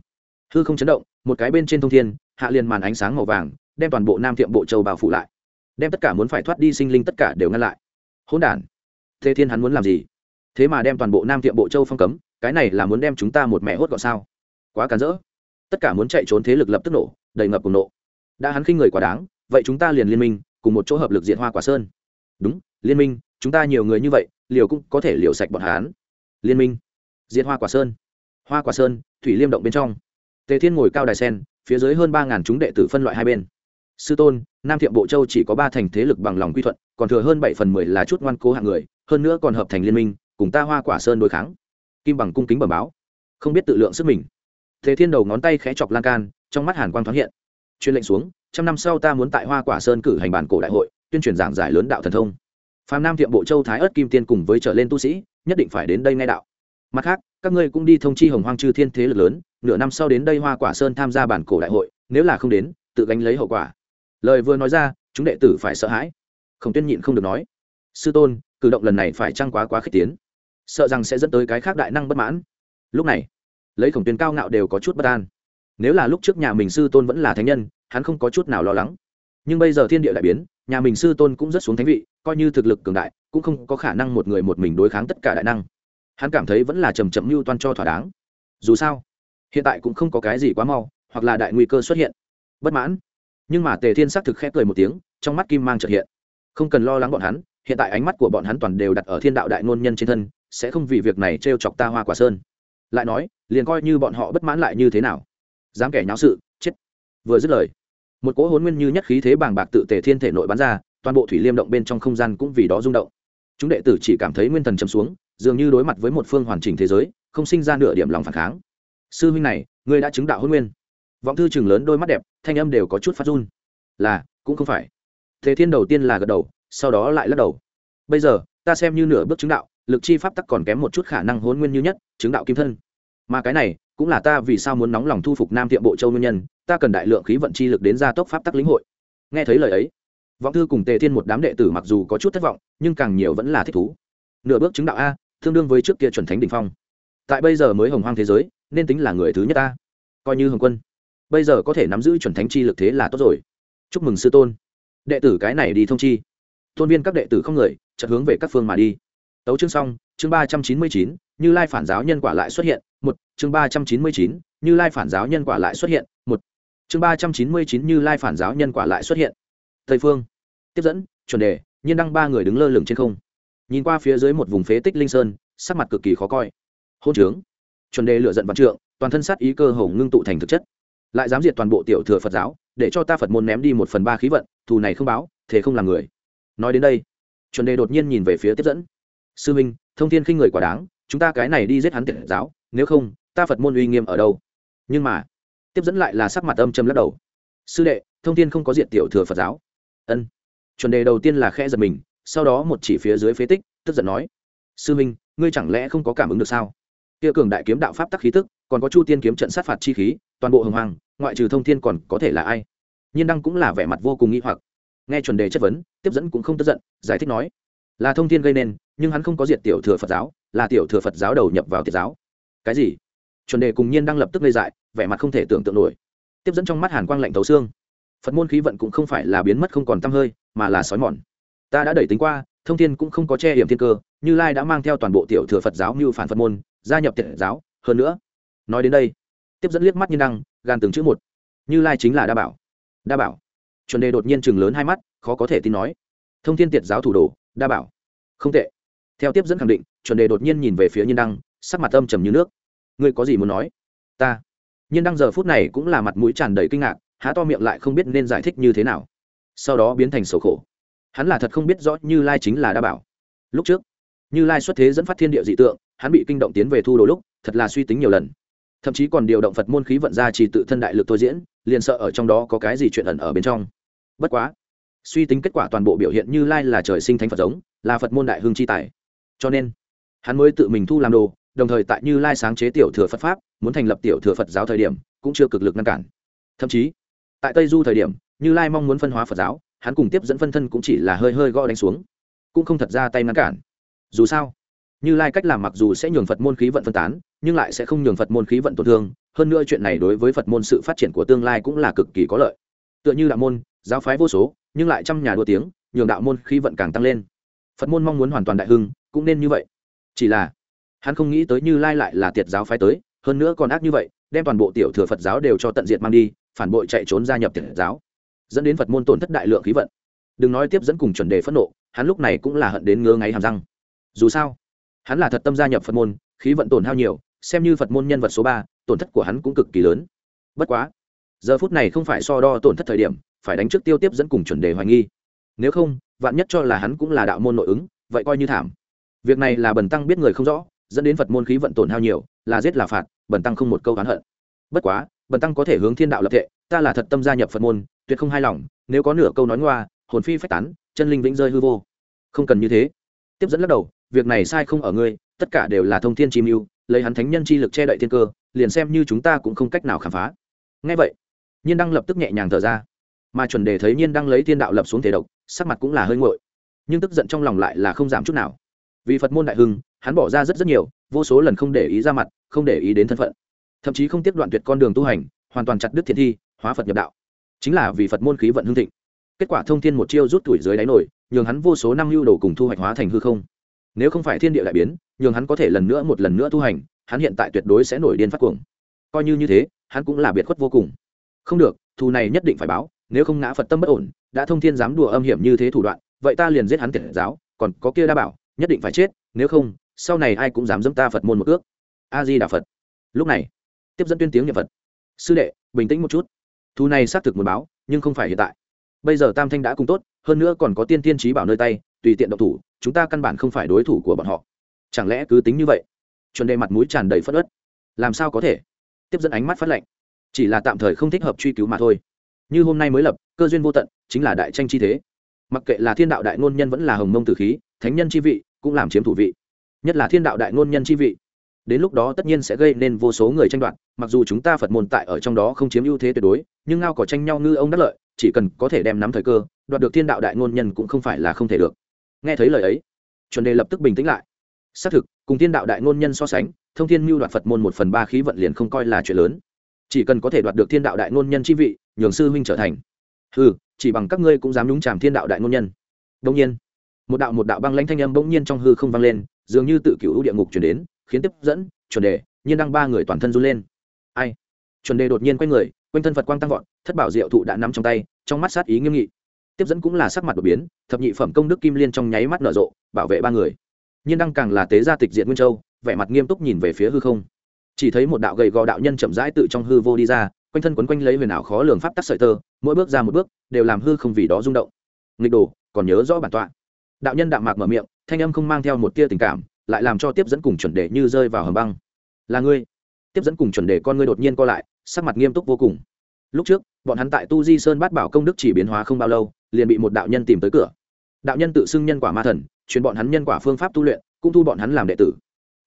Hư không chấn động, một cái bên trên thông thiên, hạ liền màn ánh sáng màu vàng, đem toàn bộ nam tiệm bộ châu bao phủ lại. Đem tất cả muốn phải thoát đi sinh linh tất cả đều ngăn lại. Hỗn đản. Thế thiên hắn muốn làm gì? Thế mà đem toàn bộ nam tiệm bộ châu phong cấm, cái này là muốn đem chúng ta một mẹ hốt gọn sao? Quá cản rỡ. Tất cả muốn chạy trốn thế lực lập tức nổ, đầy ngập cùng nộ. Đã hắn khinh người quá đáng vậy chúng ta liền liên minh, cùng một chỗ hợp lực diện hoa quả sơn. Đúng, liên minh, chúng ta nhiều người như vậy, liều cũng có thể liều sạch bọn hán liên minh diện hoa quả sơn. Hoa quả sơn, thủy liêm động bên trong. Tề thiên ngồi cao đài sen, phía dưới hơn ba ngàn chúng đệ tử phân loại hai bên. Sư tôn, nam thiệm bộ châu chỉ có ba thành thế lực bằng lòng quy thuận, còn thừa hơn bảy phần mười là chút ngoan cố hạng người, hơn nữa còn hợp thành liên minh, cùng ta hoa quả sơn đối kháng. Kim bằng cung kính bẩm báo. Không biết tự lượng sức mình. Thế thiên đầu ngón tay khẽ chọc lan can, trong mắt hàn quang thoáng hiện. Chuyên lệnh xuống trăm năm sau ta muốn tại hoa quả sơn cử hành bản cổ đại hội, tuyên truyền giảng giải lớn đạo thần thông. Phạm nam thiệm bộ châu thái ớt kim tiên cùng với trở lên tu sĩ, nhất định phải đến đây ngay đạo. Mặt khác, các ngươi cũng đi thông chi hồng hoang chư thiên thế lực lớn, nửa năm sau đến đây hoa quả sơn tham gia bản cổ đại hội, nếu là không đến, tự gánh lấy hậu quả. Lời vừa nói ra, chúng đệ tử phải sợ hãi. Không tuyên nhịn không được nói, sư tôn, cử động lần này phải trăng quá quá khích tiến? Sợ rằng sẽ dẫn tới cái khác đại năng bất mãn. Lúc này, lấy khổng tuyên cao ngạo đều có chút bất an. Nếu là lúc trước nhà mình sư tôn vẫn là thánh nhân hắn không có chút nào lo lắng. Nhưng bây giờ thiên địa lại biến, nhà mình sư tôn cũng rất xuống thánh vị, coi như thực lực cường đại, cũng không có khả năng một người một mình đối kháng tất cả đại năng. Hắn cảm thấy vẫn là chầm chậm mưu toan cho thỏa đáng. Dù sao, hiện tại cũng không có cái gì quá mau, hoặc là đại nguy cơ xuất hiện. Bất mãn. Nhưng mà tề thiên sắc thực khẽ cười một tiếng, trong mắt kim mang chợt hiện. Không cần lo lắng bọn hắn, hiện tại ánh mắt của bọn hắn toàn đều đặt ở thiên đạo đại ngôn nhân trên thân, sẽ không vì việc này t r e o chọc ta hoa quả sơn. Lại nói, liền coi như bọn họ bất mãn lại như thế nào? Dám kẻ nháo sự vừa dứt lời, một cỗ hôn nguyên như nhất khí thế bàng bạc tự tề thiên thể nội bắn ra, toàn bộ thủy liêm động bên trong không gian cũng vì đó rung động. Chúng đệ tử chỉ cảm thấy nguyên thần chấm xuống, dường như đối mặt với một phương hoàn chỉnh thế giới, không sinh ra nửa điểm lòng phản kháng. Sư huynh này, ngươi đã chứng đạo hôn nguyên. Vọng thư chừng lớn đôi mắt đẹp, thanh âm đều có chút phát run. Là, cũng không phải. Thế thiên đầu tiên là gật đầu, sau đó lại lắc đầu. Bây giờ, ta xem như nửa bước chứng đạo, lực chi pháp tắc còn kém một chút khả năng hôn nguyên như nhất, chứng đạo kim thân. Mà cái này, cũng là ta vì sao muốn nóng lòng thu phục nam thiệm bộ châu nguyên nhân ta cần đại lượng khí vận chi lực đến gia tốc pháp tắc lĩnh hội. Nghe thấy lời ấy, vọng thư cùng tề thiên một đám đệ tử mặc dù có chút thất vọng, nhưng càng nhiều vẫn là thích thú. Nửa bước chứng đạo a, tương đương với trước kia chuẩn thánh đ ỉ n h phong. Tại bây giờ mới hồng hoang thế giới, nên tính là người thứ nhất ta coi như hồng quân, bây giờ có thể nắm giữ chuẩn thánh chi lực thế là tốt rồi. Chúc mừng sư tôn. Đệ tử cái này đi thông chi. Tôn viên các đệ tử không người, chợt hướng về các phương mà đi. Tấu chương xong, chương ba trăm chín mươi chín, như lai phản giáo nhân quả lại xuất hiện, một. Chương ba trăm chín mươi chín, như lai phản giáo nhân quả lại xuất hiện, một chương ba trăm chín mươi chín như lai phản giáo nhân quả lại xuất hiện. Tây phương. Tiếp dẫn, chuẩn đề, nhiên đăng ba người đứng lơ lửng trên không. Nhìn qua phía dưới một vùng phế tích linh sơn, sắc mặt cực kỳ khó coi. Hôn trướng. Chuẩn đề lựa giận văn trượng, toàn thân sát ý cơ hồ ngưng tụ thành thực chất. Lại dám diệt toàn bộ tiểu thừa phật giáo, để cho ta phật môn ném đi một phần ba khí vận, thù này không báo, thế không làm người. Nói đến đây, chuẩn đề đột nhiên nhìn về phía tiếp dẫn. Sư minh, thông thiên khinh người quả đáng, chúng ta cái này đi giết hắn tiện giáo, nếu không, ta phật môn uy nghiêm ở đâu? Nhưng mà tiếp dẫn lại là sắc mặt âm châm lắc đầu. Sư đệ, thông thiên không có diện tiểu thừa phật giáo. Ân. Chuẩn đề đầu tiên là khe giật mình, sau đó một chỉ phía dưới phế tích, tức giận nói. Sư minh ngươi chẳng lẽ không có cảm ứng được sao? Kia cường đại kiếm đạo pháp tắc khí tức, còn có chu tiên kiếm trận sát phạt chi khí, toàn bộ hồng hoàng ngoại trừ thông thiên còn có thể là ai? Nhiên đăng cũng là vẻ mặt vô cùng nghi hoặc. Nghe chuẩn đề chất vấn, tiếp dẫn cũng không tức giận, giải thích nói. Là thông thiên gây nên, nhưng hắn không có diệt tiểu thừa phật giáo, là tiểu thừa phật giáo đầu nhập vào tiệt giáo. Cái gì? Chuẩn đề cùng nhiên đăng lập tức gây dại vẻ mặt không thể tưởng tượng nổi. Tiếp dẫn trong mắt hàn quang lạnh thấu xương. Phật môn khí vận cũng không phải là biến mất không còn t hơi, mà là sói mòn. Ta đã đẩy tính qua, thông thiên cũng không có che hiểm thiên cơ, như lai đã mang theo toàn bộ tiểu thừa phật giáo mưu phản phật môn, gia nhập tiện giáo. Hơn nữa, nói đến đây, tiếp dẫn liếc mắt như đăng, gan từng chữ một. Như lai chính là đa bảo. Đa bảo. Chuẩn đề đột nhiên chừng lớn hai mắt, khó có thể tin nói. Thông thiên tiệt giáo thủ đồ, đa bảo. Không tệ. Theo tiếp dẫn khẳng định, chuẩn đề đột nhiên nhìn về phía nhiên đăng, sắc mặt âm trầm như nước. Ngươi có gì muốn nói? Ta nhưng đang giờ phút này cũng là mặt mũi tràn đầy kinh ngạc, há to miệng lại không biết nên giải thích như thế nào. Sau đó biến thành sầu khổ. Hắn là thật không biết rõ như lai chính là đa bảo. Lúc trước, như lai xuất thế dẫn phát thiên địa dị tượng, hắn bị kinh động tiến về thu đồ lúc, thật là suy tính nhiều lần. Thậm chí còn điều động phật môn khí vận ra chỉ tự thân đại lực thôi diễn, liền sợ ở trong đó có cái gì chuyện ẩn ở bên trong. Bất quá, suy tính kết quả toàn bộ biểu hiện như lai là trời sinh thánh phật giống, là phật môn đại hương chi tài. Cho nên, hắn mới tự mình thu làm đồ đồng thời tại như lai sáng chế tiểu thừa phật pháp, muốn thành lập tiểu thừa phật giáo thời điểm, cũng chưa cực lực ngăn cản. Thậm chí, tại tây du thời điểm, như lai mong muốn phân hóa phật giáo, hắn cùng tiếp dẫn phân thân cũng chỉ là hơi hơi gõ đánh xuống. Cũng không thật ra tay ngăn cản. Dù sao, như lai cách làm mặc dù sẽ nhường phật môn khí vận phân tán, nhưng lại sẽ không nhường phật môn khí vận tổn thương. Hơn nữa chuyện này đối với phật môn sự phát triển của tương lai cũng là cực kỳ có lợi. Tựa như đạo môn, giáo phái vô số, nhưng lại trăm nhà đua tiếng, nhường đạo môn khí vận càng tăng lên. Phật môn mong muốn hoàn toàn đại hưng, cũng nên như vậy. Chỉ là hắn không nghĩ tới như lai lại là tiệt giáo phái tới, hơn nữa còn ác như vậy, đem toàn bộ tiểu thừa phật giáo đều cho tận diệt mang đi, phản bội chạy trốn gia nhập tiệt giáo, dẫn đến phật môn tổn thất đại lượng khí vận. Đừng nói tiếp dẫn cùng chuẩn đề phẫn nộ, hắn lúc này cũng là hận đến ngứa ngáy hàm răng. Dù sao, hắn là thật tâm gia nhập phật môn, khí vận tổn hao nhiều, xem như phật môn nhân vật số ba, tổn thất của hắn cũng cực kỳ lớn. Bất quá, giờ phút này không phải so đo tổn thất thời điểm, phải đánh trước tiêu tiếp dẫn cùng chuẩn đề hoài nghi. Nếu không, vạn nhất cho là hắn cũng là đạo môn nội ứng, vậy coi như thảm. Việc này là bần tăng biết người không rõ dẫn đến phật môn khí vận tổn hao nhiều là giết là phạt bần tăng không một câu oán hận. Bất quá bần tăng có thể hướng thiên đạo lập thệ ta là thật tâm gia nhập phật môn tuyệt không hài lòng nếu có nửa câu nói ngoa hồn phi phách tán chân linh vĩnh rơi hư vô. Không cần như thế. Tiếp dẫn lắc đầu việc này sai không ở ngươi tất cả đều là thông thiên chi mưu lấy hắn thánh nhân chi lực che đậy thiên cơ liền xem như chúng ta cũng không cách nào khám phá. Ngay vậy nhiên đăng lập tức nhẹ nhàng thở ra. Mà chuẩn đề thấy nhiên đăng lấy thiên đạo lập xuống thể độc sắc mặt cũng là hơi nguội, nhưng tức giận trong lòng lại là không giảm chút nào. Vì phật môn đại hưng hắn bỏ ra rất rất nhiều, vô số lần không để ý ra mặt, không để ý đến thân phận. Thậm chí không tiếp đoạn tuyệt con đường tu hành, hoàn toàn chặt đứt thiện thi, hóa phật nhập đạo. Chính là vì phật môn khí vận hương thịnh. Kết quả thông thiên một chiêu rút tuổi dưới đáy nổi, nhường hắn vô số năm lưu đồ cùng thu hoạch hóa thành hư không. Nếu không phải thiên địa đại biến, nhường hắn có thể lần nữa một lần nữa tu hành, hắn hiện tại tuyệt đối sẽ nổi điên phát cuồng. Coi như như thế, hắn cũng là biệt khuất vô cùng. Không được, thù này nhất định phải báo, nếu không ngã phật tâm bất ổn, đã thông thiên dám đùa âm hiểm như thế thủ đoạn, vậy ta liền giết hắn tiệt giáo, còn có kia đa bảo, nhất định phải chết, nếu không sau này ai cũng dám dẫm ta phật môn một ước. A di đà phật. Lúc này, tiếp dẫn tuyên tiếng nhập phật. Sư đệ, bình tĩnh một chút. Thu này xác thực muốn báo, nhưng không phải hiện tại. Bây giờ tam thanh đã cùng tốt, hơn nữa còn có tiên tiên trí bảo nơi tay, tùy tiện độc thủ, chúng ta căn bản không phải đối thủ của bọn họ. Chẳng lẽ cứ tính như vậy? Chuẩn đề mặt mũi tràn đầy phất ớt làm sao có thể? Tiếp dẫn ánh mắt phát lệnh chỉ là tạm thời không thích hợp truy cứu mà thôi. Như hôm nay mới lập, cơ duyên vô tận, chính là đại tranh chi thế. Mặc kệ là thiên đạo đại ngôn nhân vẫn là hồng mông tử khí, thánh nhân chi vị, cũng làm chiếm thủ vị nhất là thiên đạo đại ngôn nhân chi vị. Đến lúc đó tất nhiên sẽ gây nên vô số người tranh đoạt, mặc dù chúng ta phật môn tại ở trong đó không chiếm ưu thế tuyệt đối, nhưng ngao có tranh nhau ngư ông đắc lợi, chỉ cần có thể đem nắm thời cơ, đoạt được thiên đạo đại ngôn nhân cũng không phải là không thể được. Nghe thấy lời ấy, chuẩn đề lập tức bình tĩnh lại. Xác thực, cùng thiên đạo đại ngôn nhân so sánh, thông thiên mưu đoạt phật môn một phần ba khí vận liền không coi là chuyện lớn. Chỉ cần có thể đoạt được thiên đạo đại ngôn nhân chi vị, nhường sư huynh trở thành. Ừ chỉ bằng các ngươi cũng dám nhúng chàm thiên đạo đại ngôn nhân. Đông nhiên, một đạo một đạo băng lãnh thanh âm bỗng nhiên trong hư không vang lên dường như tự cựu địa ngục chuyển đến, khiến tiếp dẫn, chuẩn đề, nhiên đăng ba người toàn thân run lên. Ai? Chuẩn đề đột nhiên quay người, quanh thân phật quang tăng vọt, thất bảo diệu thụ đã nắm trong tay, trong mắt sát ý nghiêm nghị. Tiếp dẫn cũng là sắc mặt đột biến, thập nhị phẩm công đức kim liên trong nháy mắt nở rộ, bảo vệ ba người. Nhiên đăng càng là tế gia tịch diện nguyên châu, vẻ mặt nghiêm túc nhìn về phía hư không. Chỉ thấy một đạo gầy gò đạo nhân chậm rãi tự trong hư vô đi ra, quanh thân quấn quanh lấy huyền ảo khó lường pháp tắc sợi tơ, mỗi bước ra một bước, đều làm hư không vì đó rung động. Nghịch đồ, còn nhớ rõ bản tọa. Đạo nhân đạm mạc mở miệng thanh âm không mang theo một tia tình cảm, lại làm cho tiếp dẫn cùng chuẩn đề như rơi vào hầm băng. Là ngươi. Tiếp dẫn cùng chuẩn đề con ngươi đột nhiên co lại, sắc mặt nghiêm túc vô cùng. Lúc trước, bọn hắn tại tu di sơn bát bảo công đức chỉ biến hóa không bao lâu, liền bị một đạo nhân tìm tới cửa. Đạo nhân tự xưng nhân quả ma thần, truyền bọn hắn nhân quả phương pháp tu luyện, cũng thu bọn hắn làm đệ tử.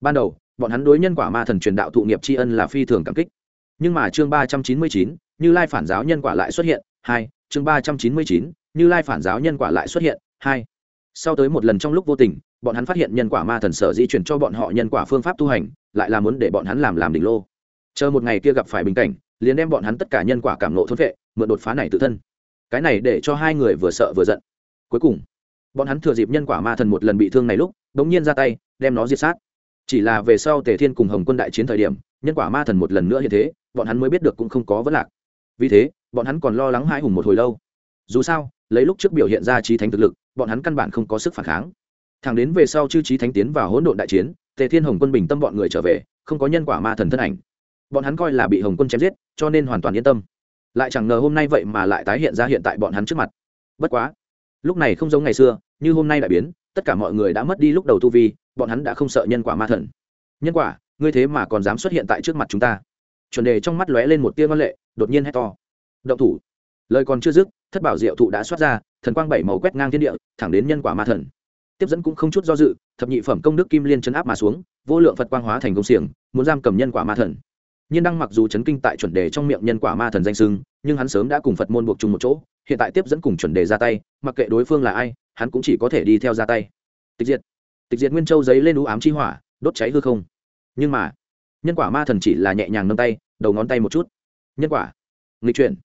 Ban đầu, bọn hắn đối nhân quả ma thần truyền đạo thụ nghiệp tri ân là phi thường cảm kích. Nhưng mà chương ba trăm chín mươi chín, như lai phản giáo nhân quả lại xuất hiện, hai, chương ba trăm chín mươi chín, như lai phản giáo nhân quả lại xuất hiện, hai sau tới một lần trong lúc vô tình, bọn hắn phát hiện nhân quả ma thần sở di chuyển cho bọn họ nhân quả phương pháp tu hành, lại là muốn để bọn hắn làm làm đỉnh lô. Chờ một ngày kia gặp phải bình cảnh, liền đem bọn hắn tất cả nhân quả cảm nộ thốt vệ, mượn đột phá này tự thân. Cái này để cho hai người vừa sợ vừa giận. Cuối cùng, bọn hắn thừa dịp nhân quả ma thần một lần bị thương này lúc đ ố n g nhiên ra tay, đem nó diệt sát. Chỉ là về sau tề thiên cùng hồng quân đại chiến thời điểm, nhân quả ma thần một lần nữa như thế, bọn hắn mới biết được cũng không có vấn lạc. Vì thế, bọn hắn còn lo lắng hai hùng một hồi lâu. Dù sao lấy lúc trước biểu hiện ra trí thánh thực lực, bọn hắn căn bản không có sức phản kháng. Thẳng đến về sau chư trí thánh tiến vào hỗn độn đại chiến, tề thiên hồng quân bình tâm bọn người trở về, không có nhân quả ma thần thân ảnh. Bọn hắn coi là bị hồng quân chém giết, cho nên hoàn toàn yên tâm. Lại chẳng ngờ hôm nay vậy mà lại tái hiện ra hiện tại bọn hắn trước mặt. Bất quá, lúc này không giống ngày xưa, như hôm nay đại biến, tất cả mọi người đã mất đi lúc đầu tu vi, bọn hắn đã không sợ nhân quả ma thần. Nhân quả, ngươi thế mà còn dám xuất hiện tại trước mặt chúng ta. Chuẩn đề trong mắt lóe lên một tia văn lệ, đột nhiên hét to. Động thủ lời còn chưa dứt, thất bảo diệu thụ đã xuất ra, thần quang bảy màu quét ngang thiên địa, thẳng đến nhân quả ma thần. Tiếp dẫn cũng không chút do dự, thập nhị phẩm công đức kim liên chấn áp mà xuống, vô lượng phật quang hóa thành công xiềng, muốn giam cầm nhân quả ma thần. Nhiên đăng mặc dù chấn kinh tại chuẩn đề trong miệng nhân quả ma thần danh sưng nhưng hắn sớm đã cùng phật môn buộc chung một chỗ, hiện tại tiếp dẫn cùng chuẩn đề ra tay, mặc kệ đối phương là ai, hắn cũng chỉ có thể đi theo ra tay. Tịch diệt. Tịch diệt nguyên châu giấy lên ú ám chi hỏa, đốt cháy hư không. Nhưng mà, nhân quả ma thần chỉ là nhẹ nhàng nâng tay, đầu ngón tay một chút. Nhân quả. Nghịch chuyển.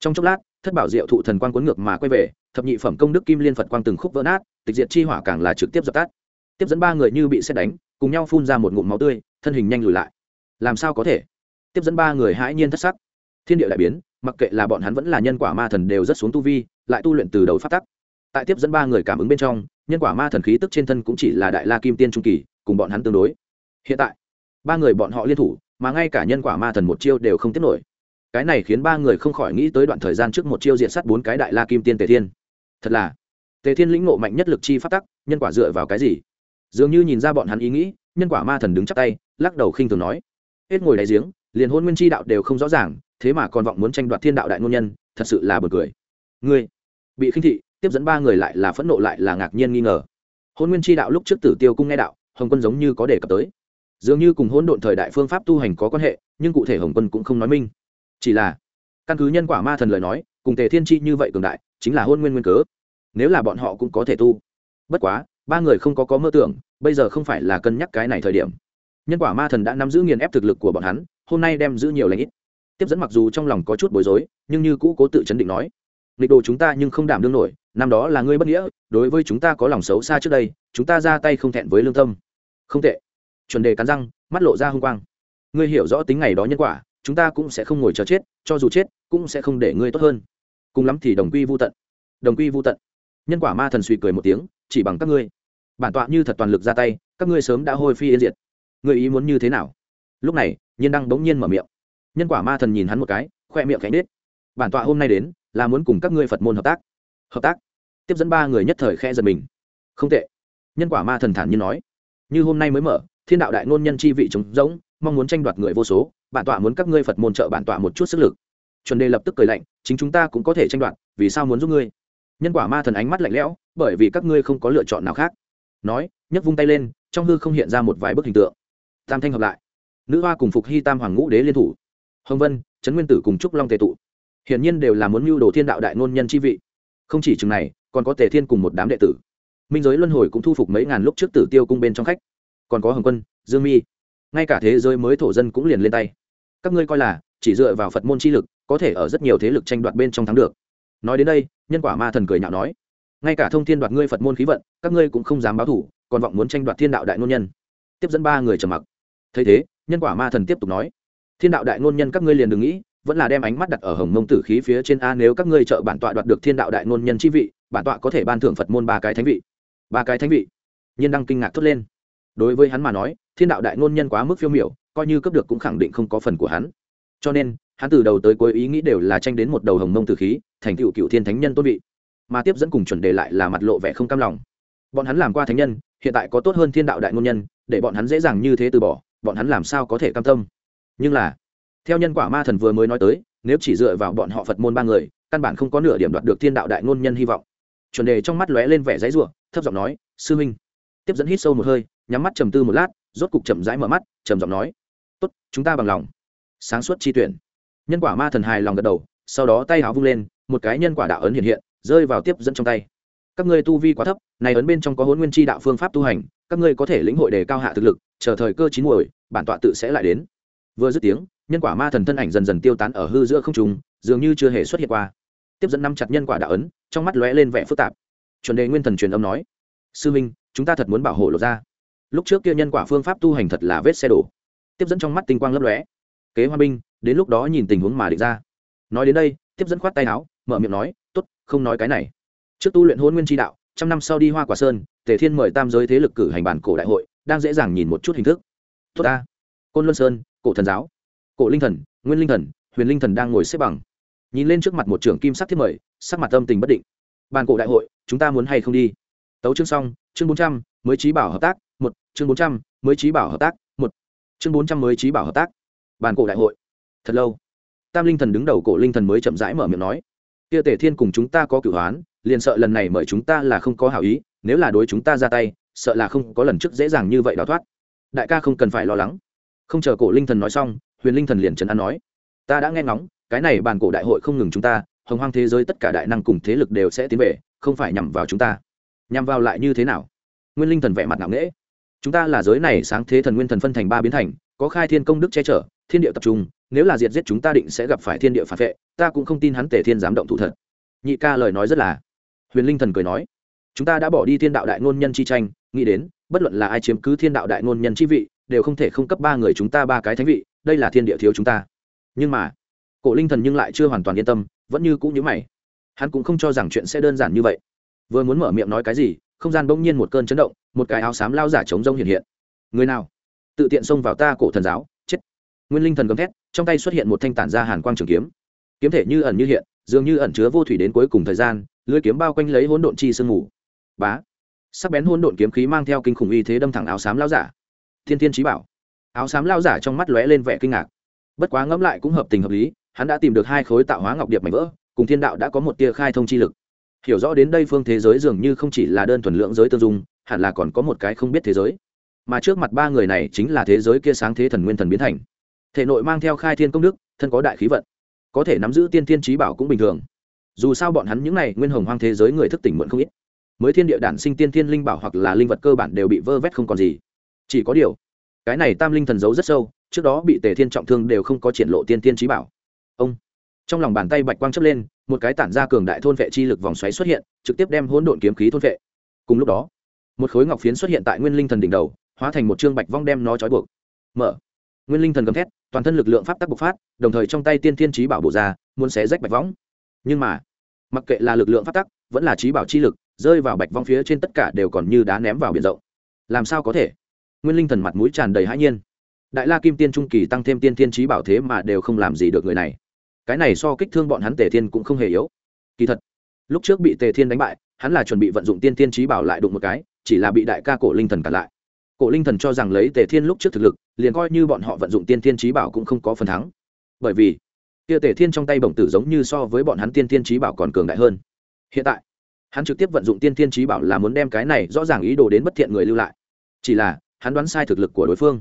Trong chốc lát thất bảo diệu thụ thần quang cuốn ngược mà quay về, thập nhị phẩm công đức kim liên phật quang từng khúc vỡ nát, tịch diệt chi hỏa càng là trực tiếp dập tắt. Tiếp dẫn ba người như bị xét đánh, cùng nhau phun ra một ngụm máu tươi, thân hình nhanh lùi lại. Làm sao có thể? Tiếp dẫn ba người hãi nhiên thất sắc. Thiên địa đại biến, mặc kệ là bọn hắn vẫn là nhân quả ma thần đều rất xuống tu vi, lại tu luyện từ đầu phát tắc. Tại tiếp dẫn ba người cảm ứng bên trong, nhân quả ma thần khí tức trên thân cũng chỉ là đại la kim tiên trung kỳ, cùng bọn hắn tương đối. Hiện tại, ba người bọn họ liên thủ, mà ngay cả nhân quả ma thần một chiêu đều không tiếp nổi cái này khiến ba người không khỏi nghĩ tới đoạn thời gian trước một chiêu diện sắt bốn cái đại la kim tiên tề thiên. Thật là, tề thiên lĩnh ngộ mạnh nhất lực chi phát tắc, nhân quả dựa vào cái gì? Dường như nhìn ra bọn hắn ý nghĩ, nhân quả ma thần đứng chắc tay, lắc đầu khinh thường nói. Hết ngồi đáy giếng, liền hôn nguyên chi đạo đều không rõ ràng, thế mà còn vọng muốn tranh đoạt thiên đạo đại ngôn nhân, thật sự là bật cười. Ngươi, bị khinh thị, tiếp dẫn ba người lại là phẫn nộ lại là ngạc nhiên nghi ngờ. Hôn nguyên chi đạo lúc trước tử tiêu cung nghe đạo, hồng quân giống như có đề cập tới. Dường như cùng hôn độn thời đại phương pháp tu hành có quan hệ, nhưng cụ thể hồng quân cũng không nói minh chỉ là, căn cứ nhân quả ma thần lời nói, cùng tề thiên chi như vậy cường đại, chính là hôn nguyên nguyên cớ. Nếu là bọn họ cũng có thể tu. Bất quá, ba người không có có mơ tưởng, bây giờ không phải là cân nhắc cái này thời điểm. Nhân quả ma thần đã nắm giữ nghiền ép thực lực của bọn hắn, hôm nay đem giữ nhiều lãnh ít. Tiếp dẫn mặc dù trong lòng có chút bối rối, nhưng như cũ cố tự chấn định nói nghịch đồ chúng ta nhưng không đảm đương nổi, năm đó là ngươi bất nghĩa, đối với chúng ta có lòng xấu xa trước đây, chúng ta ra tay không thẹn với lương tâm. Không tệ. Chuẩn đề cắn răng, mắt lộ ra h ư n g quang. Ngươi hiểu rõ tính ngày đó nhân quả chúng ta cũng sẽ không ngồi chờ chết, cho dù chết, cũng sẽ không để ngươi tốt hơn. Cùng lắm thì đồng quy vô tận. Đồng quy vô tận. Nhân quả ma thần suy cười một tiếng, chỉ bằng các ngươi. Bản tọa như thật toàn lực ra tay, các ngươi sớm đã hôi phi yên diệt. Ngươi ý muốn như thế nào? Lúc này, nhiên đăng bỗng nhiên mở miệng. Nhân quả ma thần nhìn hắn một cái, khoe miệng khẽ nết bản tọa hôm nay đến, là muốn cùng các ngươi phật môn hợp tác. Hợp tác? Tiếp dẫn ba người nhất thời khe giật mình. Không tệ. Nhân quả ma thần thản nhiên nói. Như hôm nay mới mở, thiên đạo đại ngôn nhân chi vị trống rỗng, mong muốn tranh đoạt người vô số bản tọa muốn các ngươi phật môn trợ bản tọa một chút sức lực. Chuẩn đề lập tức cười lạnh, chính chúng ta cũng có thể tranh đoạt, vì sao muốn giúp ngươi? Nhân quả ma thần ánh mắt lạnh lẽo, bởi vì các ngươi không có lựa chọn nào khác. Nói, nhấc vung tay lên, trong hư không hiện ra một vài bức hình tượng. Tam thanh hợp lại. Nữ hoa cùng phục hy tam hoàng ngũ đế liên thủ. Hồng vân, trấn nguyên tử cùng trúc long tề tụ. Hiển nhiên đều là muốn mưu đồ thiên đạo đại ngôn nhân chi vị. Không chỉ chừng này, còn có tề thiên cùng một đám đệ tử. Minh giới luân hồi cũng thu phục mấy ngàn lúc trước tử tiêu cung bên trong khách. Còn có hồng quân, dương mi. Ngay cả thế giới mới thổ dân cũng liền lên tay các ngươi coi là, chỉ dựa vào phật môn chi lực, có thể ở rất nhiều thế lực tranh đoạt bên trong thắng được. Nói đến đây, nhân quả ma thần cười nhạo nói, ngay cả thông thiên đoạt ngươi phật môn khí vận, các ngươi cũng không dám báo thủ, còn vọng muốn tranh đoạt thiên đạo đại ngôn nhân. Tiếp dẫn ba người trầm mặc. Thấy thế, nhân quả ma thần tiếp tục nói, thiên đạo đại ngôn nhân các ngươi liền đừng nghĩ, vẫn là đem ánh mắt đặt ở hồng mông tử khí phía trên a, nếu các ngươi trợ bản tọa đoạt được thiên đạo đại ngôn nhân chi vị, bản tọa có thể ban thưởng phật môn ba cái thánh vị. Ba cái thánh vị. Nhân đăng kinh ngạc thốt lên. Đối với hắn mà nói, thiên đạo đại ngôn nhân quá mức phiêu miểu coi như cấp được cũng khẳng định không có phần của hắn. Cho nên, hắn từ đầu tới cuối ý nghĩ đều là tranh đến một đầu hồng mông tử khí, thành tựu cựu thiên thánh nhân tôn vị. Mà tiếp dẫn cùng chuẩn đề lại là mặt lộ vẻ không cam lòng. Bọn hắn làm qua thánh nhân, hiện tại có tốt hơn thiên đạo đại ngôn nhân, để bọn hắn dễ dàng như thế từ bỏ, bọn hắn làm sao có thể cam tâm? Nhưng là, theo nhân quả ma thần vừa mới nói tới, nếu chỉ dựa vào bọn họ phật môn ba người, căn bản không có nửa điểm đoạt được thiên đạo đại ngôn nhân hy vọng. Chuẩn đề trong mắt lóe lên vẻ dãy ruộng thấp giọng nói, sư minh tiếp dẫn hít sâu một hơi, nhắm mắt trầm tư một lát, rốt cục chậm rãi mở mắt, trầm giọng nói tốt, chúng ta bằng lòng. Sáng suốt chi tuyển. Nhân quả ma thần hài lòng gật đầu, sau đó tay áo vung lên, một cái nhân quả đạo ấn hiện hiện, rơi vào tiếp dẫn trong tay. Các ngươi tu vi quá thấp, này ấn bên trong có hôn nguyên chi đạo phương pháp tu hành, các ngươi có thể lĩnh hội đề cao hạ thực lực, chờ thời cơ chín muồi, bản tọa tự sẽ lại đến. Vừa dứt tiếng, nhân quả ma thần thân ảnh dần dần tiêu tán ở hư giữa không trung, dường như chưa hề xuất hiện qua. Tiếp dẫn năm chặt nhân quả đạo ấn, trong mắt lóe lên vẻ phức tạp. Chuẩn đề nguyên thần truyền âm nói, sư minh, chúng ta thật muốn bảo hộ lột ra. Lúc trước kia nhân quả phương pháp tu hành thật là vết xe đổ tiếp dẫn trong mắt tinh quang lấp lóe. Kế hoa binh, đến lúc đó nhìn tình huống mà địch ra. Nói đến đây, tiếp dẫn khoát tay áo, mở miệng nói t ố t không nói cái này. Trước tu luyện hôn nguyên tri đạo, trăm năm sau đi hoa quả sơn, tề thiên mời tam giới thế lực cử hành bản cổ đại hội, đang dễ dàng nhìn một chút hình thức. Tốt ta. Côn luân sơn, cổ thần giáo. Cổ linh thần, nguyên linh thần, huyền linh thần đang ngồi xếp bằng. Nhìn lên trước mặt một trưởng kim sắc thiết mời, sắc mặt tâm tình bất định. Bàn cổ đại hội, chúng ta muốn hay không đi? Tấu chương xong, chương bốn trăm, mới trí bảo hợp tác, một, chương bốn trăm, mới trí bảo hợp tác chương bốn trăm mới trí bảo hợp tác. Bàn cổ đại hội. Thật lâu. Tam linh thần đứng đầu cổ linh thần mới chậm rãi mở miệng nói, kia tể thiên cùng chúng ta có cửu hoán, liền sợ lần này mời chúng ta là không có hảo ý, nếu là đối chúng ta ra tay, sợ là không có lần trước dễ dàng như vậy đào thoát. Đại ca không cần phải lo lắng. Không chờ cổ linh thần nói xong, huyền linh thần liền trấn an nói, ta đã nghe ngóng, cái này bàn cổ đại hội không ngừng chúng ta, hồng hoang thế giới tất cả đại năng cùng thế lực đều sẽ tiến về, không phải nhằm vào chúng ta. Nhằm vào lại như thế nào? Nguyên linh thần vẻ mặt nặng nghễ chúng ta là giới này sáng thế thần nguyên thần phân thành ba biến thành, có khai thiên công đức che chở, thiên địa tập trung, nếu là diệt giết chúng ta định sẽ gặp phải thiên địa phản vệ, ta cũng không tin hắn tể thiên dám động thủ thật. Nhị ca lời nói rất là. Huyền linh thần cười nói, chúng ta đã bỏ đi thiên đạo đại ngôn nhân chi tranh, nghĩ đến, bất luận là ai chiếm cứ thiên đạo đại ngôn nhân chi vị, đều không thể không cấp ba người chúng ta ba cái thánh vị, đây là thiên địa thiếu chúng ta. Nhưng mà, cổ linh thần nhưng lại chưa hoàn toàn yên tâm, vẫn như cũng như mày. Hắn cũng không cho rằng chuyện sẽ đơn giản như vậy. Vừa muốn mở miệng nói cái gì không gian bỗng nhiên một cơn chấn động, một cái áo xám lao giả chống rông hiện hiện. Người nào? Tự tiện xông vào ta cổ thần giáo, chết. Nguyên linh thần gầm thét, trong tay xuất hiện một thanh tản ra hàn quang trường kiếm. Kiếm thể như ẩn như hiện, dường như ẩn chứa vô thủy đến cuối cùng thời gian, lưới kiếm bao quanh lấy hỗn độn chi sương mù. Bá. Sắc bén hỗn độn kiếm khí mang theo kinh khủng uy thế đâm thẳng áo xám lao giả. Thiên thiên trí bảo. Áo xám lao giả trong mắt lóe lên vẻ kinh ngạc. Bất quá ngẫm lại cũng hợp tình hợp lý, hắn đã tìm được hai khối tạo hóa ngọc điệp mảnh vỡ, cùng thiên đạo đã có một tia khai thông chi lực hiểu rõ đến đây phương thế giới dường như không chỉ là đơn thuần lượng giới tương dung, hẳn là còn có một cái không biết thế giới. Mà trước mặt ba người này chính là thế giới kia sáng thế thần nguyên thần biến thành. Thể nội mang theo khai thiên công đức, thân có đại khí vận. Có thể nắm giữ tiên thiên trí bảo cũng bình thường. Dù sao bọn hắn những n à y nguyên hồng hoang thế giới người thức tỉnh muộn không ít. Mới thiên địa đản sinh tiên thiên linh bảo hoặc là linh vật cơ bản đều bị vơ vét không còn gì. Chỉ có điều, cái này tam linh thần giấu rất sâu, trước đó bị tề thiên trọng thương đều không có triển lộ tiên thiên trí bảo. Ông, trong lòng bàn tay bạch quang chấp lên một cái tản ra cường đại thôn vệ chi lực vòng xoáy xuất hiện, trực tiếp đem hỗn độn kiếm khí thôn vệ. Cùng lúc đó, một khối ngọc phiến xuất hiện tại nguyên linh thần đỉnh đầu, hóa thành một trương bạch vong đem nó trói buộc. Mở. Nguyên linh thần gầm thét, toàn thân lực lượng pháp tắc bộc phát, đồng thời trong tay tiên thiên trí bảo bộ ra, muốn xé rách bạch võng nhưng mà, mặc kệ là lực lượng pháp tắc, vẫn là trí bảo chi lực, rơi vào bạch vong phía trên tất cả đều còn như đá ném vào biển rộng. Làm sao có thể? Nguyên linh thần mặt mũi tràn đầy hãi nhiên. Đại la kim tiên trung kỳ tăng thêm tiên thiên trí bảo thế mà đều không làm gì được người này cái này so kích thương bọn hắn tề thiên cũng không hề yếu. Kỳ thật, lúc trước bị tề thiên đánh bại, hắn là chuẩn bị vận dụng tiên thiên trí bảo lại đụng một cái, chỉ là bị đại ca cổ linh thần cản lại. Cổ linh thần cho rằng lấy tề thiên lúc trước thực lực, liền coi như bọn họ vận dụng tiên thiên trí bảo cũng không có phần thắng. Bởi vì, kia tề thiên trong tay bổng tử giống như so với bọn hắn tiên thiên trí bảo còn cường đại hơn. Hiện tại, hắn trực tiếp vận dụng tiên thiên trí bảo là muốn đem cái này rõ ràng ý đồ đến bất thiện người lưu lại. Chỉ là, hắn đoán sai thực lực của đối phương.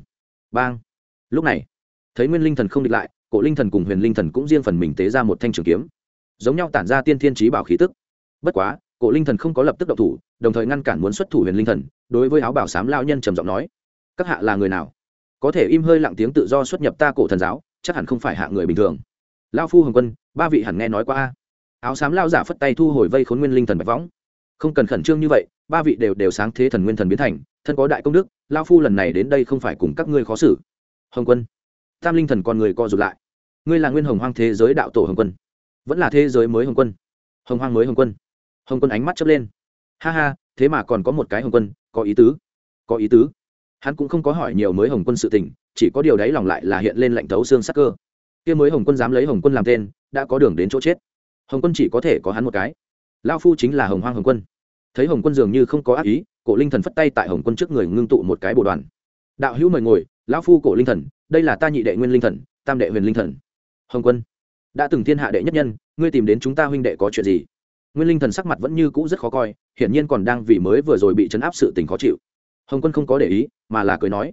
Bang! Lúc này, thấy nguyên linh thần không địch lại cổ linh thần cùng huyền linh thần cũng riêng phần mình tế ra một thanh trường kiếm, giống nhau tản ra tiên thiên trí bảo khí tức. Bất quá, cổ linh thần không có lập tức động thủ, đồng thời ngăn cản muốn xuất thủ huyền linh thần, đối với áo bảo sám lao nhân trầm giọng nói, các hạ là người nào? Có thể im hơi lặng tiếng tự do xuất nhập ta cổ thần giáo, chắc hẳn không phải hạ người bình thường. Lao phu hồng quân, ba vị hẳn nghe nói qua áo xám lao giả phất tay thu hồi vây khốn nguyên linh thần bạch võng. Không cần khẩn trương như vậy, ba vị đều đều sáng thế thần nguyên thần biến thành, thân có đại công đức lao phu lần này đến đây không phải cùng các ngươi khó xử. Hồng quân tam linh thần con người co rụt lại. Ngươi là nguyên hồng hoang thế giới đạo tổ hồng quân. Vẫn là thế giới mới hồng quân. Hồng hoang mới hồng quân. Hồng quân ánh mắt chớp lên. Ha ha, thế mà còn có một cái hồng quân, có ý tứ. Có ý tứ. Hắn cũng không có hỏi nhiều mới hồng quân sự tình, chỉ có điều đấy lòng lại là hiện lên lệnh thấu xương sắc cơ. Kia mới hồng quân dám lấy hồng quân làm tên, đã có đường đến chỗ chết. Hồng quân chỉ có thể có hắn một cái. Lao phu chính là hồng hoang hồng quân. Thấy hồng quân dường như không có ác ý, cổ linh thần phất tay tại hồng quân trước người ngưng tụ một cái bộ đoàn. Đạo hữu mời ngồi, lão phu cổ linh thần đây là ta nhị đệ nguyên linh thần, tam đệ huyền linh thần. Hồng quân, đã từng thiên hạ đệ nhất nhân, ngươi tìm đến chúng ta huynh đệ có chuyện gì? Nguyên linh thần sắc mặt vẫn như cũ rất khó coi, hiển nhiên còn đang vì mới vừa rồi bị chấn áp sự tình khó chịu. Hồng quân không có để ý, mà là cười nói,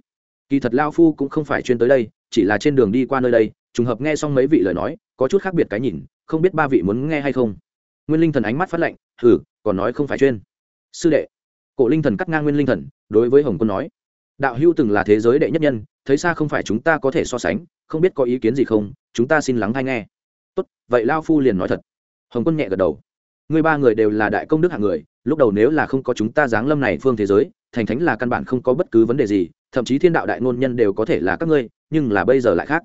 kỳ thật lao phu cũng không phải chuyên tới đây, chỉ là trên đường đi qua nơi đây, trùng hợp nghe xong mấy vị lời nói, có chút khác biệt cái nhìn, không biết ba vị muốn nghe hay không. Nguyên linh thần ánh mắt phát lệnh thử còn nói không phải chuyên. Sư đệ. Cổ linh thần cắt ngang nguyên linh thần, đối với hồng quân nói đạo hưu từng là thế giới đệ nhất nhân, thấy xa không phải chúng ta có thể so sánh, không biết có ý kiến gì không, chúng ta xin lắng hay nghe. Tốt, vậy lao phu liền nói thật. Hồng quân nhẹ gật đầu. Ngươi ba người đều là đại công đức hạng người, lúc đầu nếu là không có chúng ta giáng lâm này phương thế giới, thành thánh là căn bản không có bất cứ vấn đề gì, thậm chí thiên đạo đại ngôn nhân đều có thể là các ngươi, nhưng là bây giờ lại khác.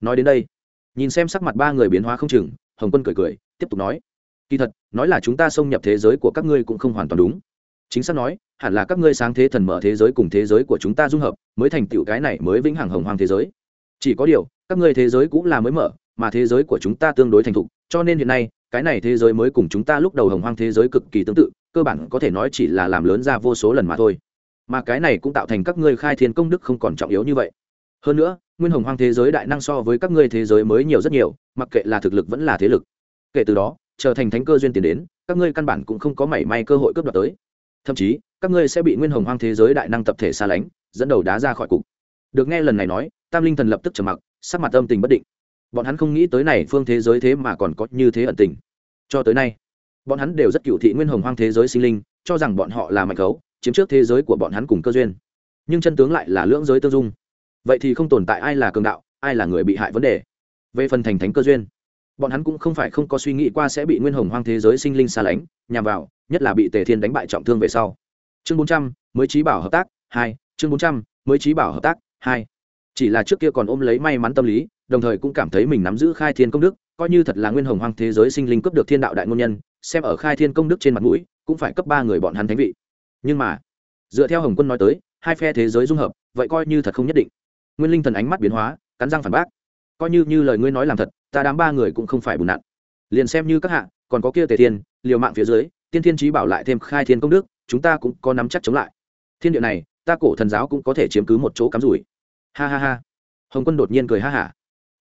Nói đến đây, nhìn xem sắc mặt ba người biến hóa không chừng, hồng quân cười cười, tiếp tục nói. Kỳ thật, nói là chúng ta xông nhập thế giới của các ngươi cũng không hoàn toàn đúng chính xác nói, hẳn là các ngươi sáng thế thần mở thế giới cùng thế giới của chúng ta dung hợp, mới thành tựu cái này mới vĩnh hằng hồng hoang thế giới. Chỉ có điều, các ngươi thế giới cũng là mới mở, mà thế giới của chúng ta tương đối thành thục, cho nên hiện nay, cái này thế giới mới cùng chúng ta lúc đầu hồng hoang thế giới cực kỳ tương tự, cơ bản có thể nói chỉ là làm lớn ra vô số lần mà thôi. Mà cái này cũng tạo thành các ngươi khai thiên công đức không còn trọng yếu như vậy. Hơn nữa, nguyên hồng hoang thế giới đại năng so với các ngươi thế giới mới nhiều rất nhiều, mặc kệ là thực lực vẫn là thế lực. Kể từ đó, trở thành thánh cơ duyên tiền đến, các ngươi căn bản cũng không có mảy may cơ hội cướp đoạt tới thậm chí, các ngươi sẽ bị nguyên hồng hoang thế giới đại năng tập thể xa lánh, dẫn đầu đá ra khỏi cục. Được nghe lần này nói, tam linh thần lập tức trầm mặc, sắc mặt âm tình bất định. Bọn hắn không nghĩ tới này phương thế giới thế mà còn có như thế ẩn tình. Cho tới nay, bọn hắn đều rất cựu thị nguyên hồng hoang thế giới sinh linh, cho rằng bọn họ là mạnh gấu, chiếm trước thế giới của bọn hắn cùng cơ duyên. Nhưng chân tướng lại là lưỡng giới tương dung. Vậy thì không tồn tại ai là cường đạo, ai là người bị hại vấn đề. Về phần thành thánh cơ duyên bọn hắn cũng không phải không có suy nghĩ qua sẽ bị nguyên hồng hoang thế giới sinh linh xa lánh, nhằm vào, nhất là bị tề thiên đánh bại trọng thương về sau. Chương bốn trăm, mới trí bảo hợp tác, hai, chương bốn trăm, mới trí bảo hợp tác, hai. Chỉ là trước kia còn ôm lấy may mắn tâm lý, đồng thời cũng cảm thấy mình nắm giữ khai thiên công đức, coi như thật là nguyên hồng hoang thế giới sinh linh cướp được thiên đạo đại ngôn nhân, xem ở khai thiên công đức trên mặt mũi, cũng phải cấp ba người bọn hắn thánh vị. Nhưng mà, dựa theo hồng quân nói tới, hai phe thế giới dung hợp, vậy coi như thật không nhất định. Nguyên linh thần ánh mắt biến hóa, cắn răng phản bác. Coi như như lời ngươi nói làm thật ta đám ba người cũng không phải bùn nặn. Liền xem như các hạ, còn có kia tề thiên, liều mạng phía dưới, tiên thiên trí bảo lại thêm khai thiên công đức, chúng ta cũng có nắm chắc chống lại. Thiên địa này, ta cổ thần giáo cũng có thể chiếm cứ một chỗ cắm rủi. Ha ha ha. Hồng quân đột nhiên cười ha hả.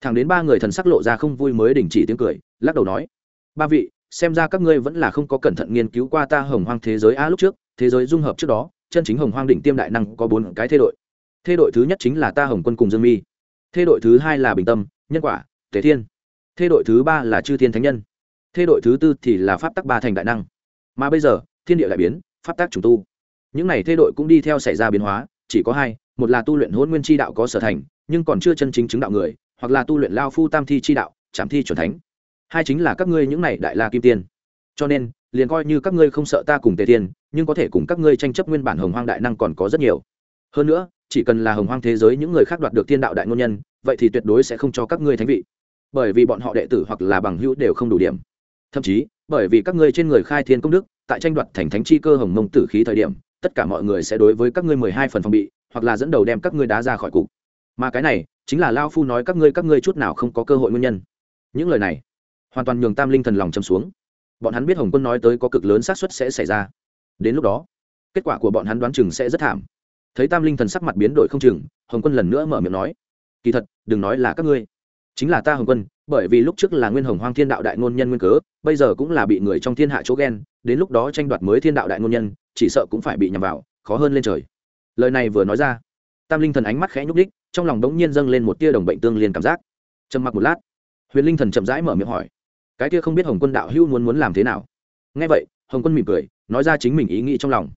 Thẳng đến ba người thần sắc lộ ra không vui mới đình chỉ tiếng cười, lắc đầu nói, ba vị, xem ra các ngươi vẫn là không có cẩn thận nghiên cứu qua ta hồng hoang thế giới a lúc trước, thế giới dung hợp trước đó, chân chính hồng hoang đỉnh tiêm đại năng có bốn cái thê đội. Thê đội thứ nhất chính là ta hồng quân cùng dương mi. Thê đội thứ hai là bình tâm, nhân quả, tề thiên thê đội thứ ba là chư thiên thánh nhân. Thê đội thứ tư thì là pháp tắc ba thành đại năng. Mà bây giờ, thiên địa lại biến, pháp Tắc trùng tu. Những này thê đội cũng đi theo xảy ra biến hóa, chỉ có hai, một là tu luyện hôn nguyên tri đạo có sở thành, nhưng còn chưa chân chính chứng đạo người, hoặc là tu luyện lao phu tam thi tri đạo, trảm thi c thánh. Hai chính là các ngươi những này đại la kim tiên. Cho nên, liền coi như các ngươi không sợ ta cùng tề tiên, nhưng có thể cùng các ngươi tranh chấp nguyên bản hồng hoang đại năng còn có rất nhiều. Hơn nữa, chỉ cần là hồng hoang thế giới những người khác đoạt được thiên đạo đại ngôn nhân, vậy thì tuyệt đối sẽ không cho các ngươi thánh vị bởi vì bọn họ đệ tử hoặc là bằng hữu đều không đủ điểm. Thậm chí, bởi vì các ngươi trên người khai thiên công đức, tại tranh đoạt thành thánh chi cơ hồng mông tử khí thời điểm, tất cả mọi người sẽ đối với các ngươi mười hai phần phòng bị, hoặc là dẫn đầu đem các ngươi đá ra khỏi cục. Mà cái này, chính là lao phu nói các ngươi các ngươi chút nào không có cơ hội nguyên nhân. Những lời này, hoàn toàn nhường tam linh thần lòng châm xuống. Bọn hắn biết hồng quân nói tới có cực lớn xác suất sẽ xảy ra. Đến lúc đó, kết quả của bọn hắn đoán chừng sẽ rất thảm. Thấy tam linh thần sắc mặt biến đổi không chừng, hồng quân lần nữa mở miệng nói, kỳ thật, đừng nói là các ngươi chính là ta hồng quân, bởi vì lúc trước là nguyên hồng hoang thiên đạo đại ngôn nhân nguyên cớ, bây giờ cũng là bị người trong thiên hạ chỗ ghen, đến lúc đó tranh đoạt mới thiên đạo đại ngôn nhân, chỉ sợ cũng phải bị nhằm vào, khó hơn lên trời. Lời này vừa nói ra, tam linh thần ánh mắt khẽ nhúc đích trong lòng đống nhiên dâng lên một tia đồng bệnh tương liên cảm giác. Trầm mặc một lát, huyền linh thần chậm rãi mở miệng hỏi, cái kia không biết hồng quân đạo hữu muốn muốn làm thế nào? Nghe vậy, hồng quân mỉm cười, nói ra chính mình ý nghĩ trong lòng.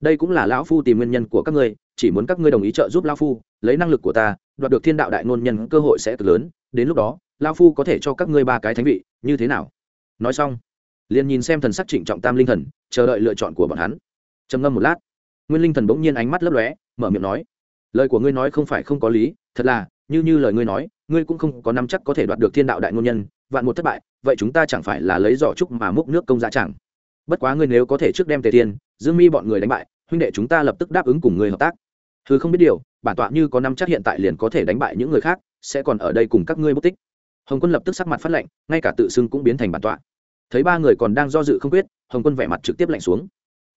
Đây cũng là lão phu tìm nguyên nhân của các ngươi, chỉ muốn các ngươi đồng ý trợ giúp lão phu, lấy năng lực của ta, đoạt được thiên đạo đại ngôn nhân, cơ hội sẽ cực lớn đến lúc đó, lão phu có thể cho các ngươi ba cái thánh vị, như thế nào? Nói xong, liền nhìn xem thần sắc trịnh trọng tam linh thần, chờ đợi lựa chọn của bọn hắn. Trầm ngâm một lát, nguyên linh thần bỗng nhiên ánh mắt lấp lóe, mở miệng nói, lời của ngươi nói không phải không có lý, thật là, như như lời ngươi nói, ngươi cũng không có năm chắc có thể đoạt được thiên đạo đại ngôn nhân, vạn một thất bại, vậy chúng ta chẳng phải là lấy giỏ trúc mà múc nước công giá chẳng? Bất quá ngươi nếu có thể trước đem tề tiên, dương mi bọn người đánh bại, huynh đệ chúng ta lập tức đáp ứng cùng ngươi hợp tác. Thứ không biết điều, bản tọa như có năm chắc hiện tại liền có thể đánh bại những người khác sẽ còn ở đây cùng các ngươi mất tích. Hồng quân lập tức sắc mặt phát lệnh ngay cả tự xưng cũng biến thành bản tọa. Thấy ba người còn đang do dự không quyết, hồng quân vẻ mặt trực tiếp lạnh xuống.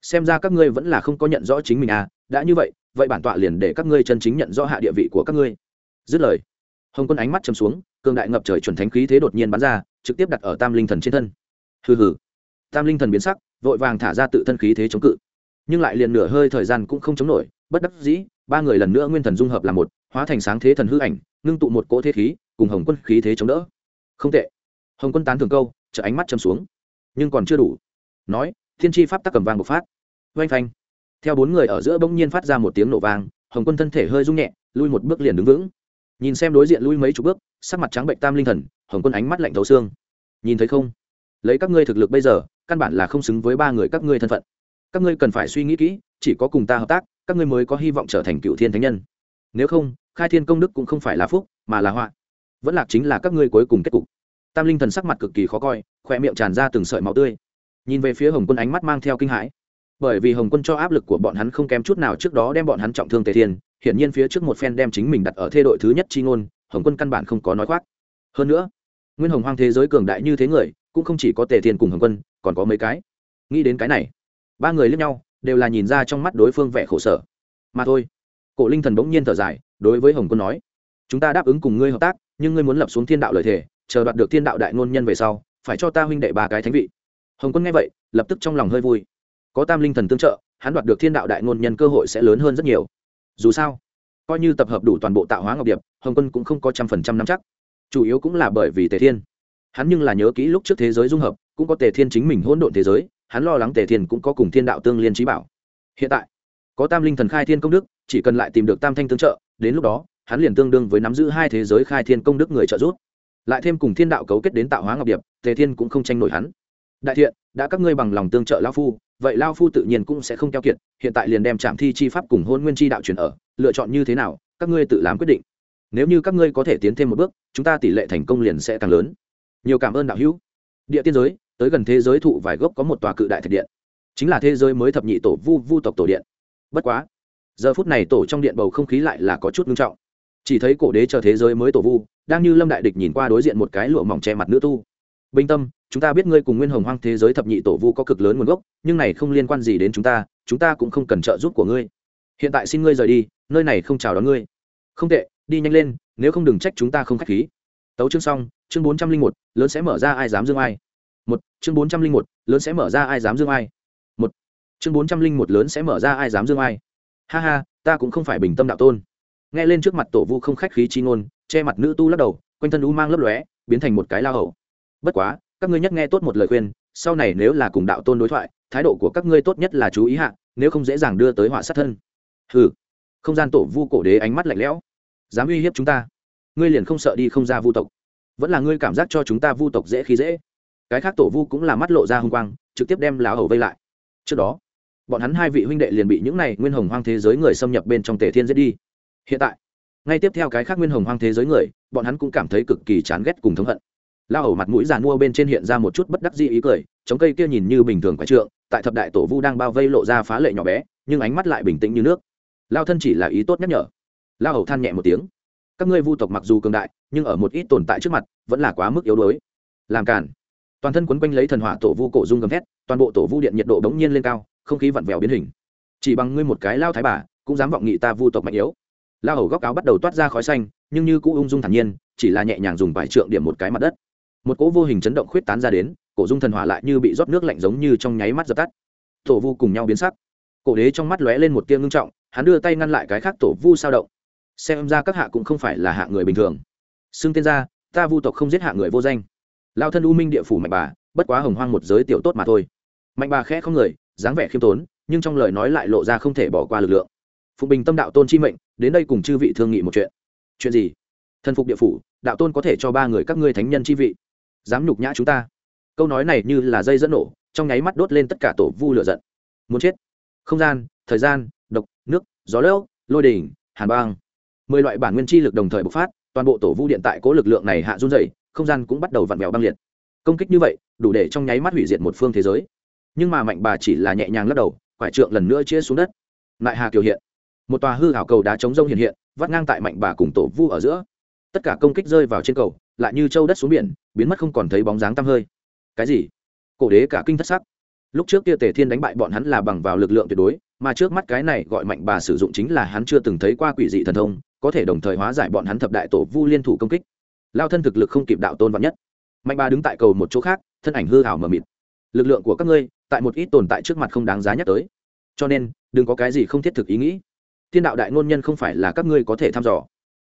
Xem ra các ngươi vẫn là không có nhận rõ chính mình à đã như vậy vậy bản tọa liền để các ngươi chân chính nhận rõ hạ địa vị của các ngươi. Dứt lời, hồng quân ánh mắt chầm xuống, cường đại ngập trời chuẩn thánh khí thế đột nhiên bắn ra, trực tiếp đặt ở tam linh thần trên thân. Hừ hừ. Tam linh thần biến sắc, vội vàng thả ra tự thân khí thế chống cự. Nhưng lại liền nửa hơi thời gian cũng không chống nổi, bất đắc dĩ, ba người lần nữa nguyên thần dung hợp là một, hóa thành sáng thế thần hư ảnh ngưng tụ một cỗ thế khí, cùng hồng quân khí thế chống đỡ. Không tệ. Hồng quân tán thường câu, chợ ánh mắt châm xuống. Nhưng còn chưa đủ. Nói, thiên tri pháp tắc cầm vàng bộc phát. Oanh phanh. Theo bốn người ở giữa bỗng nhiên phát ra một tiếng nổ vàng hồng quân thân thể hơi rung nhẹ, lui một bước liền đứng vững. Nhìn xem đối diện lui mấy chục bước, sắc mặt trắng bệnh tam linh thần, hồng quân ánh mắt lạnh thấu xương. Nhìn thấy không? Lấy các ngươi thực lực bây giờ, căn bản là không xứng với ba người các ngươi thân phận. Các ngươi cần phải suy nghĩ kỹ, chỉ có cùng ta hợp tác, các ngươi mới có hy vọng trở thành cựu thiên thánh nhân. Nếu không khai thiên công đức cũng không phải là phúc, mà là họa. Vẫn lạc chính là các ngươi cuối cùng kết cục. Tam linh thần sắc mặt cực kỳ khó coi khoe miệng tràn ra từng sợi máu tươi. Nhìn về phía hồng quân ánh mắt mang theo kinh hãi. Bởi vì hồng quân cho áp lực của bọn hắn không kém chút nào trước đó đem bọn hắn trọng thương tề thiên, hiển nhiên phía trước một phen đem chính mình đặt ở thê đội thứ nhất chi ngôn, hồng quân căn bản không có nói khoác. Hơn nữa, nguyên hồng hoang thế giới cường đại như thế người, cũng không chỉ có tề thiên cùng hồng quân, còn có mấy cái. Nghĩ đến cái này, ba người lướt nhau, đều là nhìn ra trong mắt đối phương vẻ khổ sở. Mà thôi, cổ linh thần bỗng nhiên thở dài đối với hồng quân nói, chúng ta đáp ứng cùng ngươi hợp tác, nhưng ngươi muốn lập xuống thiên đạo lời thể chờ đoạt được thiên đạo đại ngôn nhân về sau, phải cho ta huynh đệ ba cái thánh vị. Hồng quân nghe vậy, lập tức trong lòng hơi vui. Có tam linh thần tương trợ, hắn đoạt được thiên đạo đại ngôn nhân cơ hội sẽ lớn hơn rất nhiều. Dù sao, coi như tập hợp đủ toàn bộ tạo hóa ngọc điệp, hồng quân cũng không có trăm phần trăm nắm chắc. Chủ yếu cũng là bởi vì tề thiên. Hắn nhưng là nhớ kỹ lúc trước thế giới dung hợp, cũng có tề thiên chính mình hỗn độn thế giới, hắn lo lắng tề thiên cũng có cùng thiên đạo tương liên trí bảo. Hiện tại có tam linh thần khai thiên công đức, chỉ cần lại tìm được tam thanh tương trợ, đến lúc đó, hắn liền tương đương với nắm giữ hai thế giới khai thiên công đức người trợ giúp. Lại thêm cùng thiên đạo cấu kết đến tạo hóa ngọc điệp, tề thiên cũng không tranh nổi hắn. Đại thiện, đã các ngươi bằng lòng tương trợ lao phu, vậy lao phu tự nhiên cũng sẽ không keo kiệt, hiện tại liền đem trạm thi chi pháp cùng hôn nguyên chi đạo truyền ở, lựa chọn như thế nào, các ngươi tự làm quyết định. Nếu như các ngươi có thể tiến thêm một bước, chúng ta tỷ lệ thành công liền sẽ càng lớn. Nhiều cảm ơn đạo hữu. Địa tiên giới, tới gần thế giới thụ vài gốc có một tòa cự đại thạch điện. Chính là thế giới mới thập nhị tổ vu vu tộc tổ điện bất quá, giờ phút này tổ trong điện bầu không khí lại là có chút nghiêm trọng. Chỉ thấy cổ đế chờ thế giới mới tổ vu, đang như lâm đại địch nhìn qua đối diện một cái lụa mỏng che mặt nữ tu. Bình tâm, chúng ta biết ngươi cùng nguyên hồng hoang thế giới thập nhị tổ vu có cực lớn nguồn gốc, nhưng này không liên quan gì đến chúng ta chúng ta cũng không cần trợ giúp của ngươi. Hiện tại xin ngươi rời đi, nơi này không chào đón ngươi. Không tệ, đi nhanh lên, nếu không đừng trách chúng ta không k h á c h khí. Tấu chương xong, chương bốn trăm linh một, lớn sẽ mở ra ai dám dương ai. Một, chương bốn trăm linh một, lớn sẽ mở ra ai dám dương ai chương bốn trăm linh một lớn sẽ mở ra ai dám dương ai. Ha ha, ta cũng không phải bình tâm đạo tôn. Nghe lên trước mặt tổ vu không khách khí chi ngôn, che mặt nữ tu lắc đầu, quanh thân u mang lấp lóe, biến thành một cái lao hầu. Bất quá, các ngươi nhất nghe tốt một lời khuyên, sau này nếu là cùng đạo tôn đối thoại, thái độ của các ngươi tốt nhất là chú ý hạ, nếu không dễ dàng đưa tới họa sát thân. Hừ. Không gian tổ vu cổ đế ánh mắt lạnh lẽo. Dám uy hiếp chúng ta. Ngươi liền không sợ đi không ra vu tộc. Vẫn là ngươi cảm giác cho chúng ta vu tộc dễ khi dễ. Cái khác tổ vu cũng là mắt lộ ra h ư n g quang, trực tiếp đem lá hầu vây lại. Trước đó bọn hắn hai vị huynh đệ liền bị những này nguyên hồng hoang thế giới người xâm nhập bên trong tề thiên giết đi. Hiện tại, ngay tiếp theo cái khác nguyên hồng hoang thế giới người, bọn hắn cũng cảm thấy cực kỳ chán ghét cùng thống hận. La hầu mặt mũi giàn mua bên trên hiện ra một chút bất đắc dĩ ý cười, chống cây kia nhìn như bình thường quái trượng, tại thập đại tổ vu đang bao vây lộ ra phá lệ nhỏ bé, nhưng ánh mắt lại bình tĩnh như nước. Lao thân chỉ là ý tốt nhắc nhở. La hầu than nhẹ một tiếng. Các ngươi vu tộc mặc dù cường đại, nhưng ở một ít tồn tại trước mặt, vẫn là quá mức yếu đuối. Làm cản toàn thân quấn quanh lấy thần hỏa tổ vu cổ dung gầm thét, toàn bộ tổ vu điện nhiệt độ bỗng nhiên lên cao không khí vặn vẹo biến hình. Chỉ bằng ngươi một cái lao thái bà, cũng dám vọng nghị ta vu tộc mạnh yếu. Lao hầu góc áo bắt đầu toát ra khói xanh, nhưng như cũ ung dung thản nhiên, chỉ là nhẹ nhàng dùng vải trượng điểm một cái mặt đất. Một cỗ vô hình chấn động khuyết tán ra đến, cổ dung thần hỏa lại như bị rót nước lạnh giống như trong nháy mắt dập tắt. Tổ vu cùng nhau biến sắc. Cổ đế trong mắt lóe lên một tia ngưng trọng, hắn đưa tay ngăn lại cái khác tổ vu sao động. Xem ra các hạ cũng không phải là hạ người bình thường. Xưng tên ra, ta vu tộc không giết hạ người vô danh. Lao thân u minh địa phủ mạnh bà, bất quá hồng hoang một giới tiểu tốt mà thôi. Mạnh bà khẽ không người dáng vẻ khiêm tốn, nhưng trong lời nói lại lộ ra không thể bỏ qua lực lượng. Phụng bình tâm đạo tôn chi mệnh, đến đây cùng chư vị thương nghị một chuyện. Chuyện gì? Thần phục địa phủ, đạo tôn có thể cho ba người các ngươi thánh nhân chi vị. Dám nhục nhã chúng ta. Câu nói này như là dây dẫn nổ, trong nháy mắt đốt lên tất cả tổ vu lửa giận. Muốn chết. Không gian, thời gian, độc, nước, gió lốc, lôi đỉnh, hàn băng. Mười loại bản nguyên chi lực đồng thời bộc phát, toàn bộ tổ vu điện tại cố lực lượng này hạ run dày không gian cũng bắt đầu vặn vẹo băng liệt. Công kích như vậy, đủ để trong nháy mắt hủy diệt một phương thế giới nhưng mà mạnh bà chỉ là nhẹ nhàng lắc đầu, quải trượng lần nữa chia xuống đất. Lại hà kiều hiện, một tòa hư hảo cầu đá chống rông hiện hiện, vắt ngang tại mạnh bà cùng tổ vu ở giữa. Tất cả công kích rơi vào trên cầu, lại như châu đất xuống biển, biến mất không còn thấy bóng dáng tăm hơi. Cái gì? Cổ đế cả kinh thất sắc. Lúc trước kia tề thiên đánh bại bọn hắn là bằng vào lực lượng tuyệt đối, mà trước mắt cái này gọi mạnh bà sử dụng chính là hắn chưa từng thấy qua quỷ dị thần thông, có thể đồng thời hóa giải bọn hắn thập đại tổ vu liên thủ công kích. Lao thân thực lực không kịp đạo tôn vắn nhất. Mạnh bà đứng tại cầu một chỗ khác, thân ảnh hư hảo mờ mịt lực lượng của các ngươi tại một ít tồn tại trước mặt không đáng giá nhắc tới. Cho nên, đừng có cái gì không thiết thực ý nghĩ. Thiên đạo đại ngôn nhân không phải là các ngươi có thể thăm dò.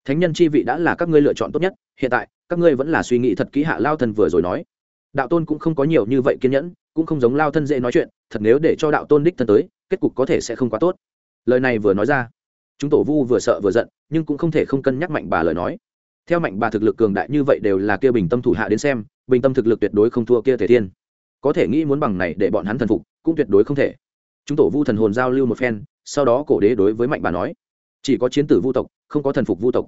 Thánh nhân chi vị đã là các ngươi lựa chọn tốt nhất. Hiện tại, các ngươi vẫn là suy nghĩ thật kỹ hạ lao thân vừa rồi nói. Đạo tôn cũng không có nhiều như vậy kiên nhẫn, cũng không giống lao thân dễ nói chuyện. Thật nếu để cho đạo tôn đích thân tới, kết cục có thể sẽ không quá tốt. Lời này vừa nói ra, chúng tổ vu vừa sợ vừa giận, nhưng cũng không thể không cân nhắc mạnh bà lời nói. Theo mạnh bà thực lực cường đại như vậy đều là kia bình tâm thủ hạ đến xem, bình tâm thực lực tuyệt đối không thua kia thể thiên có thể nghĩ muốn bằng này để bọn hắn thần phục, cũng tuyệt đối không thể. Chúng tổ vu thần hồn giao lưu một phen, sau đó cổ đế đối với mạnh bà nói, chỉ có chiến tử vu tộc, không có thần phục vu tộc.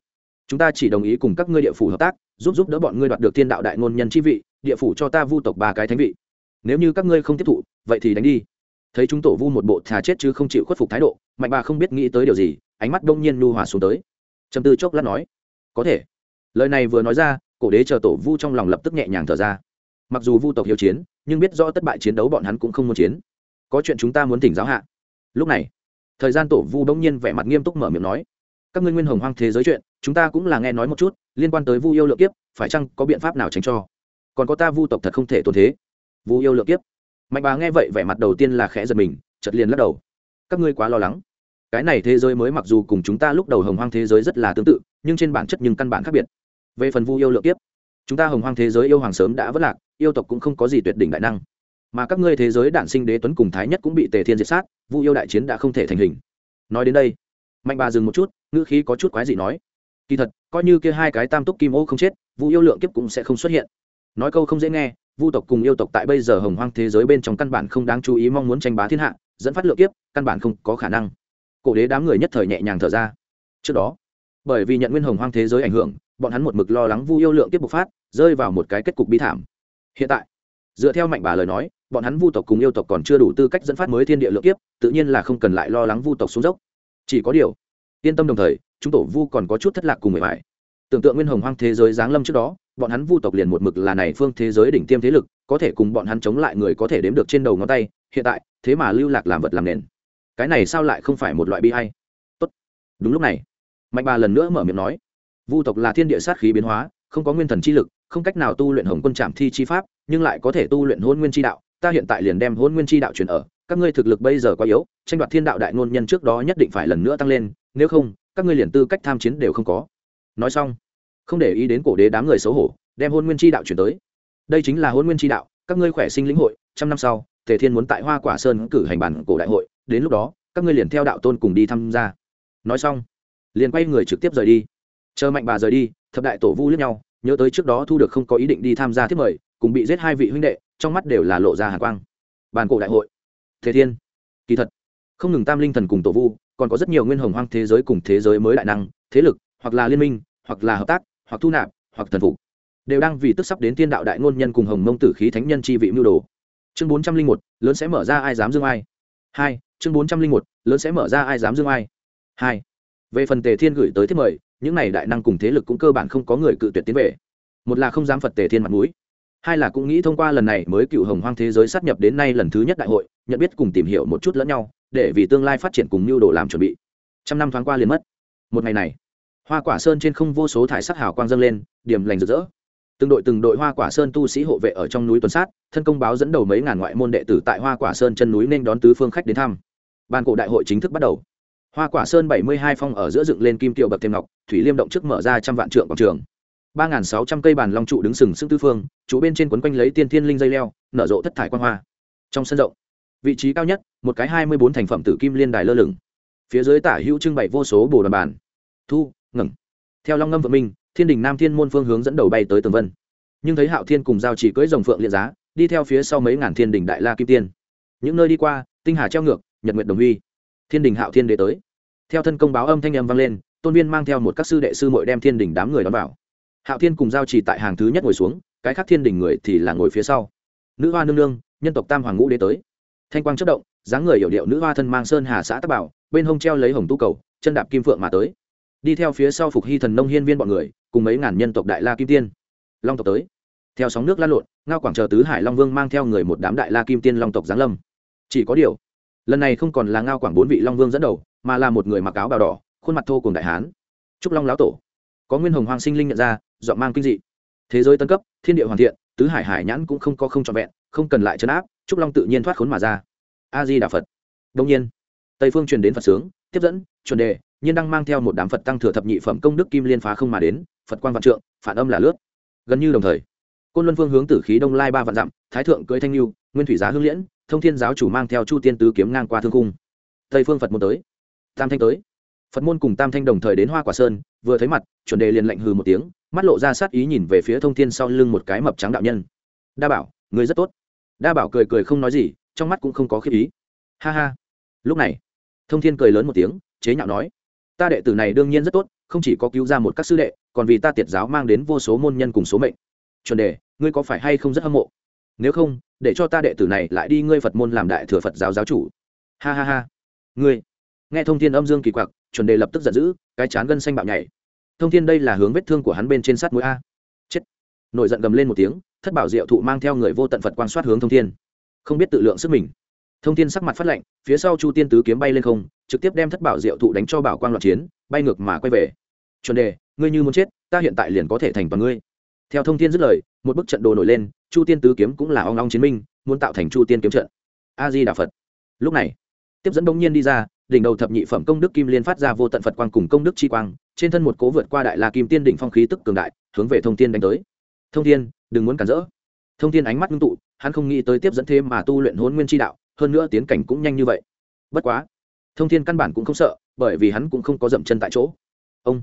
Chúng ta chỉ đồng ý cùng các ngươi địa phủ hợp tác, giúp giúp đỡ bọn ngươi đoạt được thiên đạo đại ngôn nhân chi vị, địa phủ cho ta vu tộc ba cái thánh vị. Nếu như các ngươi không tiếp thụ, vậy thì đánh đi. Thấy chúng tổ vu một bộ thà chết chứ không chịu khuất phục thái độ, mạnh bà không biết nghĩ tới điều gì, ánh mắt đông nhiên nu hòa xuống tới. Trầm tư chốc lát nói, có thể. Lời này vừa nói ra, cổ đế chờ tổ vu trong lòng lập tức nhẹ nhàng thở ra. Mặc dù vu tộc hiếu chiến nhưng biết rõ tất bại chiến đấu bọn hắn cũng không muốn chiến. Có chuyện chúng ta muốn tỉnh giáo hạ. Lúc này, thời gian tổ vu bỗng nhiên vẻ mặt nghiêm túc mở miệng nói, các ngươi nguyên hồng hoang thế giới chuyện, chúng ta cũng là nghe nói một chút, liên quan tới vu yêu lượng kiếp, phải chăng có biện pháp nào tránh cho? Còn có ta vu tộc thật không thể tồn thế. Vu yêu lượng kiếp. Mạnh bà nghe vậy vẻ mặt đầu tiên là khẽ giật mình chật liền lắc đầu. Các ngươi quá lo lắng. Cái này thế giới mới mặc dù cùng chúng ta lúc đầu hồng hoang thế giới rất là tương tự, nhưng trên bản chất nhưng căn bản khác biệt. Về phần vu yêu lượng kiếp chúng ta hồng hoang thế giới yêu hoàng sớm đã vất lạc, yêu tộc cũng không có gì tuyệt đỉnh đại năng. Mà các ngươi thế giới đản sinh đế tuấn cùng thái nhất cũng bị tề thiên diệt sát, vu yêu đại chiến đã không thể thành hình. Nói đến đây, mạnh bà dừng một chút, ngữ khí có chút quái gì nói, kỳ thật, coi như kia hai cái tam túc kim ô không chết, vu yêu lượng kiếp cũng sẽ không xuất hiện. Nói câu không dễ nghe, vu tộc cùng yêu tộc tại bây giờ hồng hoang thế giới bên trong căn bản không đáng chú ý mong muốn tranh bá thiên hạ, dẫn phát lượng kiếp, căn bản không có khả năng. Cổ đế đám người nhất thời nhẹ nhàng thở ra. Trước đó, bởi vì nhận nguyên hồng hoang thế giới ảnh hưởng bọn hắn một mực lo lắng vu yêu lượng kiếp bộc phát, rơi vào một cái kết cục bi thảm. Hiện tại, dựa theo mạnh bà lời nói, bọn hắn vu tộc cùng yêu tộc còn chưa đủ tư cách dẫn phát mới thiên địa lượng kiếp, tự nhiên là không cần lại lo lắng vu tộc xuống dốc. Chỉ có điều, yên tâm đồng thời, chúng tổ vu còn có chút thất lạc cùng người phải tưởng tượng nguyên hồng hoang thế giới giáng lâm trước đó, bọn hắn vu tộc liền một mực là này phương thế giới đỉnh tiêm thế lực, có thể cùng bọn hắn chống lại người có thể đếm được trên đầu ngón tay, hiện tại, thế mà lưu lạc làm vật làm nền. Cái này sao lại không phải một loại bi hay tốt. Đúng lúc này, mạnh bà lần nữa mở miệng nói vu tộc là thiên địa sát khí biến hóa, không có nguyên thần chi lực, không cách nào tu luyện hồng quân trạm thi chi pháp, nhưng lại có thể tu luyện hôn nguyên chi đạo. Ta hiện tại liền đem hôn nguyên chi đạo truyền ở. Các ngươi thực lực bây giờ quá yếu, tranh đoạt thiên đạo đại ngôn nhân trước đó nhất định phải lần nữa tăng lên, nếu không, các ngươi liền tư cách tham chiến đều không có. Nói xong, không để ý đến cổ đế đám người xấu hổ, đem hôn nguyên chi đạo chuyển tới. Đây chính là hôn nguyên chi đạo, các ngươi khỏe sinh lĩnh hội, trăm năm sau, tề thiên muốn tại hoa quả sơn cử hành bản cổ đại hội, đến lúc đó, các ngươi liền theo đạo tôn cùng đi tham gia. Nói xong, liền quay người trực tiếp rời đi chờ mạnh bà rời đi, thập đại tổ vu lướt nhau, nhớ tới trước đó thu được không có ý định đi tham gia thiết mời, cùng bị giết hai vị huynh đệ, trong mắt đều là lộ ra hàn quang. Bàn cổ đại hội. Thế thiên. Kỳ thật, không ngừng tam linh thần cùng tổ vu, còn có rất nhiều nguyên hồng hoang thế giới cùng thế giới mới đại năng, thế lực, hoặc là liên minh, hoặc là hợp tác, hoặc thu nạp, hoặc thần phục. Đều đang vì tức sắp đến tiên đạo đại ngôn nhân cùng hồng mông tử khí thánh nhân chi vị mưu đồ. Chương bốn trăm linh một, lớn sẽ mở ra ai dám dương ai? Hai, chương bốn trăm linh một, lớn sẽ mở ra ai dám dương ai? Hai, về phần tề thiên gửi tới thiết mời những này đại năng cùng thế lực cũng cơ bản không có người cự tuyệt tiến về. Một là không dám phật tề thiên mặt mũi, hai là cũng nghĩ thông qua lần này mới cựu hồng hoang thế giới sát nhập đến nay lần thứ nhất đại hội, nhận biết cùng tìm hiểu một chút lẫn nhau, để vì tương lai phát triển cùng mưu đồ làm chuẩn bị. Trăm năm thoáng qua liền mất. Một ngày này, hoa quả sơn trên không vô số thải sắc hào quang dâng lên, điểm lành rực rỡ. Từng đội từng đội hoa quả sơn tu sĩ hộ vệ ở trong núi tuần sát, thân công báo dẫn đầu mấy ngàn ngoại môn đệ tử tại hoa quả sơn chân núi nên đón tứ phương khách đến thăm. Ban cổ đại hội chính thức bắt đầu hoa quả sơn bảy mươi hai phong ở giữa dựng lên kim tiểu bậc thêm ngọc, thủy liêm động trước mở ra trăm vạn trượng quảng trường. ba n sáu trăm cây bàn long trụ đứng sừng sững tư phương trụ bên trên quấn quanh lấy tiên thiên linh dây leo, nở rộ thất thải quan hoa. Trong sân rộng, vị trí cao nhất, một cái hai mươi bốn thành phẩm tử kim liên đài lơ lửng. Phía dưới tả hữu trưng bày vô số bồ đoàn bàn. Thu ngẩng theo long ngâm vượng minh, thiên đình nam thiên môn phương hướng dẫn đầu bay tới tường vân. Nhưng thấy hạo thiên cùng giao chỉ cưỡi rồng phượng liệt giá, đi theo phía sau mấy ngàn thiên đình đại la kim tiên. Những nơi đi qua, tinh hà treo ngược, nhật nguyệt đồng huy thiên đình hạo thiên đế tới. Theo thân công báo âm thanh âm vang lên, tôn viên mang theo một các sư đệ sư mội đem thiên đình đám người đón vào. Hạo thiên cùng giao trì tại hàng thứ nhất ngồi xuống, cái khác thiên đình người thì là ngồi phía sau. Nữ hoa nương nương, nhân tộc tam hoàng ngũ đế tới. Thanh quang chất động, dáng người hiểu điệu nữ hoa thân mang sơn hà xã tắc bảo, bên hông treo lấy hồng tu cầu, chân đạp kim phượng mà tới. Đi theo phía sau phục hy thần nông hiên viên bọn người, cùng mấy ngàn nhân tộc đại la kim tiên. Long tộc tới. Theo sóng nước lan lộn, ngao quảng chờ tứ hải long vương mang theo người một đám đại la kim tiên long tộc giáng lâm. Chỉ có điều lần này không còn là ngao quảng bốn vị long vương dẫn đầu, mà là một người mặc áo bào đỏ, khuôn mặt thô cùng đại hán. Trúc long lão tổ. Có nguyên hồng hoàng sinh linh nhận ra dọn mang kinh dị. Thế giới tân cấp, thiên địa hoàn thiện, tứ hải hải nhãn cũng không có không trọn vẹn, không cần lại chấn áp, trúc long tự nhiên thoát khốn mà ra. A di đà phật. Đông nhiên, tây phương truyền đến phật sướng, tiếp dẫn, chuẩn đề, nhiên đang mang theo một đám phật tăng thừa thập nhị phẩm công đức kim liên phá không mà đến, phật quan vạn trượng, phản âm là lướt. Gần như đồng thời, côn luân phương hướng tử khí đông lai ba vạn dặm, thái thượng cưới thanh lưu, nguyên thủy giá hương liễn thông thiên giáo chủ mang theo chu tiên tứ kiếm ngang qua thương cung tây phương phật môn tới. Tam thanh tới. Phật môn cùng tam thanh đồng thời đến hoa quả sơn, vừa thấy mặt, chuẩn đề liền lạnh hừ một tiếng, mắt lộ ra sát ý nhìn về phía thông thiên sau lưng một cái mập trắng đạo nhân. Đa bảo, người rất tốt. Đa bảo cười cười không nói gì, trong mắt cũng không có khiếp ý. Ha ha. Lúc này, thông thiên cười lớn một tiếng, chế nhạo nói, ta đệ tử này đương nhiên rất tốt, không chỉ có cứu ra một các sư đệ, còn vì ta tiệt giáo mang đến vô số môn nhân cùng số mệnh. Chuẩn đề, ngươi có phải hay không rất hâm mộ? Nếu không để cho ta đệ tử này lại đi ngươi phật môn làm đại thừa phật giáo giáo chủ. Ha ha ha. Ngươi. Nghe thông thiên âm dương kỳ quặc, chuẩn đề lập tức giận dữ, cái chán gân xanh bạo nhảy. Thông thiên đây là hướng vết thương của hắn bên trên sát mũi a. Chết. Nổi giận gầm lên một tiếng, thất bảo diệu thụ mang theo người vô tận phật quan soát hướng thông thiên. Không biết tự lượng sức mình. Thông thiên sắc mặt phát lạnh, phía sau chu tiên tứ kiếm bay lên không, trực tiếp đem thất bảo diệu thụ đánh cho bảo quang loạn chiến, bay ngược mà quay về. Chuẩn đề, ngươi như muốn chết, ta hiện tại liền có thể thành toàn ngươi. Theo thông thiên dứt lời, một bức trận đồ nổi lên chu tiên tứ kiếm cũng là ong ong chiến minh, muốn tạo thành chu tiên kiếm trận. A di đà phật. Lúc này, tiếp dẫn đông nhiên đi ra, đỉnh đầu thập nhị phẩm công đức kim liên phát ra vô tận phật quang cùng công đức chi quang, trên thân một cố vượt qua đại la kim tiên đỉnh phong khí tức cường đại, hướng về thông thiên đánh tới. Thông thiên, đừng muốn cản rỡ. Thông thiên ánh mắt ngưng tụ, hắn không nghĩ tới tiếp dẫn thêm mà tu luyện hôn nguyên chi đạo, hơn nữa tiến cảnh cũng nhanh như vậy. Bất quá, thông thiên căn bản cũng không sợ, bởi vì hắn cũng không có dậm chân tại chỗ. Ông,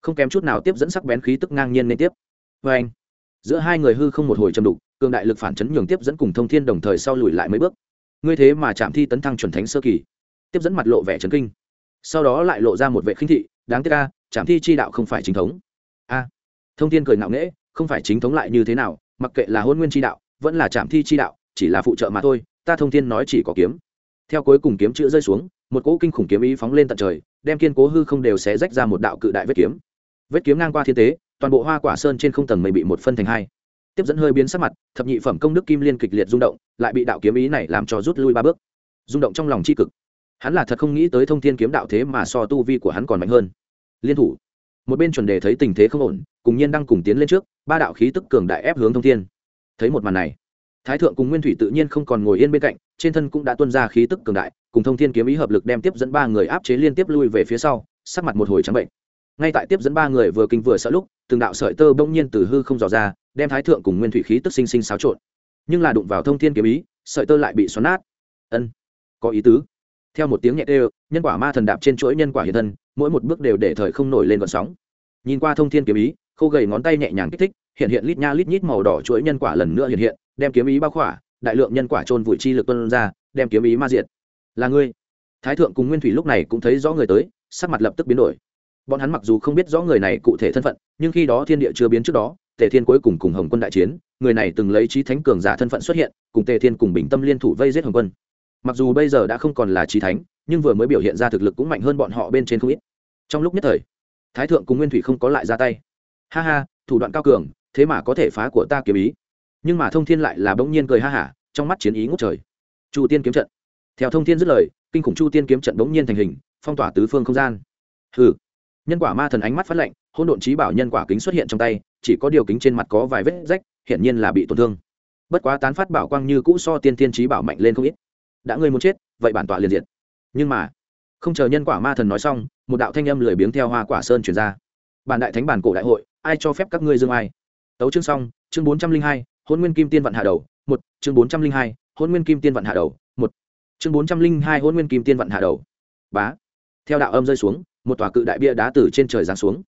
không kém chút nào tiếp dẫn sắc bén khí tức ngang nhiên nên tiếp. Vê anh giữa hai người hư không một hồi chầm đục cường đại lực phản chấn nhường tiếp dẫn cùng thông thiên đồng thời sau lùi lại mấy bước. Ngươi thế mà chạm thi tấn thăng chuẩn thánh sơ kỳ. Tiếp dẫn mặt lộ vẻ chấn kinh. Sau đó lại lộ ra một vệ khinh thị, đáng tiếc ca chạm thi chi đạo không phải chính thống. A. Thông thiên cười ngạo nghễ, không phải chính thống lại như thế nào, mặc kệ là hôn nguyên chi đạo, vẫn là chạm thi chi đạo, chỉ là phụ trợ mà thôi, ta thông thiên nói chỉ có kiếm. Theo cuối cùng kiếm chữ rơi xuống, một cỗ kinh khủng kiếm ý phóng lên tận trời, đem kiên cố hư không đều xé rách ra một đạo cự đại vết kiếm. Vết kiếm ngang qua thiên tế, toàn bộ hoa quả sơn trên không tầng mây bị một phân thành hai tiếp dẫn hơi biến sắc mặt, thập nhị phẩm công đức kim liên kịch liệt rung động, lại bị đạo kiếm ý này làm cho rút lui ba bước. Rung động trong lòng c h i cực. Hắn là thật không nghĩ tới thông thiên kiếm đạo thế mà so tu vi của hắn còn mạnh hơn. Liên thủ. Một bên chuẩn đề thấy tình thế không ổn, cùng nhiên đang cùng tiến lên trước, ba đạo khí tức cường đại ép hướng thông thiên. Thấy một màn này, thái thượng cùng nguyên thủy tự nhiên không còn ngồi yên bên cạnh, trên thân cũng đã tuân ra khí tức cường đại, cùng thông thiên kiếm ý hợp lực đem tiếp dẫn ba người áp chế liên tiếp lui về phía sau, sắc mặt một hồi trắng bệnh. Ngay tại tiếp dẫn ba người vừa kinh vừa sợ lúc, từng đạo sợi tơ bỗng nhiên từ hư không dò ra đem thái thượng cùng nguyên thủy khí tức sinh sinh xáo trộn. Nhưng là đụng vào thông thiên kiếm ý, sợi tơ lại bị xoắn nát. Ân, có ý tứ. Theo một tiếng nhẹ tê nhân quả ma thần đạp trên chuỗi nhân quả hiện thân, mỗi một bước đều để thời không nổi lên gọn sóng. Nhìn qua thông thiên kiếm ý, khô gầy ngón tay nhẹ nhàng kích thích, hiện hiện lít nha lít nhít màu đỏ chuỗi nhân quả lần nữa hiện hiện, đem kiếm ý bao khỏa, đại lượng nhân quả trôn vùi chi lực tuân ra, đem kiếm ý ma diệt. Là ngươi. Thái thượng cùng nguyên thủy lúc này cũng thấy rõ người tới, sắc mặt lập tức biến đổi. Bọn hắn mặc dù không biết rõ người này cụ thể thân phận, nhưng khi đó thiên địa chưa biến trước đó tề thiên cuối cùng cùng hồng quân đại chiến, người này từng lấy trí thánh cường giả thân phận xuất hiện, cùng tề thiên cùng bình tâm liên thủ vây giết hồng quân. Mặc dù bây giờ đã không còn là trí thánh, nhưng vừa mới biểu hiện ra thực lực cũng mạnh hơn bọn họ bên trên không ít. Trong lúc nhất thời, thái thượng cùng nguyên thủy không có lại ra tay. Ha ha, thủ đoạn cao cường, thế mà có thể phá của ta kiếm ý. Nhưng mà thông thiên lại là bỗng nhiên cười ha hả, trong mắt chiến ý ngút trời. Chu tiên kiếm trận. Theo thông thiên dứt lời, kinh khủng chu tiên kiếm trận bỗng nhiên thành hình, phong tỏa tứ phương không gian. Hừ. Nhân quả ma thần ánh mắt phát lệnh hôn độn trí bảo nhân quả kính xuất hiện trong tay, chỉ có điều kính trên mặt có vài vết rách, hiển nhiên là bị tổn thương. Bất quá tán phát bảo quang như cũ so tiên tiên trí bảo mạnh lên không ít. Đã ngươi muốn chết, vậy bản tọa liền diện. nhưng mà, không chờ nhân quả ma thần nói xong, một đạo thanh âm lười biếng theo hoa quả sơn chuyển ra. Bản đại thánh bản cổ đại hội, ai cho phép các ngươi dương ai? Tấu chương xong, chương bốn trăm linh hai hôn nguyên kim tiên vận hạ đầu, một, chương bốn trăm linh hai hôn nguyên kim tiên vận hạ đầu, một, chương bốn trăm linh hai hôn nguyên kim tiên vận hạ đầu. Bá. Theo đạo âm rơi xuống, một tòa cự đại bia đá từ trên trời giáng xuống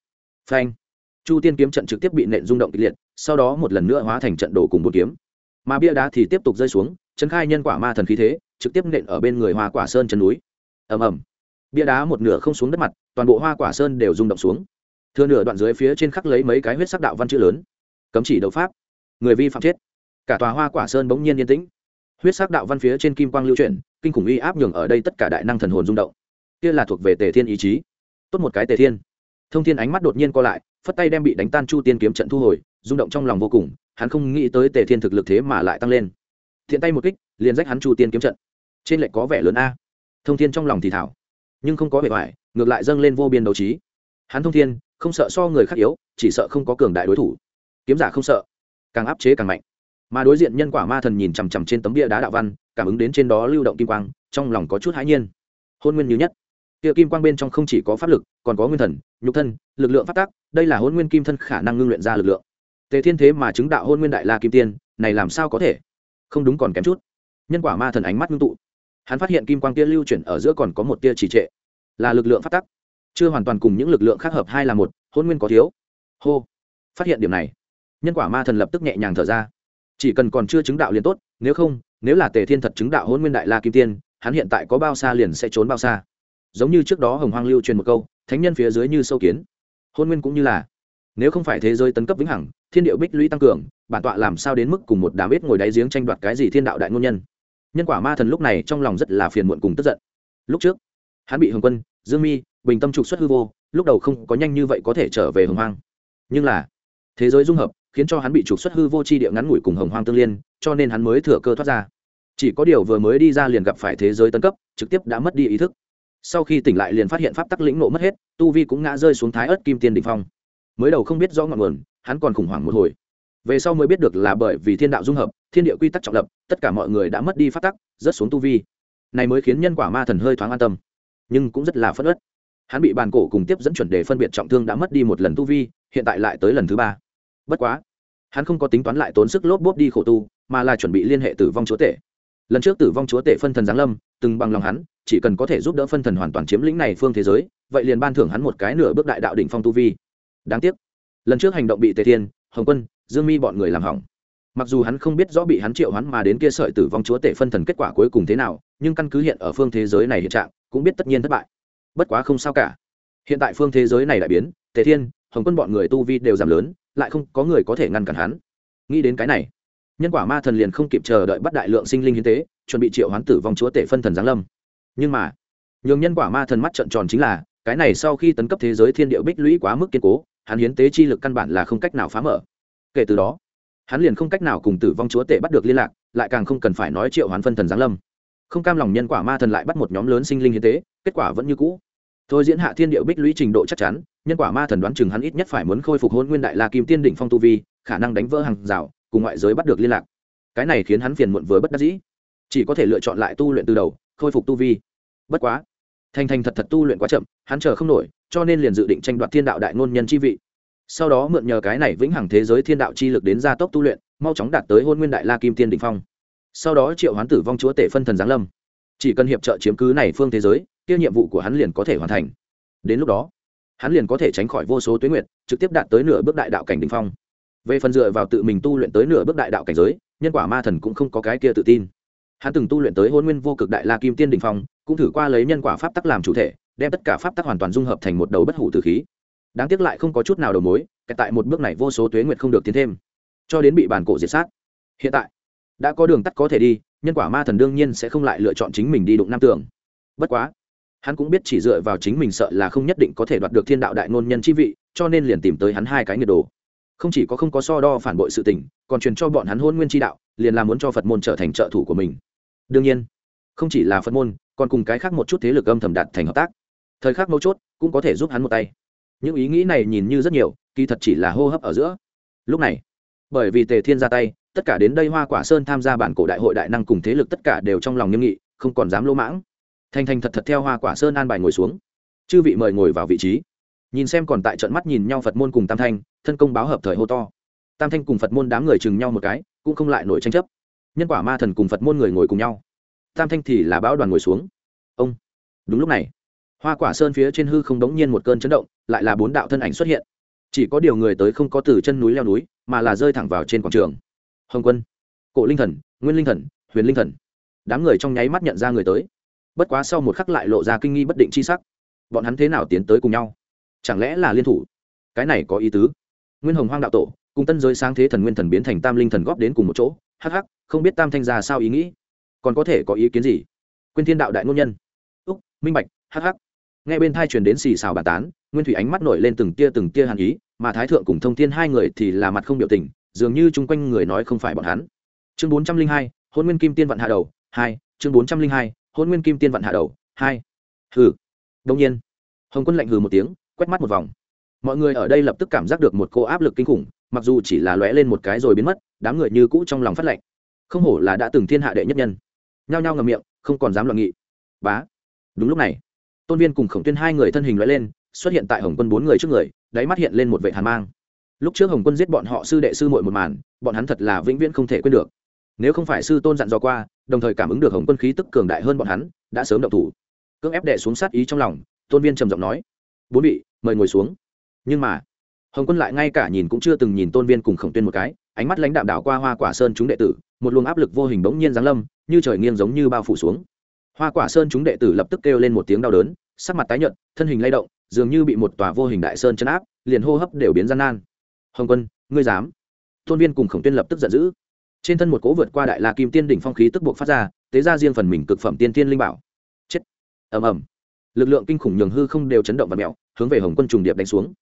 phanh. Chu tiên kiếm trận trực tiếp bị nện rung động kịch liệt, sau đó một lần nữa hóa thành trận đồ cùng một kiếm. Mà bia đá thì tiếp tục rơi xuống, trấn khai nhân quả ma thần khí thế, trực tiếp nện ở bên người hoa quả sơn chân núi. Ầm ầm. Bia đá một nửa không xuống đất mặt, toàn bộ hoa quả sơn đều rung động xuống. Thừa nửa đoạn dưới phía trên khắc lấy mấy cái huyết sắc đạo văn chữ lớn. Cấm chỉ đấu pháp. Người vi phạm chết. Cả tòa hoa quả sơn bỗng nhiên yên tĩnh. Huyết sắc đạo văn phía trên kim quang lưu chuyển, kinh khủng uy áp nhường ở đây tất cả đại năng thần hồn rung động. Kia là thuộc về tề thiên ý chí. Tốt một cái tề thiên thông thiên ánh mắt đột nhiên co lại, phất tay đem bị đánh tan chu tiên kiếm trận thu hồi, rung động trong lòng vô cùng, hắn không nghĩ tới tề thiên thực lực thế mà lại tăng lên. Thiện tay một kích, liền rách hắn chu tiên kiếm trận. Trên lệnh có vẻ lớn a. Thông thiên trong lòng thì thảo, nhưng không có vẻ vải ngược lại dâng lên vô biên đấu trí. Hắn thông thiên, không sợ so người khác yếu, chỉ sợ không có cường đại đối thủ. Kiếm giả không sợ, càng áp chế càng mạnh. Mà đối diện nhân quả ma thần nhìn chằm chằm trên tấm bia đá đạo văn, cảm ứng đến trên đó lưu động kim quang, trong lòng có chút hãi nhiên. Hôn nguyên như nhất kia kim quang bên trong không chỉ có pháp lực, còn có nguyên thần, nhục thân, lực lượng phát tác, đây là hôn nguyên kim thân khả năng ngưng luyện ra lực lượng. Tề thiên thế mà chứng đạo hôn nguyên đại la kim tiên, này làm sao có thể? Không đúng còn kém chút. Nhân quả ma thần ánh mắt ngưng tụ. Hắn phát hiện kim quang kia lưu chuyển ở giữa còn có một tia trì trệ, là lực lượng phát tắc chưa hoàn toàn cùng những lực lượng khác hợp hai là một hôn nguyên có thiếu. Hô. Phát hiện điểm này, nhân quả ma thần lập tức nhẹ nhàng thở ra. Chỉ cần còn chưa chứng đạo liền tốt, nếu không, nếu là tề thiên thật chứng đạo hôn nguyên đại la kim tiên, hắn hiện tại có bao xa liền sẽ trốn bao xa giống như trước đó hồng hoang lưu truyền một câu, thánh nhân phía dưới như sâu kiến. Hôn nguyên cũng như là, nếu không phải thế giới tấn cấp vĩnh hằng, thiên điệu bích lũy tăng cường, bản tọa làm sao đến mức cùng một đám ít ngồi đáy giếng tranh đoạt cái gì thiên đạo đại ngôn nhân? Nhân quả ma thần lúc này trong lòng rất là phiền muộn cùng tức giận. Lúc trước, hắn bị hồng quân, dương mi, bình tâm trục xuất hư vô, lúc đầu không có nhanh như vậy có thể trở về hồng hoang. Nhưng là, thế giới dung hợp khiến cho hắn bị trục xuất hư vô c h i địa ngắn ngủi cùng hồng hoang tương liên, cho nên hắn mới thừa cơ thoát ra. Chỉ có điều vừa mới đi ra liền gặp phải thế giới tấn cấp, trực tiếp đã mất đi ý thức sau khi tỉnh lại liền phát hiện pháp tắc lĩnh nộ mất hết, tu vi cũng ngã rơi xuống thái ớt kim tiên đình phong. Mới đầu không biết rõ ngọn nguồn, hắn còn khủng hoảng một hồi. Về sau mới biết được là bởi vì thiên đạo dung hợp, thiên địa quy tắc trọng lập, tất cả mọi người đã mất đi pháp tắc, rớt xuống tu vi. Này mới khiến nhân quả ma thần hơi thoáng an tâm, nhưng cũng rất là phất ớt hắn bị bàn cổ cùng tiếp dẫn chuẩn đề phân biệt trọng thương đã mất đi một lần tu vi, hiện tại lại tới lần thứ ba. Bất quá, hắn không có tính toán lại tốn sức lốp bốp đi khổ tu, mà là chuẩn bị liên hệ tử vong chúa tể. Lần trước tử vong chúa tể phân thần giáng lâm, từng bằng lòng hắn chỉ cần có thể giúp đỡ phân thần hoàn toàn chiếm lĩnh này phương thế giới, vậy liền ban thưởng hắn một cái nửa bước đại đạo đỉnh phong tu vi. Đáng tiếc, lần trước hành động bị tề thiên, hồng quân, dương mi bọn người làm hỏng. Mặc dù hắn không biết rõ bị hắn triệu hắn mà đến kia sợi tử vong chúa tể phân thần kết quả cuối cùng thế nào, nhưng căn cứ hiện ở phương thế giới này hiện trạng, cũng biết tất nhiên thất bại. Bất quá không sao cả. Hiện tại phương thế giới này đại biến, tề thiên, hồng quân bọn người tu vi đều giảm lớn, lại không có người có thể ngăn cản hắn. Nghĩ đến cái này, nhân quả ma thần liền không kịp chờ đợi bắt đại lượng sinh linh hiến tế, chuẩn bị triệu hoán tử vong chúa tể phân thần giáng lâm nhưng mà, nhường nhân quả ma thần mắt trợn tròn chính là, cái này sau khi tấn cấp thế giới thiên địa bích lũy quá mức kiên cố, hắn hiến tế chi lực căn bản là không cách nào phá mở. Kể từ đó, hắn liền không cách nào cùng tử vong chúa tể bắt được liên lạc, lại càng không cần phải nói triệu hoán phân thần giáng lâm. Không cam lòng nhân quả ma thần lại bắt một nhóm lớn sinh linh hiến tế, kết quả vẫn như cũ. Thôi diễn hạ thiên địa bích lũy trình độ chắc chắn, nhân quả ma thần đoán chừng hắn ít nhất phải muốn khôi phục hôn nguyên đại la kim tiên đỉnh phong tu vi, khả năng đánh vỡ hàng rào, cùng ngoại giới bắt được liên lạc. Cái này khiến hắn phiền muộn với bất đắc dĩ. Chỉ có thể lựa chọn lại tu luyện từ đầu khôi phục tu vi. Bất quá, thành thành thật thật tu luyện quá chậm, hắn chờ không nổi, cho nên liền dự định tranh đoạt thiên đạo đại ngôn nhân chi vị. Sau đó mượn nhờ cái này vĩnh hằng thế giới thiên đạo chi lực đến gia tốc tu luyện, mau chóng đạt tới hôn nguyên đại la kim tiên đỉnh phong. Sau đó triệu hoán tử vong chúa tể phân thần giáng lâm. Chỉ cần hiệp trợ chiếm cứ này phương thế giới, kia nhiệm vụ của hắn liền có thể hoàn thành. Đến lúc đó, hắn liền có thể tránh khỏi vô số tuyến nguyện trực tiếp đạt tới nửa bước đại đạo cảnh đỉnh phong. Về phần dựa vào tự mình tu luyện tới nửa bước đại đạo cảnh giới, nhân quả ma thần cũng không có cái kia tự tin hắn từng tu luyện tới hôn nguyên vô cực đại la kim tiên đình phong, cũng thử qua lấy nhân quả pháp tắc làm chủ thể, đem tất cả pháp tắc hoàn toàn dung hợp thành một đầu bất hủ từ khí. Đáng tiếc lại không có chút nào đầu mối tại một bước này vô số tuế nguyệt không được tiến thêm, cho đến bị bản cổ diệt sát. Hiện tại, đã có đường tắt có thể đi, nhân quả ma thần đương nhiên sẽ không lại lựa chọn chính mình đi đụng nam tường. Bất quá, hắn cũng biết chỉ dựa vào chính mình sợ là không nhất định có thể đoạt được thiên đạo đại ngôn nhân chi vị, cho nên liền tìm tới hắn hai cái nhiệt đồ. Không chỉ có không có so đo phản bội sự tình, còn truyền cho bọn hắn hôn nguyên tri đạo, liền là muốn cho phật môn trở thành trợ thủ của mình đương nhiên. Không chỉ là phật môn, còn cùng cái khác một chút thế lực âm thầm đạt thành hợp tác. Thời khắc mấu chốt cũng có thể giúp hắn một tay. Những ý nghĩ này nhìn như rất nhiều, kỳ thật chỉ là hô hấp ở giữa. Lúc này, bởi vì tề thiên ra tay, tất cả đến đây hoa quả sơn tham gia bản cổ đại hội đại năng cùng thế lực tất cả đều trong lòng nghiêm nghị, không còn dám lỗ mãng. Thành thành thật thật theo hoa quả sơn an bài ngồi xuống. Chư vị mời ngồi vào vị trí. Nhìn xem còn tại trận mắt nhìn nhau phật môn cùng tam thanh, thân công báo hợp thời hô to. Tam thanh cùng phật môn đám người chừng nhau một cái, cũng không lại nổi tranh chấp nhân quả ma thần cùng phật môn người ngồi cùng nhau. Tam thanh thì là báo đoàn ngồi xuống. Ông, đúng lúc này, hoa quả sơn phía trên hư không đống nhiên một cơn chấn động, lại là bốn đạo thân ảnh xuất hiện. Chỉ có điều người tới không có từ chân núi leo núi, mà là rơi thẳng vào trên quảng trường. Hồng quân, cổ linh thần, nguyên linh thần, huyền linh thần. Đám người trong nháy mắt nhận ra người tới. Bất quá sau một khắc lại lộ ra kinh nghi bất định chi sắc. Bọn hắn thế nào tiến tới cùng nhau? Chẳng lẽ là liên thủ? Cái này có ý tứ. Nguyên hồng hoang đạo tổ, cùng tân giới sáng thế thần nguyên thần biến thành tam linh thần góp đến cùng một chỗ hắc hắc, không biết tam thanh ra sao ý nghĩ. Còn có thể có ý kiến gì? Quyên thiên đạo đại ngôn nhân. Úc, minh bạch, hắc hắc. Nghe bên thai truyền đến xì xào bàn tán, nguyên thủy ánh mắt nổi lên từng tia từng tia hàn ý, mà thái thượng cùng thông thiên hai người thì là mặt không biểu tình, dường như chung quanh người nói không phải bọn hắn. Chương bốn trăm linh hai, hôn nguyên kim tiên vận hạ đầu, hai, chương bốn trăm linh hai, hôn nguyên kim tiên vận hạ đầu, hai. Hừ. Đông nhiên, hồng quân lạnh hừ một tiếng, quét mắt một vòng. Mọi người ở đây lập tức cảm giác được một cô áp lực kinh khủng mặc dù chỉ là lóe lên một cái rồi biến mất, đám người như cũ trong lòng phát lạnh. Không hổ là đã từng thiên hạ đệ nhất nhân. Nhao nhao ngầm miệng, không còn dám loạn nghị. Bá. Đúng lúc này, tôn viên cùng khổng tuyên hai người thân hình lóe lên, xuất hiện tại hồng quân bốn người trước người, đáy mắt hiện lên một vệ hàn mang. Lúc trước hồng quân giết bọn họ sư đệ sư muội một màn, bọn hắn thật là vĩnh viễn không thể quên được. Nếu không phải sư tôn dặn dò qua, đồng thời cảm ứng được hồng quân khí tức cường đại hơn bọn hắn, đã sớm động thủ. Cưỡng ép đệ xuống sát ý trong lòng, tôn viên trầm giọng nói, bốn vị, mời ngồi xuống. Nhưng mà hồng quân lại ngay cả nhìn cũng chưa từng nhìn tôn viên cùng khổng tuyên một cái, ánh mắt lãnh đạm đảo qua hoa quả sơn chúng đệ tử, một luồng áp lực vô hình bỗng nhiên giáng lâm, như trời nghiêng giống như bao phủ xuống. Hoa quả sơn chúng đệ tử lập tức kêu lên một tiếng đau đớn, sắc mặt tái nhợt, thân hình lay động, dường như bị một tòa vô hình đại sơn chấn áp, liền hô hấp đều biến gian nan. Hồng quân, ngươi dám? Tôn viên cùng khổng tuyên lập tức giận dữ. Trên thân một cố vượt qua đại la kim tiên đỉnh phong khí tức buộc phát ra, tế ra riêng phần mình cực phẩm tiên tiên linh bảo. Chết! Ầm ầm. Lực lượng kinh khủng nhường hư không đều chấn động và mẹo, hướng về hồng quân trùng điệp đánh xuống.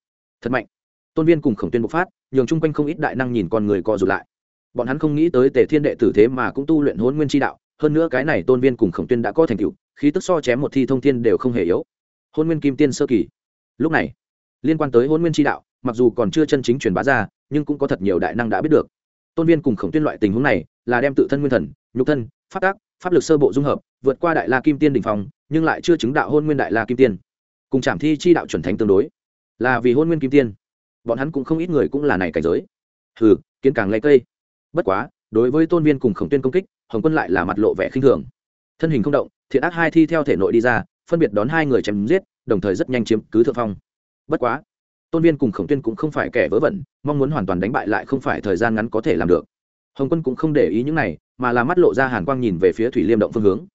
Thật mạnh tôn viên cùng khổng tuyên bộc phát, nhường chung quanh không ít đại năng nhìn con người co rụt lại. Bọn hắn không nghĩ tới tề thiên đệ tử thế mà cũng tu luyện hôn nguyên tri đạo, hơn nữa cái này tôn viên cùng khổng tuyên đã có thành tựu, khí tức so chém một thi thông thiên đều không hề yếu. Hôn nguyên kim tiên sơ kỳ. Lúc này, liên quan tới hôn nguyên tri đạo, mặc dù còn chưa chân chính truyền bá ra, nhưng cũng có thật nhiều đại năng đã biết được. Tôn viên cùng khổng tuyên loại tình huống này là đem tự thân nguyên thần, nhục thân phát tác pháp lực sơ bộ dung hợp, vượt qua đại la kim tiên đình phòng nhưng lại chưa chứng đạo hôn nguyên đại la kim tiên. Cùng trảm thi chi đạo chuẩn thánh tương đối. Là vì hôn nguyên kim tiên bọn hắn cũng không ít người cũng là này cảnh giới. Hừ, kiến càng lấy cây. Bất quá, đối với tôn viên cùng khổng tuyên công kích, hồng quân lại là mặt lộ vẻ khinh thường. Thân hình không động, thiện ác hai thi theo thể nội đi ra, phân biệt đón hai người chém giết, đồng thời rất nhanh chiếm cứ thượng phong. Bất quá, tôn viên cùng khổng tuyên cũng không phải kẻ vớ vẩn, mong muốn hoàn toàn đánh bại lại không phải thời gian ngắn có thể làm được. Hồng quân cũng không để ý những này, mà là mắt lộ ra hàn quang nhìn về phía thủy liêm động phương hướng.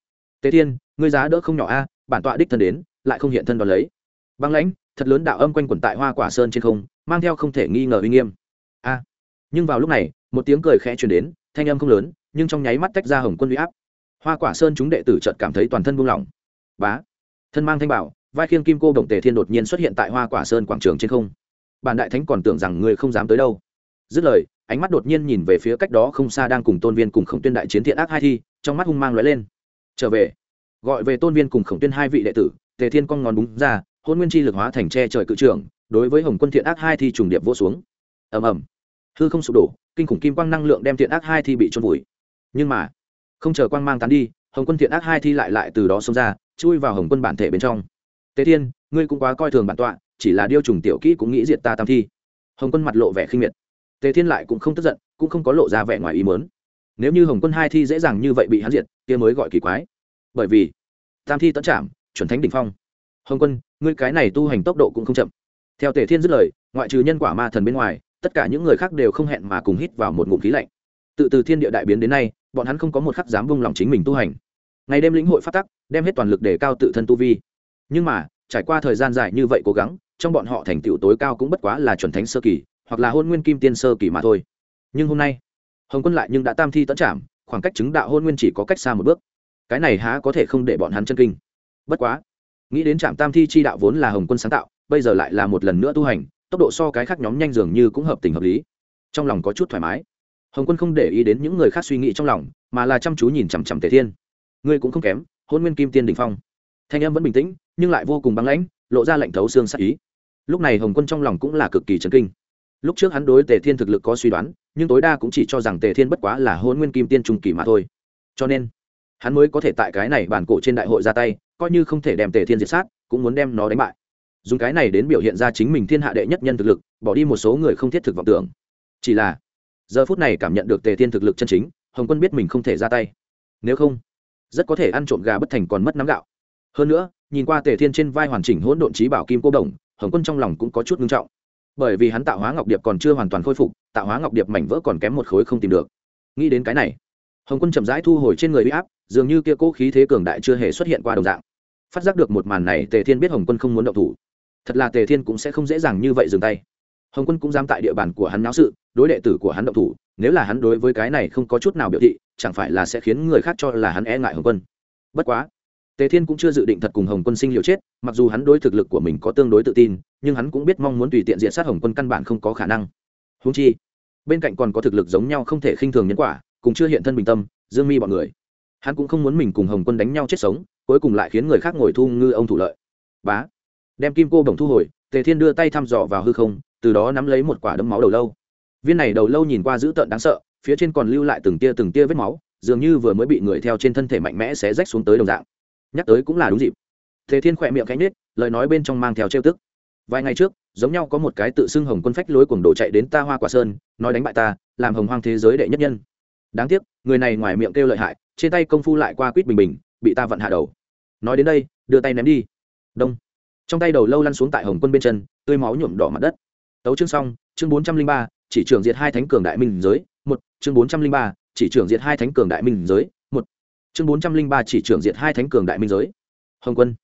Tế thiên, ngươi giá đỡ không nhỏ a, bản tọa đích thân đến, lại không hiện thân đón lấy. Băng lãnh thật lớn đạo âm quanh quẩn tại hoa quả sơn trên không, mang theo không thể nghi ngờ uy nghiêm. A! Nhưng vào lúc này, một tiếng cười khẽ truyền đến, thanh âm không lớn, nhưng trong nháy mắt tách ra hồng quân uy áp. Hoa quả sơn chúng đệ tử chợt cảm thấy toàn thân buông lỏng. Bá! Thân mang thanh bảo, vai khiêng kim cô đồng tề thiên đột nhiên xuất hiện tại hoa quả sơn quảng trường trên không. Bản đại thánh còn tưởng rằng người không dám tới đâu. Dứt lời, ánh mắt đột nhiên nhìn về phía cách đó không xa đang cùng tôn viên cùng khổng tuyên đại chiến thiện ác hai thi, trong mắt hung mang lóe lên. Trở về. Gọi về tôn viên cùng khổng tuyên hai vị đệ tử, tề thiên con ngón búng ra hôn nguyên chi lực hóa thành tre trời cự trưởng, đối với hồng quân thiện ác hai thi trùng điệp vô xuống. Ầm ầm. Hư không sụp đổ, kinh khủng kim quang năng lượng đem thiện ác hai thi bị trôn vùi. Nhưng mà, không chờ quang mang tán đi, hồng quân thiện ác hai thi lại lại từ đó xông ra, chui vào hồng quân bản thể bên trong. Tế thiên, ngươi cũng quá coi thường bản tọa, chỉ là điêu trùng tiểu kỹ cũng nghĩ diệt ta tam thi. Hồng quân mặt lộ vẻ khinh miệt. Tề thiên lại cũng không tức giận, cũng không có lộ ra vẻ ngoài ý mớn nếu như hồng quân hai thi dễ dàng như vậy bị hắn diệt, kia mới gọi kỳ quái. Bởi vì, tam thi tấn trảm chuẩn thánh đ ỉ n h phong hồng quân, ngươi cái này tu hành tốc độ cũng không chậm. Theo tề thiên dứt lời, ngoại trừ nhân quả ma thần bên ngoài, tất cả những người khác đều không hẹn mà cùng hít vào một ngụm khí lạnh. Tự từ thiên địa đại biến đến nay, bọn hắn không có một khắc dám vung lòng chính mình tu hành. Ngày đêm lĩnh hội phát tắc, đem hết toàn lực để cao tự thân tu vi. Nhưng mà, trải qua thời gian dài như vậy cố gắng, trong bọn họ thành tựu tối cao cũng bất quá là chuẩn thánh sơ kỳ, hoặc là hôn nguyên kim tiên sơ kỳ mà thôi. Nhưng hôm nay, hồng quân lại nhưng đã tam thi tẫn trảm, khoảng cách chứng đạo hôn nguyên chỉ có cách xa một bước. Cái này há có thể không để bọn hắn chân kinh. Bất quá nghĩ đến trạm tam thi chi đạo vốn là hồng quân sáng tạo, bây giờ lại là một lần nữa tu hành, tốc độ so cái khác nhóm nhanh dường như cũng hợp tình hợp lý. Trong lòng có chút thoải mái. Hồng quân không để ý đến những người khác suy nghĩ trong lòng, mà là chăm chú nhìn chằm chằm tề thiên. Ngươi cũng không kém, hôn nguyên kim tiên đình phong. Thanh em vẫn bình tĩnh, nhưng lại vô cùng băng lãnh, lộ ra lệnh thấu xương sắc ý. Lúc này hồng quân trong lòng cũng là cực kỳ chấn kinh. Lúc trước hắn đối tề thiên thực lực có suy đoán, nhưng tối đa cũng chỉ cho rằng tề thiên bất quá là hôn nguyên kim tiên trung kỳ mà thôi. Cho nên, hắn mới có thể tại cái này bản cổ trên đại hội ra tay coi như không thể đem tề thiên diệt sát, cũng muốn đem nó đánh bại. Dùng cái này đến biểu hiện ra chính mình thiên hạ đệ nhất nhân thực lực, bỏ đi một số người không thiết thực vọng tưởng. Chỉ là, giờ phút này cảm nhận được tề thiên thực lực chân chính, hồng quân biết mình không thể ra tay. Nếu không, rất có thể ăn trộm gà bất thành còn mất nắm gạo. Hơn nữa, nhìn qua tề thiên trên vai hoàn chỉnh hỗn độn trí bảo kim cô đồng, hồng quân trong lòng cũng có chút ngưng trọng. Bởi vì hắn tạo hóa ngọc điệp còn chưa hoàn toàn khôi phục tạo hóa ngọc điệp mảnh vỡ còn kém một khối không tìm được. Nghĩ đến cái này, hồng quân chậm rãi thu hồi trên người huy áp dường như kia cố khí thế cường đại chưa hề xuất hiện qua đồng dạng. Phát giác được một màn này, tề thiên biết hồng quân không muốn động thủ. Thật là tề thiên cũng sẽ không dễ dàng như vậy dừng tay. Hồng quân cũng dám tại địa bàn của hắn náo sự, đối đệ tử của hắn động thủ, nếu là hắn đối với cái này không có chút nào biểu thị, chẳng phải là sẽ khiến người khác cho là hắn e ngại hồng quân. Bất quá, tề thiên cũng chưa dự định thật cùng hồng quân sinh liệu chết, mặc dù hắn đối thực lực của mình có tương đối tự tin, nhưng hắn cũng biết mong muốn tùy tiện diện sát hồng quân căn bản không có khả năng. Húng chi, bên cạnh còn có thực lực giống nhau không thể khinh thường nhân quả, cùng chưa hiện thân bình tâm, dương mi bọn người hắn cũng không muốn mình cùng hồng quân đánh nhau chết sống, cuối cùng lại khiến người khác ngồi thu ngư ông thủ lợi. Bá, đem kim cô bồng thu hồi, tề thiên đưa tay thăm dò vào hư không, từ đó nắm lấy một quả đấm máu đầu lâu. Viên này đầu lâu nhìn qua dữ tợn đáng sợ, phía trên còn lưu lại từng tia từng tia vết máu, dường như vừa mới bị người theo trên thân thể mạnh mẽ xé rách xuống tới đồng dạng. Nhắc tới cũng là đúng dịp. Tề thiên khỏe miệng cánh nết lời nói bên trong mang theo trêu tức. Vài ngày trước, giống nhau có một cái tự xưng hồng quân phách lối cuồng đồ chạy đến ta hoa quả sơn, nói đánh bại ta, làm hồng hoang thế giới đệ nhất nhân đáng tiếc, người này ngoài miệng kêu lợi hại, trên tay công phu lại qua quýt bình bình, bị ta vận hạ đầu. Nói đến đây, đưa tay ném đi. Đông. Trong tay đầu lâu lăn xuống tại hồng quân bên chân, tươi máu nhuộm đỏ mặt đất. Tấu chương xong, chương bốn trăm linh ba, chỉ trưởng diệt hai thánh cường đại minh giới, một, chương bốn trăm linh ba, chỉ trưởng diệt hai thánh cường đại minh giới, một, chương bốn trăm linh ba, chỉ trưởng diệt hai thánh cường đại minh giới. Hồng quân.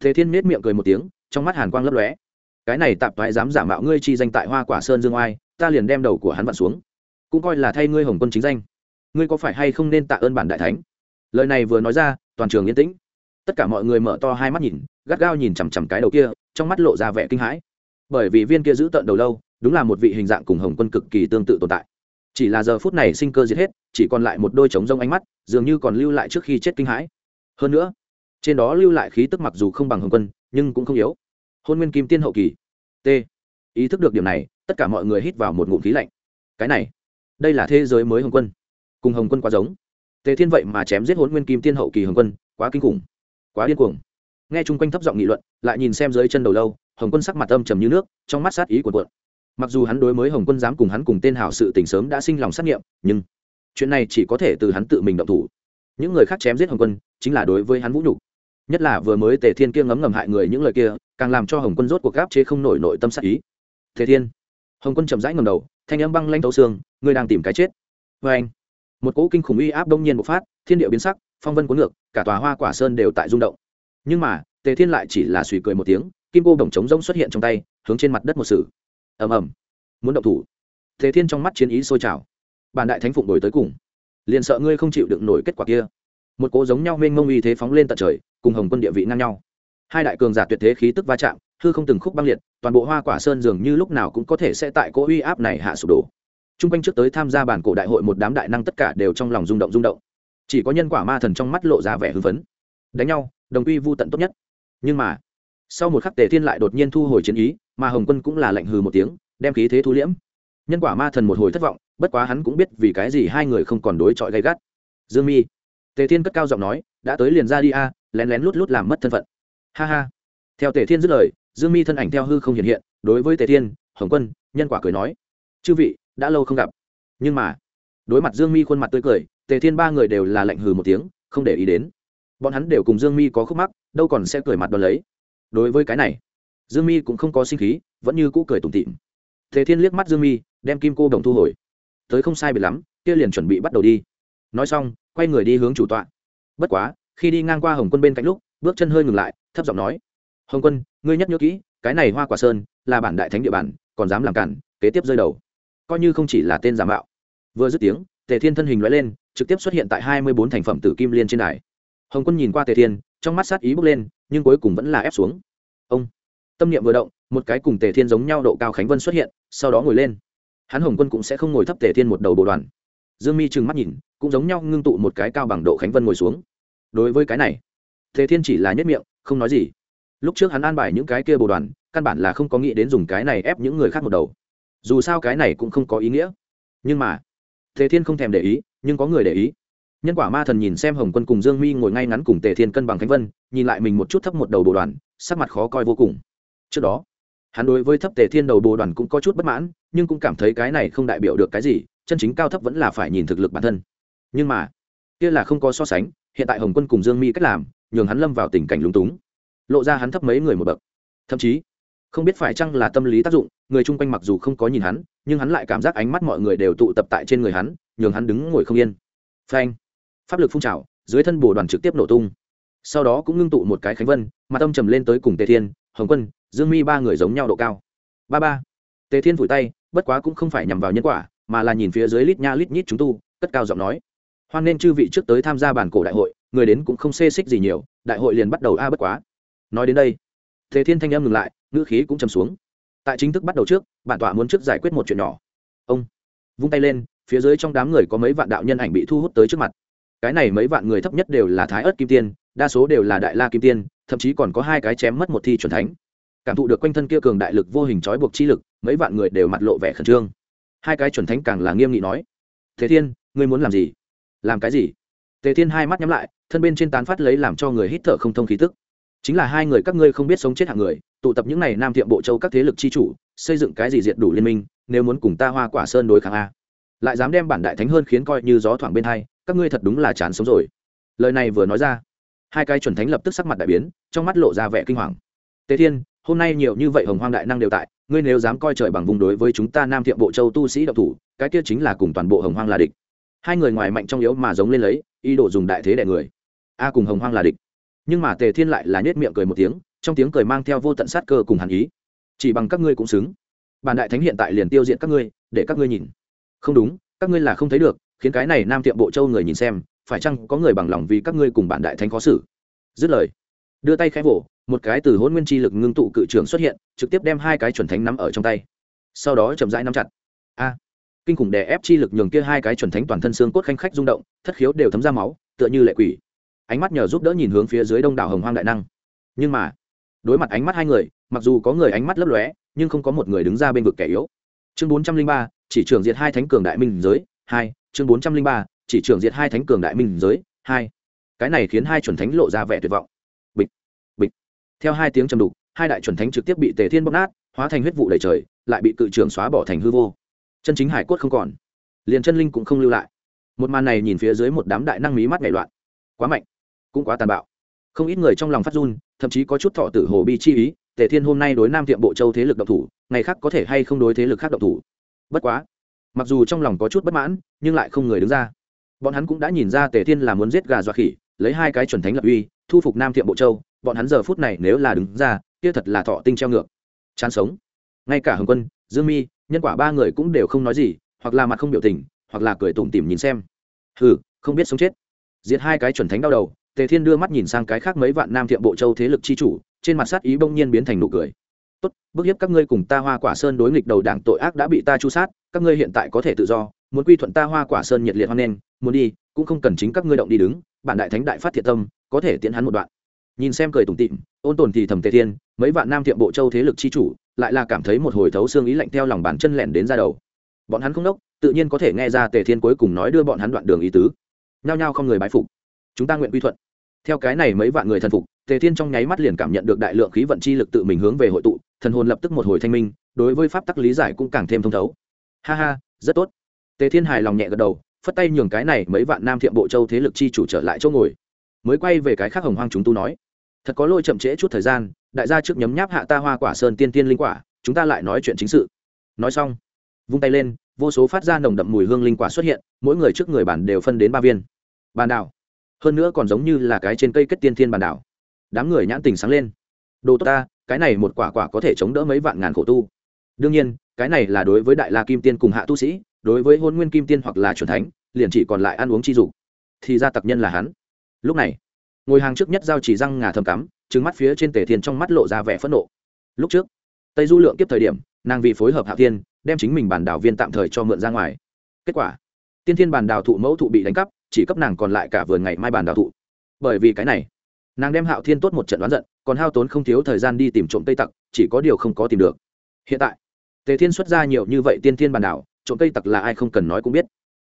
Thế thiên nết miệng cười một tiếng, trong mắt hàn quang lấp lóe. Cái này tạp thoại dám giả mạo ngươi chi danh tại hoa quả sơn dương oai, ta liền đem đầu của hắn vặn xuống. Cũng coi là thay ngươi hồng quân chính danh ngươi có phải hay không nên tạ ơn bản đại thánh? Lời này vừa nói ra, toàn trường yên tĩnh. Tất cả mọi người mở to hai mắt nhìn, gắt gao nhìn chằm chằm cái đầu kia, trong mắt lộ ra vẻ kinh hãi. Bởi vì viên kia giữ tận đầu lâu, đúng là một vị hình dạng cùng hồng quân cực kỳ tương tự tồn tại. Chỉ là giờ phút này sinh cơ giết hết, chỉ còn lại một đôi trống rông ánh mắt, dường như còn lưu lại trước khi chết kinh hãi. Hơn nữa, trên đó lưu lại khí tức mặc dù không bằng hồng quân, nhưng cũng không yếu. Hôn nguyên kim tiên hậu kỳ. T. Ý thức được điểm này, tất cả mọi người hít vào một ngụm khí lạnh. Cái này, đây là thế giới mới hồng quân cùng hồng quân quá giống. Tề thiên vậy mà chém giết hôn nguyên kim tiên hậu kỳ hồng quân, quá kinh khủng, quá điên cuồng. Nghe chung quanh thấp giọng nghị luận, lại nhìn xem dưới chân đầu lâu, hồng quân sắc mặt âm trầm như nước, trong mắt sát ý của quận mặc dù hắn đối với hồng quân dám cùng hắn cùng tên hảo sự tình sớm đã sinh lòng xác nghiệm, nhưng chuyện này chỉ có thể từ hắn tự mình động thủ. Những người khác chém giết hồng quân, chính là đối với hắn vũ nhục. Nhất là vừa mới tề thiên kia ngấm ngầm hại người những lời kia, càng làm cho hồng quân rốt cuộc gáp chế không nổi nội tâm sát ý. Tề thiên, hồng quân chậm rãi ngầm đầu, thanh âm băng lanh tấu xương ngươi đang tìm cái chết. Vê anh một cỗ kinh khủng uy áp đông nhiên bộc phát, thiên điệu biến sắc, phong vân cuốn ngược, cả tòa hoa quả sơn đều tại rung động. Nhưng mà, tề thiên lại chỉ là suy cười một tiếng, kim cô đồng trống rỗng xuất hiện trong tay, hướng trên mặt đất một sử ầm ầm. Muốn động thủ. Tề thiên trong mắt chiến ý sôi trào. Bản đại thánh phụng đổi tới cùng. Liền sợ ngươi không chịu đựng nổi kết quả kia. Một cố giống nhau mênh mông uy thế phóng lên tận trời, cùng hồng quân địa vị ngang nhau. Hai đại cường giả tuyệt thế khí tức va chạm, hư không từng khúc băng liệt, toàn bộ hoa quả sơn dường như lúc nào cũng có thể sẽ tại cỗ uy áp này hạ sụp đổ t r u n g quanh trước tới tham gia bản cổ đại hội một đám đại năng tất cả đều trong lòng rung động rung động. Chỉ có nhân quả ma thần trong mắt lộ ra vẻ hưng phấn. Đánh nhau, đồng uy vô tận tốt nhất. Nhưng mà, sau một khắc tề thiên lại đột nhiên thu hồi chiến ý, mà hồng quân cũng là lệnh hừ một tiếng, đem khí thế thu liễm. Nhân quả ma thần một hồi thất vọng, bất quá hắn cũng biết vì cái gì hai người không còn đối chọi gay gắt. Dương mi, tề thiên cất cao giọng nói, đã tới liền ra đi a, lén lén lút lút làm mất thân phận. Ha ha. Theo tề thiên dứt lời, dương mi thân ảnh theo hư không hiện hiện, đối với tề thiên, hồng quân, nhân quả cười nói, chư vị đã lâu không gặp. Nhưng mà, đối mặt dương mi khuôn mặt tươi cười, tề thiên ba người đều là lạnh hừ một tiếng, không để ý đến. Bọn hắn đều cùng dương mi có khúc mắc, đâu còn sẽ cười mặt đón lấy. Đối với cái này, dương mi cũng không có sinh khí, vẫn như cũ cười tủm tịm tề thiên liếc mắt dương mi, đem kim cô đồng thu hồi. Tới không sai bị lắm, kia liền chuẩn bị bắt đầu đi. Nói xong, quay người đi hướng chủ tọa. Bất quá, khi đi ngang qua hồng quân bên cạnh lúc, bước chân hơi ngừng lại, thấp giọng nói, hồng quân, ngươi nhất nhớ kỹ, cái này hoa quả sơn là bản đại thánh địa bàn, còn dám làm cản, kế tiếp rơi đầu coi như không chỉ là tên giả mạo. Vừa dứt tiếng, tề thiên thân hình loại lên, trực tiếp xuất hiện tại hai mươi bốn thành phẩm tử kim liên trên đài. Hồng quân nhìn qua tề thiên, trong mắt sát ý bước lên, nhưng cuối cùng vẫn là ép xuống. Ông! Tâm niệm vừa động, một cái cùng tề thiên giống nhau độ cao khánh vân xuất hiện, sau đó ngồi lên. Hắn hồng quân cũng sẽ không ngồi thấp tề thiên một đầu bộ đoàn. Dương mi trừng mắt nhìn, cũng giống nhau ngưng tụ một cái cao bằng độ khánh vân ngồi xuống. Đối với cái này, tề thiên chỉ là nhất miệng, không nói gì. Lúc trước hắn an bài những cái kia bồ đoàn, căn bản là không có nghĩ đến dùng cái này ép những người khác một đầu dù sao cái này cũng không có ý nghĩa. Nhưng mà, tề thiên không thèm để ý, nhưng có người để ý. Nhân quả ma thần nhìn xem hồng quân cùng dương mi ngồi ngay ngắn cùng tề thiên cân bằng khánh vân, nhìn lại mình một chút thấp một đầu bồ đoàn, sắc mặt khó coi vô cùng. Trước đó, hắn đối với thấp tề thiên đầu bồ đoàn cũng có chút bất mãn, nhưng cũng cảm thấy cái này không đại biểu được cái gì, chân chính cao thấp vẫn là phải nhìn thực lực bản thân. Nhưng mà, kia là không có so sánh, hiện tại hồng quân cùng dương mi cách làm, nhường hắn lâm vào tình cảnh lúng túng. Lộ ra hắn thấp mấy người một bậc. Thậm chí không biết phải chăng là tâm lý tác dụng, người chung quanh mặc dù không có nhìn hắn, nhưng hắn lại cảm giác ánh mắt mọi người đều tụ tập tại trên người hắn, nhường hắn đứng ngồi không yên. Phanh! Pháp lực phun trào, dưới thân bồ đoàn trực tiếp nổ tung. Sau đó cũng ngưng tụ một cái khánh vân, mà tâm trầm lên tới cùng tề thiên, hồng quân, dương mi ba người giống nhau độ cao. Ba ba! Tề thiên vùi tay, bất quá cũng không phải nhằm vào nhân quả, mà là nhìn phía dưới lít nha lít nhít chúng tu, cất cao giọng nói. Hoan nên chư vị trước tới tham gia bản cổ đại hội, người đến cũng không xê xích gì nhiều, đại hội liền bắt đầu a à bất quá. Nói đến đây, tề thiên thanh âm ngừng lại ngữ khí cũng chầm xuống. Tại chính thức bắt đầu trước, bản tọa muốn trước giải quyết một chuyện nhỏ. Ông vung tay lên, phía dưới trong đám người có mấy vạn đạo nhân ảnh bị thu hút tới trước mặt. Cái này mấy vạn người thấp nhất đều là thái ớt kim tiên, đa số đều là đại la kim tiên, thậm chí còn có hai cái chém mất một thi chuẩn thánh. Cảm thụ được quanh thân kia cường đại lực vô hình trói buộc chi lực, mấy vạn người đều mặt lộ vẻ khẩn trương. Hai cái chuẩn thánh càng là nghiêm nghị nói, thế thiên, ngươi muốn làm gì? Làm cái gì? Tề thiên hai mắt nhắm lại, thân bên trên tán phát lấy làm cho người hít thở không thông khí tức. Chính là hai người các ngươi không biết sống chết hạng người tụ tập những n à y nam thiệm bộ châu các thế lực chi chủ, xây dựng cái gì diệt đủ liên minh, nếu muốn cùng ta hoa quả sơn đối kháng a. Lại dám đem bản đại thánh hơn khiến coi như gió thoảng bên hai, các ngươi thật đúng là chán sống rồi. Lời này vừa nói ra, hai cái chuẩn thánh lập tức sắc mặt đại biến, trong mắt lộ ra vẻ kinh hoàng. Tề thiên, hôm nay nhiều như vậy hồng hoang đại năng đều tại, ngươi nếu dám coi trời bằng vùng đối với chúng ta nam thiệm bộ châu tu sĩ độc thủ, cái kia chính là cùng toàn bộ hồng hoang là địch. Hai người ngoài mạnh trong yếu mà giống lên lấy, ý đồ dùng đại thế đẻ người. A cùng hồng hoang là địch. Nhưng mà tề thiên lại là nhét miệng cười một tiếng trong tiếng cười mang theo vô tận sát cơ cùng hàn ý. Chỉ bằng các ngươi cũng xứng. Bản đại thánh hiện tại liền tiêu diệt các ngươi, để các ngươi nhìn. Không đúng, các ngươi là không thấy được, khiến cái này nam tiệm bộ châu người nhìn xem, phải chăng có người bằng lòng vì các ngươi cùng bản đại thánh khó xử? Dứt lời, đưa tay khẽ vỗ, một cái từ hôn nguyên chi lực ngưng tụ cự trường xuất hiện, trực tiếp đem hai cái chuẩn thánh nắm ở trong tay. Sau đó chậm rãi nắm chặt. A! Kinh khủng đè ép chi lực nhường kia hai cái chuẩn thánh toàn thân xương cốt khanh khách rung động, thất khiếu đều thấm ra máu, tựa như lệ quỷ. Ánh mắt nhờ giúp đỡ nhìn hướng phía dưới đông đảo hồng hoang đại năng. Nhưng mà đối mặt ánh mắt hai người, mặc dù có người ánh mắt lấp lóe, nhưng không có một người đứng ra bên vực kẻ yếu. Chương bốn trăm linh ba, chỉ trưởng diệt hai thánh cường đại minh giới, hai, chương bốn trăm linh ba, chỉ trưởng diệt hai thánh cường đại minh giới, hai. Cái này khiến hai chuẩn thánh lộ ra vẻ tuyệt vọng. Bịch bịch. Theo hai tiếng trầm đục, hai đại chuẩn thánh trực tiếp bị tề thiên bóc nát, hóa thành huyết vụ đầy trời, lại bị cự trường xóa bỏ thành hư vô. Chân chính hải cốt không còn. Liền chân linh cũng không lưu lại. Một màn này nhìn phía dưới một đám đại năng mí mắt nhảy loạn. Quá mạnh, cũng quá tàn bạo không ít người trong lòng phát run, thậm chí có chút thọ tử hồ bi chi ý, tề thiên hôm nay đối nam tiệm bộ châu thế lực độc thủ, ngày khác có thể hay không đối thế lực khác độc thủ? Bất quá, mặc dù trong lòng có chút bất mãn, nhưng lại không người đứng ra. Bọn hắn cũng đã nhìn ra tề thiên là muốn giết gà dọa khỉ, lấy hai cái chuẩn thánh lập uy, thu phục nam thiệm bộ châu, bọn hắn giờ phút này nếu là đứng ra, kia thật là thọ tinh treo ngược. Chán sống. Ngay cả hồng quân, dương mi, nhân quả ba người cũng đều không nói gì, hoặc là mặt không biểu tình, hoặc là cười tủm tỉm nhìn xem. Hừ, không biết sống chết. Diệt hai cái chuẩn thánh đau đầu tề thiên đưa mắt nhìn sang cái khác mấy vạn nam thiệm bộ châu thế lực chi chủ, trên mặt sát ý bỗng nhiên biến thành nụ cười. Tốt, bức hiếp các ngươi cùng ta hoa quả sơn đối nghịch đầu đảng tội ác đã bị ta chu sát, các ngươi hiện tại có thể tự do, muốn quy thuận ta hoa quả sơn nhiệt liệt hoan nghênh, muốn đi, cũng không cần chính các ngươi động đi đứng, bản đại thánh đại phát thiệt tâm, có thể tiễn hắn một đoạn. Nhìn xem cười tủm tịm ôn tồn thì thầm tề thiên, mấy vạn nam thiệm bộ châu thế lực chi chủ, lại là cảm thấy một hồi thấu xương ý lạnh theo lòng bàn chân lẻn đến ra đầu. Bọn hắn không đốc, tự nhiên có thể nghe ra tề thiên cuối cùng nói đưa bọn hắn đoạn đường ý tứ. Nhao nhao không người bái phục. Chúng ta nguyện quy thuận theo cái này mấy vạn người thần phục, tề thiên trong nháy mắt liền cảm nhận được đại lượng khí vận chi lực tự mình hướng về hội tụ, thần hồn lập tức một hồi thanh minh, đối với pháp tắc lý giải cũng càng thêm thông thấu. Ha ha, rất tốt. Tề thiên hài lòng nhẹ gật đầu, phất tay nhường cái này mấy vạn nam thiệm bộ châu thế lực chi chủ trở lại chỗ ngồi. Mới quay về cái khác hồng hoang chúng tu nói, thật có lôi chậm trễ chút thời gian, đại gia trước nhấm nháp hạ ta hoa quả sơn tiên tiên linh quả, chúng ta lại nói chuyện chính sự. Nói xong, vung tay lên, vô số phát ra nồng đậm mùi hương linh quả xuất hiện, mỗi người trước người bản đều phân đến ba viên. Bàn đảo hơn nữa còn giống như là cái trên cây kết tiên thiên bàn đảo. Đám người nhãn tình sáng lên. Đồ tốt ta, cái này một quả quả có thể chống đỡ mấy vạn ngàn khổ tu. Đương nhiên, cái này là đối với đại la kim tiên cùng hạ tu sĩ, đối với hôn nguyên kim tiên hoặc là truyền thánh, liền chỉ còn lại ăn uống chi dục thì ra tặc nhân là hắn. Lúc này, ngồi hàng trước nhất giao chỉ răng ngà thầm cắm trứng mắt phía trên tề thiên trong mắt lộ ra vẻ phẫn nộ. Lúc trước, tây du lượng tiếp thời điểm, nàng vì phối hợp hạ thiên, đem chính mình bản đảo viên tạm thời cho mượn ra ngoài. Kết quả, tiên thiên bản đảo thụ mẫu thụ bị đánh cắp chỉ cấp nàng còn lại cả vườn ngày mai bàn đảo thụ. Bởi vì cái này, nàng đem hạo thiên tốt một trận đoán giận, còn hao tốn không thiếu thời gian đi tìm trộm tây tặc, chỉ có điều không có tìm được. Hiện tại, tề thiên xuất ra nhiều như vậy tiên thiên bàn đảo, trộm tây tặc là ai không cần nói cũng biết.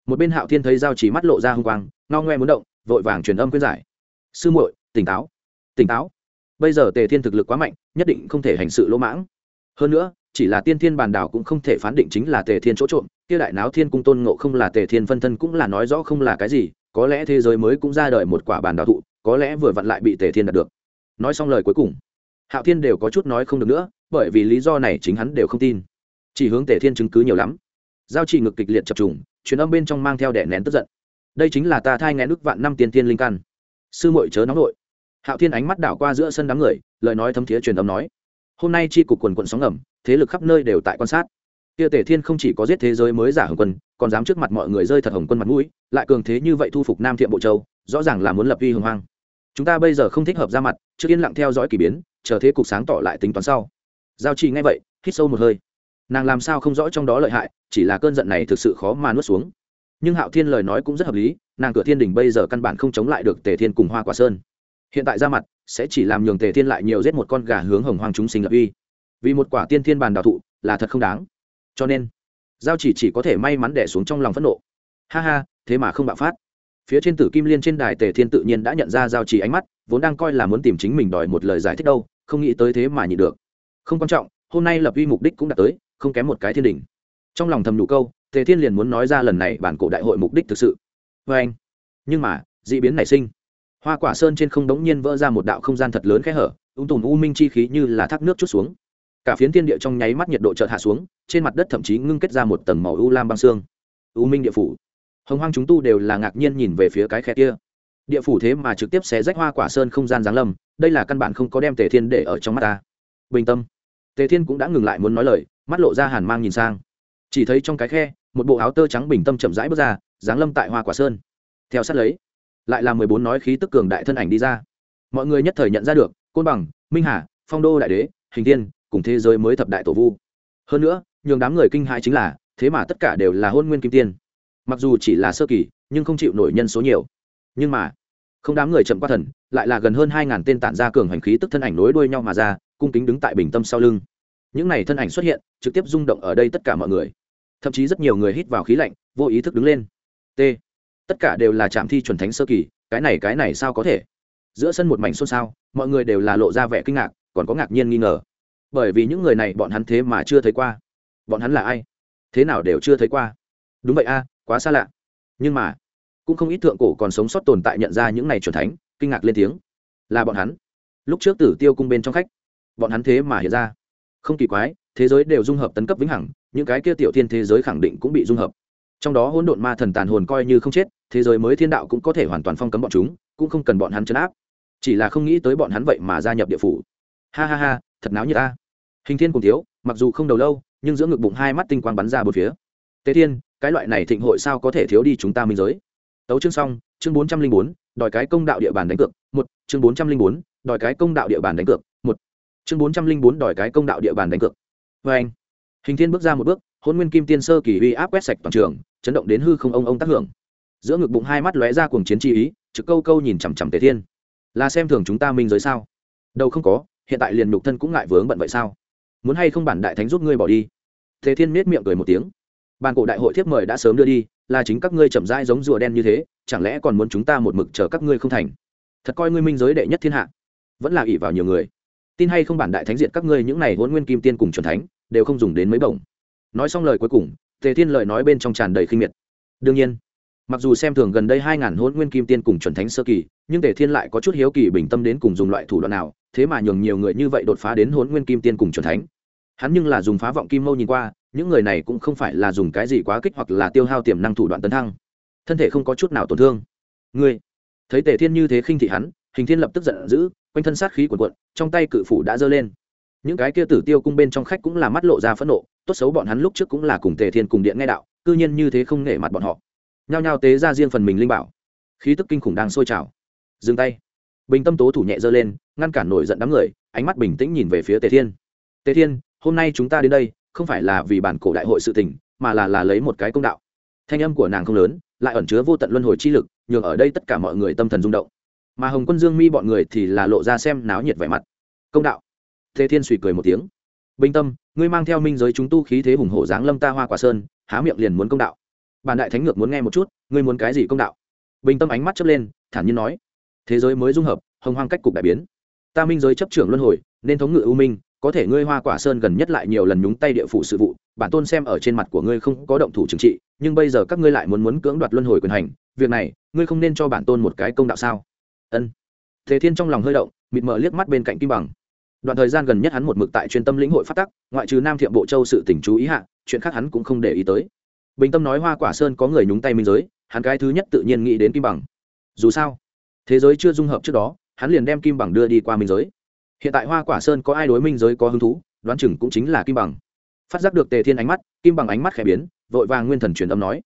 Một bên hạo thiên thấy giao chỉ mắt lộ ra h ư n g quang no ngoe muốn động, vội vàng truyền âm khuyên giải. Sư muội, tỉnh táo tỉnh táo. Bây giờ tề thiên thực lực quá mạnh, nhất định không thể hành sự lỗ mãng. Hơn nữa, chỉ là tiên thiên bàn đảo cũng không thể phán định chính là tề thiên chỗ trộm kia đại náo thiên cung tôn ngộ không là tề thiên phân thân cũng là nói rõ không là cái gì, có lẽ thế giới mới cũng ra đời một quả bàn đào thụ, có lẽ vừa vặn lại bị tề thiên đạt được. Nói xong lời cuối cùng, hạo thiên đều có chút nói không được nữa, bởi vì lý do này chính hắn đều không tin. Chỉ hướng tề thiên chứng cứ nhiều lắm. Giao chỉ ngực kịch liệt chập trùng, truyền âm bên trong mang theo đẻ nén tức giận. Đây chính là ta thai nghe đức vạn năm tiên tiên linh căn. Sư muội chớ nóng nội. Hạo thiên ánh mắt đảo qua giữa sân đám người, lời nói thấm thiế truyền âm nói. Hôm nay chi cục quần quận sóng ngầm, thế lực khắp nơi đều tại quan sát kia tể thiên không chỉ có giết thế giới mới giả hồng quân, còn dám trước mặt mọi người rơi thật hồng quân mặt mũi, lại cường thế như vậy thu phục nam thiệm bộ châu, rõ ràng là muốn lập uy hồng hoang. Chúng ta bây giờ không thích hợp ra mặt, trước yên lặng theo dõi k ỳ biến, chờ thế cục sáng tỏ lại tính toán sau. Giao trì ngay vậy, hít sâu một hơi. Nàng làm sao không rõ trong đó lợi hại, chỉ là cơn giận này thực sự khó mà nuốt xuống. Nhưng hạo thiên lời nói cũng rất hợp lý, nàng cửa thiên đình bây giờ căn bản không chống lại được tề thiên cùng hoa quả sơn. Hiện tại ra mặt, sẽ chỉ làm nhường tề thiên lại nhiều giết một con gà hướng hồng hoang chúng sinh lập uy. Vì một quả tiên thiên bàn đào thụ, là thật không đáng cho nên, giao chỉ chỉ có thể may mắn đẻ xuống trong lòng phẫn nộ. Ha ha, thế mà không bạo phát. Phía trên tử kim liên trên đài tề thiên tự nhiên đã nhận ra giao chỉ ánh mắt, vốn đang coi là muốn tìm chính mình đòi một lời giải thích đâu, không nghĩ tới thế mà nhịn được. Không quan trọng, hôm nay lập uy mục đích cũng đã tới, không kém một cái thiên đỉnh. Trong lòng thầm đủ câu, tề thiên liền muốn nói ra lần này bản cổ đại hội mục đích thực sự. Vê anh, nhưng mà d ị biến nảy sinh. Hoa quả sơn trên không đống nhiên vỡ ra một đạo không gian thật lớn khẽ hở, ung tùm u minh chi khí như là thác nước chút xuống cả phiến thiên địa trong nháy mắt nhiệt độ chợt hạ xuống, trên mặt đất thậm chí ngưng kết ra một tầng màu u lam băng xương. U minh địa phủ. Hồng hoang chúng tu đều là ngạc nhiên nhìn về phía cái khe kia. Địa phủ thế mà trực tiếp xé rách hoa quả sơn không gian giáng lâm, đây là căn bản không có đem tề thiên để ở trong mắt ta. Bình tâm. Tề thiên cũng đã ngừng lại muốn nói lời, mắt lộ ra hàn mang nhìn sang. Chỉ thấy trong cái khe, một bộ áo tơ trắng bình tâm chậm rãi bước ra, giáng lâm tại hoa quả sơn. Theo sát lấy, lại là mười bốn nói khí tức cường đại thân ảnh đi ra. Mọi người nhất thời nhận ra được, côn bằng, minh hà, phong đô đại đế, hình tiên cùng thế giới mới thập đại tổ vu. Hơn nữa, nhường đám người kinh hãi chính là, thế mà tất cả đều là hôn nguyên kim tiên. Mặc dù chỉ là sơ kỳ, nhưng không chịu nổi nhân số nhiều. Nhưng mà, không đám người chậm qua thần, lại là gần hơn hai ngàn tên tản ra cường hành khí tức thân ảnh nối đuôi nhau mà ra, cung kính đứng tại bình tâm sau lưng. Những này thân ảnh xuất hiện, trực tiếp rung động ở đây tất cả mọi người. Thậm chí rất nhiều người hít vào khí lạnh, vô ý thức đứng lên. T. Tất cả đều là trạm thi chuẩn thánh sơ kỳ, cái này cái này sao có thể? Giữa sân một mảnh xôn xao, mọi người đều là lộ ra vẻ kinh ngạc, còn có ngạc nhiên nghi ngờ bởi vì những người này bọn hắn thế mà chưa thấy qua. Bọn hắn là ai? Thế nào đều chưa thấy qua. Đúng vậy a, quá xa lạ. Nhưng mà, cũng không ít thượng cổ còn sống sót tồn tại nhận ra những này truyền thánh, kinh ngạc lên tiếng. Là bọn hắn. Lúc trước tử tiêu cung bên trong khách, bọn hắn thế mà hiện ra. Không kỳ quái, thế giới đều dung hợp tấn cấp vĩnh hằng, những cái kia tiểu thiên thế giới khẳng định cũng bị dung hợp. Trong đó hỗn độn ma thần tàn hồn coi như không chết, thế giới mới thiên đạo cũng có thể hoàn toàn phong cấm bọn chúng, cũng không cần bọn hắn chấn áp. Chỉ là không nghĩ tới bọn hắn vậy mà gia nhập địa phủ. Ha ha ha, thật náo như ta hình thiên cùng thiếu, mặc dù không đầu lâu, nhưng giữa ngực bụng hai mắt tinh quang bắn ra bốn phía. Tế thiên, cái loại này thịnh hội sao có thể thiếu đi chúng ta minh giới? Tấu chương xong, chương bốn trăm linh bốn, đòi cái công đạo địa bàn đánh cược, một, chương bốn trăm linh bốn, đòi cái công đạo địa bàn đánh cược, một, chương bốn trăm linh bốn, đòi cái công đạo địa bàn đánh cược. Vê anh, hình thiên bước ra một bước hôn nguyên kim tiên sơ kỳ uy áp quét sạch toàn trường, chấn động đến hư không ông ông tác hưởng. Giữa ngực bụng hai mắt lóe ra cuồng chiến chi ý, trực câu câu nhìn chằm chằm tề thiên. Là xem thường chúng ta minh giới sao? Đâu không có, hiện tại liền nhục thân cũng ngại vướng bận vậy sao? Muốn hay không bản đại thánh giúp ngươi bỏ đi? Thế thiên miết miệng cười một tiếng. Bàn cổ đại hội thiếp mời đã sớm đưa đi, là chính các ngươi chậm rãi giống rùa đen như thế, chẳng lẽ còn muốn chúng ta một mực chờ các ngươi không thành? Thật coi ngươi minh giới đệ nhất thiên hạ. Vẫn là ỷ vào nhiều người. Tin hay không bản đại thánh diện các ngươi những này hôn nguyên kim tiên cùng c thánh, đều không dùng đến mấy bổng. Nói xong lời cuối cùng tề thiên lời nói bên trong tràn đầy khinh miệt. Đương nhiên, mặc dù xem thường gần đây hai ngàn hôn nguyên kim tiên cùng chuẩn thánh sơ kỳ, nhưng tề thiên lại có chút hiếu kỳ bình tâm đến cùng dùng loại thủ đoạn nào, thế mà nhường nhiều người như vậy đột phá đến hôn nguyên kim tiên cùng chuẩn thánh hắn nhưng là dùng phá vọng kim mâu nhìn qua, những người này cũng không phải là dùng cái gì quá kích hoặc là tiêu hao tiềm năng thủ đoạn tấn thăng. Thân thể không có chút nào tổn thương. Ngươi, thấy tề thiên như thế khinh thị hắn, hình thiên lập tức giận dữ, quanh thân sát khí cuồn cuộn, trong tay cự phủ đã giơ lên. Những cái kia tử tiêu cung bên trong khách cũng là mắt lộ ra phẫn nộ, tốt xấu bọn hắn lúc trước cũng là cùng tề thiên cùng điện nghe đạo, cư nhiên như thế không nể mặt bọn họ. Nhao nhao tế ra riêng phần mình linh bảo. Khí tức kinh khủng đang sôi trào. Dừng tay. Bình tâm tố thủ nhẹ giơ lên, ngăn cản nổi giận đám người, ánh mắt bình tĩnh nhìn về phía tề thiên. Tề thiên hôm nay chúng ta đến đây, không phải là vì bản cổ đại hội sự tình, mà là là lấy một cái công đạo. Thanh âm của nàng không lớn, lại ẩn chứa vô tận luân hồi chi lực nhường ở đây tất cả mọi người tâm thần rung động. Mà hồng quân dương mi bọn người thì là lộ ra xem náo nhiệt vẻ mặt. Công đạo. Thế thiên suy cười một tiếng. Bình tâm, ngươi mang theo minh giới chúng tu khí thế hùng hổ dáng lâm ta hoa quả sơn, há miệng liền muốn công đạo. Bản đại thánh ngược muốn nghe một chút, ngươi muốn cái gì công đạo? Bình tâm ánh mắt chớp lên, thản nhiên nói. Thế giới mới dung hợp, hồng hoang cách cục đại biến. Ta minh giới chấp trưởng luân hồi, nên thống ngự ưu minh có thể ngươi hoa quả sơn gần nhất lại nhiều lần nhúng tay địa phủ sự vụ, bản tôn xem ở trên mặt của ngươi không có động thủ trừng trị, nhưng bây giờ các ngươi lại muốn muốn cưỡng đoạt luân hồi quyền hành, việc này, ngươi không nên cho bản tôn một cái công đạo sao? Ân. Thế thiên trong lòng hơi động, mịt mờ liếc mắt bên cạnh kim bằng. Đoạn thời gian gần nhất hắn một mực tại chuyên tâm lĩnh hội phát tắc, ngoại trừ nam thiệm bộ châu sự tỉnh chú ý hạ, chuyện khác hắn cũng không để ý tới. Bình tâm nói hoa quả sơn có người nhúng tay minh giới, hắn cái thứ nhất tự nhiên nghĩ đến kim bằng. Dù sao, thế giới chưa dung hợp trước đó, hắn liền đem kim bằng đưa đi qua minh giới hiện tại hoa quả sơn có ai đối minh giới có hứng thú, đoán chừng cũng chính là kim bằng. Phát giác được tề thiên ánh mắt, kim bằng ánh mắt khẽ biến, vội vàng nguyên thần truyền âm nói.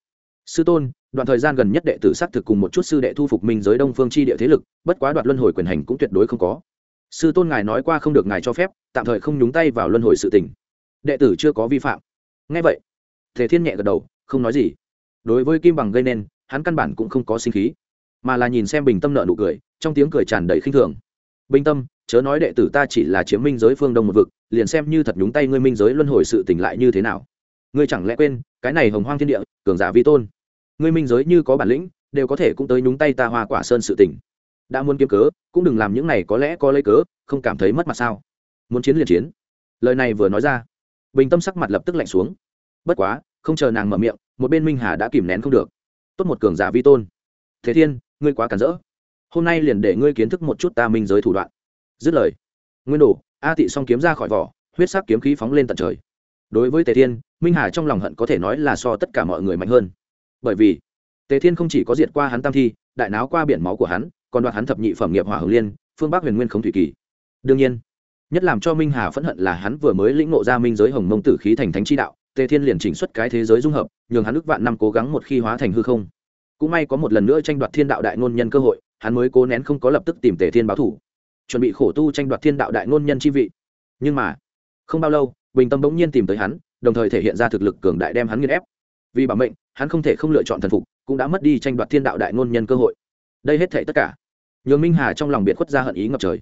Sư tôn, đoạn thời gian gần nhất đệ tử xác thực cùng một chút sư đệ thu phục minh giới đông phương chi địa thế lực, bất quá đoạt luân hồi quyền hành cũng tuyệt đối không có. Sư tôn ngài nói qua không được ngài cho phép, tạm thời không nhúng tay vào luân hồi sự tình. Đệ tử chưa có vi phạm. Ngay vậy, tề thiên nhẹ gật đầu, không nói gì. Đối với kim bằng gây nên, hắn căn bản cũng không có sinh khí, mà là nhìn xem bình tâm nợ nụ cười, trong tiếng cười tràn đầy khinh thường. Bình tâm chớ nói đệ tử ta chỉ là chiếm minh giới phương đông một vực, liền xem như thật nhúng tay ngươi minh giới luân hồi sự tỉnh lại như thế nào. Ngươi chẳng lẽ quên, cái này hồng hoang thiên địa, cường giả vi tôn. Ngươi minh giới như có bản lĩnh, đều có thể cũng tới nhúng tay ta hoa quả sơn sự tỉnh đã muốn kiếm cớ, cũng đừng làm những này có lẽ có lấy cớ, không cảm thấy mất mặt sao? Muốn chiến liền chiến. Lời này vừa nói ra, bình tâm sắc mặt lập tức lạnh xuống. Bất quá, không chờ nàng mở miệng, một bên minh hà đã kìm nén không được. Tốt một cường giả vi tôn. Thế thiên, ngươi quá cản rỡ. Hôm nay liền để ngươi kiến thức một chút ta minh giới thủ đoạn dứt lời. Nguyên đồ, a tị s kiếm ra khỏi vỏ, huyết sắc kiếm khí phóng lên tận trời. Đối với tề thiên, minh hà trong lòng hận có thể nói là so tất cả mọi người mạnh hơn. Bởi vì, tề thiên không chỉ có diệt qua hắn tam thi, đại náo qua biển máu của hắn, còn đoạt hắn thập nhị phẩm nghiệp hỏa hồng liên, phương bắc huyền nguyên không thủy kỳ. Đương nhiên, nhất làm cho minh hà phẫn hận là hắn vừa mới lĩnh ngộ ra minh giới hồng mông tử khí thành thánh chi đạo, tề thiên liền chỉnh xuất cái thế giới dung hợp, nhường hắn ước vạn năm cố gắng một khi hóa thành hư không. Cũng may có một lần nữa tranh đoạt thiên đạo đại ngôn nhân cơ hội, hắn mới cố nén không có lập tức tìm tề thiên báo thủ chuẩn bị khổ tu tranh đoạt thiên đạo đại ngôn nhân chi vị. Nhưng mà, không bao lâu, bình tâm bỗng nhiên tìm tới hắn, đồng thời thể hiện ra thực lực cường đại đem hắn nghiên ép. Vì bảo mệnh, hắn không thể không lựa chọn thần phục, cũng đã mất đi tranh đoạt thiên đạo đại ngôn nhân cơ hội. Đây hết thể tất cả, nhường minh hà trong lòng biệt khuất ra hận ý ngập trời.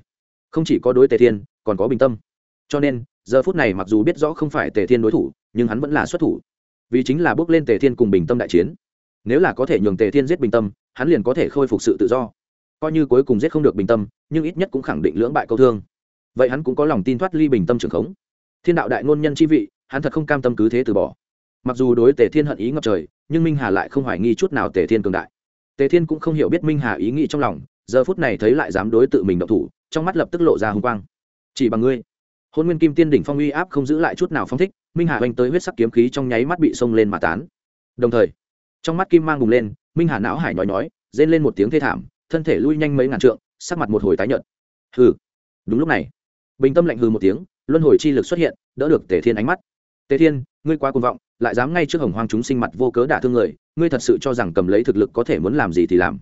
Không chỉ có đối tề thiên, còn có bình tâm. Cho nên, giờ phút này mặc dù biết rõ không phải tề thiên đối thủ, nhưng hắn vẫn là xuất thủ. Vì chính là bước lên tề thiên cùng bình tâm đại chiến. Nếu là có thể nhường tề thiên giết bình tâm, hắn liền có thể khôi phục sự tự do. Coi như cuối cùng giết không được bình tâm nhưng ít nhất cũng khẳng định lưỡng bại câu thương. Vậy hắn cũng có lòng tin thoát ly bình tâm trường khống. Thiên đạo đại ngôn nhân chi vị, hắn thật không cam tâm cứ thế từ bỏ. Mặc dù đối tề thiên hận ý ngập trời, nhưng minh hà lại không hoài nghi chút nào tề thiên cường đại. Tề thiên cũng không hiểu biết minh hà ý nghĩ trong lòng, giờ phút này thấy lại dám đối tự mình động thủ, trong mắt lập tức lộ ra hùng quang. Chỉ bằng ngươi. Hôn nguyên kim tiên đỉnh phong uy áp không giữ lại chút nào phong thích, minh hà oanh tới huyết sắc kiếm khí trong nháy mắt bị xông lên mà tán. Đồng thời, trong mắt kim mang bùng lên, minh hà não hải nói nói rên lên một tiếng thê thảm, thân thể lui nhanh mấy ngàn trượng sắc mặt một hồi tái nhợt. Hừ. Đúng lúc này, bình tâm lạnh hừ một tiếng, luân hồi chi lực xuất hiện, đỡ được tề thiên ánh mắt. Tề thiên, ngươi quá cuồng vọng, lại dám ngay trước hồng hoang chúng sinh mặt vô cớ đả thương người, ngươi thật sự cho rằng cầm lấy thực lực có thể muốn làm gì thì làm.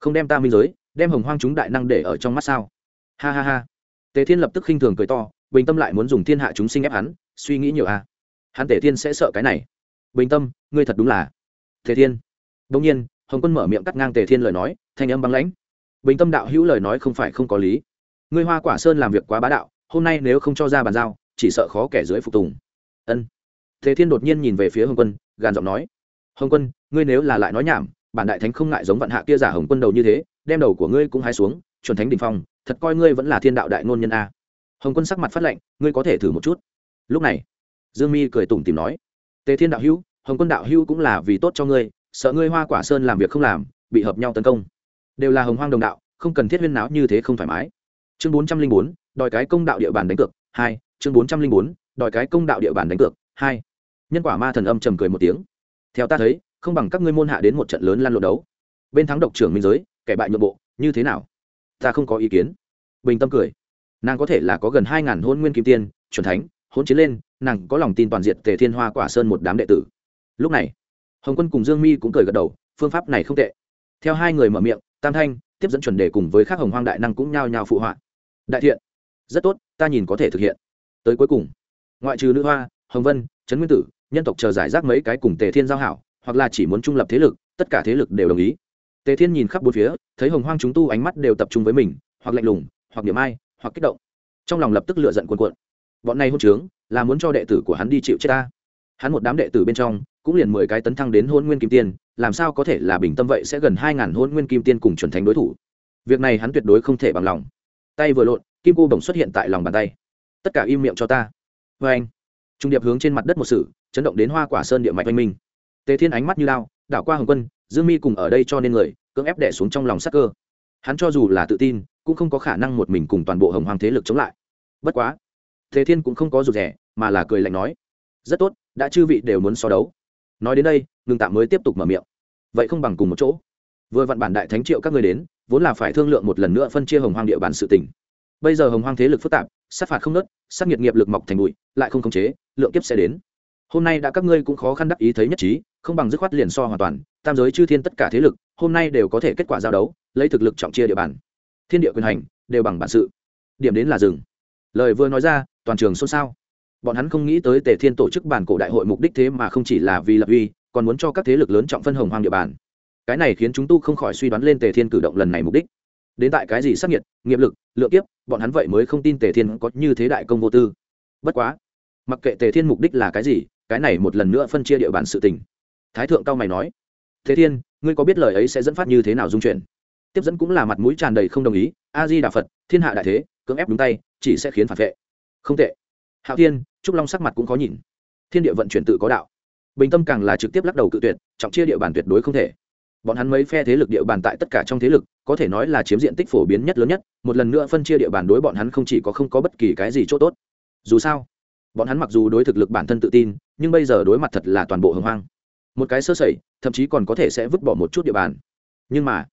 Không đem ta minh giới, đem hồng hoang chúng đại năng để ở trong mắt sao? Ha ha ha. Tề thiên lập tức khinh thường cười to, bình tâm lại muốn dùng thiên hạ chúng sinh ép hắn, suy nghĩ nhiều a. À. hắn tề thiên sẽ sợ cái này. Bình tâm, ngươi thật đúng là. Tề thiên. Đông nhiên, hồng quân mở miệng cắt ngang tề thiên lời nói, thanh âm băng lãnh bình tâm đạo hữu lời nói không phải không có lý. Ngươi hoa quả sơn làm việc quá bá đạo, hôm nay nếu không cho ra bàn giao, chỉ sợ khó kẻ dưới phục tùng. Ân. Tề thiên đột nhiên nhìn về phía hồng quân, gàn giọng nói. Hồng quân, ngươi nếu là lại nói nhảm, bản đại thánh không ngại giống vạn hạ kia giả hồng quân đầu như thế, đem đầu của ngươi cũng hái xuống, chuẩn thánh đình phong, thật coi ngươi vẫn là thiên đạo đại ngôn nhân a. Hồng quân sắc mặt phát lệnh, ngươi có thể thử một chút. Lúc này, dương mi cười tủm tìm nói. Tề thiên đạo hữu, hồng quân đạo hữu cũng là vì tốt cho ngươi, sợ ngươi hoa quả sơn làm việc không làm, bị hợp nhau tấn công đều là hồng hoang đồng đạo, không cần thiết huyên náo như thế không thoải mái. Chương bốn trăm linh bốn, đòi cái công đạo địa bàn đánh cược, hai, chương bốn trăm linh bốn, đòi cái công đạo địa bàn đánh cược, hai. Nhân quả ma thần âm trầm cười một tiếng. Theo ta thấy, không bằng các ngươi môn hạ đến một trận lớn lan lộ đấu. Bên thắng độc trưởng minh giới, kẻ bại nhượng bộ, như thế nào? Ta không có ý kiến. Bình tâm cười. Nàng có thể là có gần hai ngàn hôn nguyên kim tiên, chuẩn thánh hôn chiến lên, nàng có lòng tin toàn diện tề thiên hoa quả sơn một đám đệ tử. Lúc này, hồng quân cùng dương mi cũng cười gật đầu, phương pháp này không tệ. Theo hai người mở miệng tam thanh, tiếp dẫn chuẩn đề cùng với các hồng hoang đại năng cũng nhao nhao phụ họa. Đại thiện, rất tốt, ta nhìn có thể thực hiện. Tới cuối cùng, ngoại trừ nữ hoa, hồng vân, trấn nguyên tử, nhân tộc chờ giải rác mấy cái cùng tề thiên giao hảo, hoặc là chỉ muốn trung lập thế lực, tất cả thế lực đều đồng ý. Tề thiên nhìn khắp bốn phía, thấy hồng hoang chúng tu ánh mắt đều tập trung với mình, hoặc lạnh lùng, hoặc điểm ai, hoặc kích động. Trong lòng lập tức lựa giận cuồn cuộn. Bọn này hôn trướng, là muốn cho đệ tử của hắn đi chịu chết ta. Hắn một đám đệ tử bên trong cũng liền mười cái tấn thăng đến hôn nguyên kim tiên, làm sao có thể là bình tâm vậy sẽ gần hai ngàn hôn nguyên kim tiên cùng chuẩn thánh đối thủ? Việc này hắn tuyệt đối không thể bằng lòng. Tay vừa lộn, kim cô bổng xuất hiện tại lòng bàn tay. Tất cả im miệng cho ta. Vê anh, trung điệp hướng trên mặt đất một sự, chấn động đến hoa quả sơn địa mạch oanh minh. Tề thiên ánh mắt như lao, đảo qua hồng quân, dương mi cùng ở đây cho nên người, cưỡng ép đẻ xuống trong lòng sắc cơ. Hắn cho dù là tự tin, cũng không có khả năng một mình cùng toàn bộ hồng hoàng thế lực chống lại. Bất quá, tề thiên cũng không có rụt rẻ mà là cười lạnh nói, rất tốt, đã chư vị đều muốn so đấu nói đến đây ngừng tạm mới tiếp tục mở miệng. Vậy không bằng cùng một chỗ. Vừa vặn bản đại thánh triệu các người đến, vốn là phải thương lượng một lần nữa phân chia hồng hoang địa bàn sự tỉnh bây giờ hồng hoang thế lực phức tạp, sát phạt không nớt sát nhiệt nghiệp lực mọc thành bụi, lại không khống chế, lượng kiếp sẽ đến. Hôm nay đã các ngươi cũng khó khăn đắc ý thấy nhất trí, không bằng dứt khoát liền so hoàn toàn, tam giới chư thiên tất cả thế lực, hôm nay đều có thể kết quả giao đấu, lấy thực lực trọng chia địa bàn. Thiên địa quyền hành, đều bằng bản sự. Điểm đến là rừng lời vừa nói ra, toàn trường xôn xao bọn hắn không nghĩ tới tề thiên tổ chức bản cổ đại hội mục đích thế mà không chỉ là vì lập uy, còn muốn cho các thế lực lớn trọng phân hồng hoang địa bàn. Cái này khiến chúng tu không khỏi suy đoán lên tề thiên cử động lần này mục đích. Đến tại cái gì sắc nhiệt nghiệp lực, lượng kiếp, bọn hắn vậy mới không tin tề thiên có như thế đại công vô tư. Bất quá, mặc kệ tề thiên mục đích là cái gì, cái này một lần nữa phân chia địa bàn sự tình. Thái thượng cao mày nói thế thiên, ngươi có biết lời ấy sẽ dẫn phát như thế nào dung chuyển tiếp dẫn cũng là mặt mũi tràn đầy không đồng ý, a di đà phật, thiên hạ đại thế, cưỡng ép đúng tay, chỉ sẽ khiến phản vệ. Không tệ hạo thiên, trúc long sắc mặt cũng có nhìn. Thiên địa vận chuyển tự có đạo. Bình tâm càng là trực tiếp lắc đầu cự tuyệt, trọng chia địa bàn tuyệt đối không thể. Bọn hắn mấy phe thế lực địa bàn tại tất cả trong thế lực, có thể nói là chiếm diện tích phổ biến nhất lớn nhất, một lần nữa phân chia địa bàn đối bọn hắn không chỉ có không có bất kỳ cái gì c h ỗ t ố t dù sao, bọn hắn mặc dù đối thực lực bản thân tự tin, nhưng bây giờ đối mặt thật là toàn bộ hồng hoang. Một cái sơ sẩy, thậm chí còn có thể sẽ vứt bỏ một chút địa bàn. Nhưng mà,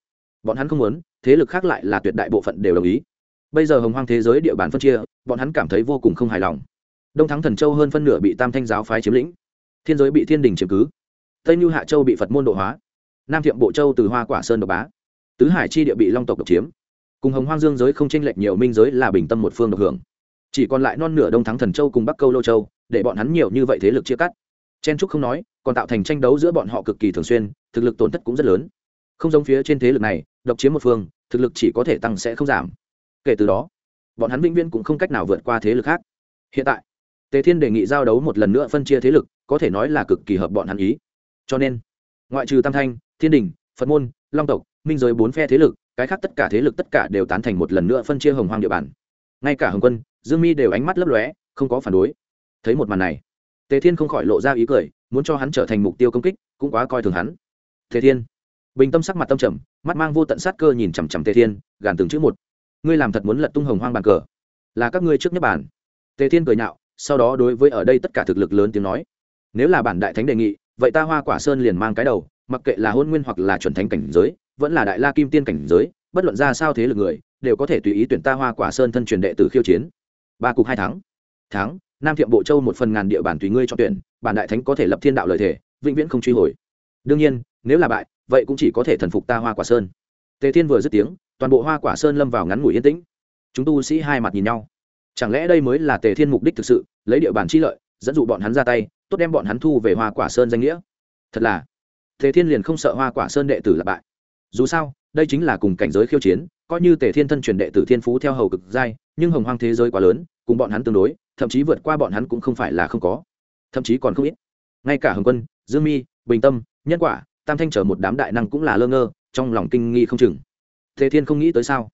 bọn hắn không muốn, thế lực khác lại là tuyệt đại bộ phận đều đồng ý. Bây giờ hồng hoang thế giới địa bàn phân chia, bọn hắn cảm thấy vô cùng không hài lòng đông thắng thần châu hơn phân nửa bị tam thanh giáo phái chiếm lĩnh thiên giới bị thiên đình chiếm cứ tây như hạ châu bị phật môn độ hóa nam thiệm bộ châu từ hoa quả sơn độc bá tứ hải chi địa bị long tộc độc chiếm cùng hồng hoang dương giới không tranh lệch nhiều minh giới là bình tâm một phương độc hưởng chỉ còn lại non nửa đông thắng thần châu cùng bắc câu lô châu để bọn hắn nhiều như vậy thế lực chia cắt chen trúc không nói còn tạo thành tranh đấu giữa bọn họ cực kỳ thường xuyên thực lực tổn thất cũng rất lớn không giống phía trên thế lực này độc chiếm một phương thực lực chỉ có thể tăng sẽ không giảm kể từ đó bọn hắn vĩnh viễn cũng không cách nào vượt qua thế lực khác hiện tại tề thiên đề nghị giao đấu một lần nữa phân chia thế lực, có thể nói là cực kỳ hợp bọn hắn ý. Cho nên, ngoại trừ tam thanh, thiên đình, phật môn, long tộc, minh giới bốn phe thế lực, cái khác tất cả thế lực tất cả đều tán thành một lần nữa phân chia hồng hoang địa bàn. Ngay cả hồng quân, dương mi đều ánh mắt lấp lóe, không có phản đối. Thấy một màn này, tề thiên không khỏi lộ ra ý cười, muốn cho hắn trở thành mục tiêu công kích, cũng quá coi thường hắn. Tề thiên, bình tâm sắc mặt tâm trầm, mắt mang vô tận sát cơ nhìn chằm chằm tề thiên, gàn từng chữ một. Ngươi làm thật muốn lật tung hồng hoang bàn cờ. Là các ngươi trước nhất bản tề thiên cười nhạo sau đó đối với ở đây tất cả thực lực lớn tiếng nói, nếu là bản đại thánh đề nghị, vậy ta hoa quả sơn liền mang cái đầu, mặc kệ là hôn nguyên hoặc là chuẩn thánh cảnh giới, vẫn là đại la kim tiên cảnh giới, bất luận ra sao thế lực người, đều có thể tùy ý tuyển ta hoa quả sơn thân truyền đệ tử khiêu chiến. Ba cục hai tháng. Tháng, nam thiệm bộ châu một phần ngàn địa bản tùy ngươi cho tuyển, bản đại thánh có thể lập thiên đạo lợi thể vĩnh viễn không truy hồi. Đương nhiên, nếu là bại, vậy cũng chỉ có thể thần phục ta hoa quả sơn. Tề thiên vừa dứt tiếng, toàn bộ hoa quả sơn lâm vào ngắn ngủi yên tĩnh. Chúng tu sĩ hai mặt nhìn nhau chẳng lẽ đây mới là tề thiên mục đích thực sự, lấy địa bàn chi lợi, dẫn dụ bọn hắn ra tay, tốt đem bọn hắn thu về hoa quả sơn danh nghĩa? Thật là, tề thiên liền không sợ hoa quả sơn đệ tử là bại. Dù sao, đây chính là cùng cảnh giới khiêu chiến, coi như tề thiên thân truyền đệ tử thiên phú theo hầu cực giai, nhưng hồng hoang thế giới quá lớn, cùng bọn hắn tương đối, thậm chí vượt qua bọn hắn cũng không phải là không có. Thậm chí còn không ít. Ngay cả hồng quân, dương mi, bình tâm, nhân quả, tam thanh trở một đám đại năng cũng là lơ ngơ, trong lòng kinh nghi không chừng. Tề thiên không nghĩ tới sao?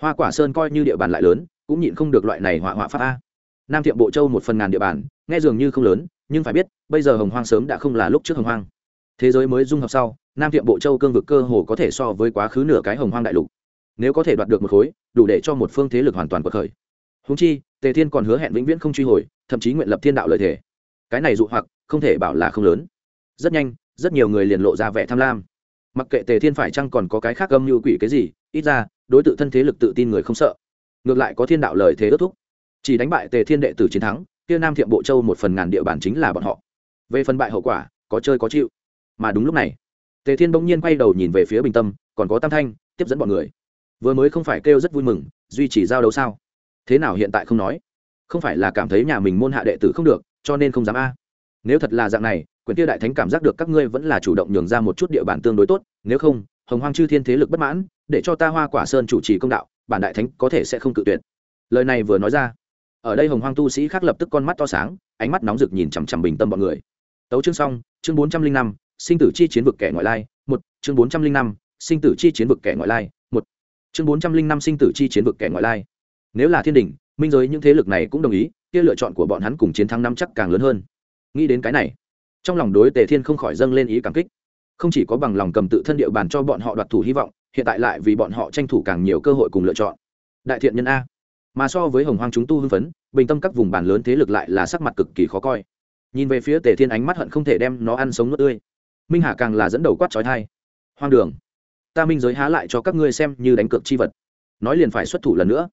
Hoa quả sơn coi như địa bàn lại lớn cũng nhịn không được loại này họa họa pháp a. Nam thiệm bộ châu một phần ngàn địa bàn, nghe dường như không lớn, nhưng phải biết, bây giờ hồng hoang sớm đã không là lúc trước hồng hoang. Thế giới mới dung hợp sau, nam thiệm bộ châu cương vực cơ hồ có thể so với quá khứ nửa cái hồng hoang đại lục. Nếu có thể đoạt được một khối, đủ để cho một phương thế lực hoàn toàn bậc khởi. Húng chi, tề thiên còn hứa hẹn vĩnh viễn không truy hồi, thậm chí nguyện lập thiên đạo lợi thể cái này dụ hoặc, không thể bảo là không lớn. Rất nhanh, rất nhiều người liền lộ ra vẻ tham lam. Mặc kệ tề thiên phải chăng còn có cái khác âm như quỷ cái gì, ít ra, đối tượng thân thế lực tự tin người không sợ ngược lại có thiên đạo lời thế ước thúc. Chỉ đánh bại tề thiên đệ tử chiến thắng, kia nam thiệm bộ châu một phần ngàn địa bàn chính là bọn họ. Về phần bại hậu quả, có chơi có chịu. Mà đúng lúc này, tề thiên bỗng nhiên quay đầu nhìn về phía bình tâm, còn có tam thanh, tiếp dẫn bọn người. Vừa mới không phải kêu rất vui mừng, duy trì giao đấu sao? Thế nào hiện tại không nói? Không phải là cảm thấy nhà mình môn hạ đệ tử không được, cho nên không dám a. Nếu thật là dạng này, quyền tiêu đại thánh cảm giác được các ngươi vẫn là chủ động nhường ra một chút địa bàn tương đối tốt, nếu không, hồng hoang chư thiên thế lực bất mãn, để cho ta hoa quả sơn chủ trì công đạo bản đại thánh có thể sẽ không cự tuyệt. Lời này vừa nói ra, ở đây hồng hoang tu sĩ khác lập tức con mắt to sáng, ánh mắt nóng rực nhìn chằm chằm bình tâm bọn người. Tấu chương xong, chương bốn trăm linh năm, sinh tử chi chiến vực kẻ ngoại lai, một, chương bốn trăm linh năm, sinh tử chi chiến vực kẻ ngoại lai, một. Chương bốn trăm linh năm, sinh tử chi chiến vực kẻ ngoại lai. Nếu là thiên đình minh giới những thế lực này cũng đồng ý, kia lựa chọn của bọn hắn cùng chiến thắng năm chắc càng lớn hơn. Nghĩ đến cái này, trong lòng đối tề thiên không khỏi dâng lên ý cảm kích. Không chỉ có bằng lòng cầm tự thân địa bàn cho bọn họ đoạt thủ hy vọng hiện tại lại vì bọn họ tranh thủ càng nhiều cơ hội cùng lựa chọn. Đại thiện nhân a. Mà so với hồng hoang chúng tu hưng phấn, bình tâm các vùng bàn lớn thế lực lại là sắc mặt cực kỳ khó coi. Nhìn về phía tề thiên ánh mắt hận không thể đem nó ăn sống nước tươi. Minh hà càng là dẫn đầu quát trói thai. Hoang đường. Ta minh giới há lại cho các ngươi xem như đánh cược chi vật. Nói liền phải xuất thủ lần nữa.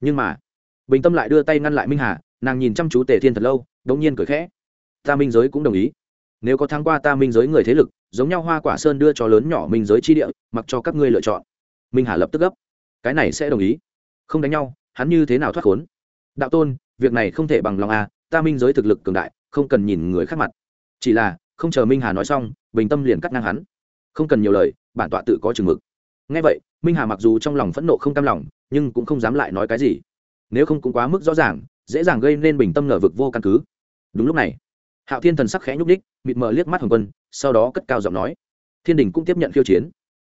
Nhưng mà, bình tâm lại đưa tay ngăn lại minh hà, nàng nhìn chăm chú tề thiên thật lâu đột nhiên cười khẽ. Ta minh giới cũng đồng ý nếu có thắng qua ta minh giới người thế lực, giống nhau hoa quả sơn đưa cho lớn nhỏ minh giới chi địa, mặc cho các ngươi lựa chọn. Minh hà lập tức gấp. Cái này sẽ đồng ý. Không đánh nhau, hắn như thế nào thoát khốn? Đạo tôn, việc này không thể bằng lòng à ta minh giới thực lực cường đại, không cần nhìn người khác mặt. Chỉ là, không chờ minh hà nói xong, bình tâm liền cắt ngang hắn. Không cần nhiều lời, bản tọa tự có chừng mực. Ngay vậy, minh hà mặc dù trong lòng phẫn nộ không cam lòng, nhưng cũng không dám lại nói cái gì. Nếu không cũng quá mức rõ ràng, dễ dàng gây nên bình tâm ngờ vực vô căn cứ. Đúng lúc này hạo thiên thần sắc khẽ nhúc đích mịt mờ liếc mắt hồng quân, sau đó cất cao giọng nói. Thiên đình cũng tiếp nhận khiêu chiến.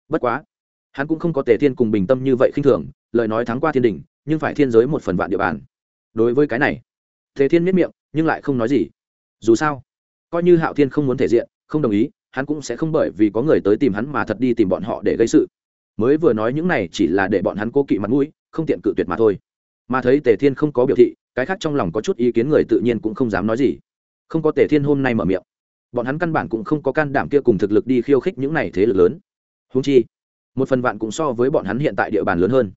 Bất quá, hắn cũng không có tề thiên cùng bình tâm như vậy khinh thường, lời nói thắng qua thiên đình, nhưng phải thiên giới một phần vạn địa bàn. Đối với cái này, tề thiên miết miệng, nhưng lại không nói gì. Dù sao, coi như hạo thiên không muốn thể diện, không đồng ý, hắn cũng sẽ không bởi vì có người tới tìm hắn mà thật đi tìm bọn họ để gây sự. Mới vừa nói những này chỉ là để bọn hắn cố kỵ mặt mũi, không tiện cự tuyệt mà thôi. Mà thấy tề thiên không có biểu thị, cái khác trong lòng có chút ý kiến người tự nhiên cũng không dám nói gì không có tề thiên hôm nay mở miệng. Bọn hắn căn bản cũng không có can đảm kia cùng thực lực đi khiêu khích những này thế lực lớn. Húng chi, một phần vạn cũng so với bọn hắn hiện tại địa bàn lớn hơn.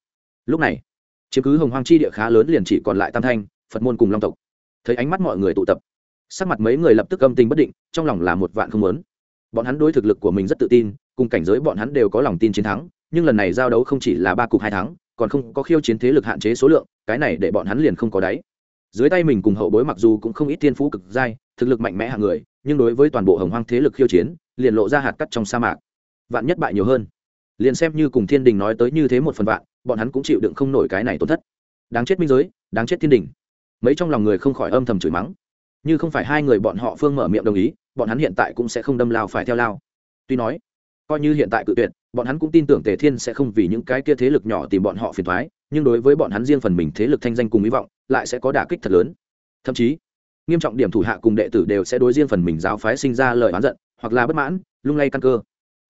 Lúc này, chiếm cứ hồng hoang chi địa khá lớn liền chỉ còn lại tam thanh, phật môn cùng long tộc. Thấy ánh mắt mọi người tụ tập, sắc mặt mấy người lập tức âm tình bất định, trong lòng là một vạn không lớn bọn hắn đối thực lực của mình rất tự tin, cùng cảnh giới bọn hắn đều có lòng tin chiến thắng, nhưng lần này giao đấu không chỉ là ba cục hai thắng, còn không có khiêu chiến thế lực hạn chế số lượng, cái này để bọn hắn liền không có đáy dưới tay mình cùng hậu bối mặc dù cũng không ít tiên phú cực dai thực lực mạnh mẽ hạng người, nhưng đối với toàn bộ hồng hoang thế lực khiêu chiến, liền lộ ra hạt cắt trong sa mạc. Vạn nhất bại nhiều hơn. Liền xem như cùng thiên đình nói tới như thế một phần vạn, bọn hắn cũng chịu đựng không nổi cái này tổn thất. Đáng chết minh giới, đáng chết thiên đình. Mấy trong lòng người không khỏi âm thầm chửi mắng. Như không phải hai người bọn họ phương mở miệng đồng ý, bọn hắn hiện tại cũng sẽ không đâm lao phải theo lao. Tuy nói, coi như hiện tại cự tuyệt, bọn hắn cũng tin tưởng tề thiên sẽ không vì những cái kia thế lực nhỏ tìm bọn họ phiền thoái nhưng đối với bọn hắn riêng phần mình thế lực thanh danh cùng hy vọng lại sẽ có đả kích thật lớn. Thậm chí, nghiêm trọng điểm thủ hạ cùng đệ tử đều sẽ đối riêng phần mình giáo phái sinh ra lời oán giận, hoặc là bất mãn, lung lay căn cơ.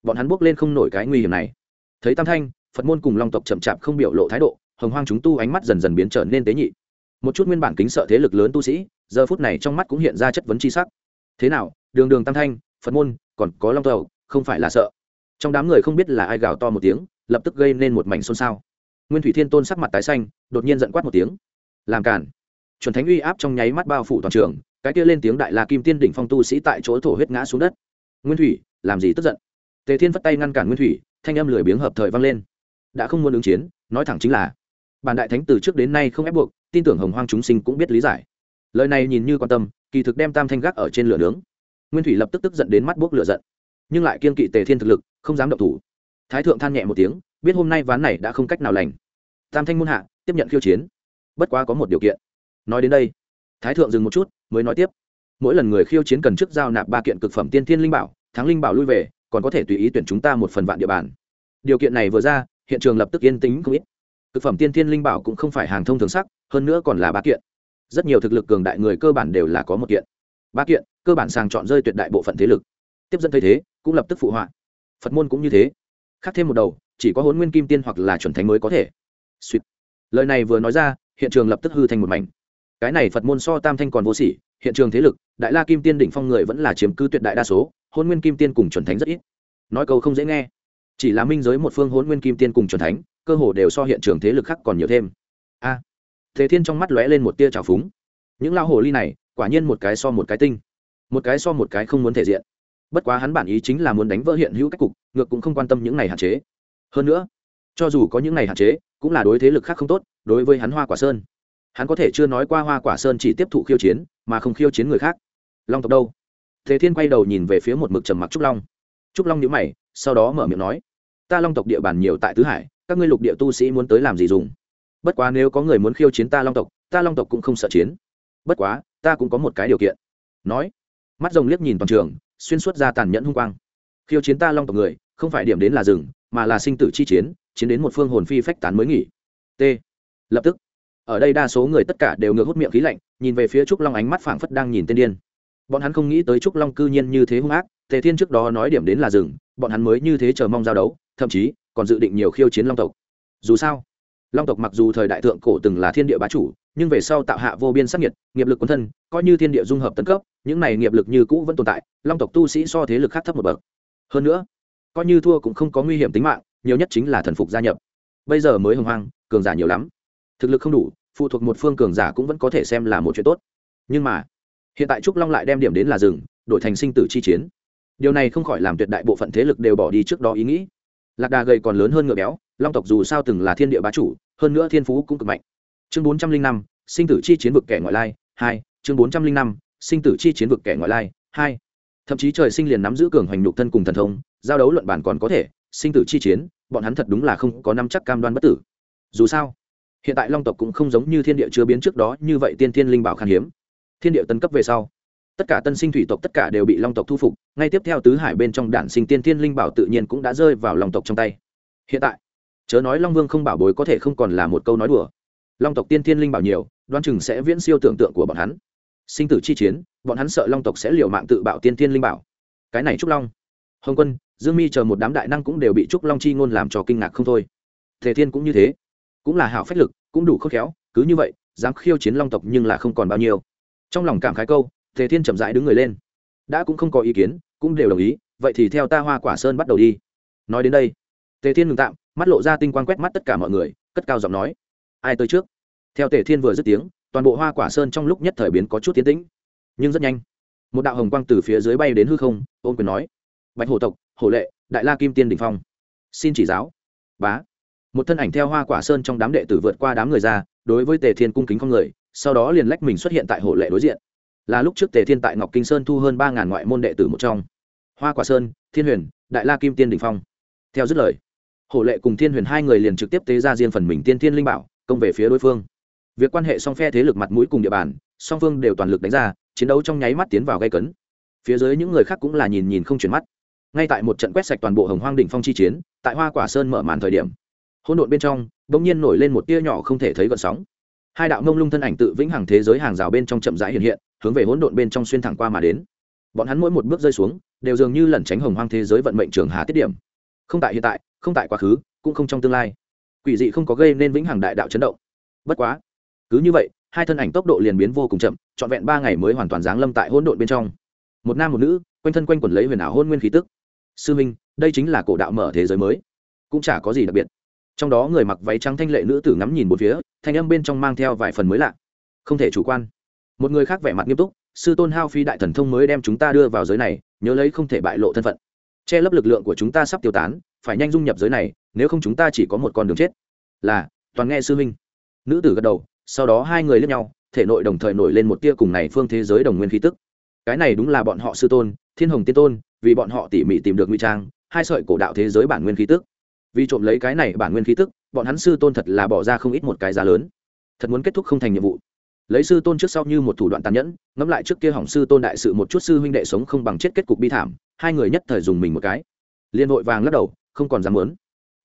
Bọn hắn bước lên không nổi cái nguy hiểm này. Thấy tam thanh, phật môn cùng long tộc chậm chạp không biểu lộ thái độ, hồng hoang chúng tu ánh mắt dần dần biến trở nên tế nhị. Một chút nguyên bản kính sợ thế lực lớn tu sĩ, giờ phút này trong mắt cũng hiện ra chất vấn tri sắc. Thế nào, đường đường tam thanh, phật môn, còn có long tộc, không phải là sợ? Trong đám người không biết là ai gào to một tiếng, lập tức gây nên một mảnh xôn xao. Nguyên thủy thiên tôn sắc mặt tái xanh, đột nhiên giận quát một tiếng làm cản. Chuẩn thánh uy áp trong nháy mắt bao phủ toàn trường, cái kia lên tiếng đại la kim tiên đỉnh phong tu sĩ tại chỗ thổ huyết ngã xuống đất. Nguyên thủy, làm gì tức giận? Tề thiên phất tay ngăn cản nguyên thủy, thanh âm lười biếng hợp thời vang lên. Đã không muốn ứng chiến, nói thẳng chính là, bản đại thánh từ trước đến nay không ép buộc, tin tưởng hồng hoang chúng sinh cũng biết lý giải. Lời này nhìn như quan tâm, kỳ thực đem tam thanh gác ở trên lửa nướng. Nguyên thủy lập tức tức giận đến mắt buốc lửa giận. Nhưng lại kiên kỵ tề thiên thực lực, không dám động thủ. Thái thượng than nhẹ một tiếng, biết hôm nay ván này đã không cách nào lành. Tam thanh muôn hạ, tiếp nhận khiêu chiến bất quá có một điều kiện. Nói đến đây, thái thượng dừng một chút, mới nói tiếp. Mỗi lần người khiêu chiến cần trước giao nạp ba kiện cực phẩm tiên thiên linh bảo, thắng linh bảo lui về, còn có thể tùy ý tuyển chúng ta một phần vạn địa bàn. Điều kiện này vừa ra, hiện trường lập tức yên tĩnh không ít. Thực phẩm tiên thiên linh bảo cũng không phải hàng thông thường sắc, hơn nữa còn là ba kiện. Rất nhiều thực lực cường đại người cơ bản đều là có một kiện. Ba kiện, cơ bản sàng chọn rơi tuyệt đại bộ phận thế lực. Tiếp dẫn thấy thế, cũng lập tức phụ họa. Phật môn cũng như thế. Khác thêm một đầu, chỉ có hôn nguyên kim tiên hoặc là chuẩn thánh mới có thể. Sweet. lời này vừa nói ra hiện trường lập tức hư thành một mảnh. Cái này phật môn so tam thanh còn vô sỉ hiện trường thế lực đại la kim tiên đỉnh phong người vẫn là chiếm cứ tuyệt đại đa số hôn nguyên kim tiên cùng chuẩn thánh rất ít. Nói câu không dễ nghe. Chỉ là minh giới một phương hôn nguyên kim tiên cùng chuẩn thánh cơ hồ đều so hiện trường thế lực khác còn nhiều thêm. A. À, thế thiên trong mắt lóe lên một tia trào phúng. Những lao hồ ly này quả nhiên một cái so một cái tinh. Một cái so một cái không muốn thể diện. Bất quá hắn bản ý chính là muốn đánh vỡ hiện hữu cách cục ngược cũng không quan tâm những này hạn chế. Hơn nữa cho dù có những này hạn chế, cũng là đối thế lực khác không tốt, đối với hắn hoa quả sơn. Hắn có thể chưa nói qua hoa quả sơn chỉ tiếp thụ khiêu chiến, mà không khiêu chiến người khác. Long tộc đâu? Thế thiên quay đầu nhìn về phía một mực trầm mặc trúc long. Trúc long nhữ mày, sau đó mở miệng nói, ta long tộc địa bàn nhiều tại tứ hải, các ngươi lục địa tu sĩ muốn tới làm gì dùng? Bất quá nếu có người muốn khiêu chiến ta long tộc, ta long tộc cũng không sợ chiến. Bất quá, ta cũng có một cái điều kiện. Nói, mắt rồng liếc nhìn toàn trường, xuyên suốt ra tàn nhẫn hung quang. Khiêu chiến ta long tộc người, không phải điểm đến là rừng mà là sinh tử chi chiến chiến đến một phương hồn phi phách tán mới nghỉ. T. Lập tức, ở đây đa số người tất cả đều ngược hút miệng khí lạnh, nhìn về phía trúc long ánh mắt phảng phất đang nhìn tên điên. Bọn hắn không nghĩ tới trúc long cư nhiên như thế hung ác, tề thiên trước đó nói điểm đến là rừng bọn hắn mới như thế chờ mong giao đấu, thậm chí còn dự định nhiều khiêu chiến long tộc. Dù sao, long tộc mặc dù thời đại thượng cổ từng là thiên địa bá chủ, nhưng về sau tạo hạ vô biên sắc nhiệt nghiệp lực quân thân, coi như thiên địa dung hợp tấn cấp, những này nghiệp lực như cũ vẫn tồn tại, long tộc tu sĩ so thế lực khác thấp một bậc. Hơn nữa coi như thua cũng không có nguy hiểm tính mạng, nhiều nhất chính là thần phục gia nhập. Bây giờ mới hồng hoang, cường giả nhiều lắm. Thực lực không đủ, phụ thuộc một phương cường giả cũng vẫn có thể xem là một chuyện tốt. Nhưng mà, hiện tại trúc long lại đem điểm đến là rừng, đổi thành sinh tử chi chiến. Điều này không khỏi làm tuyệt đại bộ phận thế lực đều bỏ đi trước đó ý nghĩ. Lạc đà gầy còn lớn hơn ngựa béo, long tộc dù sao từng là thiên địa bá chủ, hơn nữa thiên phú cũng cực mạnh. Chương bốn trăm linh năm, sinh tử chi chiến vực kẻ ngoại lai, hai, chương bốn trăm linh năm, sinh tử chi chiến vực kẻ ngoại lai, hai thậm chí trời sinh liền nắm giữ cường hoành nhục thân cùng thần thông, giao đấu luận bản còn có thể, sinh tử chi chiến, bọn hắn thật đúng là không có năm chắc cam đoan bất tử. Dù sao, hiện tại long tộc cũng không giống như thiên địa chưa biến trước đó như vậy tiên thiên linh bảo khan hiếm. Thiên địa tân cấp về sau, tất cả tân sinh thủy tộc tất cả đều bị long tộc thu phục, ngay tiếp theo tứ hải bên trong đản sinh tiên thiên linh bảo tự nhiên cũng đã rơi vào long tộc trong tay. Hiện tại, chớ nói long vương không bảo bối có thể không còn là một câu nói đùa. Long tộc tiên thiên linh bảo nhiều đoan chừng sẽ viễn siêu tưởng tượng của bọn hắn sinh tử chi chiến, bọn hắn sợ long tộc sẽ liều mạng tự bạo tiên thiên linh bảo. Cái này trúc long. Hồng quân, dương mi chờ một đám đại năng cũng đều bị trúc long chi ngôn làm cho kinh ngạc không thôi. Thể thiên cũng như thế. Cũng là hảo phách lực, cũng đủ khôn khéo, cứ như vậy, dám khiêu chiến long tộc nhưng là không còn bao nhiêu. Trong lòng cảm khái câu, thể thiên chậm rãi đứng người lên. Đã cũng không có ý kiến, cũng đều đồng ý, vậy thì theo ta hoa quả sơn bắt đầu đi. Nói đến đây tề thiên ngừng tạm, mắt lộ ra tinh quang quét mắt tất cả mọi người, cất cao giọng nói. Ai tới trước? Theo tề thiên vừa dứt tiếng toàn bộ hoa quả sơn trong lúc nhất thời biến có chút tiến tĩnh, nhưng rất nhanh, một đạo hồng quang từ phía dưới bay đến hư không, ôn quyền nói, bạch hổ tộc, hổ lệ, đại la kim tiên đình phong, xin chỉ giáo. Bá. Một thân ảnh theo hoa quả sơn trong đám đệ tử vượt qua đám người ra, đối với tề thiên cung kính không người, sau đó liền lách mình xuất hiện tại hổ lệ đối diện. Là lúc trước tề thiên tại ngọc kinh sơn thu hơn ba ngàn ngoại môn đệ tử một trong. Hoa quả sơn, thiên huyền, đại la kim tiên đình phong. Theo dứt lời, hổ lệ cùng thiên huyền hai người liền trực tiếp tế ra riêng phần mình tiên thiên linh bảo, công về phía đối phương việc quan hệ song phe thế lực mặt mũi cùng địa bàn, song phương đều toàn lực đánh ra, chiến đấu trong nháy mắt tiến vào gây cấn. Phía dưới những người khác cũng là nhìn nhìn không chuyển mắt. Ngay tại một trận quét sạch toàn bộ hồng hoang đỉnh phong chi chiến, tại hoa quả sơn mở màn thời điểm, hỗn độn bên trong, bỗng nhiên nổi lên một tia nhỏ không thể thấy gợn sóng. Hai đạo mông lung thân ảnh tự vĩnh hằng thế giới hàng rào bên trong chậm rãi hiện hiện, hướng về hỗn độn bên trong xuyên thẳng qua mà đến. Bọn hắn mỗi một bước rơi xuống, đều dường như lẩn tránh hồng hoang thế giới vận mệnh trường hà tiết điểm. Không tại hiện tại, không tại quá khứ, cũng không trong tương lai. Quỷ dị không có gây nên vĩnh hằng đại đạo chấn động. Bất quá cứ như vậy, hai thân ảnh tốc độ liền biến vô cùng chậm, trọn vẹn ba ngày mới hoàn toàn giáng lâm tại hỗn độn bên trong. Một nam một nữ, quanh thân quanh quẩn lấy huyền ảo hôn nguyên khí tức. Sư minh, đây chính là cổ đạo mở thế giới mới. Cũng chả có gì đặc biệt. Trong đó người mặc váy trắng thanh lệ nữ tử ngắm nhìn một phía, thanh âm bên trong mang theo vài phần mới lạ. Không thể chủ quan. Một người khác vẻ mặt nghiêm túc, sư tôn hao phi đại thần thông mới đem chúng ta đưa vào giới này, nhớ lấy không thể bại lộ thân phận. Che lấp lực lượng của chúng ta sắp tiêu tán, phải nhanh dung nhập giới này, nếu không chúng ta chỉ có một con đường chết. Là, toàn nghe sư minh. Nữ tử gật đầu sau đó hai người lướt nhau, thể nội đồng thời nổi lên một tia cùng này phương thế giới đồng nguyên khí tức. Cái này đúng là bọn họ sư tôn, thiên hồng tiên tôn, vì bọn họ tỉ mỉ tìm được nguy trang, hai sợi cổ đạo thế giới bản nguyên khí tức. Vì trộm lấy cái này bản nguyên khí tức, bọn hắn sư tôn thật là bỏ ra không ít một cái giá lớn. Thật muốn kết thúc không thành nhiệm vụ. Lấy sư tôn trước sau như một thủ đoạn tàn nhẫn, ngẫm lại trước kia hỏng sư tôn đại sự một chút sư huynh đệ sống không bằng chết kết cục bi thảm, hai người nhất thời dùng mình một cái. Liên hội vàng lắc đầu, không còn dám muốn.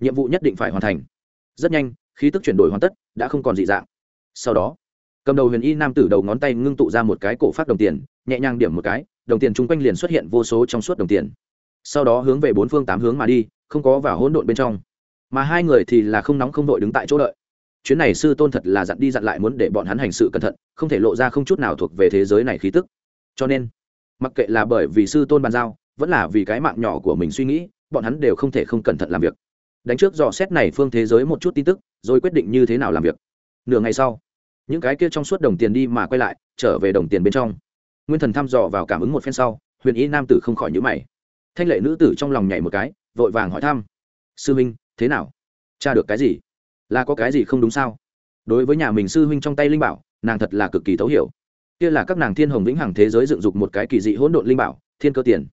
Nhiệm vụ nhất định phải hoàn thành. Rất nhanh, khí tức chuyển đổi hoàn tất, đã không còn dị dạng sau đó, cầm đầu huyền y nam tử đầu ngón tay ngưng tụ ra một cái cổ phát đồng tiền, nhẹ nhàng điểm một cái, đồng tiền chung quanh liền xuất hiện vô số trong suốt đồng tiền. Sau đó hướng về bốn phương tám hướng mà đi, không có vào hỗn độn bên trong. Mà hai người thì là không nóng không đội đứng tại chỗ đợi. Chuyến này sư tôn thật là dặn đi dặn lại muốn để bọn hắn hành sự cẩn thận, không thể lộ ra không chút nào thuộc về thế giới này khí tức. Cho nên, mặc kệ là bởi vì sư tôn bàn giao, vẫn là vì cái mạng nhỏ của mình suy nghĩ, bọn hắn đều không thể không cẩn thận làm việc. Đánh trước dò xét này phương thế giới một chút tin tức, rồi quyết định như thế nào làm việc nửa ngày sau, những cái kia trong suốt đồng tiền đi mà quay lại, trở về đồng tiền bên trong. Nguyên thần thăm dò vào cảm ứng một phen sau, huyền y nam tử không khỏi nhữ mày. Thanh lệ nữ tử trong lòng nhảy một cái, vội vàng hỏi thăm. Sư huynh, thế nào? Cha được cái gì? Là có cái gì không đúng sao? Đối với nhà mình sư huynh trong tay linh bảo, nàng thật là cực kỳ thấu hiểu. Kia là các nàng thiên hồng vĩnh hằng thế giới dựng dục một cái kỳ dị hỗn độn linh bảo, thiên cơ tiền.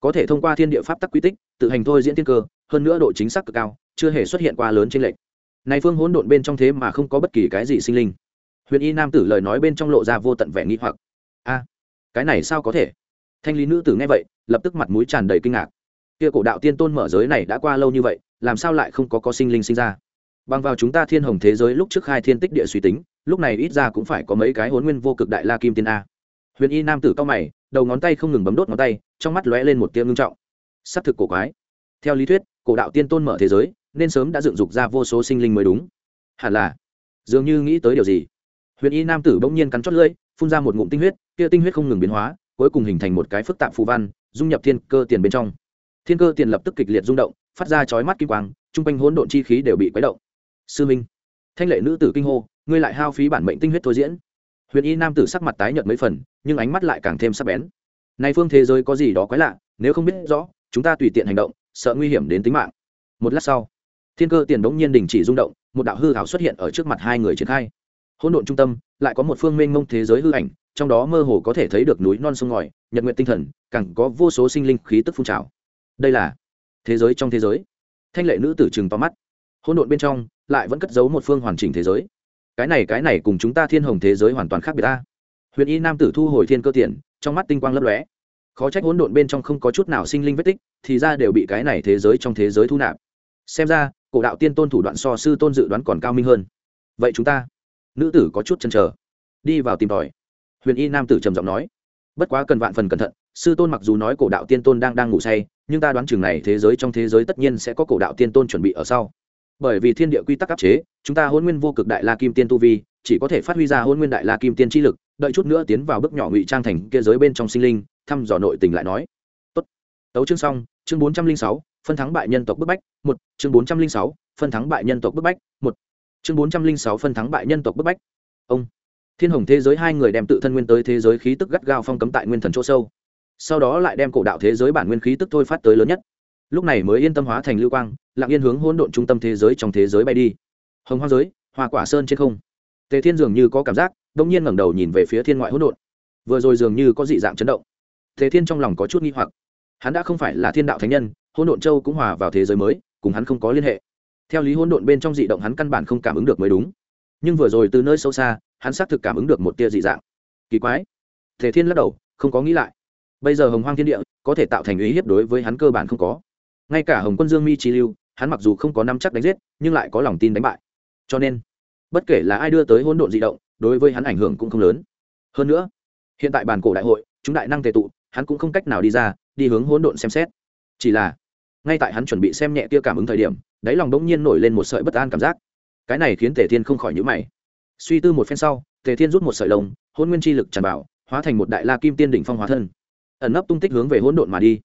Có thể thông qua thiên địa pháp tắc quy tích, tự hành thôi diễn thiên cơ, hơn nữa độ chính xác cực cao, chưa hề xuất hiện qua lớn trên lệch này phương hỗn độn bên trong thế mà không có bất kỳ cái gì sinh linh. Huyền y nam tử lời nói bên trong lộ ra vô tận vẻ nghi hoặc. A, cái này sao có thể? Thanh lý nữ tử nghe vậy, lập tức mặt mũi tràn đầy kinh ngạc. Kia cổ đạo tiên tôn mở giới này đã qua lâu như vậy, làm sao lại không có có sinh linh sinh ra? Bằng vào chúng ta thiên hồng thế giới lúc trước khai thiên tích địa suy tính, lúc này ít ra cũng phải có mấy cái hốn nguyên vô cực đại la kim tiên a. Huyền y nam tử cao mày, đầu ngón tay không ngừng bấm đốt ngón tay, trong mắt lóe lên một tia ngưng trọng. S ắ c thực cổ quái. Theo lý thuyết, cổ đạo tiên tôn mở thế giới nên sớm đã dựng dục ra vô số sinh linh mới đúng. Hẳn là, dường như nghĩ tới điều gì. Huyền y nam tử bỗng nhiên cắn chót lưỡi, phun ra một ngụm tinh huyết, kia tinh huyết không ngừng biến hóa, cuối cùng hình thành một cái phức tạp phù văn, dung nhập thiên cơ tiền bên trong. Thiên cơ tiền lập tức kịch liệt rung động, phát ra chói mắt kim quang, chung quanh hỗn độn chi khí đều bị quấy động. Sư minh, thanh lệ nữ tử kinh hô, ngươi lại hao phí bản mệnh tinh huyết thôi diễn. Huyền y nam tử sắc mặt tái nhợt mấy phần, nhưng ánh mắt lại càng thêm sắc bén. Nay phương thế giới có gì đó quái lạ, nếu không biết rõ, chúng ta tùy tiện hành động, sợ nguy hiểm đến tính mạng. Một lát sau thiên cơ tiền đống nhiên đình chỉ rung động, một đạo hư hảo xuất hiện ở trước mặt hai người triển khai. Hỗn độn trung tâm, lại có một phương mênh mông thế giới hư ảnh, trong đó mơ hồ có thể thấy được núi non sông ngòi, nhật nguyện tinh thần, càng có vô số sinh linh khí tức phun trào. Đây là thế giới trong thế giới. Thanh lệ nữ tử chừng to mắt. Hỗn độn bên trong lại vẫn cất giấu một phương hoàn chỉnh thế giới. Cái này cái này cùng chúng ta thiên hồng thế giới hoàn toàn khác biệt ta. Huyền y nam tử thu hồi thiên cơ tiền, trong mắt tinh quang lấp lóe. Khó trách hỗn độn bên trong không có chút nào sinh linh vết tích, thì ra đều bị cái này thế giới trong thế giới thu nạp. Xem ra cổ đạo tiên tôn thủ đoạn so sư tôn dự đoán còn cao minh hơn. Vậy chúng ta, nữ tử có chút chần chờ, đi vào tìm tòi. Huyền y nam tử trầm giọng nói, bất quá cần vạn phần cẩn thận, sư tôn mặc dù nói cổ đạo tiên tôn đang đang ngủ say, nhưng ta đoán chừng này thế giới trong thế giới tất nhiên sẽ có cổ đạo tiên tôn chuẩn bị ở sau. Bởi vì thiên địa quy tắc áp chế, chúng ta hôn nguyên vô cực đại la kim tiên tu vi, chỉ có thể phát huy ra hôn nguyên đại la kim tiên chi lực, đợi chút nữa tiến vào bước nhỏ ngụy trang thành kia giới bên trong sinh linh, thăm dò nội tình lại nói. Tốt. tấu chương xong, chương bốn trăm linh sáu phân thắng bại nhân tộc bức bách, một. Chương bốn trăm linh sáu, phân thắng bại nhân tộc bức bách, một. Chương bốn trăm linh sáu, phân thắng bại nhân tộc bức bách. Ông. Thiên hồng thế giới hai người đem tự thân nguyên tới thế giới khí tức gắt gao phong cấm tại nguyên thần chỗ sâu. Sau đó lại đem cổ đạo thế giới bản nguyên khí tức thôi phát tới lớn nhất. Lúc này mới yên tâm hóa thành lưu quang, lặng yên hướng hỗn độn trung tâm thế giới trong thế giới bay đi. Hồng hoa giới, hoa quả sơn trên không. Tề thiên dường như có cảm giác đông nhiên ngẩng đầu nhìn về phía thiên ngoại hỗn độn. Vừa rồi dường như có dị dạng chấn động. Tề thiên trong lòng có chút nghi hoặc hắn đã không phải là thiên đạo thánh nhân, hỗn độn châu cũng hòa vào thế giới mới, cùng hắn không có liên hệ. Theo lý hỗn độn bên trong dị động hắn căn bản không cảm ứng được mới đúng. Nhưng vừa rồi từ nơi sâu xa, hắn xác thực cảm ứng được một tia dị dạng. Kỳ quái. Thể thiên lắc đầu, không có nghĩ lại. Bây giờ hồng hoang thiên địa, có thể tạo thành ý hiếp đối với hắn cơ bản không có. Ngay cả hồng quân dương mi chi lưu, hắn mặc dù không có năm chắc đánh giết, nhưng lại có lòng tin đánh bại. Cho nên, bất kể là ai đưa tới hỗn độn di động, đối với hắn ảnh hưởng cũng không lớn. Hơn nữa, hiện tại bàn cổ đại hội, chúng đại năng tề tụ, hắn cũng không cách nào đi ra đi hướng hỗn độn xem xét. Chỉ là, ngay tại hắn chuẩn bị xem nhẹ kia cảm ứng thời điểm, đáy lòng bỗng nhiên nổi lên một sợi bất an cảm giác. Cái này khiến tề thiên không khỏi nhữ mày. Suy tư một phen sau, tề thiên rút một sợi lồng hôn nguyên chi lực tràn vào, hóa thành một đại la kim tiên đỉnh phong hóa thân. Ẩn nấp tung tích hướng về hỗn độn mà đi.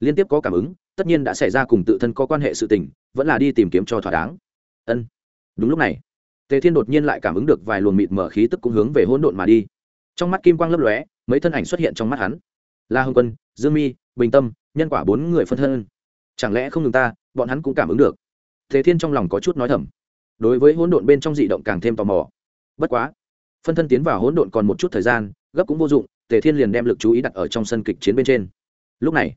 Liên tiếp có cảm ứng, tất nhiên đã xảy ra cùng tự thân có quan hệ sự tình, vẫn là đi tìm kiếm cho thỏa đáng. Ân. Đúng lúc này, tề thiên đột nhiên lại cảm ứng được vài luồng mịt mở khí tức cũng hướng về hỗn độn mà đi. Trong mắt kim quang lấp lóe, mấy thân ảnh xuất hiện trong mắt hắn. La hưng quân, dương mi bình tâm, nhân quả bốn người phân thân. Chẳng lẽ không ngừng ta, bọn hắn cũng cảm ứng được. Tề thiên trong lòng có chút nói thầm. Đối với hỗn độn bên trong dị động càng thêm tò mò. Bất quá, phân thân tiến vào hỗn độn còn một chút thời gian, gấp cũng vô dụng, tề thiên liền đem lực chú ý đặt ở trong sân kịch chiến bên trên. Lúc này,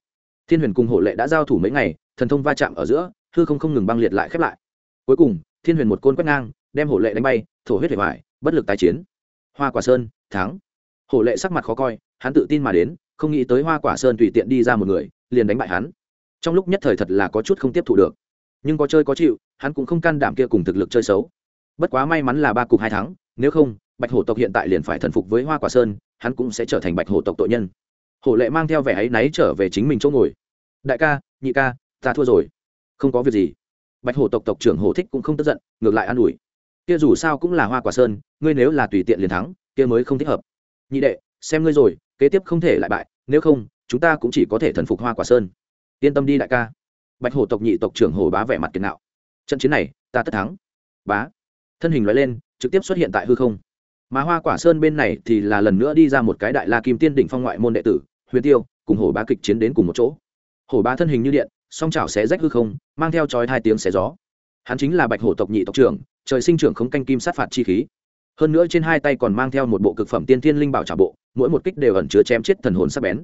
thiên huyền cùng hộ lệ đã giao thủ mấy ngày, thần thông va chạm ở giữa, hư không không ngừng băng liệt lại khép lại. Cuối cùng, thiên huyền một côn quét ngang, đem hộ lệ đánh bay, thổ huyết hệ hoại, bất lực tái chiến. Hoa quả sơn, thắng. Hộ lệ sắc mặt khó coi, hắn tự tin mà đến không nghĩ tới hoa quả sơn tùy tiện đi ra một người, liền đánh bại hắn. Trong lúc nhất thời thật là có chút không tiếp thu được. Nhưng có chơi có chịu, hắn cũng không can đảm kia cùng thực lực chơi xấu. Bất quá may mắn là ba cục hai thắng, nếu không, bạch hổ tộc hiện tại liền phải thần phục với hoa quả sơn, hắn cũng sẽ trở thành bạch hổ tộc tội nhân. Hổ lệ mang theo vẻ áy náy trở về chính mình chỗ ngồi. Đại ca, nhị ca, ta thua rồi. Không có việc gì. Bạch hổ tộc tộc trưởng hổ thích cũng không tức giận, ngược lại an ủi. Kia dù sao cũng là hoa quả sơn, ngươi nếu là tùy tiện liền thắng, kia mới không thích hợp. Nhị đệ, xem ngươi rồi kế tiếp không thể lại bại, nếu không, chúng ta cũng chỉ có thể thần phục hoa quả sơn. Yên tâm đi đại ca. Bạch hổ tộc nhị tộc trưởng hồ bá vẻ mặt kiệt nạo. Trận chiến này, ta tất thắng. Bá. Thân hình loại lên, trực tiếp xuất hiện tại hư không. Mà hoa quả sơn bên này thì là lần nữa đi ra một cái đại la kim tiên đỉnh phong ngoại môn đệ tử, huyền tiêu, cùng hổ bá kịch chiến đến cùng một chỗ. Hổ bá thân hình như điện, song chảo xé rách hư không, mang theo chói hai tiếng xé gió. Hắn chính là bạch hổ tộc nhị tộc trưởng, trời sinh trưởng không canh kim sát phạt chi khí. Hơn nữa trên hai tay còn mang theo một bộ cực phẩm tiên thiên linh bảo trả bộ mỗi một kích đều ẩn chứa chém chết thần hồn sắc bén.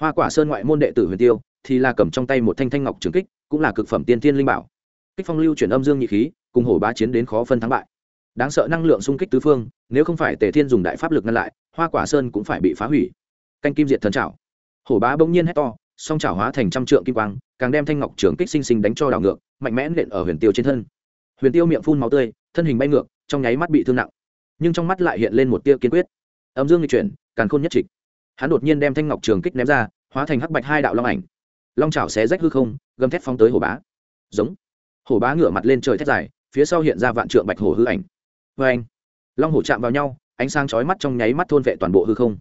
Hoa quả sơn ngoại môn đệ tử huyền tiêu thì là cầm trong tay một thanh thanh ngọc trường kích, cũng là cực phẩm tiên thiên linh bảo. Kích phong lưu chuyển âm dương nhị khí, cùng hổ bá chiến đến khó phân thắng bại. Đáng sợ năng lượng xung kích tứ phương, nếu không phải tề thiên dùng đại pháp lực ngăn lại, hoa quả sơn cũng phải bị phá hủy. Canh kim diệt thần trảo hổ bá bỗng nhiên hét to, song trảo hóa thành trăm trượng kim quang, càng đem thanh ngọc trường kích sinh sinh đánh cho đảo ngược, mạnh mẽ nện ở huyền tiêu trên thân. Huyền tiêu miệng phun máu tươi, thân hình bay ngược, trong nháy mắt bị thương nặng. Nhưng trong mắt lại hiện lên một tia kiên quyết âm dương di chuyển, càn khôn nhất trịch. Hắn đột nhiên đem thanh ngọc trường kích ném ra, hóa thành hắc bạch hai đạo long ảnh. Long chảo xé rách hư không, gầm thét phóng tới hổ bá. Giống. Hổ bá ngửa mặt lên trời thét dài, phía sau hiện ra vạn trượng bạch hổ hư ảnh. Vê anh long hổ chạm vào nhau, ánh sáng chói mắt trong nháy mắt thôn vệ toàn bộ hư không.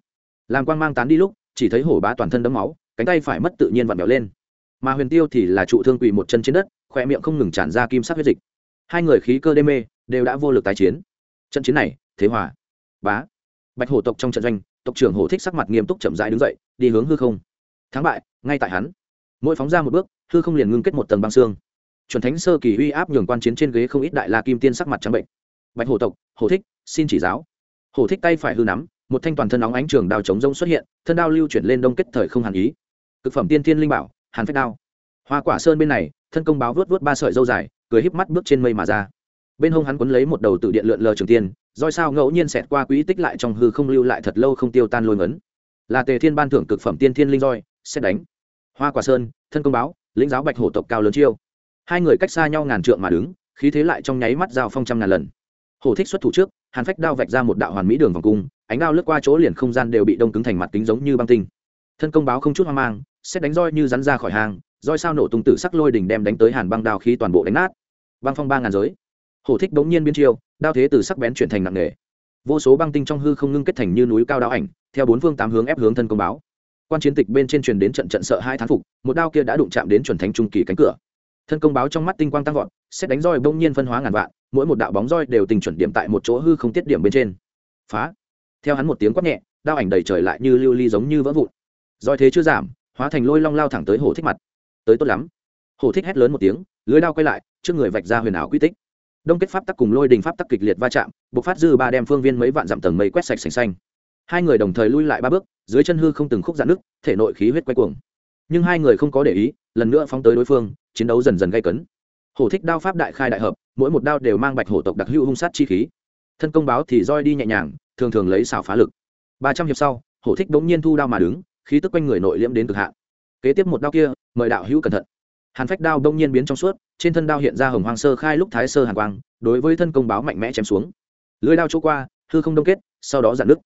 Làm quang mang tán đi lúc, chỉ thấy hổ bá toàn thân đấm máu, cánh tay phải mất tự nhiên vặn vẹo lên. Mà huyền tiêu thì là trụ thương quỳ một chân trên đất khoe miệng không ngừng tràn ra kim sắc huyết dịch. Hai người khí cơ đê mê, đều đã vô lực tái chiến. Trận chiến này, thế hòa. Bá bạch hổ tộc trong trận doanh, tộc trưởng hổ thích sắc mặt nghiêm túc chậm rãi đứng dậy, đi hướng hư không. Thắng bại, ngay tại hắn. Mỗi phóng ra một bước, hư không liền ngưng kết một tầng băng xương. Chuẩn thánh sơ kỳ uy áp nhường quan chiến trên ghế không ít đại la kim tiên sắc mặt trắng bệnh. Bạch hổ tộc, hổ thích, xin chỉ giáo. Hổ thích tay phải hư nắm, một thanh toàn thân óng ánh trường đao chống rông xuất hiện, thân đao lưu chuyển lên đông kết thời không hàn ý. Cực phẩm tiên thiên linh bảo, hàn phách đao. Hoa quả sơn bên này, thân công báo vớt vớt ba sợi dâu dài, cười híp mắt bước trên mây mà ra bên hông hắn quấn lấy một đầu tự điện lượn lờ trường tiên, roi sao ngẫu nhiên xẹt qua quỹ tích lại trong hư không lưu lại thật lâu không tiêu tan lôi ngấn. Là tề thiên ban thưởng cực phẩm tiên thiên linh roi, xét đánh. Hoa quả sơn, thân công báo, lĩnh giáo bạch hổ tộc cao lớn chiêu. Hai người cách xa nhau ngàn trượng mà đứng, khí thế lại trong nháy mắt giao phong trăm ngàn lần. Hổ thích xuất thủ trước, hàn phách đao vạch ra một đạo hoàn mỹ đường vòng cung, ánh đao lướt qua chỗ liền không gian đều bị đông cứng thành mặt kính giống như băng tinh. Thân công báo không chút hoang mang, xét đánh roi như rắn ra khỏi hàng, roi sao nổ tung tử sắc lôi đỉnh đem đánh tới hàn băng đao khí toàn bộ đánh nát. Băng phong ba ngàn giới hổ thích bỗng nhiên biến chiêu, đao thế từ sắc bén chuyển thành nặng nề. Vô số băng tinh trong hư không ngưng kết thành như núi cao đao ảnh, theo bốn phương tám hướng ép hướng thân công báo. Quan chiến tịch bên trên truyền đến trận trận sợ hai thán phục, một đao kia đã đụng chạm đến chuẩn thánh trung kỳ cánh cửa. Thân công báo trong mắt tinh quang tăng vọt, xét đánh roi bỗng nhiên phân hóa ngàn vạn, mỗi một đạo bóng roi đều tình chuẩn điểm tại một chỗ hư không tiết điểm bên trên. Phá! Theo hắn một tiếng quát nhẹ, đao ảnh đầy trời lại như lưu ly giống như vỡ vụn. Roi thế chưa giảm, hóa thành lôi long lao thẳng tới hổ thích mặt. Tới tốt lắm. Hổ thích hét lớn một tiếng, lưới đao quay lại, trước người vạch ra huyền ảo quy tích đông kết pháp tắc cùng lôi đình pháp tắc kịch liệt va chạm, bộc phát dư ba đem phương viên mấy vạn dặm tầng mây quét sạch sành xanh. Hai người đồng thời lui lại ba bước, dưới chân hư không từng khúc dạn nước thể nội khí huyết quay cuồng. Nhưng hai người không có để ý, lần nữa phóng tới đối phương, chiến đấu dần dần gây cấn. Hổ thích đao pháp đại khai đại hợp, mỗi một đao đều mang bạch hổ tộc đặc hữu hung sát chi khí. Thân công báo thì roi đi nhẹ nhàng, thường thường lấy xào phá lực. Ba trăm hiệp sau, hổ thích bỗng nhiên thu đao mà đứng, khí tức quanh người nội liễm đến cực hạn. Kế tiếp một đao kia, mời đạo hữu cẩn thận hàn phách đao đông nhiên biến trong suốt, trên thân đao hiện ra hồng hoang sơ khai lúc thái sơ hàn quang, đối với thân công báo mạnh mẽ chém xuống. Lưới đao chỗ qua, hư không đông kết, sau đó dạn nứt.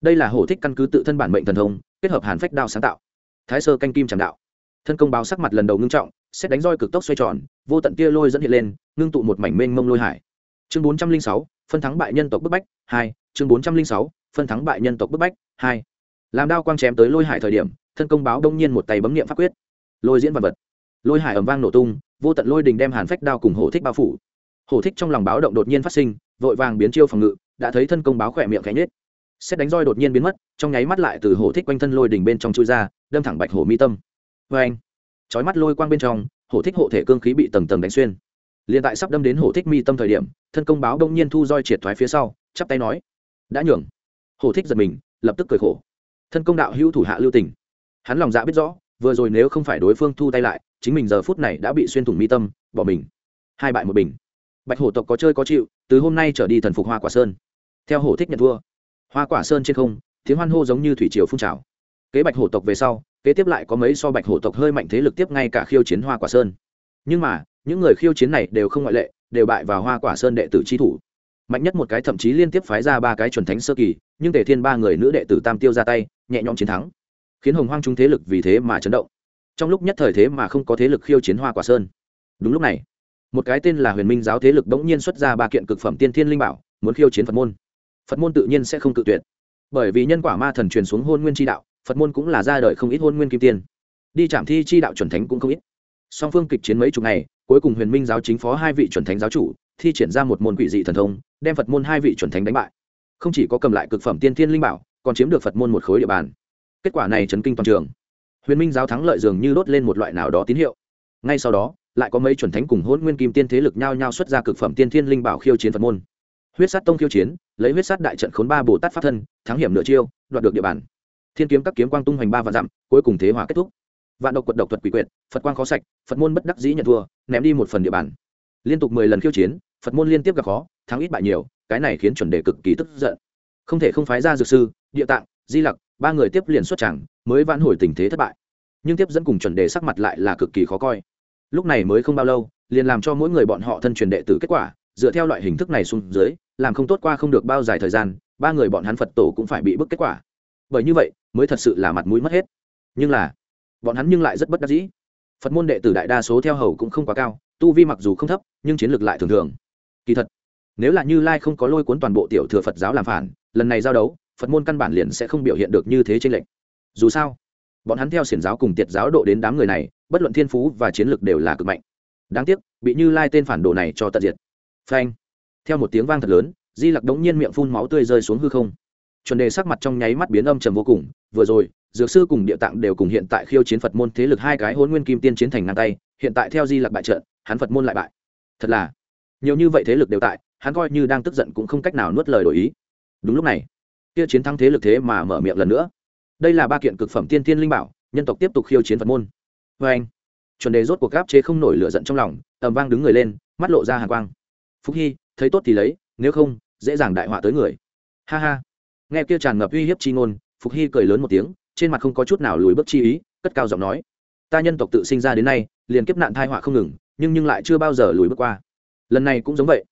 Đây là hổ thích căn cứ tự thân bản mệnh thần thông, kết hợp hàn phách đao sáng tạo. Thái sơ canh kim tràng đạo. Thân công báo sắc mặt lần đầu ngưng trọng, xét đánh roi cực tốc xoay tròn, vô tận tia lôi dẫn hiện lên, ngưng tụ một mảnh mênh mông lôi hải. Chương bốn trăm linh sáu, phân thắng bại nhân tộc bức bách, hai. Chương bốn trăm linh sáu, phân thắng bại nhân tộc bức bách, hai. Làm đao quang chém tới lôi hải thời điểm, thân công báo đông nhiên một tay bấm nghiệm pháp quyết. Lôi diễn vật vật lôi hải ầm vang nổ tung, vô tận lôi đình đem hàn phách đao cùng hổ thích bao phủ. Hổ thích trong lòng báo động đột nhiên phát sinh, vội vàng biến chiêu phòng ngự, đã thấy thân công báo khỏe miệng cánh nết xét đánh roi đột nhiên biến mất, trong nháy mắt lại từ hổ thích quanh thân lôi đình bên trong chui ra, đâm thẳng bạch hổ mi tâm. Vê anh trói mắt lôi quang bên trong, hổ thích hộ thể cương khí bị tầng tầng đánh xuyên. Liền tại sắp đâm đến hổ thích mi tâm thời điểm, thân công báo đông nhiên thu roi triệt thoái phía sau, chắp tay nói, đã nhường. Hổ thích giật mình, lập tức cười khổ. Thân công đạo hữu thủ hạ lưu tình. Hắn lòng dạ biết rõ, vừa rồi nếu không phải đối phương thu tay lại chính mình giờ phút này đã bị xuyên thủng mi tâm, bỏ mình. Hai bại một bình. Bạch hổ tộc có chơi có chịu, từ hôm nay trở đi thần phục hoa quả sơn. Theo hổ thích nhận thua hoa quả sơn trên không, tiếng hoan hô giống như thủy triều phun trào. Kế bạch hổ tộc về sau, kế tiếp lại có mấy so bạch hổ tộc hơi mạnh thế lực tiếp ngay cả khiêu chiến hoa quả sơn. Nhưng mà, những người khiêu chiến này đều không ngoại lệ, đều bại vào hoa quả sơn đệ tử chi thủ. Mạnh nhất một cái thậm chí liên tiếp phái ra ba cái chuẩn thánh sơ kỳ, nhưng tề thiên ba người nữ đệ tử tam tiêu ra tay, nhẹ nhõm chiến thắng. Khiến hồng hoang trung thế lực vì thế mà chấn động trong lúc nhất thời thế mà không có thế lực khiêu chiến hoa quả sơn. Đúng lúc này, một cái tên là huyền minh giáo thế lực bỗng nhiên xuất ra ba kiện cực phẩm tiên thiên linh bảo, muốn khiêu chiến phật môn. Phật môn tự nhiên sẽ không tự tuyệt. Bởi vì nhân quả ma thần truyền xuống hôn nguyên tri đạo, phật môn cũng là ra đời không ít hôn nguyên kim tiên. Đi trạm thi chi đạo chuẩn thánh cũng không ít. Song phương kịch chiến mấy chục ngày, cuối cùng huyền minh giáo chính phó hai vị chuẩn thánh giáo chủ, thi triển ra một môn quỷ dị thần thông, đem phật môn hai vị chuẩn thánh đánh bại. Không chỉ có cầm lại cực phẩm tiên thiên linh bảo, còn chiếm được phật môn một khối địa bàn. Kết quả này chấn kinh toàn trường huyền minh giáo thắng lợi dường như đốt lên một loại nào đó tín hiệu. Ngay sau đó, lại có mấy chuẩn thánh cùng hôn nguyên kim tiên thế lực nhao nhao xuất ra cực phẩm tiên thiên linh bảo khiêu chiến phật môn. Huyết sát tông khiêu chiến, lấy huyết sát đại trận khốn ba bồ tát pháp thân, thắng hiểm nửa chiêu, đoạt được địa bàn. Thiên kiếm các kiếm quang tung hoành ba và dặm, cuối cùng thế hòa kết thúc. Vạn độc quật độc thuật quỷ quyệt, phật quang khó sạch, phật môn bất đắc dĩ nhận thua, ném đi một phần địa bàn. Liên tục mười lần khiêu chiến, phật môn liên tiếp gặp khó, thắng ít bại nhiều, cái này khiến chuẩn đề cực kỳ tức giận. Không thể không phái ra dược sư, địa tạng di lặc, ba người tiếp liền xuất chẳng mới vãn hồi tình thế thất bại. Nhưng tiếp dẫn cùng chuẩn đề sắc mặt lại là cực kỳ khó coi. Lúc này mới không bao lâu, liền làm cho mỗi người bọn họ thân truyền đệ tử kết quả, dựa theo loại hình thức này xuống dưới, làm không tốt qua không được bao dài thời gian, ba người bọn hắn phật tổ cũng phải bị bức kết quả. Bởi như vậy, mới thật sự là mặt mũi mất hết. Nhưng là, bọn hắn nhưng lại rất bất đắc dĩ. Phật môn đệ tử đại đa số theo hầu cũng không quá cao, tu vi mặc dù không thấp, nhưng chiến lược lại thường thường. Kỳ thật, nếu là như lai không có lôi cuốn toàn bộ tiểu thừa phật giáo làm phản, lần này giao đấu phật môn căn bản liền sẽ không biểu hiện được như thế trên lệnh dù sao, bọn hắn theo xiển giáo cùng tiệt giáo độ đến đám người này, bất luận thiên phú và chiến lược đều là cực mạnh. Đáng tiếc, bị như lai tên phản đồ này cho tận diệt. Phanh. Theo một tiếng vang thật lớn, di lặc đống nhiên miệng phun máu tươi rơi xuống hư không. Chuẩn đề sắc mặt trong nháy mắt biến âm trầm vô cùng, vừa rồi, dược sư cùng địa tạng đều cùng hiện tại khiêu chiến phật môn thế lực hai cái hôn nguyên kim tiên chiến thành ngang tay, hiện tại theo di lặc bại trận, hắn phật môn lại bại. Thật là, nhiều như vậy thế lực đều tại, hắn coi như đang tức giận cũng không cách nào nuốt lời đổi ý. Đúng lúc này kia chiến thắng thế lực thế mà mở miệng lần nữa. Đây là ba kiện cực phẩm tiên tiên linh bảo, nhân tộc tiếp tục khiêu chiến phật môn. Vê anh, chuẩn đề rốt cuộc gáp chế không nổi lửa giận trong lòng ẩm vang đứng người lên, mắt lộ ra hàng quang. Phúc hy, thấy tốt thì lấy, nếu không, dễ dàng đại họa tới người. Ha ha. Nghe kia tràn ngập uy hiếp chi ngôn phục hy cười lớn một tiếng, trên mặt không có chút nào lùi bước chi ý, cất cao giọng nói. Ta nhân tộc tự sinh ra đến nay, liền kiếp nạn thai họa không ngừng, nhưng nhưng lại chưa bao giờ lùi bước qua. Lần này cũng giống vậy.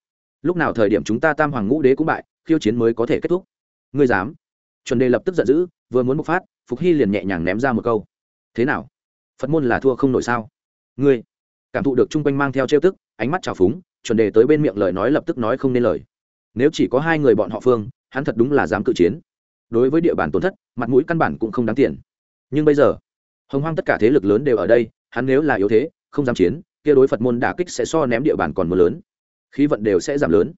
Lúc nào thời điểm chúng ta tam hoàng ngũ đế cũng bại, khiêu chiến mới có thể kết thúc ngươi dám. Chuẩn đề lập tức giận dữ, vừa muốn bộc phát, phục hy liền nhẹ nhàng ném ra một câu. Thế nào? Phật môn là thua không nổi sao? Ngươi cảm thụ được chung quanh mang theo trêu tức, ánh mắt trào phúng, chuẩn đề tới bên miệng lời nói lập tức nói không nên lời. Nếu chỉ có hai người bọn họ phương, hắn thật đúng là dám cự chiến. Đối với địa bàn tổn thất, mặt mũi căn bản cũng không đáng tiền. Nhưng bây giờ, hồng hoang tất cả thế lực lớn đều ở đây, hắn nếu là yếu thế, không dám chiến, kia đối phật môn đả kích sẽ so ném địa bàn còn mưa lớn. Khí vận đều sẽ giảm lớn.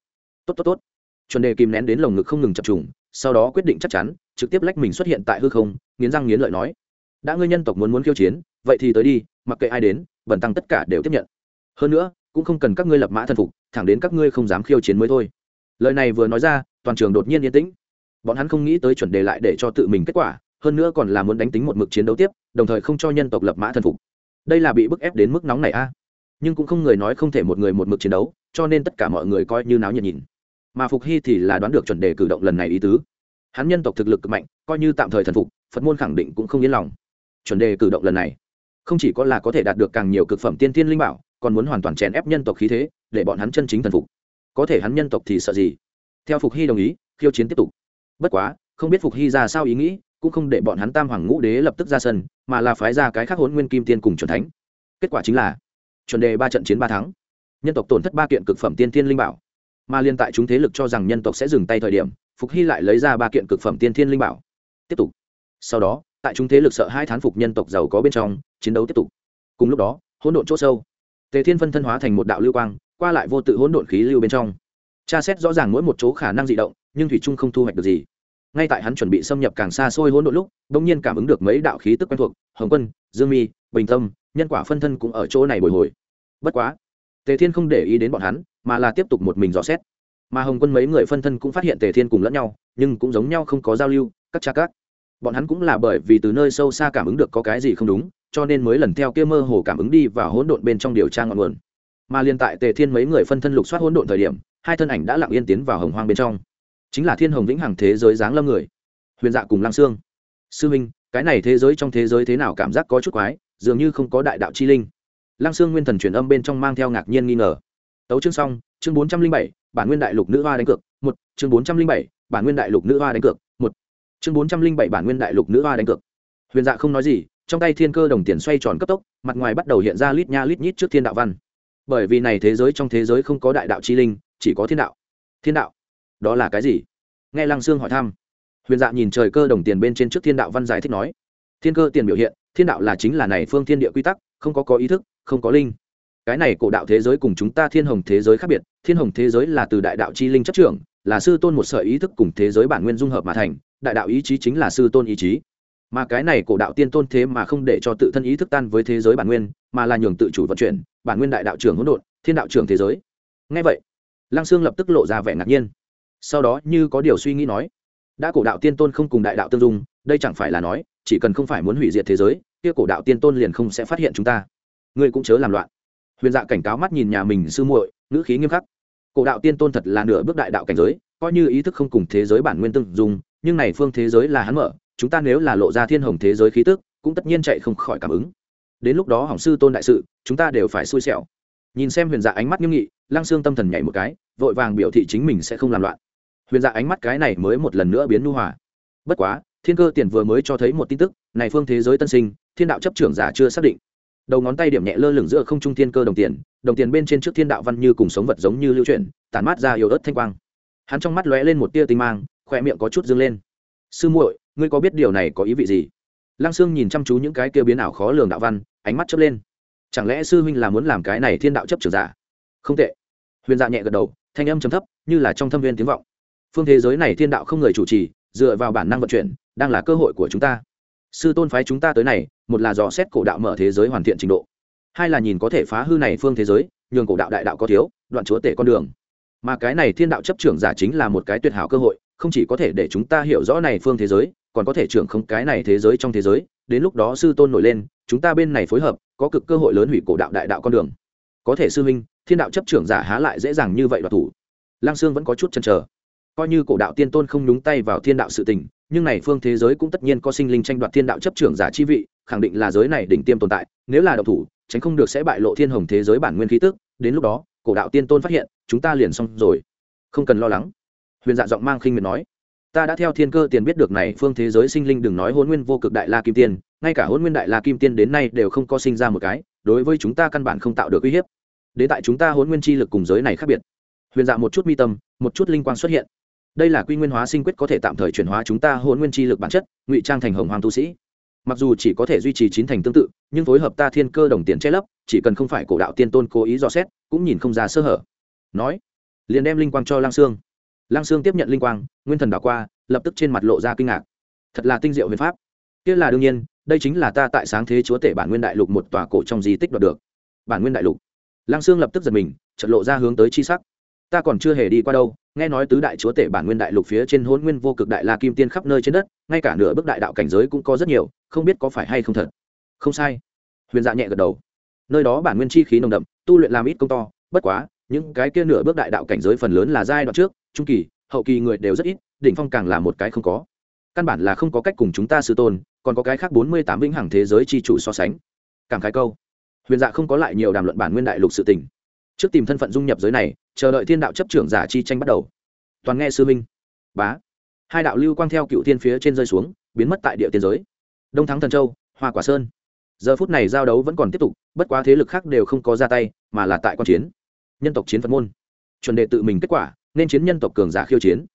Tốt tốt tốt. Chuẩn đề kìm nén đến lồng ngực không ngừng chập trùng sau đó quyết định chắc chắn, trực tiếp lách mình xuất hiện tại hư không, nghiến răng nghiến lợi nói, đã ngươi nhân tộc muốn muốn khiêu chiến, vậy thì tới đi, mặc kệ ai đến bẩn tăng tất cả đều tiếp nhận. Hơn nữa, cũng không cần các ngươi lập mã thần phục, thẳng đến các ngươi không dám khiêu chiến mới thôi. Lời này vừa nói ra, toàn trường đột nhiên yên tĩnh. Bọn hắn không nghĩ tới chuẩn đề lại để cho tự mình kết quả, hơn nữa còn là muốn đánh tính một mực chiến đấu tiếp, đồng thời không cho nhân tộc lập mã thần phục. Đây là bị bức ép đến mức nóng này a. Nhưng cũng không người nói không thể một người một mực chiến đấu, cho nên tất cả mọi người coi như náo nhiệt nhìn mà phục hy thì là đoán được chuẩn đề cử động lần này ý tứ. Hắn nhân tộc thực lực cực mạnh, coi như tạm thời thần phục, phật môn khẳng định cũng không yên lòng. Chuẩn đề cử động lần này, không chỉ có là có thể đạt được càng nhiều cực phẩm tiên tiên linh bảo, còn muốn hoàn toàn chèn ép nhân tộc khí thế, để bọn hắn chân chính thần phục. Có thể hắn nhân tộc thì sợ gì? Theo phục hy đồng ý, khiêu chiến tiếp tục. Bất quá, không biết phục hy ra sao ý nghĩ, cũng không để bọn hắn tam hoàng ngũ đế lập tức ra sân, mà là phái ra cái khác hốn nguyên kim tiên cùng c thánh. Kết quả chính là, chuẩn đề ba trận chiến ba thắng. Nhân tộc tổn thất ba kiện cực phẩm tiên tiên linh bảo mà liên tại chúng thế lực cho rằng nhân tộc sẽ dừng tay thời điểm, phục hy lại lấy ra ba kiện cực phẩm tiên thiên linh bảo. Tiếp tục. Sau đó, tại chúng thế lực sợ hai thán phục nhân tộc giàu có bên trong, chiến đấu tiếp tục. Cùng lúc đó, hỗn độn c h ỗ sâu. Tề thiên phân thân hóa thành một đạo lưu quang, qua lại vô tự hỗn độn khí lưu bên trong. Tra xét rõ ràng mỗi một chỗ khả năng di động, nhưng thủy trung không thu hoạch được gì. Ngay tại hắn chuẩn bị xâm nhập càng xa xôi hỗn độn lúc đ ỗ n g nhiên cảm ứng được mấy đạo khí tức quen thuộc, hồng quân, dương mi, bình tâm, nhân quả phân thân cũng ở chỗ này bồi hồi. Bất quá, tề thiên không để ý đến bọn hắn mà là tiếp tục một mình dò xét. Mà hồng quân mấy người phân thân cũng phát hiện tề thiên cùng lẫn nhau, nhưng cũng giống nhau không có giao lưu, các cha các. Bọn hắn cũng là bởi vì từ nơi sâu xa cảm ứng được có cái gì không đúng, cho nên mới lần theo kia mơ hồ cảm ứng đi và hỗn độn bên trong điều tra ngọn nguồn. Mà liên tại tề thiên mấy người phân thân lục soát hỗn độn thời điểm, hai thân ảnh đã lặng yên tiến vào hồng hoang bên trong. Chính là thiên hồng vĩnh hằng thế giới dáng lâm người, huyền dạ cùng lăng sương. Sư minh, cái này thế giới trong thế giới thế nào cảm giác có chút quái, dường như không có đại đạo chi linh. Lăng sương nguyên thần truyền âm bên trong mang theo ngạc nhiên nghi ngờ tấu chương xong, chương bốn trăm linh bảy, bản nguyên đại lục nữ hoa đánh cược, một, chương bốn trăm linh bảy, bản nguyên đại lục nữ hoa đánh cược, một, chương bốn trăm linh bảy, bản nguyên đại lục nữ hoa đánh cược. Huyền dạ không nói gì, trong tay thiên cơ đồng tiền xoay tròn cấp tốc, mặt ngoài bắt đầu hiện ra lít nha lít nhít trước thiên đạo văn. Bởi vì này thế giới trong thế giới không có đại đạo chi linh, chỉ có thiên đạo. Thiên đạo? Đó là cái gì? Nghe lăng sương hỏi thăm. Huyền dạ nhìn trời cơ đồng tiền bên trên trước thiên đạo văn giải thích nói. Thiên cơ tiền biểu hiện, thiên đạo là chính là này phương thiên địa quy tắc, không có có ý thức, không có linh cái này cổ đạo thế giới cùng chúng ta thiên hồng thế giới khác biệt, thiên hồng thế giới là từ đại đạo chi linh chất trưởng, là sư tôn một sở ý thức cùng thế giới bản nguyên dung hợp mà thành, đại đạo ý chí chính là sư tôn ý chí. Mà cái này cổ đạo tiên tôn thế mà không để cho tự thân ý thức tan với thế giới bản nguyên, mà là nhường tự chủ vận chuyển, bản nguyên đại đạo trưởng hỗn độn, thiên đạo trưởng thế giới. Ngay vậy, lăng sương lập tức lộ ra vẻ ngạc nhiên. Sau đó như có điều suy nghĩ nói, đã cổ đạo tiên tôn không cùng đại đạo tương dung, đây chẳng phải là nói, chỉ cần không phải muốn hủy diệt thế giới, kia cổ đạo tiên tôn liền không sẽ phát hiện chúng ta. Ngươi cũng chớ làm loạn huyền dạ cảnh cáo mắt nhìn nhà mình sư muội, ngữ khí nghiêm khắc. Cổ đạo tiên tôn thật là nửa bước đại đạo cảnh giới, coi như ý thức không cùng thế giới bản nguyên tương dùng nhưng này phương thế giới là hắn mở, chúng ta nếu là lộ ra thiên hồng thế giới khí tức, cũng tất nhiên chạy không khỏi cảm ứng. Đến lúc đó hỏng sư tôn đại sự, chúng ta đều phải xui xẻo. Nhìn xem huyền dạ ánh mắt nghiêm nghị, lăng xương tâm thần nhảy một cái, vội vàng biểu thị chính mình sẽ không làm loạn. Huyền dạ ánh mắt cái này mới một lần nữa biến nu hòa. Bất quá, thiên cơ tiền vừa mới cho thấy một tin tức, này phương thế giới tân sinh, thiên đạo chấp trưởng giả chưa xác định đầu ngón tay điểm nhẹ lơ lửng giữa không trung thiên cơ đồng tiền đồng tiền bên trên trước thiên đạo văn như cùng sống vật giống như lưu chuyển, tản mát ra yếu ớt thanh quang. Hắn trong mắt lóe lên một tia tinh mang khoe miệng có chút dâng lên. Sư muội, ngươi có biết điều này có ý vị gì? Lăng sương nhìn chăm chú những cái kia biến ảo khó lường đạo văn, ánh mắt chớp lên. Chẳng lẽ sư huynh là muốn làm cái này thiên đạo chấp trưởng giả? Không tệ. Huyền dạ nhẹ gật đầu, thanh âm chấm thấp, như là trong thâm viên tiếng vọng. Phương thế giới này thiên đạo không người chủ trì, dựa vào bản năng vận chuyển, đang là cơ hội của chúng ta. Sư tôn phái chúng ta tới này một là dò xét cổ đạo mở thế giới hoàn thiện trình độ, hai là nhìn có thể phá hư này phương thế giới, nhường cổ đạo đại đạo có thiếu, đoạn chúa tể con đường. Mà cái này thiên đạo chấp trưởng giả chính là một cái tuyệt hảo cơ hội, không chỉ có thể để chúng ta hiểu rõ này phương thế giới, còn có thể trưởng không cái này thế giới trong thế giới, đến lúc đó sư tôn nổi lên, chúng ta bên này phối hợp, có cực cơ hội lớn hủy cổ đạo đại đạo con đường. Có thể sư huynh, thiên đạo chấp trưởng giả há lại dễ dàng như vậy đoạt thủ. Lang sương vẫn có chút chần chờ coi như cổ đạo tiên tôn không nhúng tay vào thiên đạo sự tình, nhưng này phương thế giới cũng tất nhiên có sinh linh tranh đoạt thiên đạo chấp trưởng giả chi vị, khẳng định là giới này đỉnh tiêm tồn tại, nếu là đạo thủ, tránh không được sẽ bại lộ thiên hồng thế giới bản nguyên khí tức. Đến lúc đó, cổ đạo tiên tôn phát hiện, chúng ta liền xong rồi. Không cần lo lắng. Huyền dạ giọng mang khinh miệt nói. Ta đã theo thiên cơ tiền biết được này phương thế giới sinh linh đừng nói hôn nguyên vô cực đại la kim tiên, ngay cả hôn nguyên đại la kim tiên đến nay đều không có sinh ra một cái, đối với chúng ta căn bản không tạo được uy hiếp. Đến tại chúng ta hôn nguyên chi lực cùng giới này khác biệt. Huyền dạ một chút mi tâm, một chút linh quang xuất hiện đây là quy nguyên hóa sinh quyết có thể tạm thời chuyển hóa chúng ta hôn nguyên chi lực bản chất, ngụy trang thành hồng hoàng tu sĩ. Mặc dù chỉ có thể duy trì chín thành tương tự, nhưng phối hợp ta thiên cơ đồng tiền che lấp, chỉ cần không phải cổ đạo tiên tôn cố ý dò xét, cũng nhìn không ra sơ hở. Nói, liền đem linh quang cho lang sương. Lang sương tiếp nhận linh quang, nguyên thần đảo qua, lập tức trên mặt lộ ra kinh ngạc. Thật là tinh diệu huyền pháp. Kia là đương nhiên, đây chính là ta tại sáng thế chúa tể bản nguyên đại lục một tòa cổ trong di tích đoạt được. Bản nguyên đại lục. Lang sương lập tức giật mình trật lộ ra hướng tới chi sắc ta còn chưa hề đi qua đâu, nghe nói tứ đại chúa tể bản nguyên đại lục phía trên hôn nguyên vô cực đại la kim tiên khắp nơi trên đất, ngay cả nửa bước đại đạo cảnh giới cũng có rất nhiều, không biết có phải hay không thật. Không sai. Huyền dạ nhẹ gật đầu. Nơi đó bản nguyên chi khí nồng đậm, tu luyện làm ít công to, bất quá, những cái kia nửa bước đại đạo cảnh giới phần lớn là giai đoạn trước, trung kỳ, hậu kỳ người đều rất ít, đỉnh phong càng là một cái không có. Căn bản là không có cách cùng chúng ta sư tôn, còn có cái khác bốn mươi tám vĩnh hằng thế giới chi chủ so sánh. Cảm khái câu. Huyền dạ không có lại nhiều đàm luận bản nguyên đại lục sự tình. Trước tìm thân phận dung nhập giới này chờ đợi thiên đạo chấp trưởng giả chi tranh bắt đầu. Toàn nghe sư minh bá. Hai đạo lưu quang theo cựu thiên phía trên rơi xuống, biến mất tại địa tiên giới. Đông thắng thần châu, hoa quả sơn. Giờ phút này giao đấu vẫn còn tiếp tục, bất quá thế lực khác đều không có ra tay, mà là tại q chiến. Nhân tộc chiến phật môn. Chuẩn đề tự mình kết quả, nên chiến nhân tộc cường giả khiêu chiến.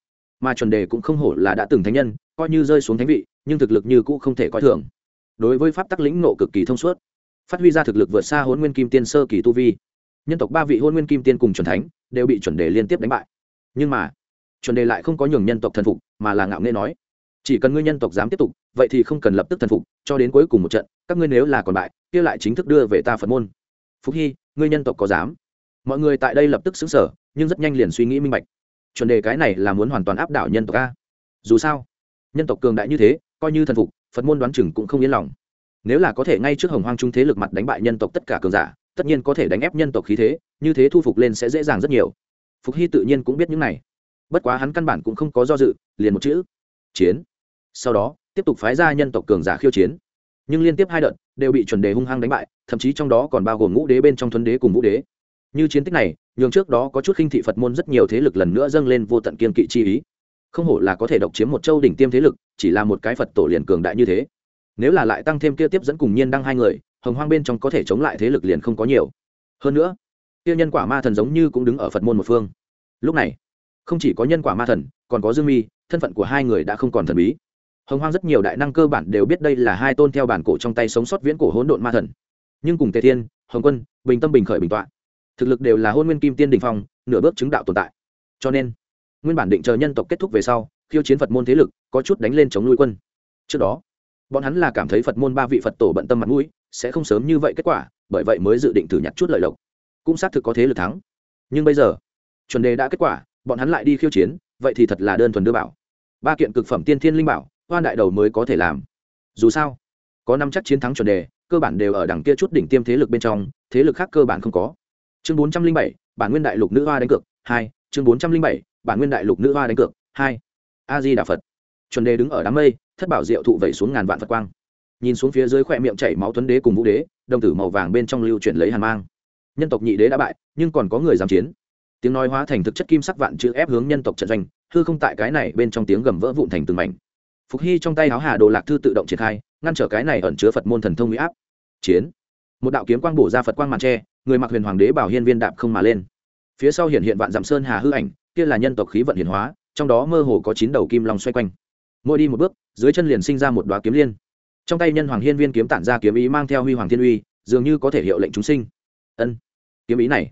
Mà chuẩn đề cũng không hổ là đã từng thánh nhân, coi như rơi xuống thánh vị, nhưng thực lực như cũ không thể coi thường. Đối với pháp tắc lĩnh nộ cực kỳ thông suốt. Phát huy ra thực lực vượt xa hôn nguyên kim tiên sơ kỳ tu vi nhân tộc ba vị hôn nguyên kim tiên cùng chuẩn thánh đều bị chuẩn đề liên tiếp đánh bại. Nhưng mà, chuẩn đề lại không có nhường nhân tộc thần phục, mà là ngạo nghê nói, chỉ cần ngươi nhân tộc dám tiếp tục, vậy thì không cần lập tức thần phục, cho đến cuối cùng một trận, các ngươi nếu là còn bại, kia lại chính thức đưa về ta phật môn. Phúc hy, ngươi nhân tộc có dám? Mọi người tại đây lập tức xứng sở nhưng rất nhanh liền suy nghĩ minh bạch. Chuẩn đề cái này là muốn hoàn toàn áp đảo nhân tộc a. Dù sao, nhân tộc cường đại như thế, coi như thần phục, phật môn đoán chừng cũng không yên lòng. Nếu là có thể ngay trước hồng hoang trung thế lực mặt đánh bại nhân tộc tất cả cường giả tất nhiên có thể đánh ép nhân tộc khí thế, như thế thu phục lên sẽ dễ dàng rất nhiều. Phục hy tự nhiên cũng biết những này. Bất quá hắn căn bản cũng không có do dự, liền một chữ, chiến. Sau đó, tiếp tục phái ra nhân tộc cường giả khiêu chiến. Nhưng liên tiếp hai đợt đều bị chuẩn đề hung hăng đánh bại, thậm chí trong đó còn bao gồm ngũ đế bên trong thuấn đế cùng vũ đế. Như chiến tích này, nhường trước đó có chút khinh thị phật môn rất nhiều thế lực lần nữa dâng lên vô tận kiên kỵ chi ý. Không hổ là có thể độc chiếm một châu đỉnh tiêm thế lực, chỉ là một cái phật tổ liền cường đại như thế. Nếu là lại tăng thêm kia tiếp dẫn cùng nhiên đăng hai người hồng hoang bên trong có thể chống lại thế lực liền không có nhiều. Hơn nữa Tiêu nhân quả ma thần giống như cũng đứng ở phật môn một phương. Lúc này, không chỉ có nhân quả ma thần, còn có dương mi, thân phận của hai người đã không còn thần bí. Hồng hoang rất nhiều đại năng cơ bản đều biết đây là hai tôn theo bản cổ trong tay sống sót viễn cổ hỗn độn ma thần. Nhưng cùng tề thiên, hồng quân, bình tâm bình khởi bình tọa, thực lực đều là hôn nguyên kim tiên đình phong, nửa bước chứng đạo tồn tại. Cho nên, nguyên bản định chờ nhân tộc kết thúc về sau, khiêu chiến phật môn thế lực có chút đánh lên chống nuôi quân. Trước đó bọn hắn là cảm thấy phật môn ba vị phật tổ bận tâm mặt mũi, sẽ không sớm như vậy kết quả, bởi vậy mới dự định thử nhặt chút lợi lộc. Cũng xác thực có thế lực thắng. Nhưng bây giờ, chuẩn đề đã kết quả, bọn hắn lại đi khiêu chiến, vậy thì thật là đơn thuần đưa bảo. Ba kiện cực phẩm tiên thiên linh bảo, hoan đại đầu mới có thể làm. Dù sao, có năm chắc chiến thắng chuẩn đề, cơ bản đều ở đằng kia chút đỉnh tiêm thế lực bên trong, thế lực khác cơ bản không có. Chương bốn trăm linh bảy, bản nguyên đại lục nữ hoa đánh cược, hai. Chương bốn trăm linh bảy, bản nguyên đại lục nữ hoa đánh cược, hai. A di đà phật. Chuẩn đề đứng ở đám mây thất bảo diệu thụ vẩy xuống ngàn vạn phật quang. Nhìn xuống phía dưới khoe miệng chảy máu tuấn đế cùng vũ đế, đồng tử màu vàng bên trong lưu chuyển lấy hàn mang. Nhân tộc nhị đế đã bại, nhưng còn có người dám chiến. Tiếng nói hóa thành thực chất kim sắc vạn chữ ép hướng nhân tộc trận doanh, hư không tại cái này bên trong tiếng gầm vỡ vụn thành từng mảnh. Phục hy trong tay áo hà đồ lạc thư tự động triển khai, ngăn trở cái này ẩn chứa phật môn thần thông huy áp. Chiến. Một đạo kiếm quang bổ ra phật quang màn tre người mặc huyền hoàng đế bảo hiên viên đạp không mà lên. Phía sau hiện hiện vạn dặm sơn hà hư ảnh, kia là nhân tộc khí vận hiển hóa, trong đó mơ hồ có chín đầu kim long xoay quanh mỗi đi một bước, dưới chân liền sinh ra một đoá kiếm liên. Trong tay nhân hoàng hiên viên kiếm tản ra kiếm ý mang theo huy hoàng thiên uy, dường như có thể hiệu lệnh chúng sinh. Ân, kiếm ý này.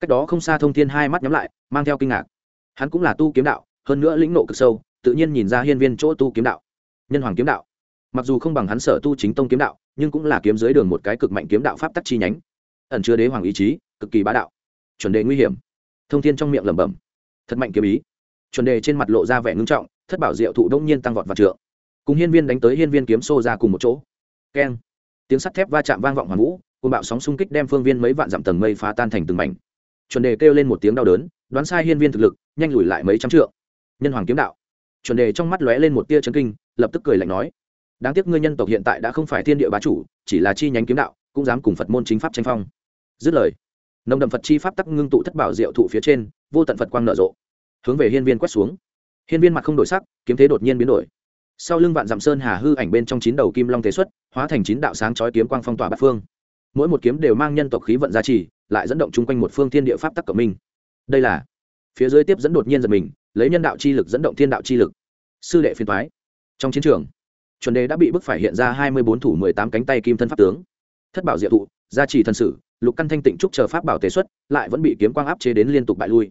Cách đó không xa thông thiên hai mắt nhắm lại, mang theo kinh ngạc. Hắn cũng là tu kiếm đạo, hơn nữa lĩnh nộ cực sâu, tự nhiên nhìn ra hiên viên chỗ tu kiếm đạo. Nhân hoàng kiếm đạo. Mặc dù không bằng hắn sở tu chính tông kiếm đạo, nhưng cũng là kiếm dưới đường một cái cực mạnh kiếm đạo pháp tắc chi nhánh. Ẩn chứa đế hoàng ý chí, cực kỳ bá đạo. Chuẩn đề nguy hiểm. Thông thiên trong miệng lẩm bẩm. Thật mạnh kiếm ý. Chuẩn đề trên mặt lộ ra vẻ ngưng trọng thất bảo diệu thụ đông nhiên tăng vọt vào trượng. Cùng hiên viên đánh tới hiên viên kiếm xô ra cùng một chỗ. Keng. Tiếng sắt thép va chạm vang vọng hoàn vũ cùng bạo sóng xung kích đem phương viên mấy vạn dặm tầng mây phá tan thành từng mảnh. Chuẩn đề kêu lên một tiếng đau đớn, đoán sai hiên viên thực lực, nhanh lùi lại mấy trăm trượng. Nhân hoàng kiếm đạo. Chuẩn đề trong mắt lóe lên một tia chấn kinh, lập tức cười lạnh nói, đáng tiếc ngươi nhân tộc hiện tại đã không phải thiên địa bá chủ, chỉ là chi nhánh kiếm đạo, cũng dám cùng phật môn chính pháp tranh phong. Dứt lời, nồng đậm phật chi pháp tắc ngưng tụ thất bảo diệu thụ phía trên, vô tận phật quang nở rộ, hướng về hiên viên quét xuống hiên viên mặt không đổi sắc, kiếm thế đột nhiên biến đổi. Sau lưng vạn dặm sơn hà hư ảnh bên trong chín đầu kim long thế xuất, hóa thành chín đạo sáng chói kiếm quang phong tỏa bát phương. Mỗi một kiếm đều mang nhân tộc khí vận gia trì, lại dẫn động chung quanh một phương thiên địa pháp tắc cộng minh. Đây là, phía dưới tiếp dẫn đột nhiên giật mình, lấy nhân đạo chi lực dẫn động thiên đạo chi lực. Sư đệ phiên thoái trong chiến trường, chuẩn đề đã bị bức phải hiện ra hai mươi bốn thủ mười tám cánh tay kim thân pháp tướng. Thất bảo diệu thụ, gia trì thần sử, lục căn thanh tịnh trúc chờ pháp bảo tế xuất, lại vẫn bị kiếm quang áp chế đến liên tục bại lui.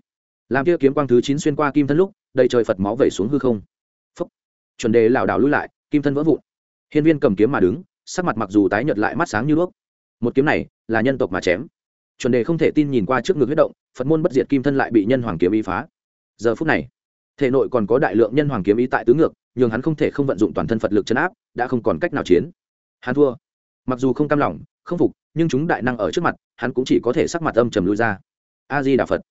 Làm kia kiếm quang thứ chín xuyên qua kim thân lúc đầy trời phật máu vẩy xuống hư không. Phúc. chuẩn đề lảo đảo lui lại, kim thân vỡ vụn. Hiên viên cầm kiếm mà đứng, sắc mặt mặc dù tái nhợt lại mắt sáng như đuốc. Một kiếm này là nhân tộc mà chém. Chuẩn đề không thể tin nhìn qua trước ngực huyết động, phật môn bất diệt kim thân lại bị nhân hoàng kiếm ý phá. Giờ phút này, thể nội còn có đại lượng nhân hoàng kiếm ý tại tứ ngược nhưng hắn không thể không vận dụng toàn thân phật lực chấn áp, đã không còn cách nào chiến. Hắn thua. Mặc dù không cam lòng, không phục, nhưng chúng đại năng ở trước mặt, hắn cũng chỉ có thể sắc mặt âm trầm lui ra. A di đà phật.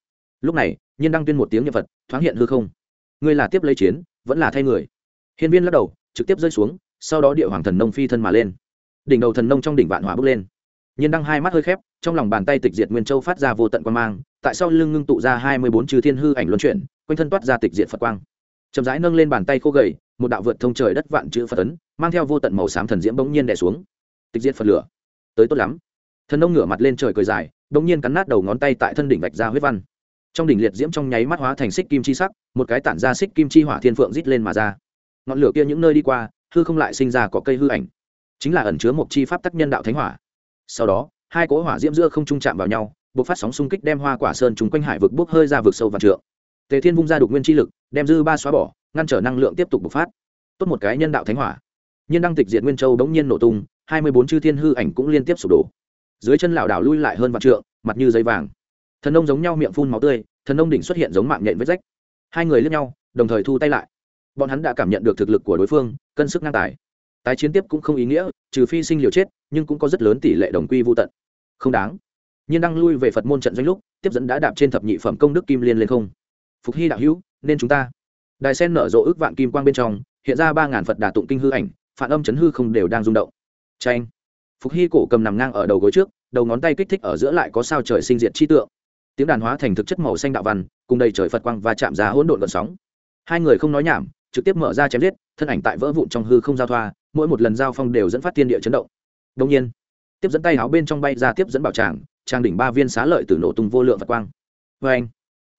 Lúc này, nhiên đăng tuyên một tiếng nhật phật, thoáng hiện hư không ngươi là tiếp lấy chiến, vẫn là thay người. Hiên viên lắc đầu, trực tiếp rơi xuống, sau đó địa hoàng thần nông phi thân mà lên. Đỉnh đầu thần nông trong đỉnh vạn hỏa bước lên. Nhiên đăng hai mắt hơi khép, trong lòng bàn tay tịch diệt nguyên châu phát ra vô tận quan mang, tại sau lưng ngưng tụ ra hai mươi bốn chư thiên hư ảnh luân chuyển, quanh thân toát ra tịch diệt phật quang. Chậm rãi nâng lên bàn tay khô gầy, một đạo vượt thông trời đất vạn chữ phật ấn, mang theo vô tận màu xám thần diễm bỗng nhiên đè xuống. Tịch diệt phật lửa. Tới tốt lắm. Thần nông ngửa mặt lên trời cười dài, bỗng nhiên cắn nát đầu ngón tay tại thân đỉnh vạch ra huyết văn trong đỉnh liệt diễm trong nháy mắt hóa thành xích kim chi sắc, một cái tản ra xích kim chi hỏa thiên phượng rít lên mà ra. Ngọn lửa kia những nơi đi qua, hư không lại sinh ra có cây hư ảnh. Chính là ẩn chứa một chi pháp tác nhân đạo thánh hỏa. Sau đó, hai cỗ hỏa diễm giữa không trung chạm vào nhau, bộc phát sóng xung kích đem hoa quả sơn chúng quanh hải vực bốc hơi ra vực sâu và trượng. Tề thiên vung ra đục nguyên chi lực, đem dư ba xóa bỏ, ngăn trở năng lượng tiếp tục bộc phát. Tốt một cái nhân đạo thánh hỏa. Nhân đăng tịch diệt nguyên châu bỗng nhiên nổ tung, hai mươi bốn chư thiên hư ảnh cũng liên tiếp sụp đổ. Dưới chân lảo đảo lui lại hơn vạn trượng, mặt như giấy vàng thần nông giống nhau miệng phun máu tươi, thần nông đỉnh xuất hiện giống mạng nhện vết rách. Hai người lướt nhau, đồng thời thu tay lại. Bọn hắn đã cảm nhận được thực lực của đối phương, cân sức ngang tài. Tái chiến tiếp cũng không ý nghĩa, trừ phi sinh liều chết, nhưng cũng có rất lớn tỷ lệ đồng quy vô tận. Không đáng. Nhiên đang lui về phật môn trận doanh lúc, tiếp dẫn đã đạp trên thập nhị phẩm công đức kim liên lên không. Phục hy đạo hữu, nên chúng ta. Đài sen nở rộ ước vạn kim quang bên trong, hiện ra ba ngàn phật đà tụng kinh hư ảnh, phản âm chấn hư không đều đang rung động. Tranh phục hy cổ cầm nằm ngang ở đầu gối trước, đầu ngón tay kích thích ở giữa lại có sao trời sinh diệt chi tượng tiếng đàn hóa thành thực chất màu xanh đạo văn, cùng đầy trời phật quang và chạm ra hỗn độn vận sóng. Hai người không nói nhảm, trực tiếp mở ra chém giết, thân ảnh tại vỡ vụn trong hư không giao thoa, mỗi một lần giao phong đều dẫn phát thiên địa chấn động. Đông nhiên, tiếp dẫn tay áo bên trong bay ra tiếp dẫn bảo tràng, trang đỉnh ba viên xá lợi từ nổ tung vô lượng phật quang. Vê anh,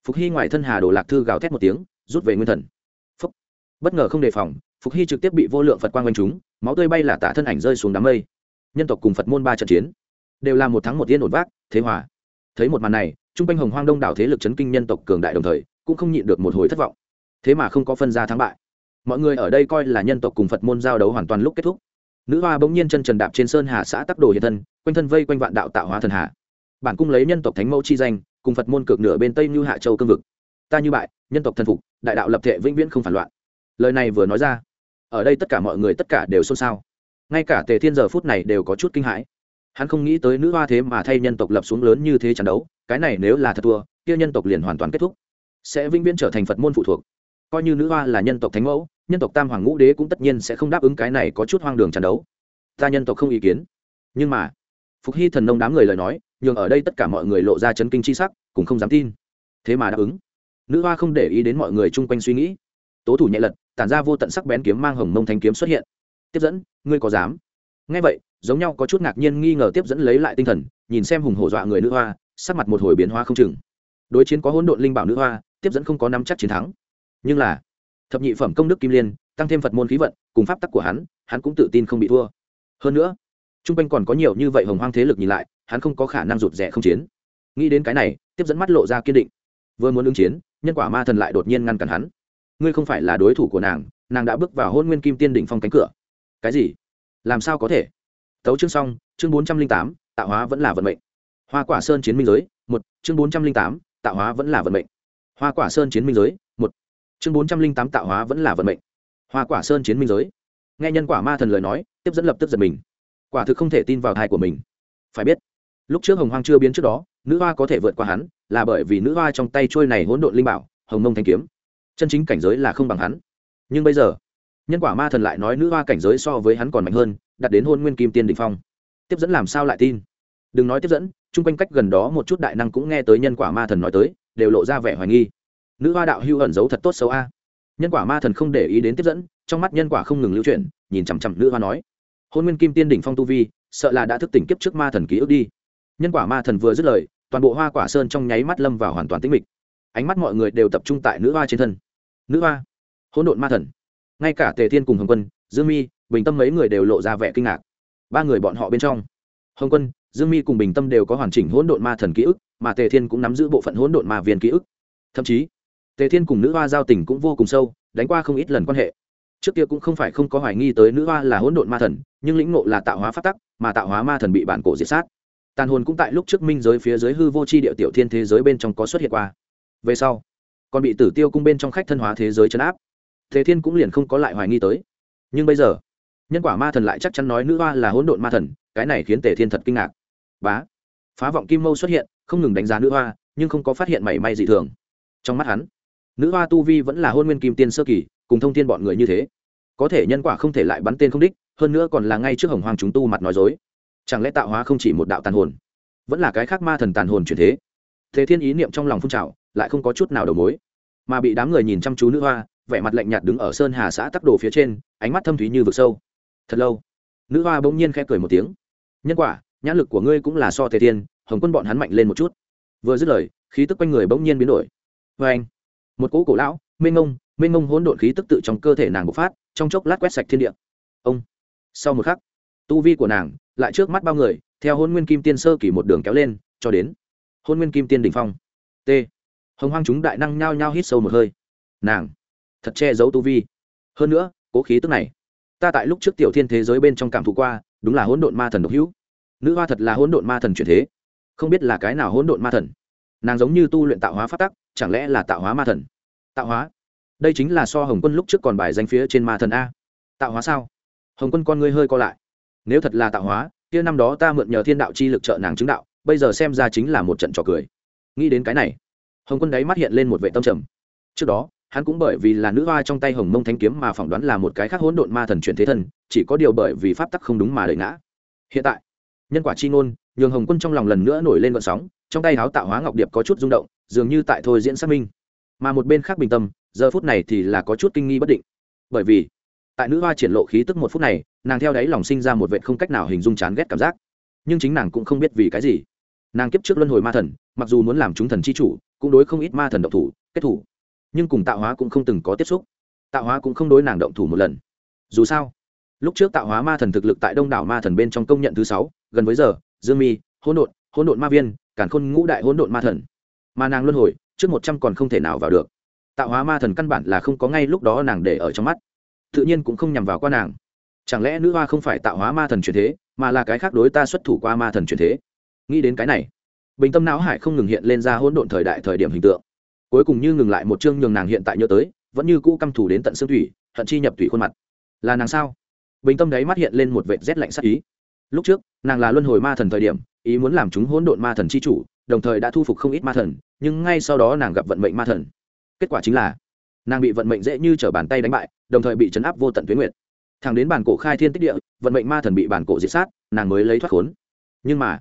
phục hy ngoài thân hà đổ lạc thư gào thét một tiếng, rút về nguyên thần. Phúc. bất ngờ không đề phòng, phục hy trực tiếp bị vô lượng phật quang quanh chúng máu tươi bay là tả thân ảnh rơi xuống đám mây. Nhân tộc cùng phật môn ba trận chiến, đều là một thắng một yên ổn vác, thế hòa. Thấy một màn này trung quanh hồng hoang đông đảo thế lực chấn kinh nhân tộc cường đại đồng thời, cũng không nhịn được một hồi thất vọng. Thế mà không có phân ra thắng bại. Mọi người ở đây coi là nhân tộc cùng phật môn giao đấu hoàn toàn lúc kết thúc. Nữ hoa bỗng nhiên chân trần đạp trên sơn hà xã tắc đồ hiện thân, quanh thân vây quanh vạn đạo tạo hóa thần hà. Bản cung lấy nhân tộc thánh mẫu chi danh, cùng phật môn cực nửa bên tây như hạ châu cương vực. Ta như bại, nhân tộc thần phục, đại đạo lập thể vĩnh viễn không phản loạn. Lời này vừa nói ra, ở đây tất cả mọi người tất cả đều xôn xao. Ngay cả tề thiên giờ phút này đều có chút kinh hãi hắn không nghĩ tới nữ hoa thế mà thay nhân tộc lập xuống lớn như thế trận đấu, cái này nếu là thật thua, kia nhân tộc liền hoàn toàn kết thúc. Sẽ vĩnh viễn trở thành phật môn phụ thuộc. Coi như nữ hoa là nhân tộc thánh mẫu, nhân tộc tam hoàng ngũ đế cũng tất nhiên sẽ không đáp ứng cái này có chút hoang đường trận đấu. Ta nhân tộc không ý kiến. Nhưng mà, phục hy thần nông đám người lời nói, nhường ở đây tất cả mọi người lộ ra chấn kinh c h i sắc, cũng không dám tin. Thế mà đáp ứng. Nữ hoa không để ý đến mọi người chung quanh suy nghĩ. Tố thủ nhẹ lật, tản ra vô tận sắc bén kiếm mang hồng mông thanh kiếm xuất hiện. Tiếp dẫn, ngươi có dám? Ngay vậy, giống nhau có chút ngạc nhiên nghi ngờ tiếp dẫn lấy lại tinh thần, nhìn xem hùng hổ dọa người nữ hoa, sắc mặt một hồi biến hoa không chừng. Đối chiến có hỗn độn linh bảo nữ hoa, tiếp dẫn không có nắm chắc chiến thắng. Nhưng là, thập nhị phẩm công đức kim liên, tăng thêm phật môn khí vận, cùng pháp tắc của hắn hắn cũng tự tin không bị thua. Hơn nữa t r u n g quanh còn có nhiều như vậy hồng hoang thế lực nhìn lại, hắn không có khả năng rụt rẻ không chiến. Nghĩ đến cái này, tiếp dẫn mắt lộ ra kiên định. Vừa muốn ứng chiến, nhân quả ma thần lại đột nhiên ngăn cản hắn. Ngươi không phải là đối thủ của nàng nàng đã bước vào hôn nguyên kim tiên đỉnh phong cánh cửa. Cái gì? Làm sao có thể? Tấu chương xong, chương bốn trăm linh tám, tạo hóa vẫn là vận mệnh. Hoa quả sơn chiến minh giới, một, chương bốn trăm linh tám, tạo hóa vẫn là vận mệnh. Hoa quả sơn chiến minh giới, một, chương bốn trăm linh tám, tạo hóa vẫn là vận mệnh. Hoa quả sơn chiến minh giới. Nghe nhân quả ma thần lời nói, tiếp dẫn lập tức giật mình. Quả thực không thể tin vào thai của mình. Phải biết, lúc trước hồng hoang chưa biến trước đó, nữ hoa có thể vượt qua hắn, là bởi vì nữ hoa trong tay trôi này hỗn độn linh bảo, hồng mông thanh kiếm. Chân chính cảnh giới là không bằng hắn. Nhưng bây giờ nhân quả ma thần lại nói nữ hoa cảnh giới so với hắn còn mạnh hơn đặt đến hôn nguyên kim tiên đình phong. Tiếp dẫn làm sao lại tin? Đừng nói tiếp dẫn, chung quanh cách gần đó một chút đại năng cũng nghe tới nhân quả ma thần nói tới, đều lộ ra vẻ hoài nghi. Nữ hoa đạo hưu ẩn giấu thật tốt xấu a. Nhân quả ma thần không để ý đến tiếp dẫn, trong mắt nhân quả không ngừng lưu chuyển, nhìn chằm chằm nữ hoa nói. Hôn nguyên kim tiên đỉnh phong tu vi, sợ là đã thức tỉnh kiếp trước ma thần ký ức đi. Nhân quả ma thần vừa dứt lời, toàn bộ hoa quả sơn trong nháy mắt lâm vào hoàn toàn tĩnh mịch. Ánh mắt mọi người đều tập trung tại nữ hoa trên thân. Nữ hoa, hỗn độn ma thần ngay cả tề thiên cùng hồng quân, dương mi, bình tâm mấy người đều lộ ra vẻ kinh ngạc. Ba người bọn họ bên trong, hồng quân, dương mi cùng bình tâm đều có hoàn chỉnh hỗn độn ma thần ký ức, mà tề thiên cũng nắm giữ bộ phận hỗn độn ma viên ký ức. Thậm chí, tề thiên cùng nữ hoa giao tình cũng vô cùng sâu, đánh qua không ít lần quan hệ. Trước kia cũng không phải không có hoài nghi tới nữ hoa là hỗn độn ma thần, nhưng lĩnh ngộ là tạo hóa phát tắc, mà tạo hóa ma thần bị bản cổ diệt sát. Tàn hồn cũng tại lúc trước minh giới phía dưới hư vô c h i địa tiểu thiên thế giới bên trong có xuất hiện qua. Về sau, còn bị tử tiêu cung bên trong khách thân hóa thế giới chấn áp thế thiên cũng liền không có lại hoài nghi tới. Nhưng bây giờ, nhân quả ma thần lại chắc chắn nói nữ hoa là hỗn độn ma thần, cái này khiến tề thiên thật kinh ngạc. Bá, phá vọng kim mâu xuất hiện, không ngừng đánh giá nữ hoa, nhưng không có phát hiện mảy may dị thường. Trong mắt hắn, nữ hoa tu vi vẫn là hôn nguyên kim tiên sơ kỳ, cùng thông tin bọn người như thế. Có thể nhân quả không thể lại bắn tên không đích, hơn nữa còn là ngay trước hồng hoàng chúng tu mặt nói dối. Chẳng lẽ tạo hóa không chỉ một đạo tàn hồn, vẫn là cái khác ma thần tàn hồn chuyển thế? Thế thiên ý niệm trong lòng phun trào, lại không có chút nào đầu mối. Mà bị đám người nhìn chăm chú nữ hoa vẻ mặt lạnh nhạt đứng ở sơn hà xã tắc đồ phía trên ánh mắt thâm thúy như vực sâu. Thật lâu nữ hoa bỗng nhiên khẽ cười một tiếng. Nhân quả nhãn lực của ngươi cũng là so thể tiên, hồng quân bọn hắn mạnh lên một chút. Vừa dứt lời khí tức quanh người bỗng nhiên biến đổi. Vê anh một cỗ cổ lão mênh ngông mênh ngông hỗn độn khí tức tự trong cơ thể nàng bộc phát trong chốc lát quét sạch thiên địa. Ông sau một khắc tu vi của nàng lại trước mắt bao người theo hôn nguyên kim tiên sơ kỳ một đường kéo lên cho đến hôn nguyên kim tiên đỉnh phong. T. Hồng hoang chúng đại năng nhao nhao hít sâu một hơi. Nàng thật che giấu tu vi. Hơn nữa, cố khí tức này, ta tại lúc trước tiểu thiên thế giới bên trong cảm thụ qua, đúng là hỗn độn ma thần độc hữu. Nữ hoa thật là hỗn độn ma thần chuyển thế. Không biết là cái nào hỗn độn ma thần. Nàng giống như tu luyện tạo hóa phát tắc, chẳng lẽ là tạo hóa ma thần? Tạo hóa? Đây chính là so hồng quân lúc trước còn bài danh phía trên ma thần a. Tạo hóa sao? Hồng quân con ngươi hơi co lại. Nếu thật là tạo hóa, kia năm đó ta mượn nhờ thiên đạo chi lực trợ nàng chứng đạo, bây giờ xem ra chính là một trận trò cười. Nghĩ đến cái này, hồng quân đáy mắt hiện lên một vệ tâm trầm. Trước đó hắn cũng bởi vì là nữ hoa trong tay hồng mông thanh kiếm mà phỏng đoán là một cái khác hỗn độn ma thần chuyển thế thần chỉ có điều bởi vì pháp tắc không đúng mà đợi ngã. Hiện tại, nhân quả chi ngôn, nhường hồng quân trong lòng lần nữa nổi lên vận sóng, trong tay háo tạo hóa ngọc điệp có chút rung động, dường như tại thôi diễn xác minh. Mà một bên khác bình tâm, giờ phút này thì là có chút kinh nghi bất định. Bởi vì, tại nữ hoa triển lộ khí tức một phút này, nàng theo đáy lòng sinh ra một vệ không cách nào hình dung chán ghét cảm giác. Nhưng chính nàng cũng không biết vì cái gì. Nàng kiếp trước luân hồi ma thần, mặc dù muốn làm chúng thần c h i chủ, cũng đối không ít ma thần động thủ, kết thủ nhưng cùng tạo hóa cũng không từng có tiếp xúc. Tạo hóa cũng không đối nàng động thủ một lần. Dù sao, lúc trước tạo hóa ma thần thực lực tại đông đảo ma thần bên trong công nhận thứ sáu, gần với giờ, dương mi, hỗn độn hỗn độn ma viên cản khôn ngũ đại hỗn độn ma thần. Mà nàng luân hồi, trước một trăm còn không thể nào vào được. Tạo hóa ma thần căn bản là không có ngay lúc đó nàng để ở trong mắt. Tự nhiên cũng không nhằm vào qua nàng. Chẳng lẽ nữ hoa không phải tạo hóa ma thần truyền thế, mà là cái khác đối ta xuất thủ qua ma thần truyền thế? Nghĩ đến cái này, bình tâm não hải không ngừng hiện lên ra hỗn độn thời đại thời điểm hình tượng cuối cùng như ngừng lại một chương nhường nàng hiện tại nhớ tới, vẫn như cũ căm thù đến tận xương thủy, hận chi nhập thủy khuôn mặt. Là nàng sao? Bình tâm đấy mắt hiện lên một vệt rét lạnh sắc ý. Lúc trước, nàng là luân hồi ma thần thời điểm, ý muốn làm chúng hỗn độn ma thần chi chủ, đồng thời đã thu phục không ít ma thần, nhưng ngay sau đó nàng gặp vận mệnh ma thần. Kết quả chính là, nàng bị vận mệnh dễ như t r ở bàn tay đánh bại, đồng thời bị chấn áp vô tận tuyến nguyệt. Thẳng đến bản cổ khai thiên tích địa, vận mệnh ma thần bị bản cổ diệt sát, nàng mới lấy thoát khốn. Nhưng mà,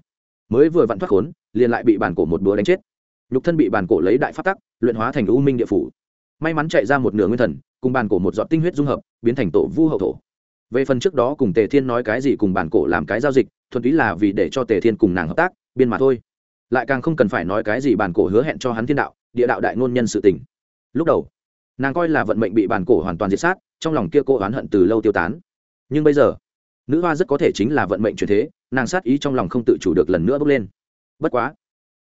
mới vừa vặn thoát khốn, liền lại bị bản cổ một búa đánh chết nhục thân bị bản cổ lấy đại phát tắc, luyện hóa thành u minh địa phủ. May mắn chạy ra một nửa nguyên thần, cùng bản cổ một giọt tinh huyết dung hợp, biến thành tổ vu hậu thổ. Về phần trước đó cùng tề thiên nói cái gì cùng bản cổ làm cái giao dịch, thuần túy là vì để cho tề thiên cùng nàng hợp tác, biên mà thôi. Lại càng không cần phải nói cái gì bản cổ hứa hẹn cho hắn thiên đạo, địa đạo đại ngôn nhân sự tình. Lúc đầu, nàng coi là vận mệnh bị bản cổ hoàn toàn diệt sát, trong lòng kia cô oán hận từ lâu tiêu tán. Nhưng bây giờ, nữ hoa rất có thể chính là vận mệnh chuyển thế, nàng sát ý trong lòng không tự chủ được lần nữa bốc lên. Bất quá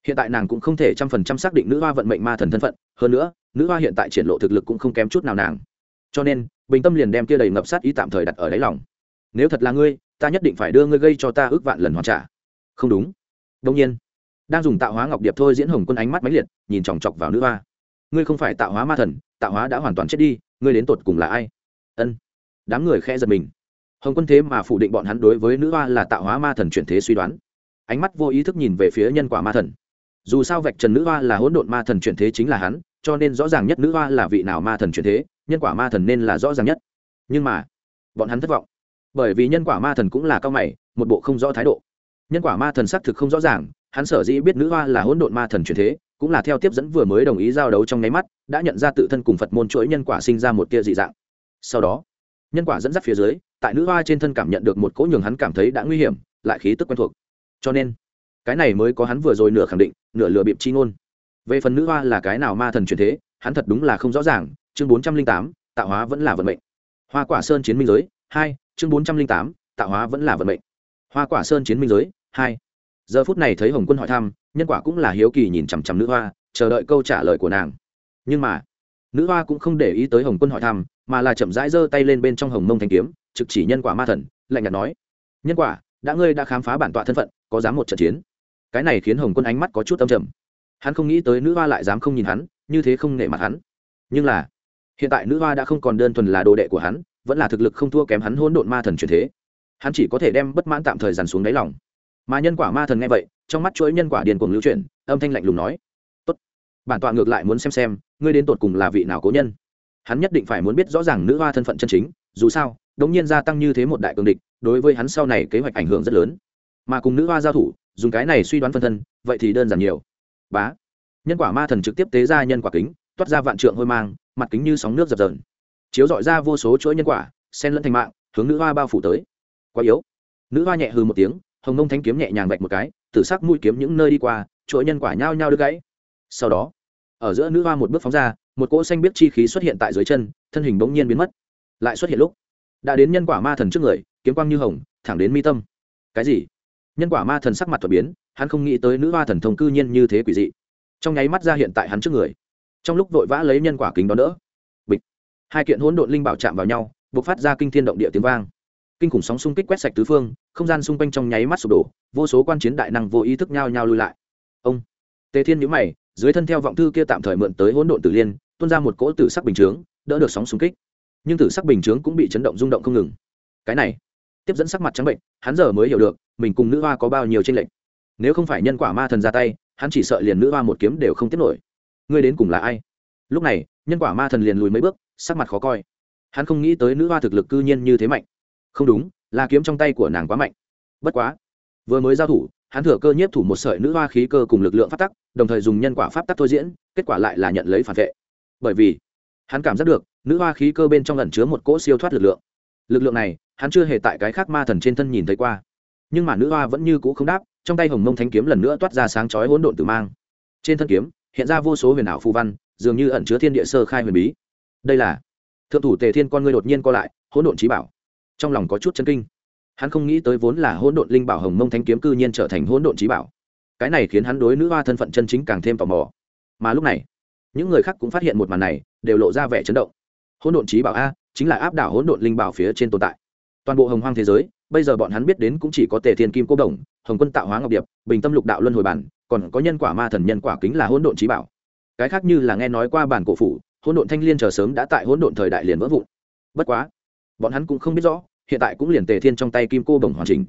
hiện tại nàng cũng không thể trăm phần trăm xác định nữ hoa vận mệnh ma thần thân phận, hơn nữa, nữ hoa hiện tại triển lộ thực lực cũng không kém chút nào nàng. Cho nên, bình tâm liền đem kia đầy ngập sát ý tạm thời đặt ở đáy lòng. Nếu thật là ngươi, ta nhất định phải đưa ngươi gây cho ta ước vạn lần hoàn trả. Không đúng. Đông nhiên, đang dùng tạo hóa ngọc điệp thôi diễn hồng quân ánh mắt máy liệt, nhìn chòng chọc vào nữ hoa. Ngươi không phải tạo hóa ma thần, tạo hóa đã hoàn toàn chết đi, ngươi đến tột cùng là ai? Ân. Đám người khẽ giật mình. Hồng quân thế mà phủ định bọn hắn đối với nữ hoa là tạo hóa ma thần chuyển thế suy đoán. Ánh mắt vô ý thức nhìn về phía nhân quả ma thần dù sao vạch trần nữ hoa là hỗn độn ma thần chuyển thế chính là hắn, cho nên rõ ràng nhất nữ hoa là vị nào ma thần chuyển thế, nhân quả ma thần nên là rõ ràng nhất. Nhưng mà, bọn hắn thất vọng. Bởi vì nhân quả ma thần cũng là cao mày, một bộ không rõ thái độ. Nhân quả ma thần xác thực không rõ ràng, hắn sở dĩ biết nữ hoa là hỗn độn ma thần chuyển thế, cũng là theo tiếp dẫn vừa mới đồng ý giao đấu trong nháy mắt, đã nhận ra tự thân cùng phật môn chuỗi nhân quả sinh ra một tia dị dạng. Sau đó, nhân quả dẫn dắt phía dưới, tại nữ hoa trên thân cảm nhận được một cỗ nhường hắn cảm thấy đã nguy hiểm, lại khí tức quen thuộc. Cho nên cái này mới có hắn vừa rồi nửa khẳng định, nửa lừa bịp chi ngôn. Về phần nữ hoa là cái nào ma thần truyền thế, hắn thật đúng là không rõ ràng, chương bốn trăm linh tám, tạo hóa vẫn là vận mệnh. Hoa quả sơn chiến minh giới, hai, chương bốn trăm linh tám, tạo hóa vẫn là vận mệnh. Hoa quả sơn chiến minh giới, hai. Giờ phút này thấy hồng quân hỏi thăm, nhân quả cũng là hiếu kỳ nhìn chằm chằm nữ hoa, chờ đợi câu trả lời của nàng. Nhưng mà, nữ hoa cũng không để ý tới hồng quân hỏi thăm, mà là chậm rãi giơ tay lên bên trong hồng mông thanh kiếm, trực chỉ nhân quả ma thần, lạnh nhạt nói, nhân quả, đã ngươi đã khám phá bản tọa thân phận, có dám một trận chiến? Cái này khiến hồng quân ánh mắt có chút âm trầm hắn không nghĩ tới nữ hoa lại dám không nhìn hắn như thế không nể mặt hắn nhưng là hiện tại nữ hoa đã không còn đơn thuần là đồ đệ của hắn vẫn là thực lực không thua kém hắn hỗn độn ma thần truyền thế hắn chỉ có thể đem bất mãn tạm thời dàn xuống đáy lòng mà nhân quả ma thần nghe vậy trong mắt chuỗi nhân quả điền cuồng lưu chuyển âm thanh lạnh lùng nói tốt, bản tọa ngược lại muốn xem xem ngươi đến tột cùng là vị nào cố nhân. Hắn nhất định phải muốn biết rõ ràng nữ hoa thân phận chân chính, dù sao, đống nhiên gia tăng như thế một đại cường địch, đối với hắn sau này kế hoạch ảnh hưởng rất lớn. Mà cùng nữ hoa giao thủ dùng cái này suy đoán phân thân, vậy thì đơn giản nhiều. Bá. Nhân quả ma thần trực tiếp tế ra nhân quả kính, toát ra vạn trượng hôi mang, mặt kính như sóng nước dập dờn. Chiếu dọi ra vô số chuỗi nhân quả sen lẫn thành mạng, hướng nữ hoa bao phủ tới. Quá yếu. Nữ hoa nhẹ hư một tiếng, hồng nông thanh kiếm nhẹ nhàng vạch một cái, tử sắc mũi kiếm những nơi đi qua, chuỗi nhân quả nhao nhao đứt gãy. Sau đó, ở giữa nữ hoa một bước phóng ra, một cỗ xanh biết chi khí xuất hiện tại dưới chân, thân hình bỗng nhiên biến mất. Lại xuất hiện lúc, đã đến nhân quả ma thần trước người, kiếm quang như hồng, thẳng đến mi tâm. Cái gì? Nhân quả ma thần sắc mặt thuật biến, hắn không nghĩ tới nữ hoa thần thông cư nhiên như thế quỷ dị. Trong nháy mắt ra hiện tại hắn trước người. Trong lúc vội vã lấy nhân quả kính đón đỡ. Bịch. Hai kiện hỗn độn linh bảo chạm vào nhau b ộ c phát ra kinh thiên động địa tiếng vang. Kinh khủng sóng xung kích quét sạch tứ phương, không gian xung quanh trong nháy mắt sụp đổ, vô số quan chiến đại năng vô ý thức nhao nhao lui lại. Ông. Tề thiên nhữ mày, dưới thân theo vọng thư kia tạm thời mượn tới hỗn độn tử liên, tuôn ra một cỗ tử sắc bình chướng, đỡ được sóng xung kích. Nhưng tử sắc bình chướng cũng bị chấn động rung động không ngừng. Cái này tiếp dẫn sắc mặt trắng bệnh, hắn giờ mới hiểu được, mình cùng nữ hoa có bao nhiêu tranh lệch. Nếu không phải nhân quả ma thần ra tay, hắn chỉ sợ liền nữ hoa một kiếm đều không tiếp nổi. Ngươi đến cùng là ai? Lúc này, nhân quả ma thần liền lùi mấy bước, sắc mặt khó coi. Hắn không nghĩ tới nữ hoa thực lực cư nhiên như thế mạnh. Không đúng, là kiếm trong tay của nàng quá mạnh. Bất quá, vừa mới giao thủ, hắn thừa cơ nhiếp thủ một sợi nữ hoa khí cơ cùng lực lượng pháp tắc, đồng thời dùng nhân quả pháp tắc thôi diễn, kết quả lại là nhận lấy phản vệ. Bởi vì, hắn cảm giác được, nữ hoa khí cơ bên trong ẩn chứa một cỗ siêu thoát lực lượng. Lực lượng này hắn chưa hề tại cái khác ma thần trên thân nhìn thấy qua. Nhưng mà nữ hoa vẫn như cũ không đáp, trong tay hồng mông thanh kiếm lần nữa toát ra sáng chói hỗn độn tử mang. Trên thân kiếm, hiện ra vô số huyền ảo phù văn, dường như ẩn chứa thiên địa sơ khai huyền bí. Đây là thượng thủ tề thiên con ngươi đột nhiên co lại, hỗn độn trí bảo. Trong lòng có chút chân kinh. Hắn không nghĩ tới vốn là hỗn độn linh bảo hồng mông thanh kiếm cư nhiên trở thành hỗn độn trí bảo. Cái này khiến hắn đối nữ hoa thân phận chân chính càng thêm tò mò. Mà lúc này, những người khác cũng phát hiện một màn này, đều lộ ra vẻ chấn động. Hỗn độn trí bảo a, chính là áp đảo hỗn độn linh bảo phía trên tồn tại toàn bộ hồng hoang thế giới, bây giờ bọn hắn biết đến cũng chỉ có tề thiên kim cô đồng, hồng quân tạo hóa ngọc điệp, bình tâm lục đạo luân hồi bản, còn có nhân quả ma thần nhân quả kính là hỗn độn trí bảo. Cái khác như là nghe nói qua bản cổ phủ, hỗn độn thanh liên chờ sớm đã tại hỗn độn thời đại liền vỡ vụn. Bất quá, bọn hắn cũng không biết rõ, hiện tại cũng liền tề thiên trong tay kim cô đồng hoàn chỉnh.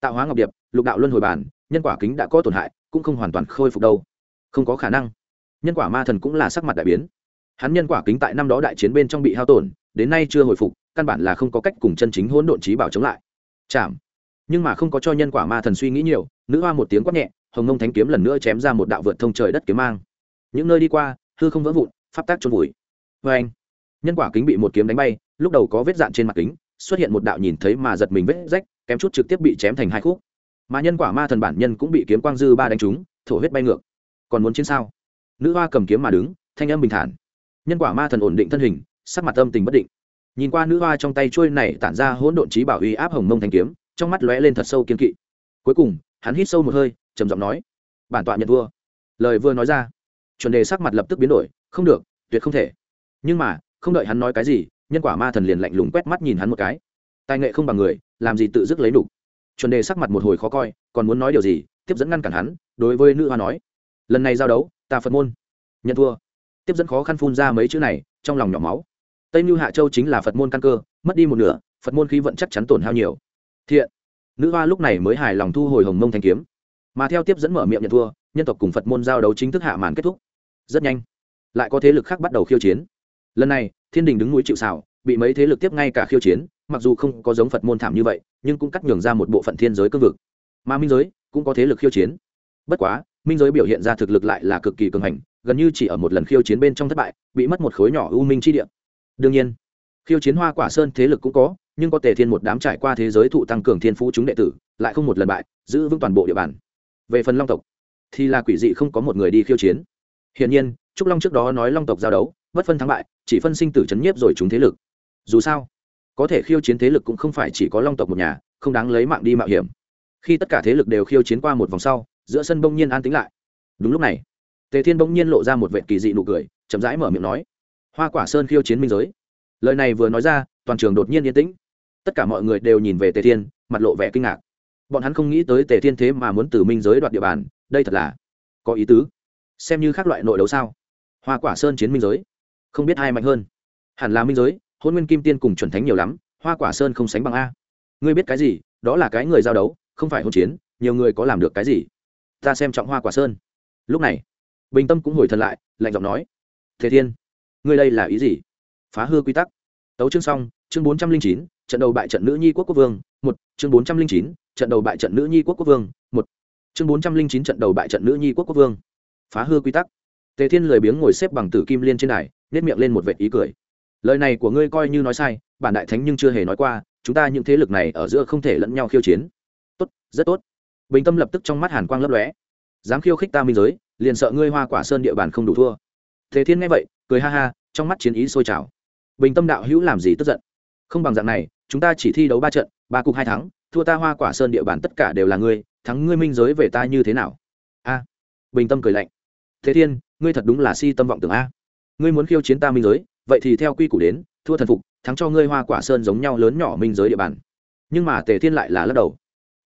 Tạo hóa ngọc điệp, lục đạo luân hồi bản, nhân quả kính đã có tổn hại, cũng không hoàn toàn khôi phục đâu. Không có khả năng. Nhân quả ma thần cũng là sắc mặt đại biến. Hắn nhân quả kính tại năm đó đại chiến bên trong bị hao tổn, đến nay chưa hồi phục căn bản là không có cách cùng chân chính hỗn độn trí bảo chống lại. Chạm nhưng mà không có cho nhân quả ma thần suy nghĩ nhiều, nữ hoa một tiếng quát nhẹ, hồng ngông thánh kiếm lần nữa chém ra một đạo vượt thông trời đất kiếm mang. Những nơi đi qua, hư không vỡ vụn, pháp tác trôn vùi. Vê anh, nhân quả kính bị một kiếm đánh bay, lúc đầu có vết dạn trên mặt kính, xuất hiện một đạo nhìn thấy mà giật mình vết rách, kém chút trực tiếp bị chém thành hai khúc. Mà nhân quả ma thần bản nhân cũng bị kiếm quang dư ba đánh trúng, thổ huyết bay ngược. Còn muốn chiến sao? Nữ hoa cầm kiếm mà đứng, thanh âm bình thản. Nhân quả ma thần ổn định thân hình, sắc mặt âm tình bất định nhìn qua nữ hoa trong tay trôi này tản ra hỗn độn trí bảo uy áp hồng mông thanh kiếm, trong mắt lóe lên thật sâu kiên kỵ. Cuối cùng, hắn hít sâu một hơi, trầm giọng nói, bản tọa nhận vua lời vừa nói ra, chuẩn đề sắc mặt lập tức biến đổi, không được, tuyệt không thể. Nhưng mà, không đợi hắn nói cái gì, nhân quả ma thần liền lạnh lùng quét mắt nhìn hắn một cái. Tài nghệ không bằng người, làm gì tự dứt lấy đủ chuẩn đề sắc mặt một hồi khó coi, còn muốn nói điều gì, tiếp dẫn ngăn cản hắn, đối với nữ hoa nói, lần này giao đấu, ta phật môn, nhận thua. Tiếp dẫn khó khăn phun ra mấy chữ này, trong lòng nhỏ máu tây mưu hạ châu chính là phật môn căn cơ mất đi một nửa phật môn khí vận chắc chắn tổn hao nhiều thiện nữ hoa lúc này mới hài lòng thu hồi hồng mông thanh kiếm mà theo tiếp dẫn mở miệng nhận thua nhân tộc cùng phật môn giao đấu chính thức hạ màn kết thúc rất nhanh lại có thế lực khác bắt đầu khiêu chiến lần này thiên đình đứng núi chịu xảo bị mấy thế lực tiếp ngay cả khiêu chiến mặc dù không có giống phật môn thảm như vậy nhưng cũng cắt nhường ra một bộ phận thiên giới cương vực mà minh giới cũng có thế lực khiêu chiến bất quá minh giới biểu hiện ra thực lực lại là cực kỳ cường hành gần như chỉ ở một lần khiêu chiến bên trong thất bại bị mất một khối nhỏ u minh chi địa đương nhiên, khiêu chiến hoa quả sơn thế lực cũng có, nhưng có tề thiên một đám trải qua thế giới thụ tăng cường thiên phú chúng đệ tử, lại không một lần bại, giữ vững toàn bộ địa bàn. Về phần long tộc, thì là quỷ dị không có một người đi khiêu chiến. Hiển nhiên, trúc long trước đó nói long tộc giao đấu, bất phân thắng bại, chỉ phân sinh tử chấn nhiếp rồi chúng thế lực. Dù sao, có thể khiêu chiến thế lực cũng không phải chỉ có long tộc một nhà, không đáng lấy mạng đi mạo hiểm. Khi tất cả thế lực đều khiêu chiến qua một vòng sau, giữa sân bỗng nhiên an tính lại. Đúng lúc này, tề thiên bỗng nhiên lộ ra một vệ kỳ dị nụ cười, chậm rãi mở miệng nói hoa quả sơn khiêu chiến minh giới. Lời này vừa nói ra, toàn trường đột nhiên yên tĩnh. Tất cả mọi người đều nhìn về tề thiên, mặt lộ vẻ kinh ngạc. Bọn hắn không nghĩ tới tề thiên thế mà muốn từ minh giới đoạt địa bàn, đây thật là có ý tứ. Xem như các loại nội đấu sao? Hoa quả sơn chiến minh giới, không biết ai mạnh hơn. Hẳn là minh giới hôn nguyên kim tiên cùng chuẩn thánh nhiều lắm, hoa quả sơn không sánh bằng a. Ngươi biết cái gì? Đó là cái người giao đấu, không phải hôn chiến, nhiều người có làm được cái gì? Ta xem trọng hoa quả sơn. Lúc này, bình tâm cũng hồi thần lại, lạnh giọng nói thế thiên ngươi đây là ý gì? Phá hư quy tắc. Tấu chương xong, chương bốn trăm linh chín, trận đầu bại trận nữ nhi quốc quốc vương, một, chương bốn trăm linh chín, trận đầu bại trận nữ nhi quốc quốc vương, một, chương bốn trăm linh chín, trận đầu bại trận nữ nhi quốc quốc vương. Phá hư quy tắc. Tề thiên lười biếng ngồi xếp bằng tử kim liên trên đài nếp miệng lên một vệt ý cười. Lời này của ngươi coi như nói sai, bản đại thánh nhưng chưa hề nói qua, chúng ta những thế lực này ở giữa không thể lẫn nhau khiêu chiến. Tốt, rất tốt. Bình tâm lập tức trong mắt hàn quang lấp lóe. Dám khiêu khích ta minh giới, liền sợ ngươi hoa quả sơn địa bàn không đủ thua. Thế thiên nghe vậy, cười ha ha trong mắt chiến ý sôi trào. Bình tâm đạo hữu làm gì tức giận? Không bằng dạng này, chúng ta chỉ thi đấu ba trận, ba cục hai thắng, thua ta hoa quả sơn địa bàn tất cả đều là ngươi, thắng ngươi minh giới về ta như thế nào? A. Bình tâm cười lạnh. Thế thiên, ngươi thật đúng là si tâm vọng tưởng a. Ngươi muốn khiêu chiến ta minh giới, vậy thì theo quy củ đến, thua thần phục, thắng cho ngươi hoa quả sơn giống nhau lớn nhỏ minh giới địa bàn. Nhưng mà tề thiên lại là lắc đầu.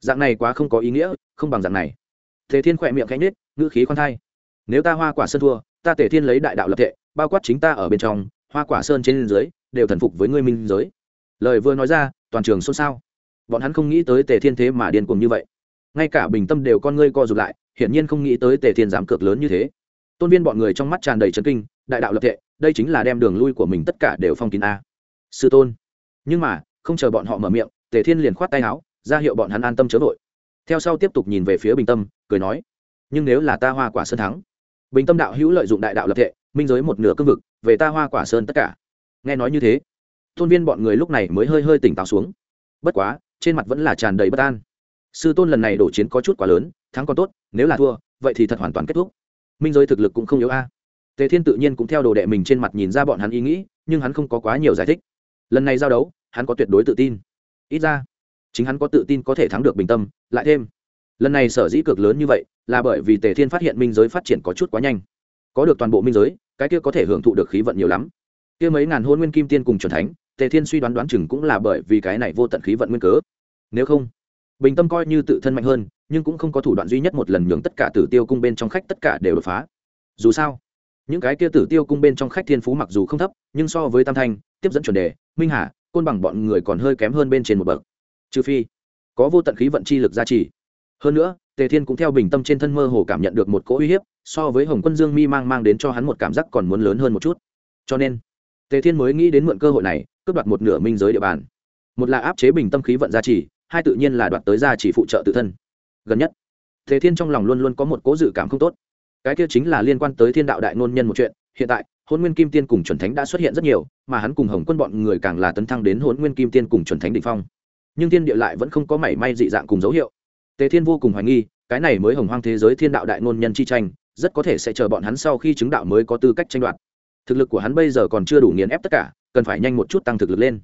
Dạng này quá không có ý nghĩa, không bằng dạng này. Tề thiên khỏe miệng cánh nết ngữ khí khoan thai. Nếu ta hoa quả sơn thua, ta tề thiên lấy đại đạo lập tệ bao quát chính ta ở bên trong, hoa quả sơn trên dưới, đều thần phục với ngươi minh giới. Lời vừa nói ra, toàn trường xôn xao. Bọn hắn không nghĩ tới tề thiên thế mà điên cuồng như vậy. Ngay cả bình tâm đều con ngươi co rụt lại, hiển nhiên không nghĩ tới tề thiên dám cược lớn như thế. Tôn viên bọn người trong mắt tràn đầy trấn kinh, đại đạo lập tệ đây chính là đem đường lui của mình tất cả đều phong kín a. Sư tôn. Nhưng mà, không chờ bọn họ mở miệng, tề thiên liền khoát tay áo, ra hiệu bọn hắn an tâm chớ vội. Theo sau tiếp tục nhìn về phía bình tâm, cười nói, nhưng nếu là ta hoa quả sơn thắng bình tâm đạo hữu lợi dụng đại đạo lập thể minh giới một nửa cương vực, về ta hoa quả sơn tất cả. Nghe nói như thế tôn viên bọn người lúc này mới hơi hơi tỉnh táo xuống. Bất quá, trên mặt vẫn là tràn đầy bất an. Sư tôn lần này đổ chiến có chút quá lớn, thắng còn tốt, nếu là thua, vậy thì thật hoàn toàn kết thúc. Minh giới thực lực cũng không yếu a. Tề thiên tự nhiên cũng theo đồ đệ mình trên mặt nhìn ra bọn hắn ý nghĩ, nhưng hắn không có quá nhiều giải thích. Lần này giao đấu, hắn có tuyệt đối tự tin. Ít ra, chính hắn có tự tin có thể thắng được bình tâm, lại thêm, lần này sở dĩ cực lớn như vậy là bởi vì tề thiên phát hiện minh giới phát triển có chút quá nhanh. Có được toàn bộ minh giới, cái kia có thể hưởng thụ được khí vận nhiều lắm. Kia mấy ngàn hôn nguyên kim tiên cùng c thánh, tề thiên suy đoán đoán chừng cũng là bởi vì cái này vô tận khí vận nguyên cớ. Nếu không, bình tâm coi như tự thân mạnh hơn, nhưng cũng không có thủ đoạn duy nhất một lần nhường tất cả tử tiêu cung bên trong khách tất cả đều đột phá. Dù sao, những cái kia tử tiêu cung bên trong khách thiên phú mặc dù không thấp, nhưng so với tam thanh, tiếp dẫn chuẩn đề, minh hà, côn bằng bọn người còn hơi kém hơn bên trên một bậc. Trừ phi, có vô tận khí vận chi lực gia trì. Hơn nữa tề thiên cũng theo bình tâm trên thân mơ hồ cảm nhận được một cỗ uy hiếp, so với hồng quân dương mi mang mang đến cho hắn một cảm giác còn muốn lớn hơn một chút. Cho nên, tề thiên mới nghĩ đến mượn cơ hội này, cướp đoạt một nửa minh giới địa bàn. Một là áp chế bình tâm khí vận gia trì, hai tự nhiên là đoạt tới gia trì phụ trợ tự thân. Gần nhất, tề thiên trong lòng luôn luôn có một cố dự cảm không tốt. Cái kia chính là liên quan tới thiên đạo đại ngôn nhân một chuyện, hiện tại hôn nguyên kim tiên cùng chuẩn thánh đã xuất hiện rất nhiều, mà hắn cùng hồng quân bọn người càng là tấn thăng đến hôn nguyên kim tiên cùng chuẩn thánh đ ỉ n h phong. Nhưng thiên địa lại vẫn không có mảy may dị dạng cùng dấu hiệu tề thiên vô cùng hoài nghi, cái này mới hồng hoang thế giới thiên đạo đại ngôn nhân chi tranh, rất có thể sẽ chờ bọn hắn sau khi chứng đạo mới có tư cách tranh đoạt. Thực lực của hắn bây giờ còn chưa đủ nghiền ép tất cả, cần phải nhanh một chút tăng thực lực lên.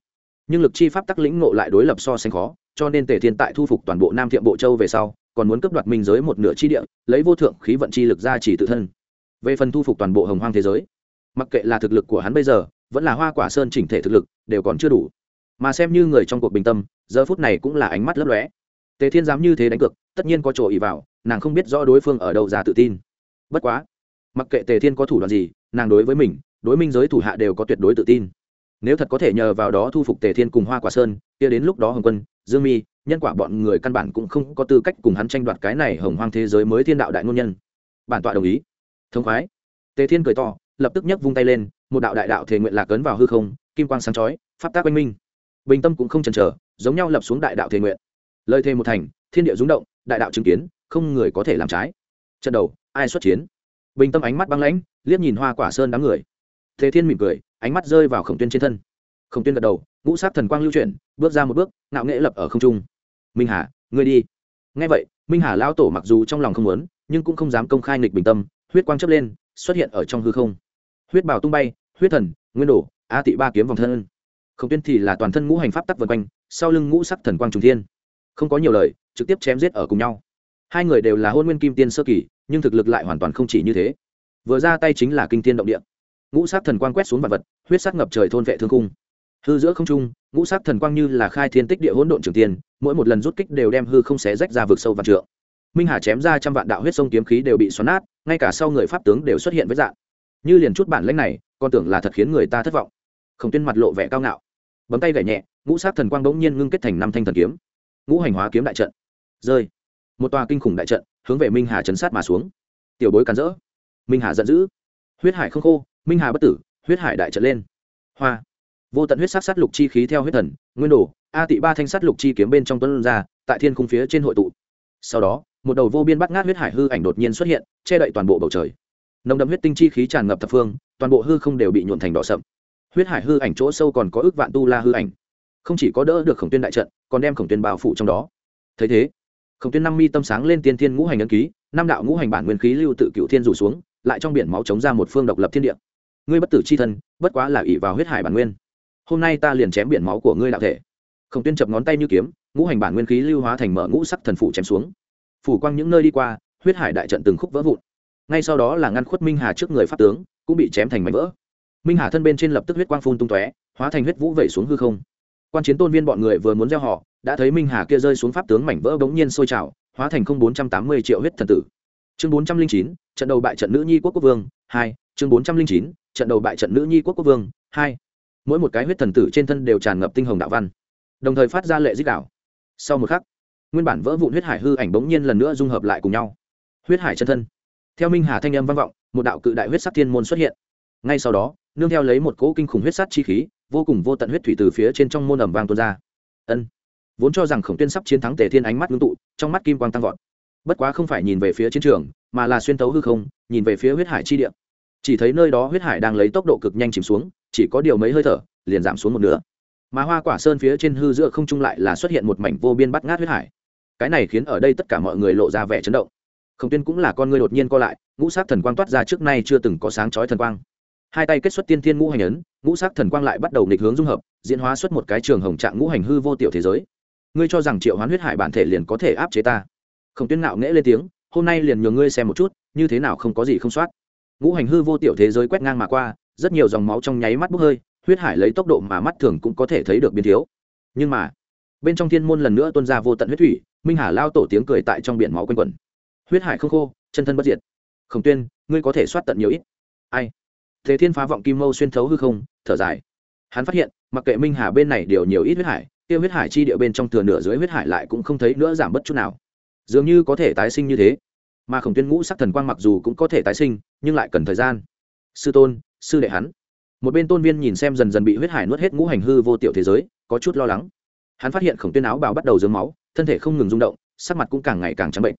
Nhưng lực chi pháp tắc lĩnh ngộ lại đối lập so sánh khó, cho nên tề thiên tại thu phục toàn bộ nam thiệm bộ châu về sau, còn muốn cấp đoạt minh giới một nửa chi địa, lấy vô thượng khí vận chi lực ra chỉ tự thân. Về phần thu phục toàn bộ hồng hoang thế giới, mặc kệ là thực lực của hắn bây giờ, vẫn là hoa quả sơn chỉnh thể thực lực, đều còn chưa đủ. Mà xem như người trong cuộc bình tâm, giờ phút này cũng là ánh mắt lấp lóe tề thiên dám như thế đánh cược, tất nhiên có chỗ ý vào, nàng không biết rõ đối phương ở đâu ra tự tin. Bất quá, mặc kệ tề thiên có thủ đoạn gì, nàng đối với mình, đối minh giới thủ hạ đều có tuyệt đối tự tin. Nếu thật có thể nhờ vào đó thu phục tề thiên cùng hoa quả sơn, kia đến lúc đó hồng quân, dương mi, nhân quả bọn người căn bản cũng không có tư cách cùng hắn tranh đoạt cái này hồng hoang thế giới mới thiên đạo đại ngôn nhân. Bản tọa đồng ý. Thông khoái. Tề thiên cười to, lập tức nhấc vung tay lên, một đạo đại đạo thể nguyện lạc ấn vào hư không, kim quang sáng chói, pháp tác oanh minh. Bình tâm cũng không chần chờ, giống nhau lập xuống đại đạo thể nguyện lời thề một thành, thiên địa rúng động, đại đạo chứng kiến, không người có thể làm trái. Trận đầu, ai xuất chiến? Bình tâm ánh mắt băng lãnh, liếc nhìn hoa quả sơn đám người. Thế thiên mỉm cười, ánh mắt rơi vào khổng tuyên trên thân. Khổng tuyên gật đầu, ngũ sát thần quang lưu chuyển, bước ra một bước, ngạo nghệ lập ở không trung. Minh hà, ngươi đi. Ngay vậy, minh hà lao tổ mặc dù trong lòng không muốn, nhưng cũng không dám công khai nghịch bình tâm, huyết quang chấp lên, xuất hiện ở trong hư không. Huyết bào tung bay, huyết thần, nguyên đổ, a tị ba kiếm vòng thân. Khổng tuyên thì là toàn thân ngũ hành pháp tắc vân quanh, sau lưng ngũ sắc thần quang trùng thiên không có nhiều lời, trực tiếp chém giết ở cùng nhau. Hai người đều là hôn nguyên kim tiên sơ kỳ, nhưng thực lực lại hoàn toàn không chỉ như thế. Vừa ra tay chính là kinh tiên động địa. Ngũ sát thần quang quét xuống vật vật, huyết sắc ngập trời thôn vệ thương cung hư giữa không trung, ngũ sát thần quang như là khai thiên tích địa hỗn độn trường tiên, mỗi một lần rút kích đều đem hư không xé rách ra vực sâu và trượng. Minh hà chém ra trăm vạn đạo huyết sông kiếm khí đều bị xoắn nát, ngay cả sau người pháp tướng đều xuất hiện với dạng. Như liền chút bản lãnh này con tưởng là thật khiến người ta thất vọng. Khổng tuyên mặt lộ vẻ cao ngạo. Bấm tay gảy nhẹ, ngũ sát thần quang bỗng nhiên ngưng kết thành năm thanh thần kiếm ngũ hành hóa kiếm đại trận. Rơi. Một tòa kinh khủng đại trận, hướng về minh hà chấn sát mà xuống. Tiểu bối cắn rỡ. Minh hà giận dữ. Huyết hải không khô, minh hà bất tử, huyết hải đại trận lên. Hoa. Vô tận huyết sắc sát lục chi khí theo huyết thần, nguyên đồ, a tị ba thanh sát lục chi kiếm bên trong tuấn ra, tại thiên khung phía trên hội tụ. Sau đó, một đầu vô biên bắt ngát huyết hải hư ảnh đột nhiên xuất hiện, che đậy toàn bộ bầu trời. Nồng đậm huyết tinh chi khí tràn ngập thập phương, toàn bộ hư không đều bị nhuộn thành đỏ sậm. Huyết hải hư ảnh chỗ sâu còn có ước vạn tu la hư ảnh không chỉ có đỡ được khổng tuyên đại trận, còn đem khổng tuyên bao phủ trong đó. Thấy thế, khổng tuyên năm mi tâm sáng lên tiên thiên ngũ hành ấn ký, năm đạo ngũ hành bản nguyên khí lưu tự cựu thiên rủ xuống, lại trong biển máu chống ra một phương độc lập thiên địa. Ngươi bất tử c h i thân, bất quá là ỷ vào huyết hải bản nguyên. Hôm nay ta liền chém biển máu của ngươi đạo thể. Khổng tuyên chập ngón tay như kiếm, ngũ hành bản nguyên khí lưu hóa thành mở ngũ sắc thần phủ chém xuống. Phủ quang những nơi đi qua, huyết hải đại trận từng khúc vỡ vụn. Ngay sau đó là ngăn khuất minh hà trước người pháp tướng, cũng bị chém thành mảnh vỡ. Minh hà thân bên trên lập tức huyết quang phun tung tóe, hóa thành huyết vũ vẩy xuống hư không quan chiến tôn viên bọn người vừa muốn gieo họ, đã thấy minh hà kia rơi xuống pháp tướng mảnh vỡ bỗng nhiên sôi trào, hóa thành không bốn trăm tám mươi triệu huyết thần tử. Chương bốn trăm linh chín, trận đầu bại trận nữ nhi quốc quốc vương, hai, chương bốn trăm linh chín, trận đầu bại trận nữ nhi quốc quốc vương, hai. Mỗi một cái huyết thần tử trên thân đều tràn ngập tinh hồng đạo văn, đồng thời phát ra lệ dích đạo. Sau một khắc, nguyên bản vỡ vụn huyết hải hư ảnh bỗng nhiên lần nữa dung hợp lại cùng nhau. Huyết hải chân thân. Theo minh hà thanh âm vang vọng, một đạo cự đại huyết sắc thiên môn xuất hiện. Ngay sau đó, nương theo lấy một cỗ kinh khủng huyết sát chi khí vô cùng vô tận huyết thủy từ phía trên trong môn ẩm vang tuôn ra. Ân. Vốn cho rằng khổng tuyên sắp chiến thắng tề thiên ánh mắt ngưng tụ, trong mắt kim quang tăng vọt. Bất quá không phải nhìn về phía chiến trường, mà là xuyên tấu hư không, nhìn về phía huyết hải chi địa. Chỉ thấy nơi đó huyết hải đang lấy tốc độ cực nhanh chìm xuống, chỉ có điều mấy hơi thở, liền giảm xuống một nửa. Mà hoa quả sơn phía trên hư giữa không trung lại là xuất hiện một mảnh vô biên bắt ngát huyết hải. Cái này khiến ở đây tất cả mọi người lộ ra vẻ chấn động. Khổng tuyên cũng là con người đột nhiên co lại, ngũ sát thần quang toát ra trước nay chưa từng có sáng chói thần quang hai tay kết xuất tiên thiên ngũ hành ấn, ngũ sắc thần quang lại bắt đầu nghịch hướng dung hợp, diễn hóa xuất một cái trường hồng trạng ngũ hành hư vô tiểu thế giới. Ngươi cho rằng triệu hoán huyết hải bản thể liền có thể áp chế ta? Khổng tuyên ngạo nghễ lên tiếng, hôm nay liền nhường ngươi xem một chút, như thế nào không có gì không soát. Ngũ hành hư vô tiểu thế giới quét ngang mà qua, rất nhiều dòng máu trong nháy mắt bốc hơi, huyết hải lấy tốc độ mà mắt thường cũng có thể thấy được biến thiếu. Nhưng mà, bên trong thiên môn lần nữa tuôn ra vô tận huyết thủy, minh hà lao tổ tiếng cười tại trong biển máu quanh quẩn. Huyết hải không khô, chân thân bất diệt. Khổng tuyên, ngươi có thể soát tận nhiều ít. Ai? Thế thiên phá vọng kim mâu xuyên thấu hư không, thở dài. Hắn phát hiện, mặc kệ minh hà bên này đều nhiều ít huyết hải Tiêu huyết hải chi địa bên trong thừa nửa dưới huyết hải lại cũng không thấy nữa giảm bất chút nào. Dường như có thể tái sinh như thế. Mà khổng tuyên ngũ sắc thần quang mặc dù cũng có thể tái sinh, nhưng lại cần thời gian. Sư tôn, sư đệ hắn. Một bên tôn viên nhìn xem dần dần bị huyết hải nuốt hết ngũ hành hư vô tiểu thế giới, có chút lo lắng. Hắn phát hiện khổng tuyên áo bào bắt đầu dướng máu, thân thể không ngừng rung động, sắc mặt cũng càng ngày càng trắng bệnh.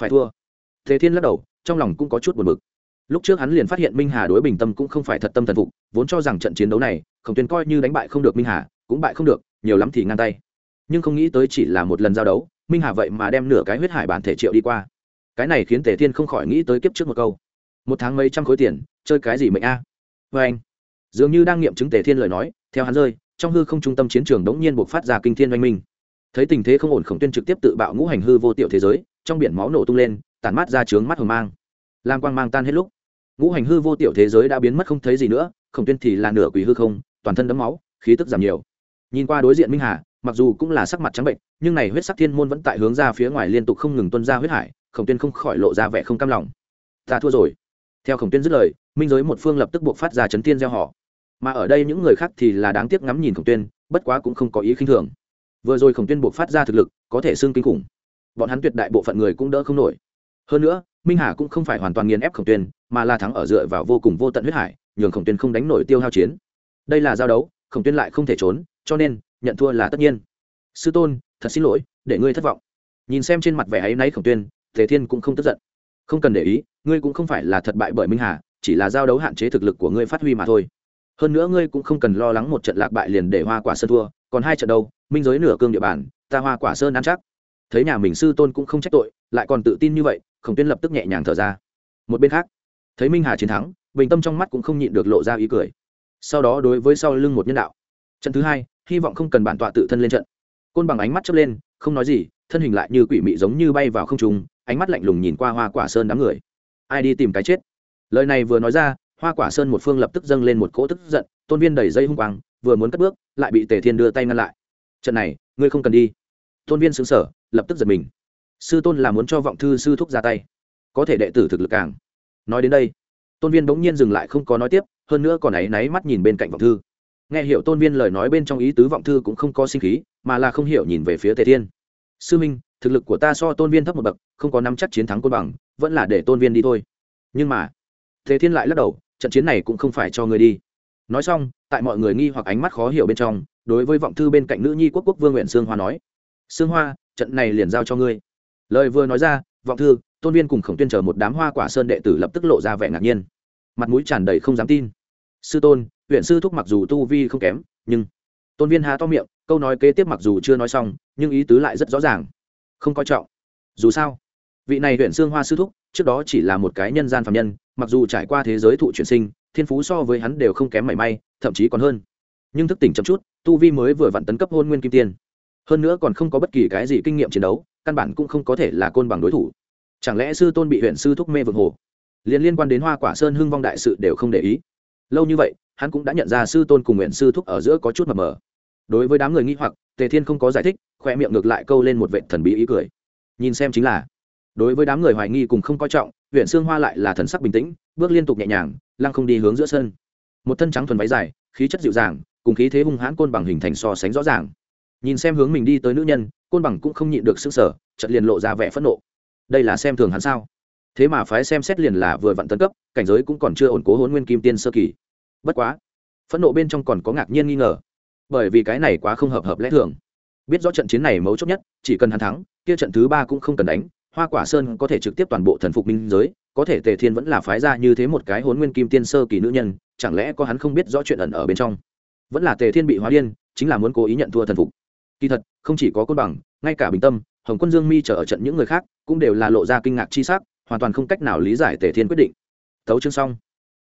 Phải thua. Thế thiên lắc đầu, trong lòng cũng có chút buồn bực lúc trước hắn liền phát hiện minh hà đối bình tâm cũng không phải thật tâm thần phục, vốn cho rằng trận chiến đấu này, khổng tuyên coi như đánh bại không được minh hà, cũng bại không được, nhiều lắm thì ngang tay. Nhưng không nghĩ tới chỉ là một lần giao đấu, minh hà vậy mà đem nửa cái huyết hải bản thể triệu đi qua. Cái này khiến tề thiên không khỏi nghĩ tới kiếp trước một câu. Một tháng mấy trăm khối tiền, chơi cái gì mệnh a? Vê anh, dường như đang nghiệm chứng tề thiên lời nói, theo hắn rơi, trong hư không trung tâm chiến trường đống nhiên buộc phát ra kinh thiên oanh minh. Thấy tình thế không ổn, khổng tuyên trực tiếp tự bạo ngũ hành hư vô tiểu thế giới, trong biển máu nổ tung lên, tản mát ra trướng mắt hờ mang. Lam quang mang tan hết lúc ngũ hành hư vô tiểu thế giới đã biến mất không thấy gì nữa, khổng tuyên thì là nửa quỷ hư không, toàn thân đấm máu, khí tức giảm nhiều. Nhìn qua đối diện minh hà, mặc dù cũng là sắc mặt trắng bệnh, nhưng này huyết sắc thiên môn vẫn tại hướng ra phía ngoài liên tục không ngừng tuân ra huyết hải, khổng tuyên không khỏi lộ ra vẻ không cam lòng. Ta thua rồi. Theo khổng tuyên dứt lời, minh giới một phương lập tức buộc phát ra chấn tiên gieo họ. Mà ở đây những người khác thì là đáng tiếc ngắm nhìn khổng tuyên, bất quá cũng không có ý khinh thường. Vừa rồi khổng tuyên buộc phát ra thực lực, có thể xương kinh khủng. Bọn hắn tuyệt đại bộ phận người cũng đỡ không nổi. Hơn nữa, minh hà cũng không phải hoàn toàn nghiền ép khổng tuyên mà là thắng ở dựa vào vô cùng vô tận huyết hải, nhường khổng tuyên không đánh nổi tiêu hao chiến. Đây là giao đấu, khổng tuyên lại không thể trốn, cho nên, nhận thua là tất nhiên. Sư tôn, thật xin lỗi, để ngươi thất vọng. Nhìn xem trên mặt vẻ ấy náy khổng tuyên thế thiên cũng không tức giận. Không cần để ý, ngươi cũng không phải là thật bại bởi minh hà, chỉ là giao đấu hạn chế thực lực của ngươi phát huy mà thôi. Hơn nữa ngươi cũng không cần lo lắng một trận lạc bại liền để hoa quả sơn thua, còn hai trận đâu, minh giới nửa cương địa bàn, ta hoa quả sơn ăn chắc. Thấy nhà mình sư tôn cũng không trách tội, lại còn tự tin như vậy, khổng tuyên lập tức nhẹ nhàng thở ra. Một bên khác thấy minh hà chiến thắng bình tâm trong mắt cũng không nhịn được lộ ra ý cười sau đó đối với sau lưng một nhân đạo trận thứ hai hy vọng không cần bản tọa tự thân lên trận côn bằng ánh mắt chớp lên không nói gì thân hình lại như quỷ mị giống như bay vào không trung ánh mắt lạnh lùng nhìn qua hoa quả sơn đám người ai đi tìm cái chết lời này vừa nói ra hoa quả sơn một phương lập tức dâng lên một cỗ tức giận tôn viên đẩy dây hung quang vừa muốn cất bước lại bị tề thiên đưa tay ngăn lại trận này ngươi không cần đi tôn viên xứng sở lập tức giật mình sư tôn là muốn cho vọng thư sư thúc ra tay có thể đệ tử thực lực càng nói đến đây, tôn viên bỗng nhiên dừng lại không có nói tiếp, hơn nữa còn áy náy mắt nhìn bên cạnh vọng thư. Nghe hiểu tôn viên lời nói bên trong ý tứ vọng thư cũng không có sinh khí, mà là không hiểu nhìn về phía tề thiên. Sư minh, thực lực của ta so tôn viên thấp một bậc, không có nắm chắc chiến thắng côn bằng, vẫn là để tôn viên đi thôi. Nhưng mà, tề thiên lại lắc đầu, trận chiến này cũng không phải cho người đi. Nói xong, tại mọi người nghi hoặc ánh mắt khó hiểu bên trong, đối với vọng thư bên cạnh nữ nhi quốc quốc vương nguyện sương hoa nói, sương hoa, trận này liền giao cho ngươi. Lời vừa nói ra, vọng thư tôn viên cùng khổng tuyên chờ một đám hoa quả sơn đệ tử lập tức lộ ra vẻ ngạc nhiên. Mặt mũi tràn đầy không dám tin. Sư tôn, huyện sư thúc mặc dù tu vi không kém, nhưng tôn viên há to miệng, câu nói kế tiếp mặc dù chưa nói xong, nhưng ý tứ lại rất rõ ràng. Không coi trọng. Dù sao, vị này huyện xương hoa sư thúc, trước đó chỉ là một cái nhân gian phạm nhân, mặc dù trải qua thế giới thụ chuyển sinh, thiên phú so với hắn đều không kém mảy may, thậm chí còn hơn. Nhưng thức tỉnh chậm chút, tu vi mới vừa vặn tấn cấp hôn nguyên kim tiên. Hơn nữa còn không có bất kỳ cái gì kinh nghiệm chiến đấu, căn bản cũng không có thể là côn bằng đối thủ chẳng lẽ sư tôn bị huyện sư thúc mê vượng hồ? Liên liên quan đến hoa quả sơn hưng vong đại sự đều không để ý. Lâu như vậy, hắn cũng đã nhận ra sư tôn cùng nguyện sư thúc ở giữa có chút mờ mờ. Đối với đám người nghi hoặc, tề thiên không có giải thích khoe miệng ngược lại câu lên một vệ thần bí ý cười. Nhìn xem chính là, đối với đám người hoài nghi cùng không coi trọng huyện sương hoa lại là thần sắc bình tĩnh, bước liên tục nhẹ nhàng, lăng không đi hướng giữa sân. Một thân trắng thuần váy dài, khí chất dịu dàng, cùng khí thế hung hãn côn bằng hình thành so sánh rõ ràng. Nhìn xem hướng mình đi tới nữ nhân, côn bằng cũng không nhịn được sức sở chật liền lộ ra vẻ phẫn nộ đây là xem thường hắn sao? Thế mà phái xem xét liền là vừa vặn tấn cấp, cảnh giới cũng còn chưa ổn cố hôn nguyên kim tiên sơ kỳ. Bất quá, phẫn nộ bên trong còn có ngạc nhiên nghi ngờ, bởi vì cái này quá không hợp hợp lẽ thường. Biết rõ trận chiến này mấu chốt nhất, chỉ cần hắn thắng, kia trận thứ ba cũng không cần đánh, hoa quả sơn có thể trực tiếp toàn bộ thần phục minh giới, có thể tề thiên vẫn là phái ra như thế một cái hốn nguyên kim tiên sơ kỳ nữ nhân, chẳng lẽ có hắn không biết rõ chuyện ẩn ở bên trong? Vẫn là tề thiên bị hóa điên, chính là muốn cố ý nhận thua thần phục. Kỳ thật, không chỉ có côn bằng, ngay cả bình tâm hồng quân dương mi chờ ở trận những người khác cũng đều là lộ ra kinh ngạc chi sắc, hoàn toàn không cách nào lý giải tề thiên quyết định. Thấu chương xong.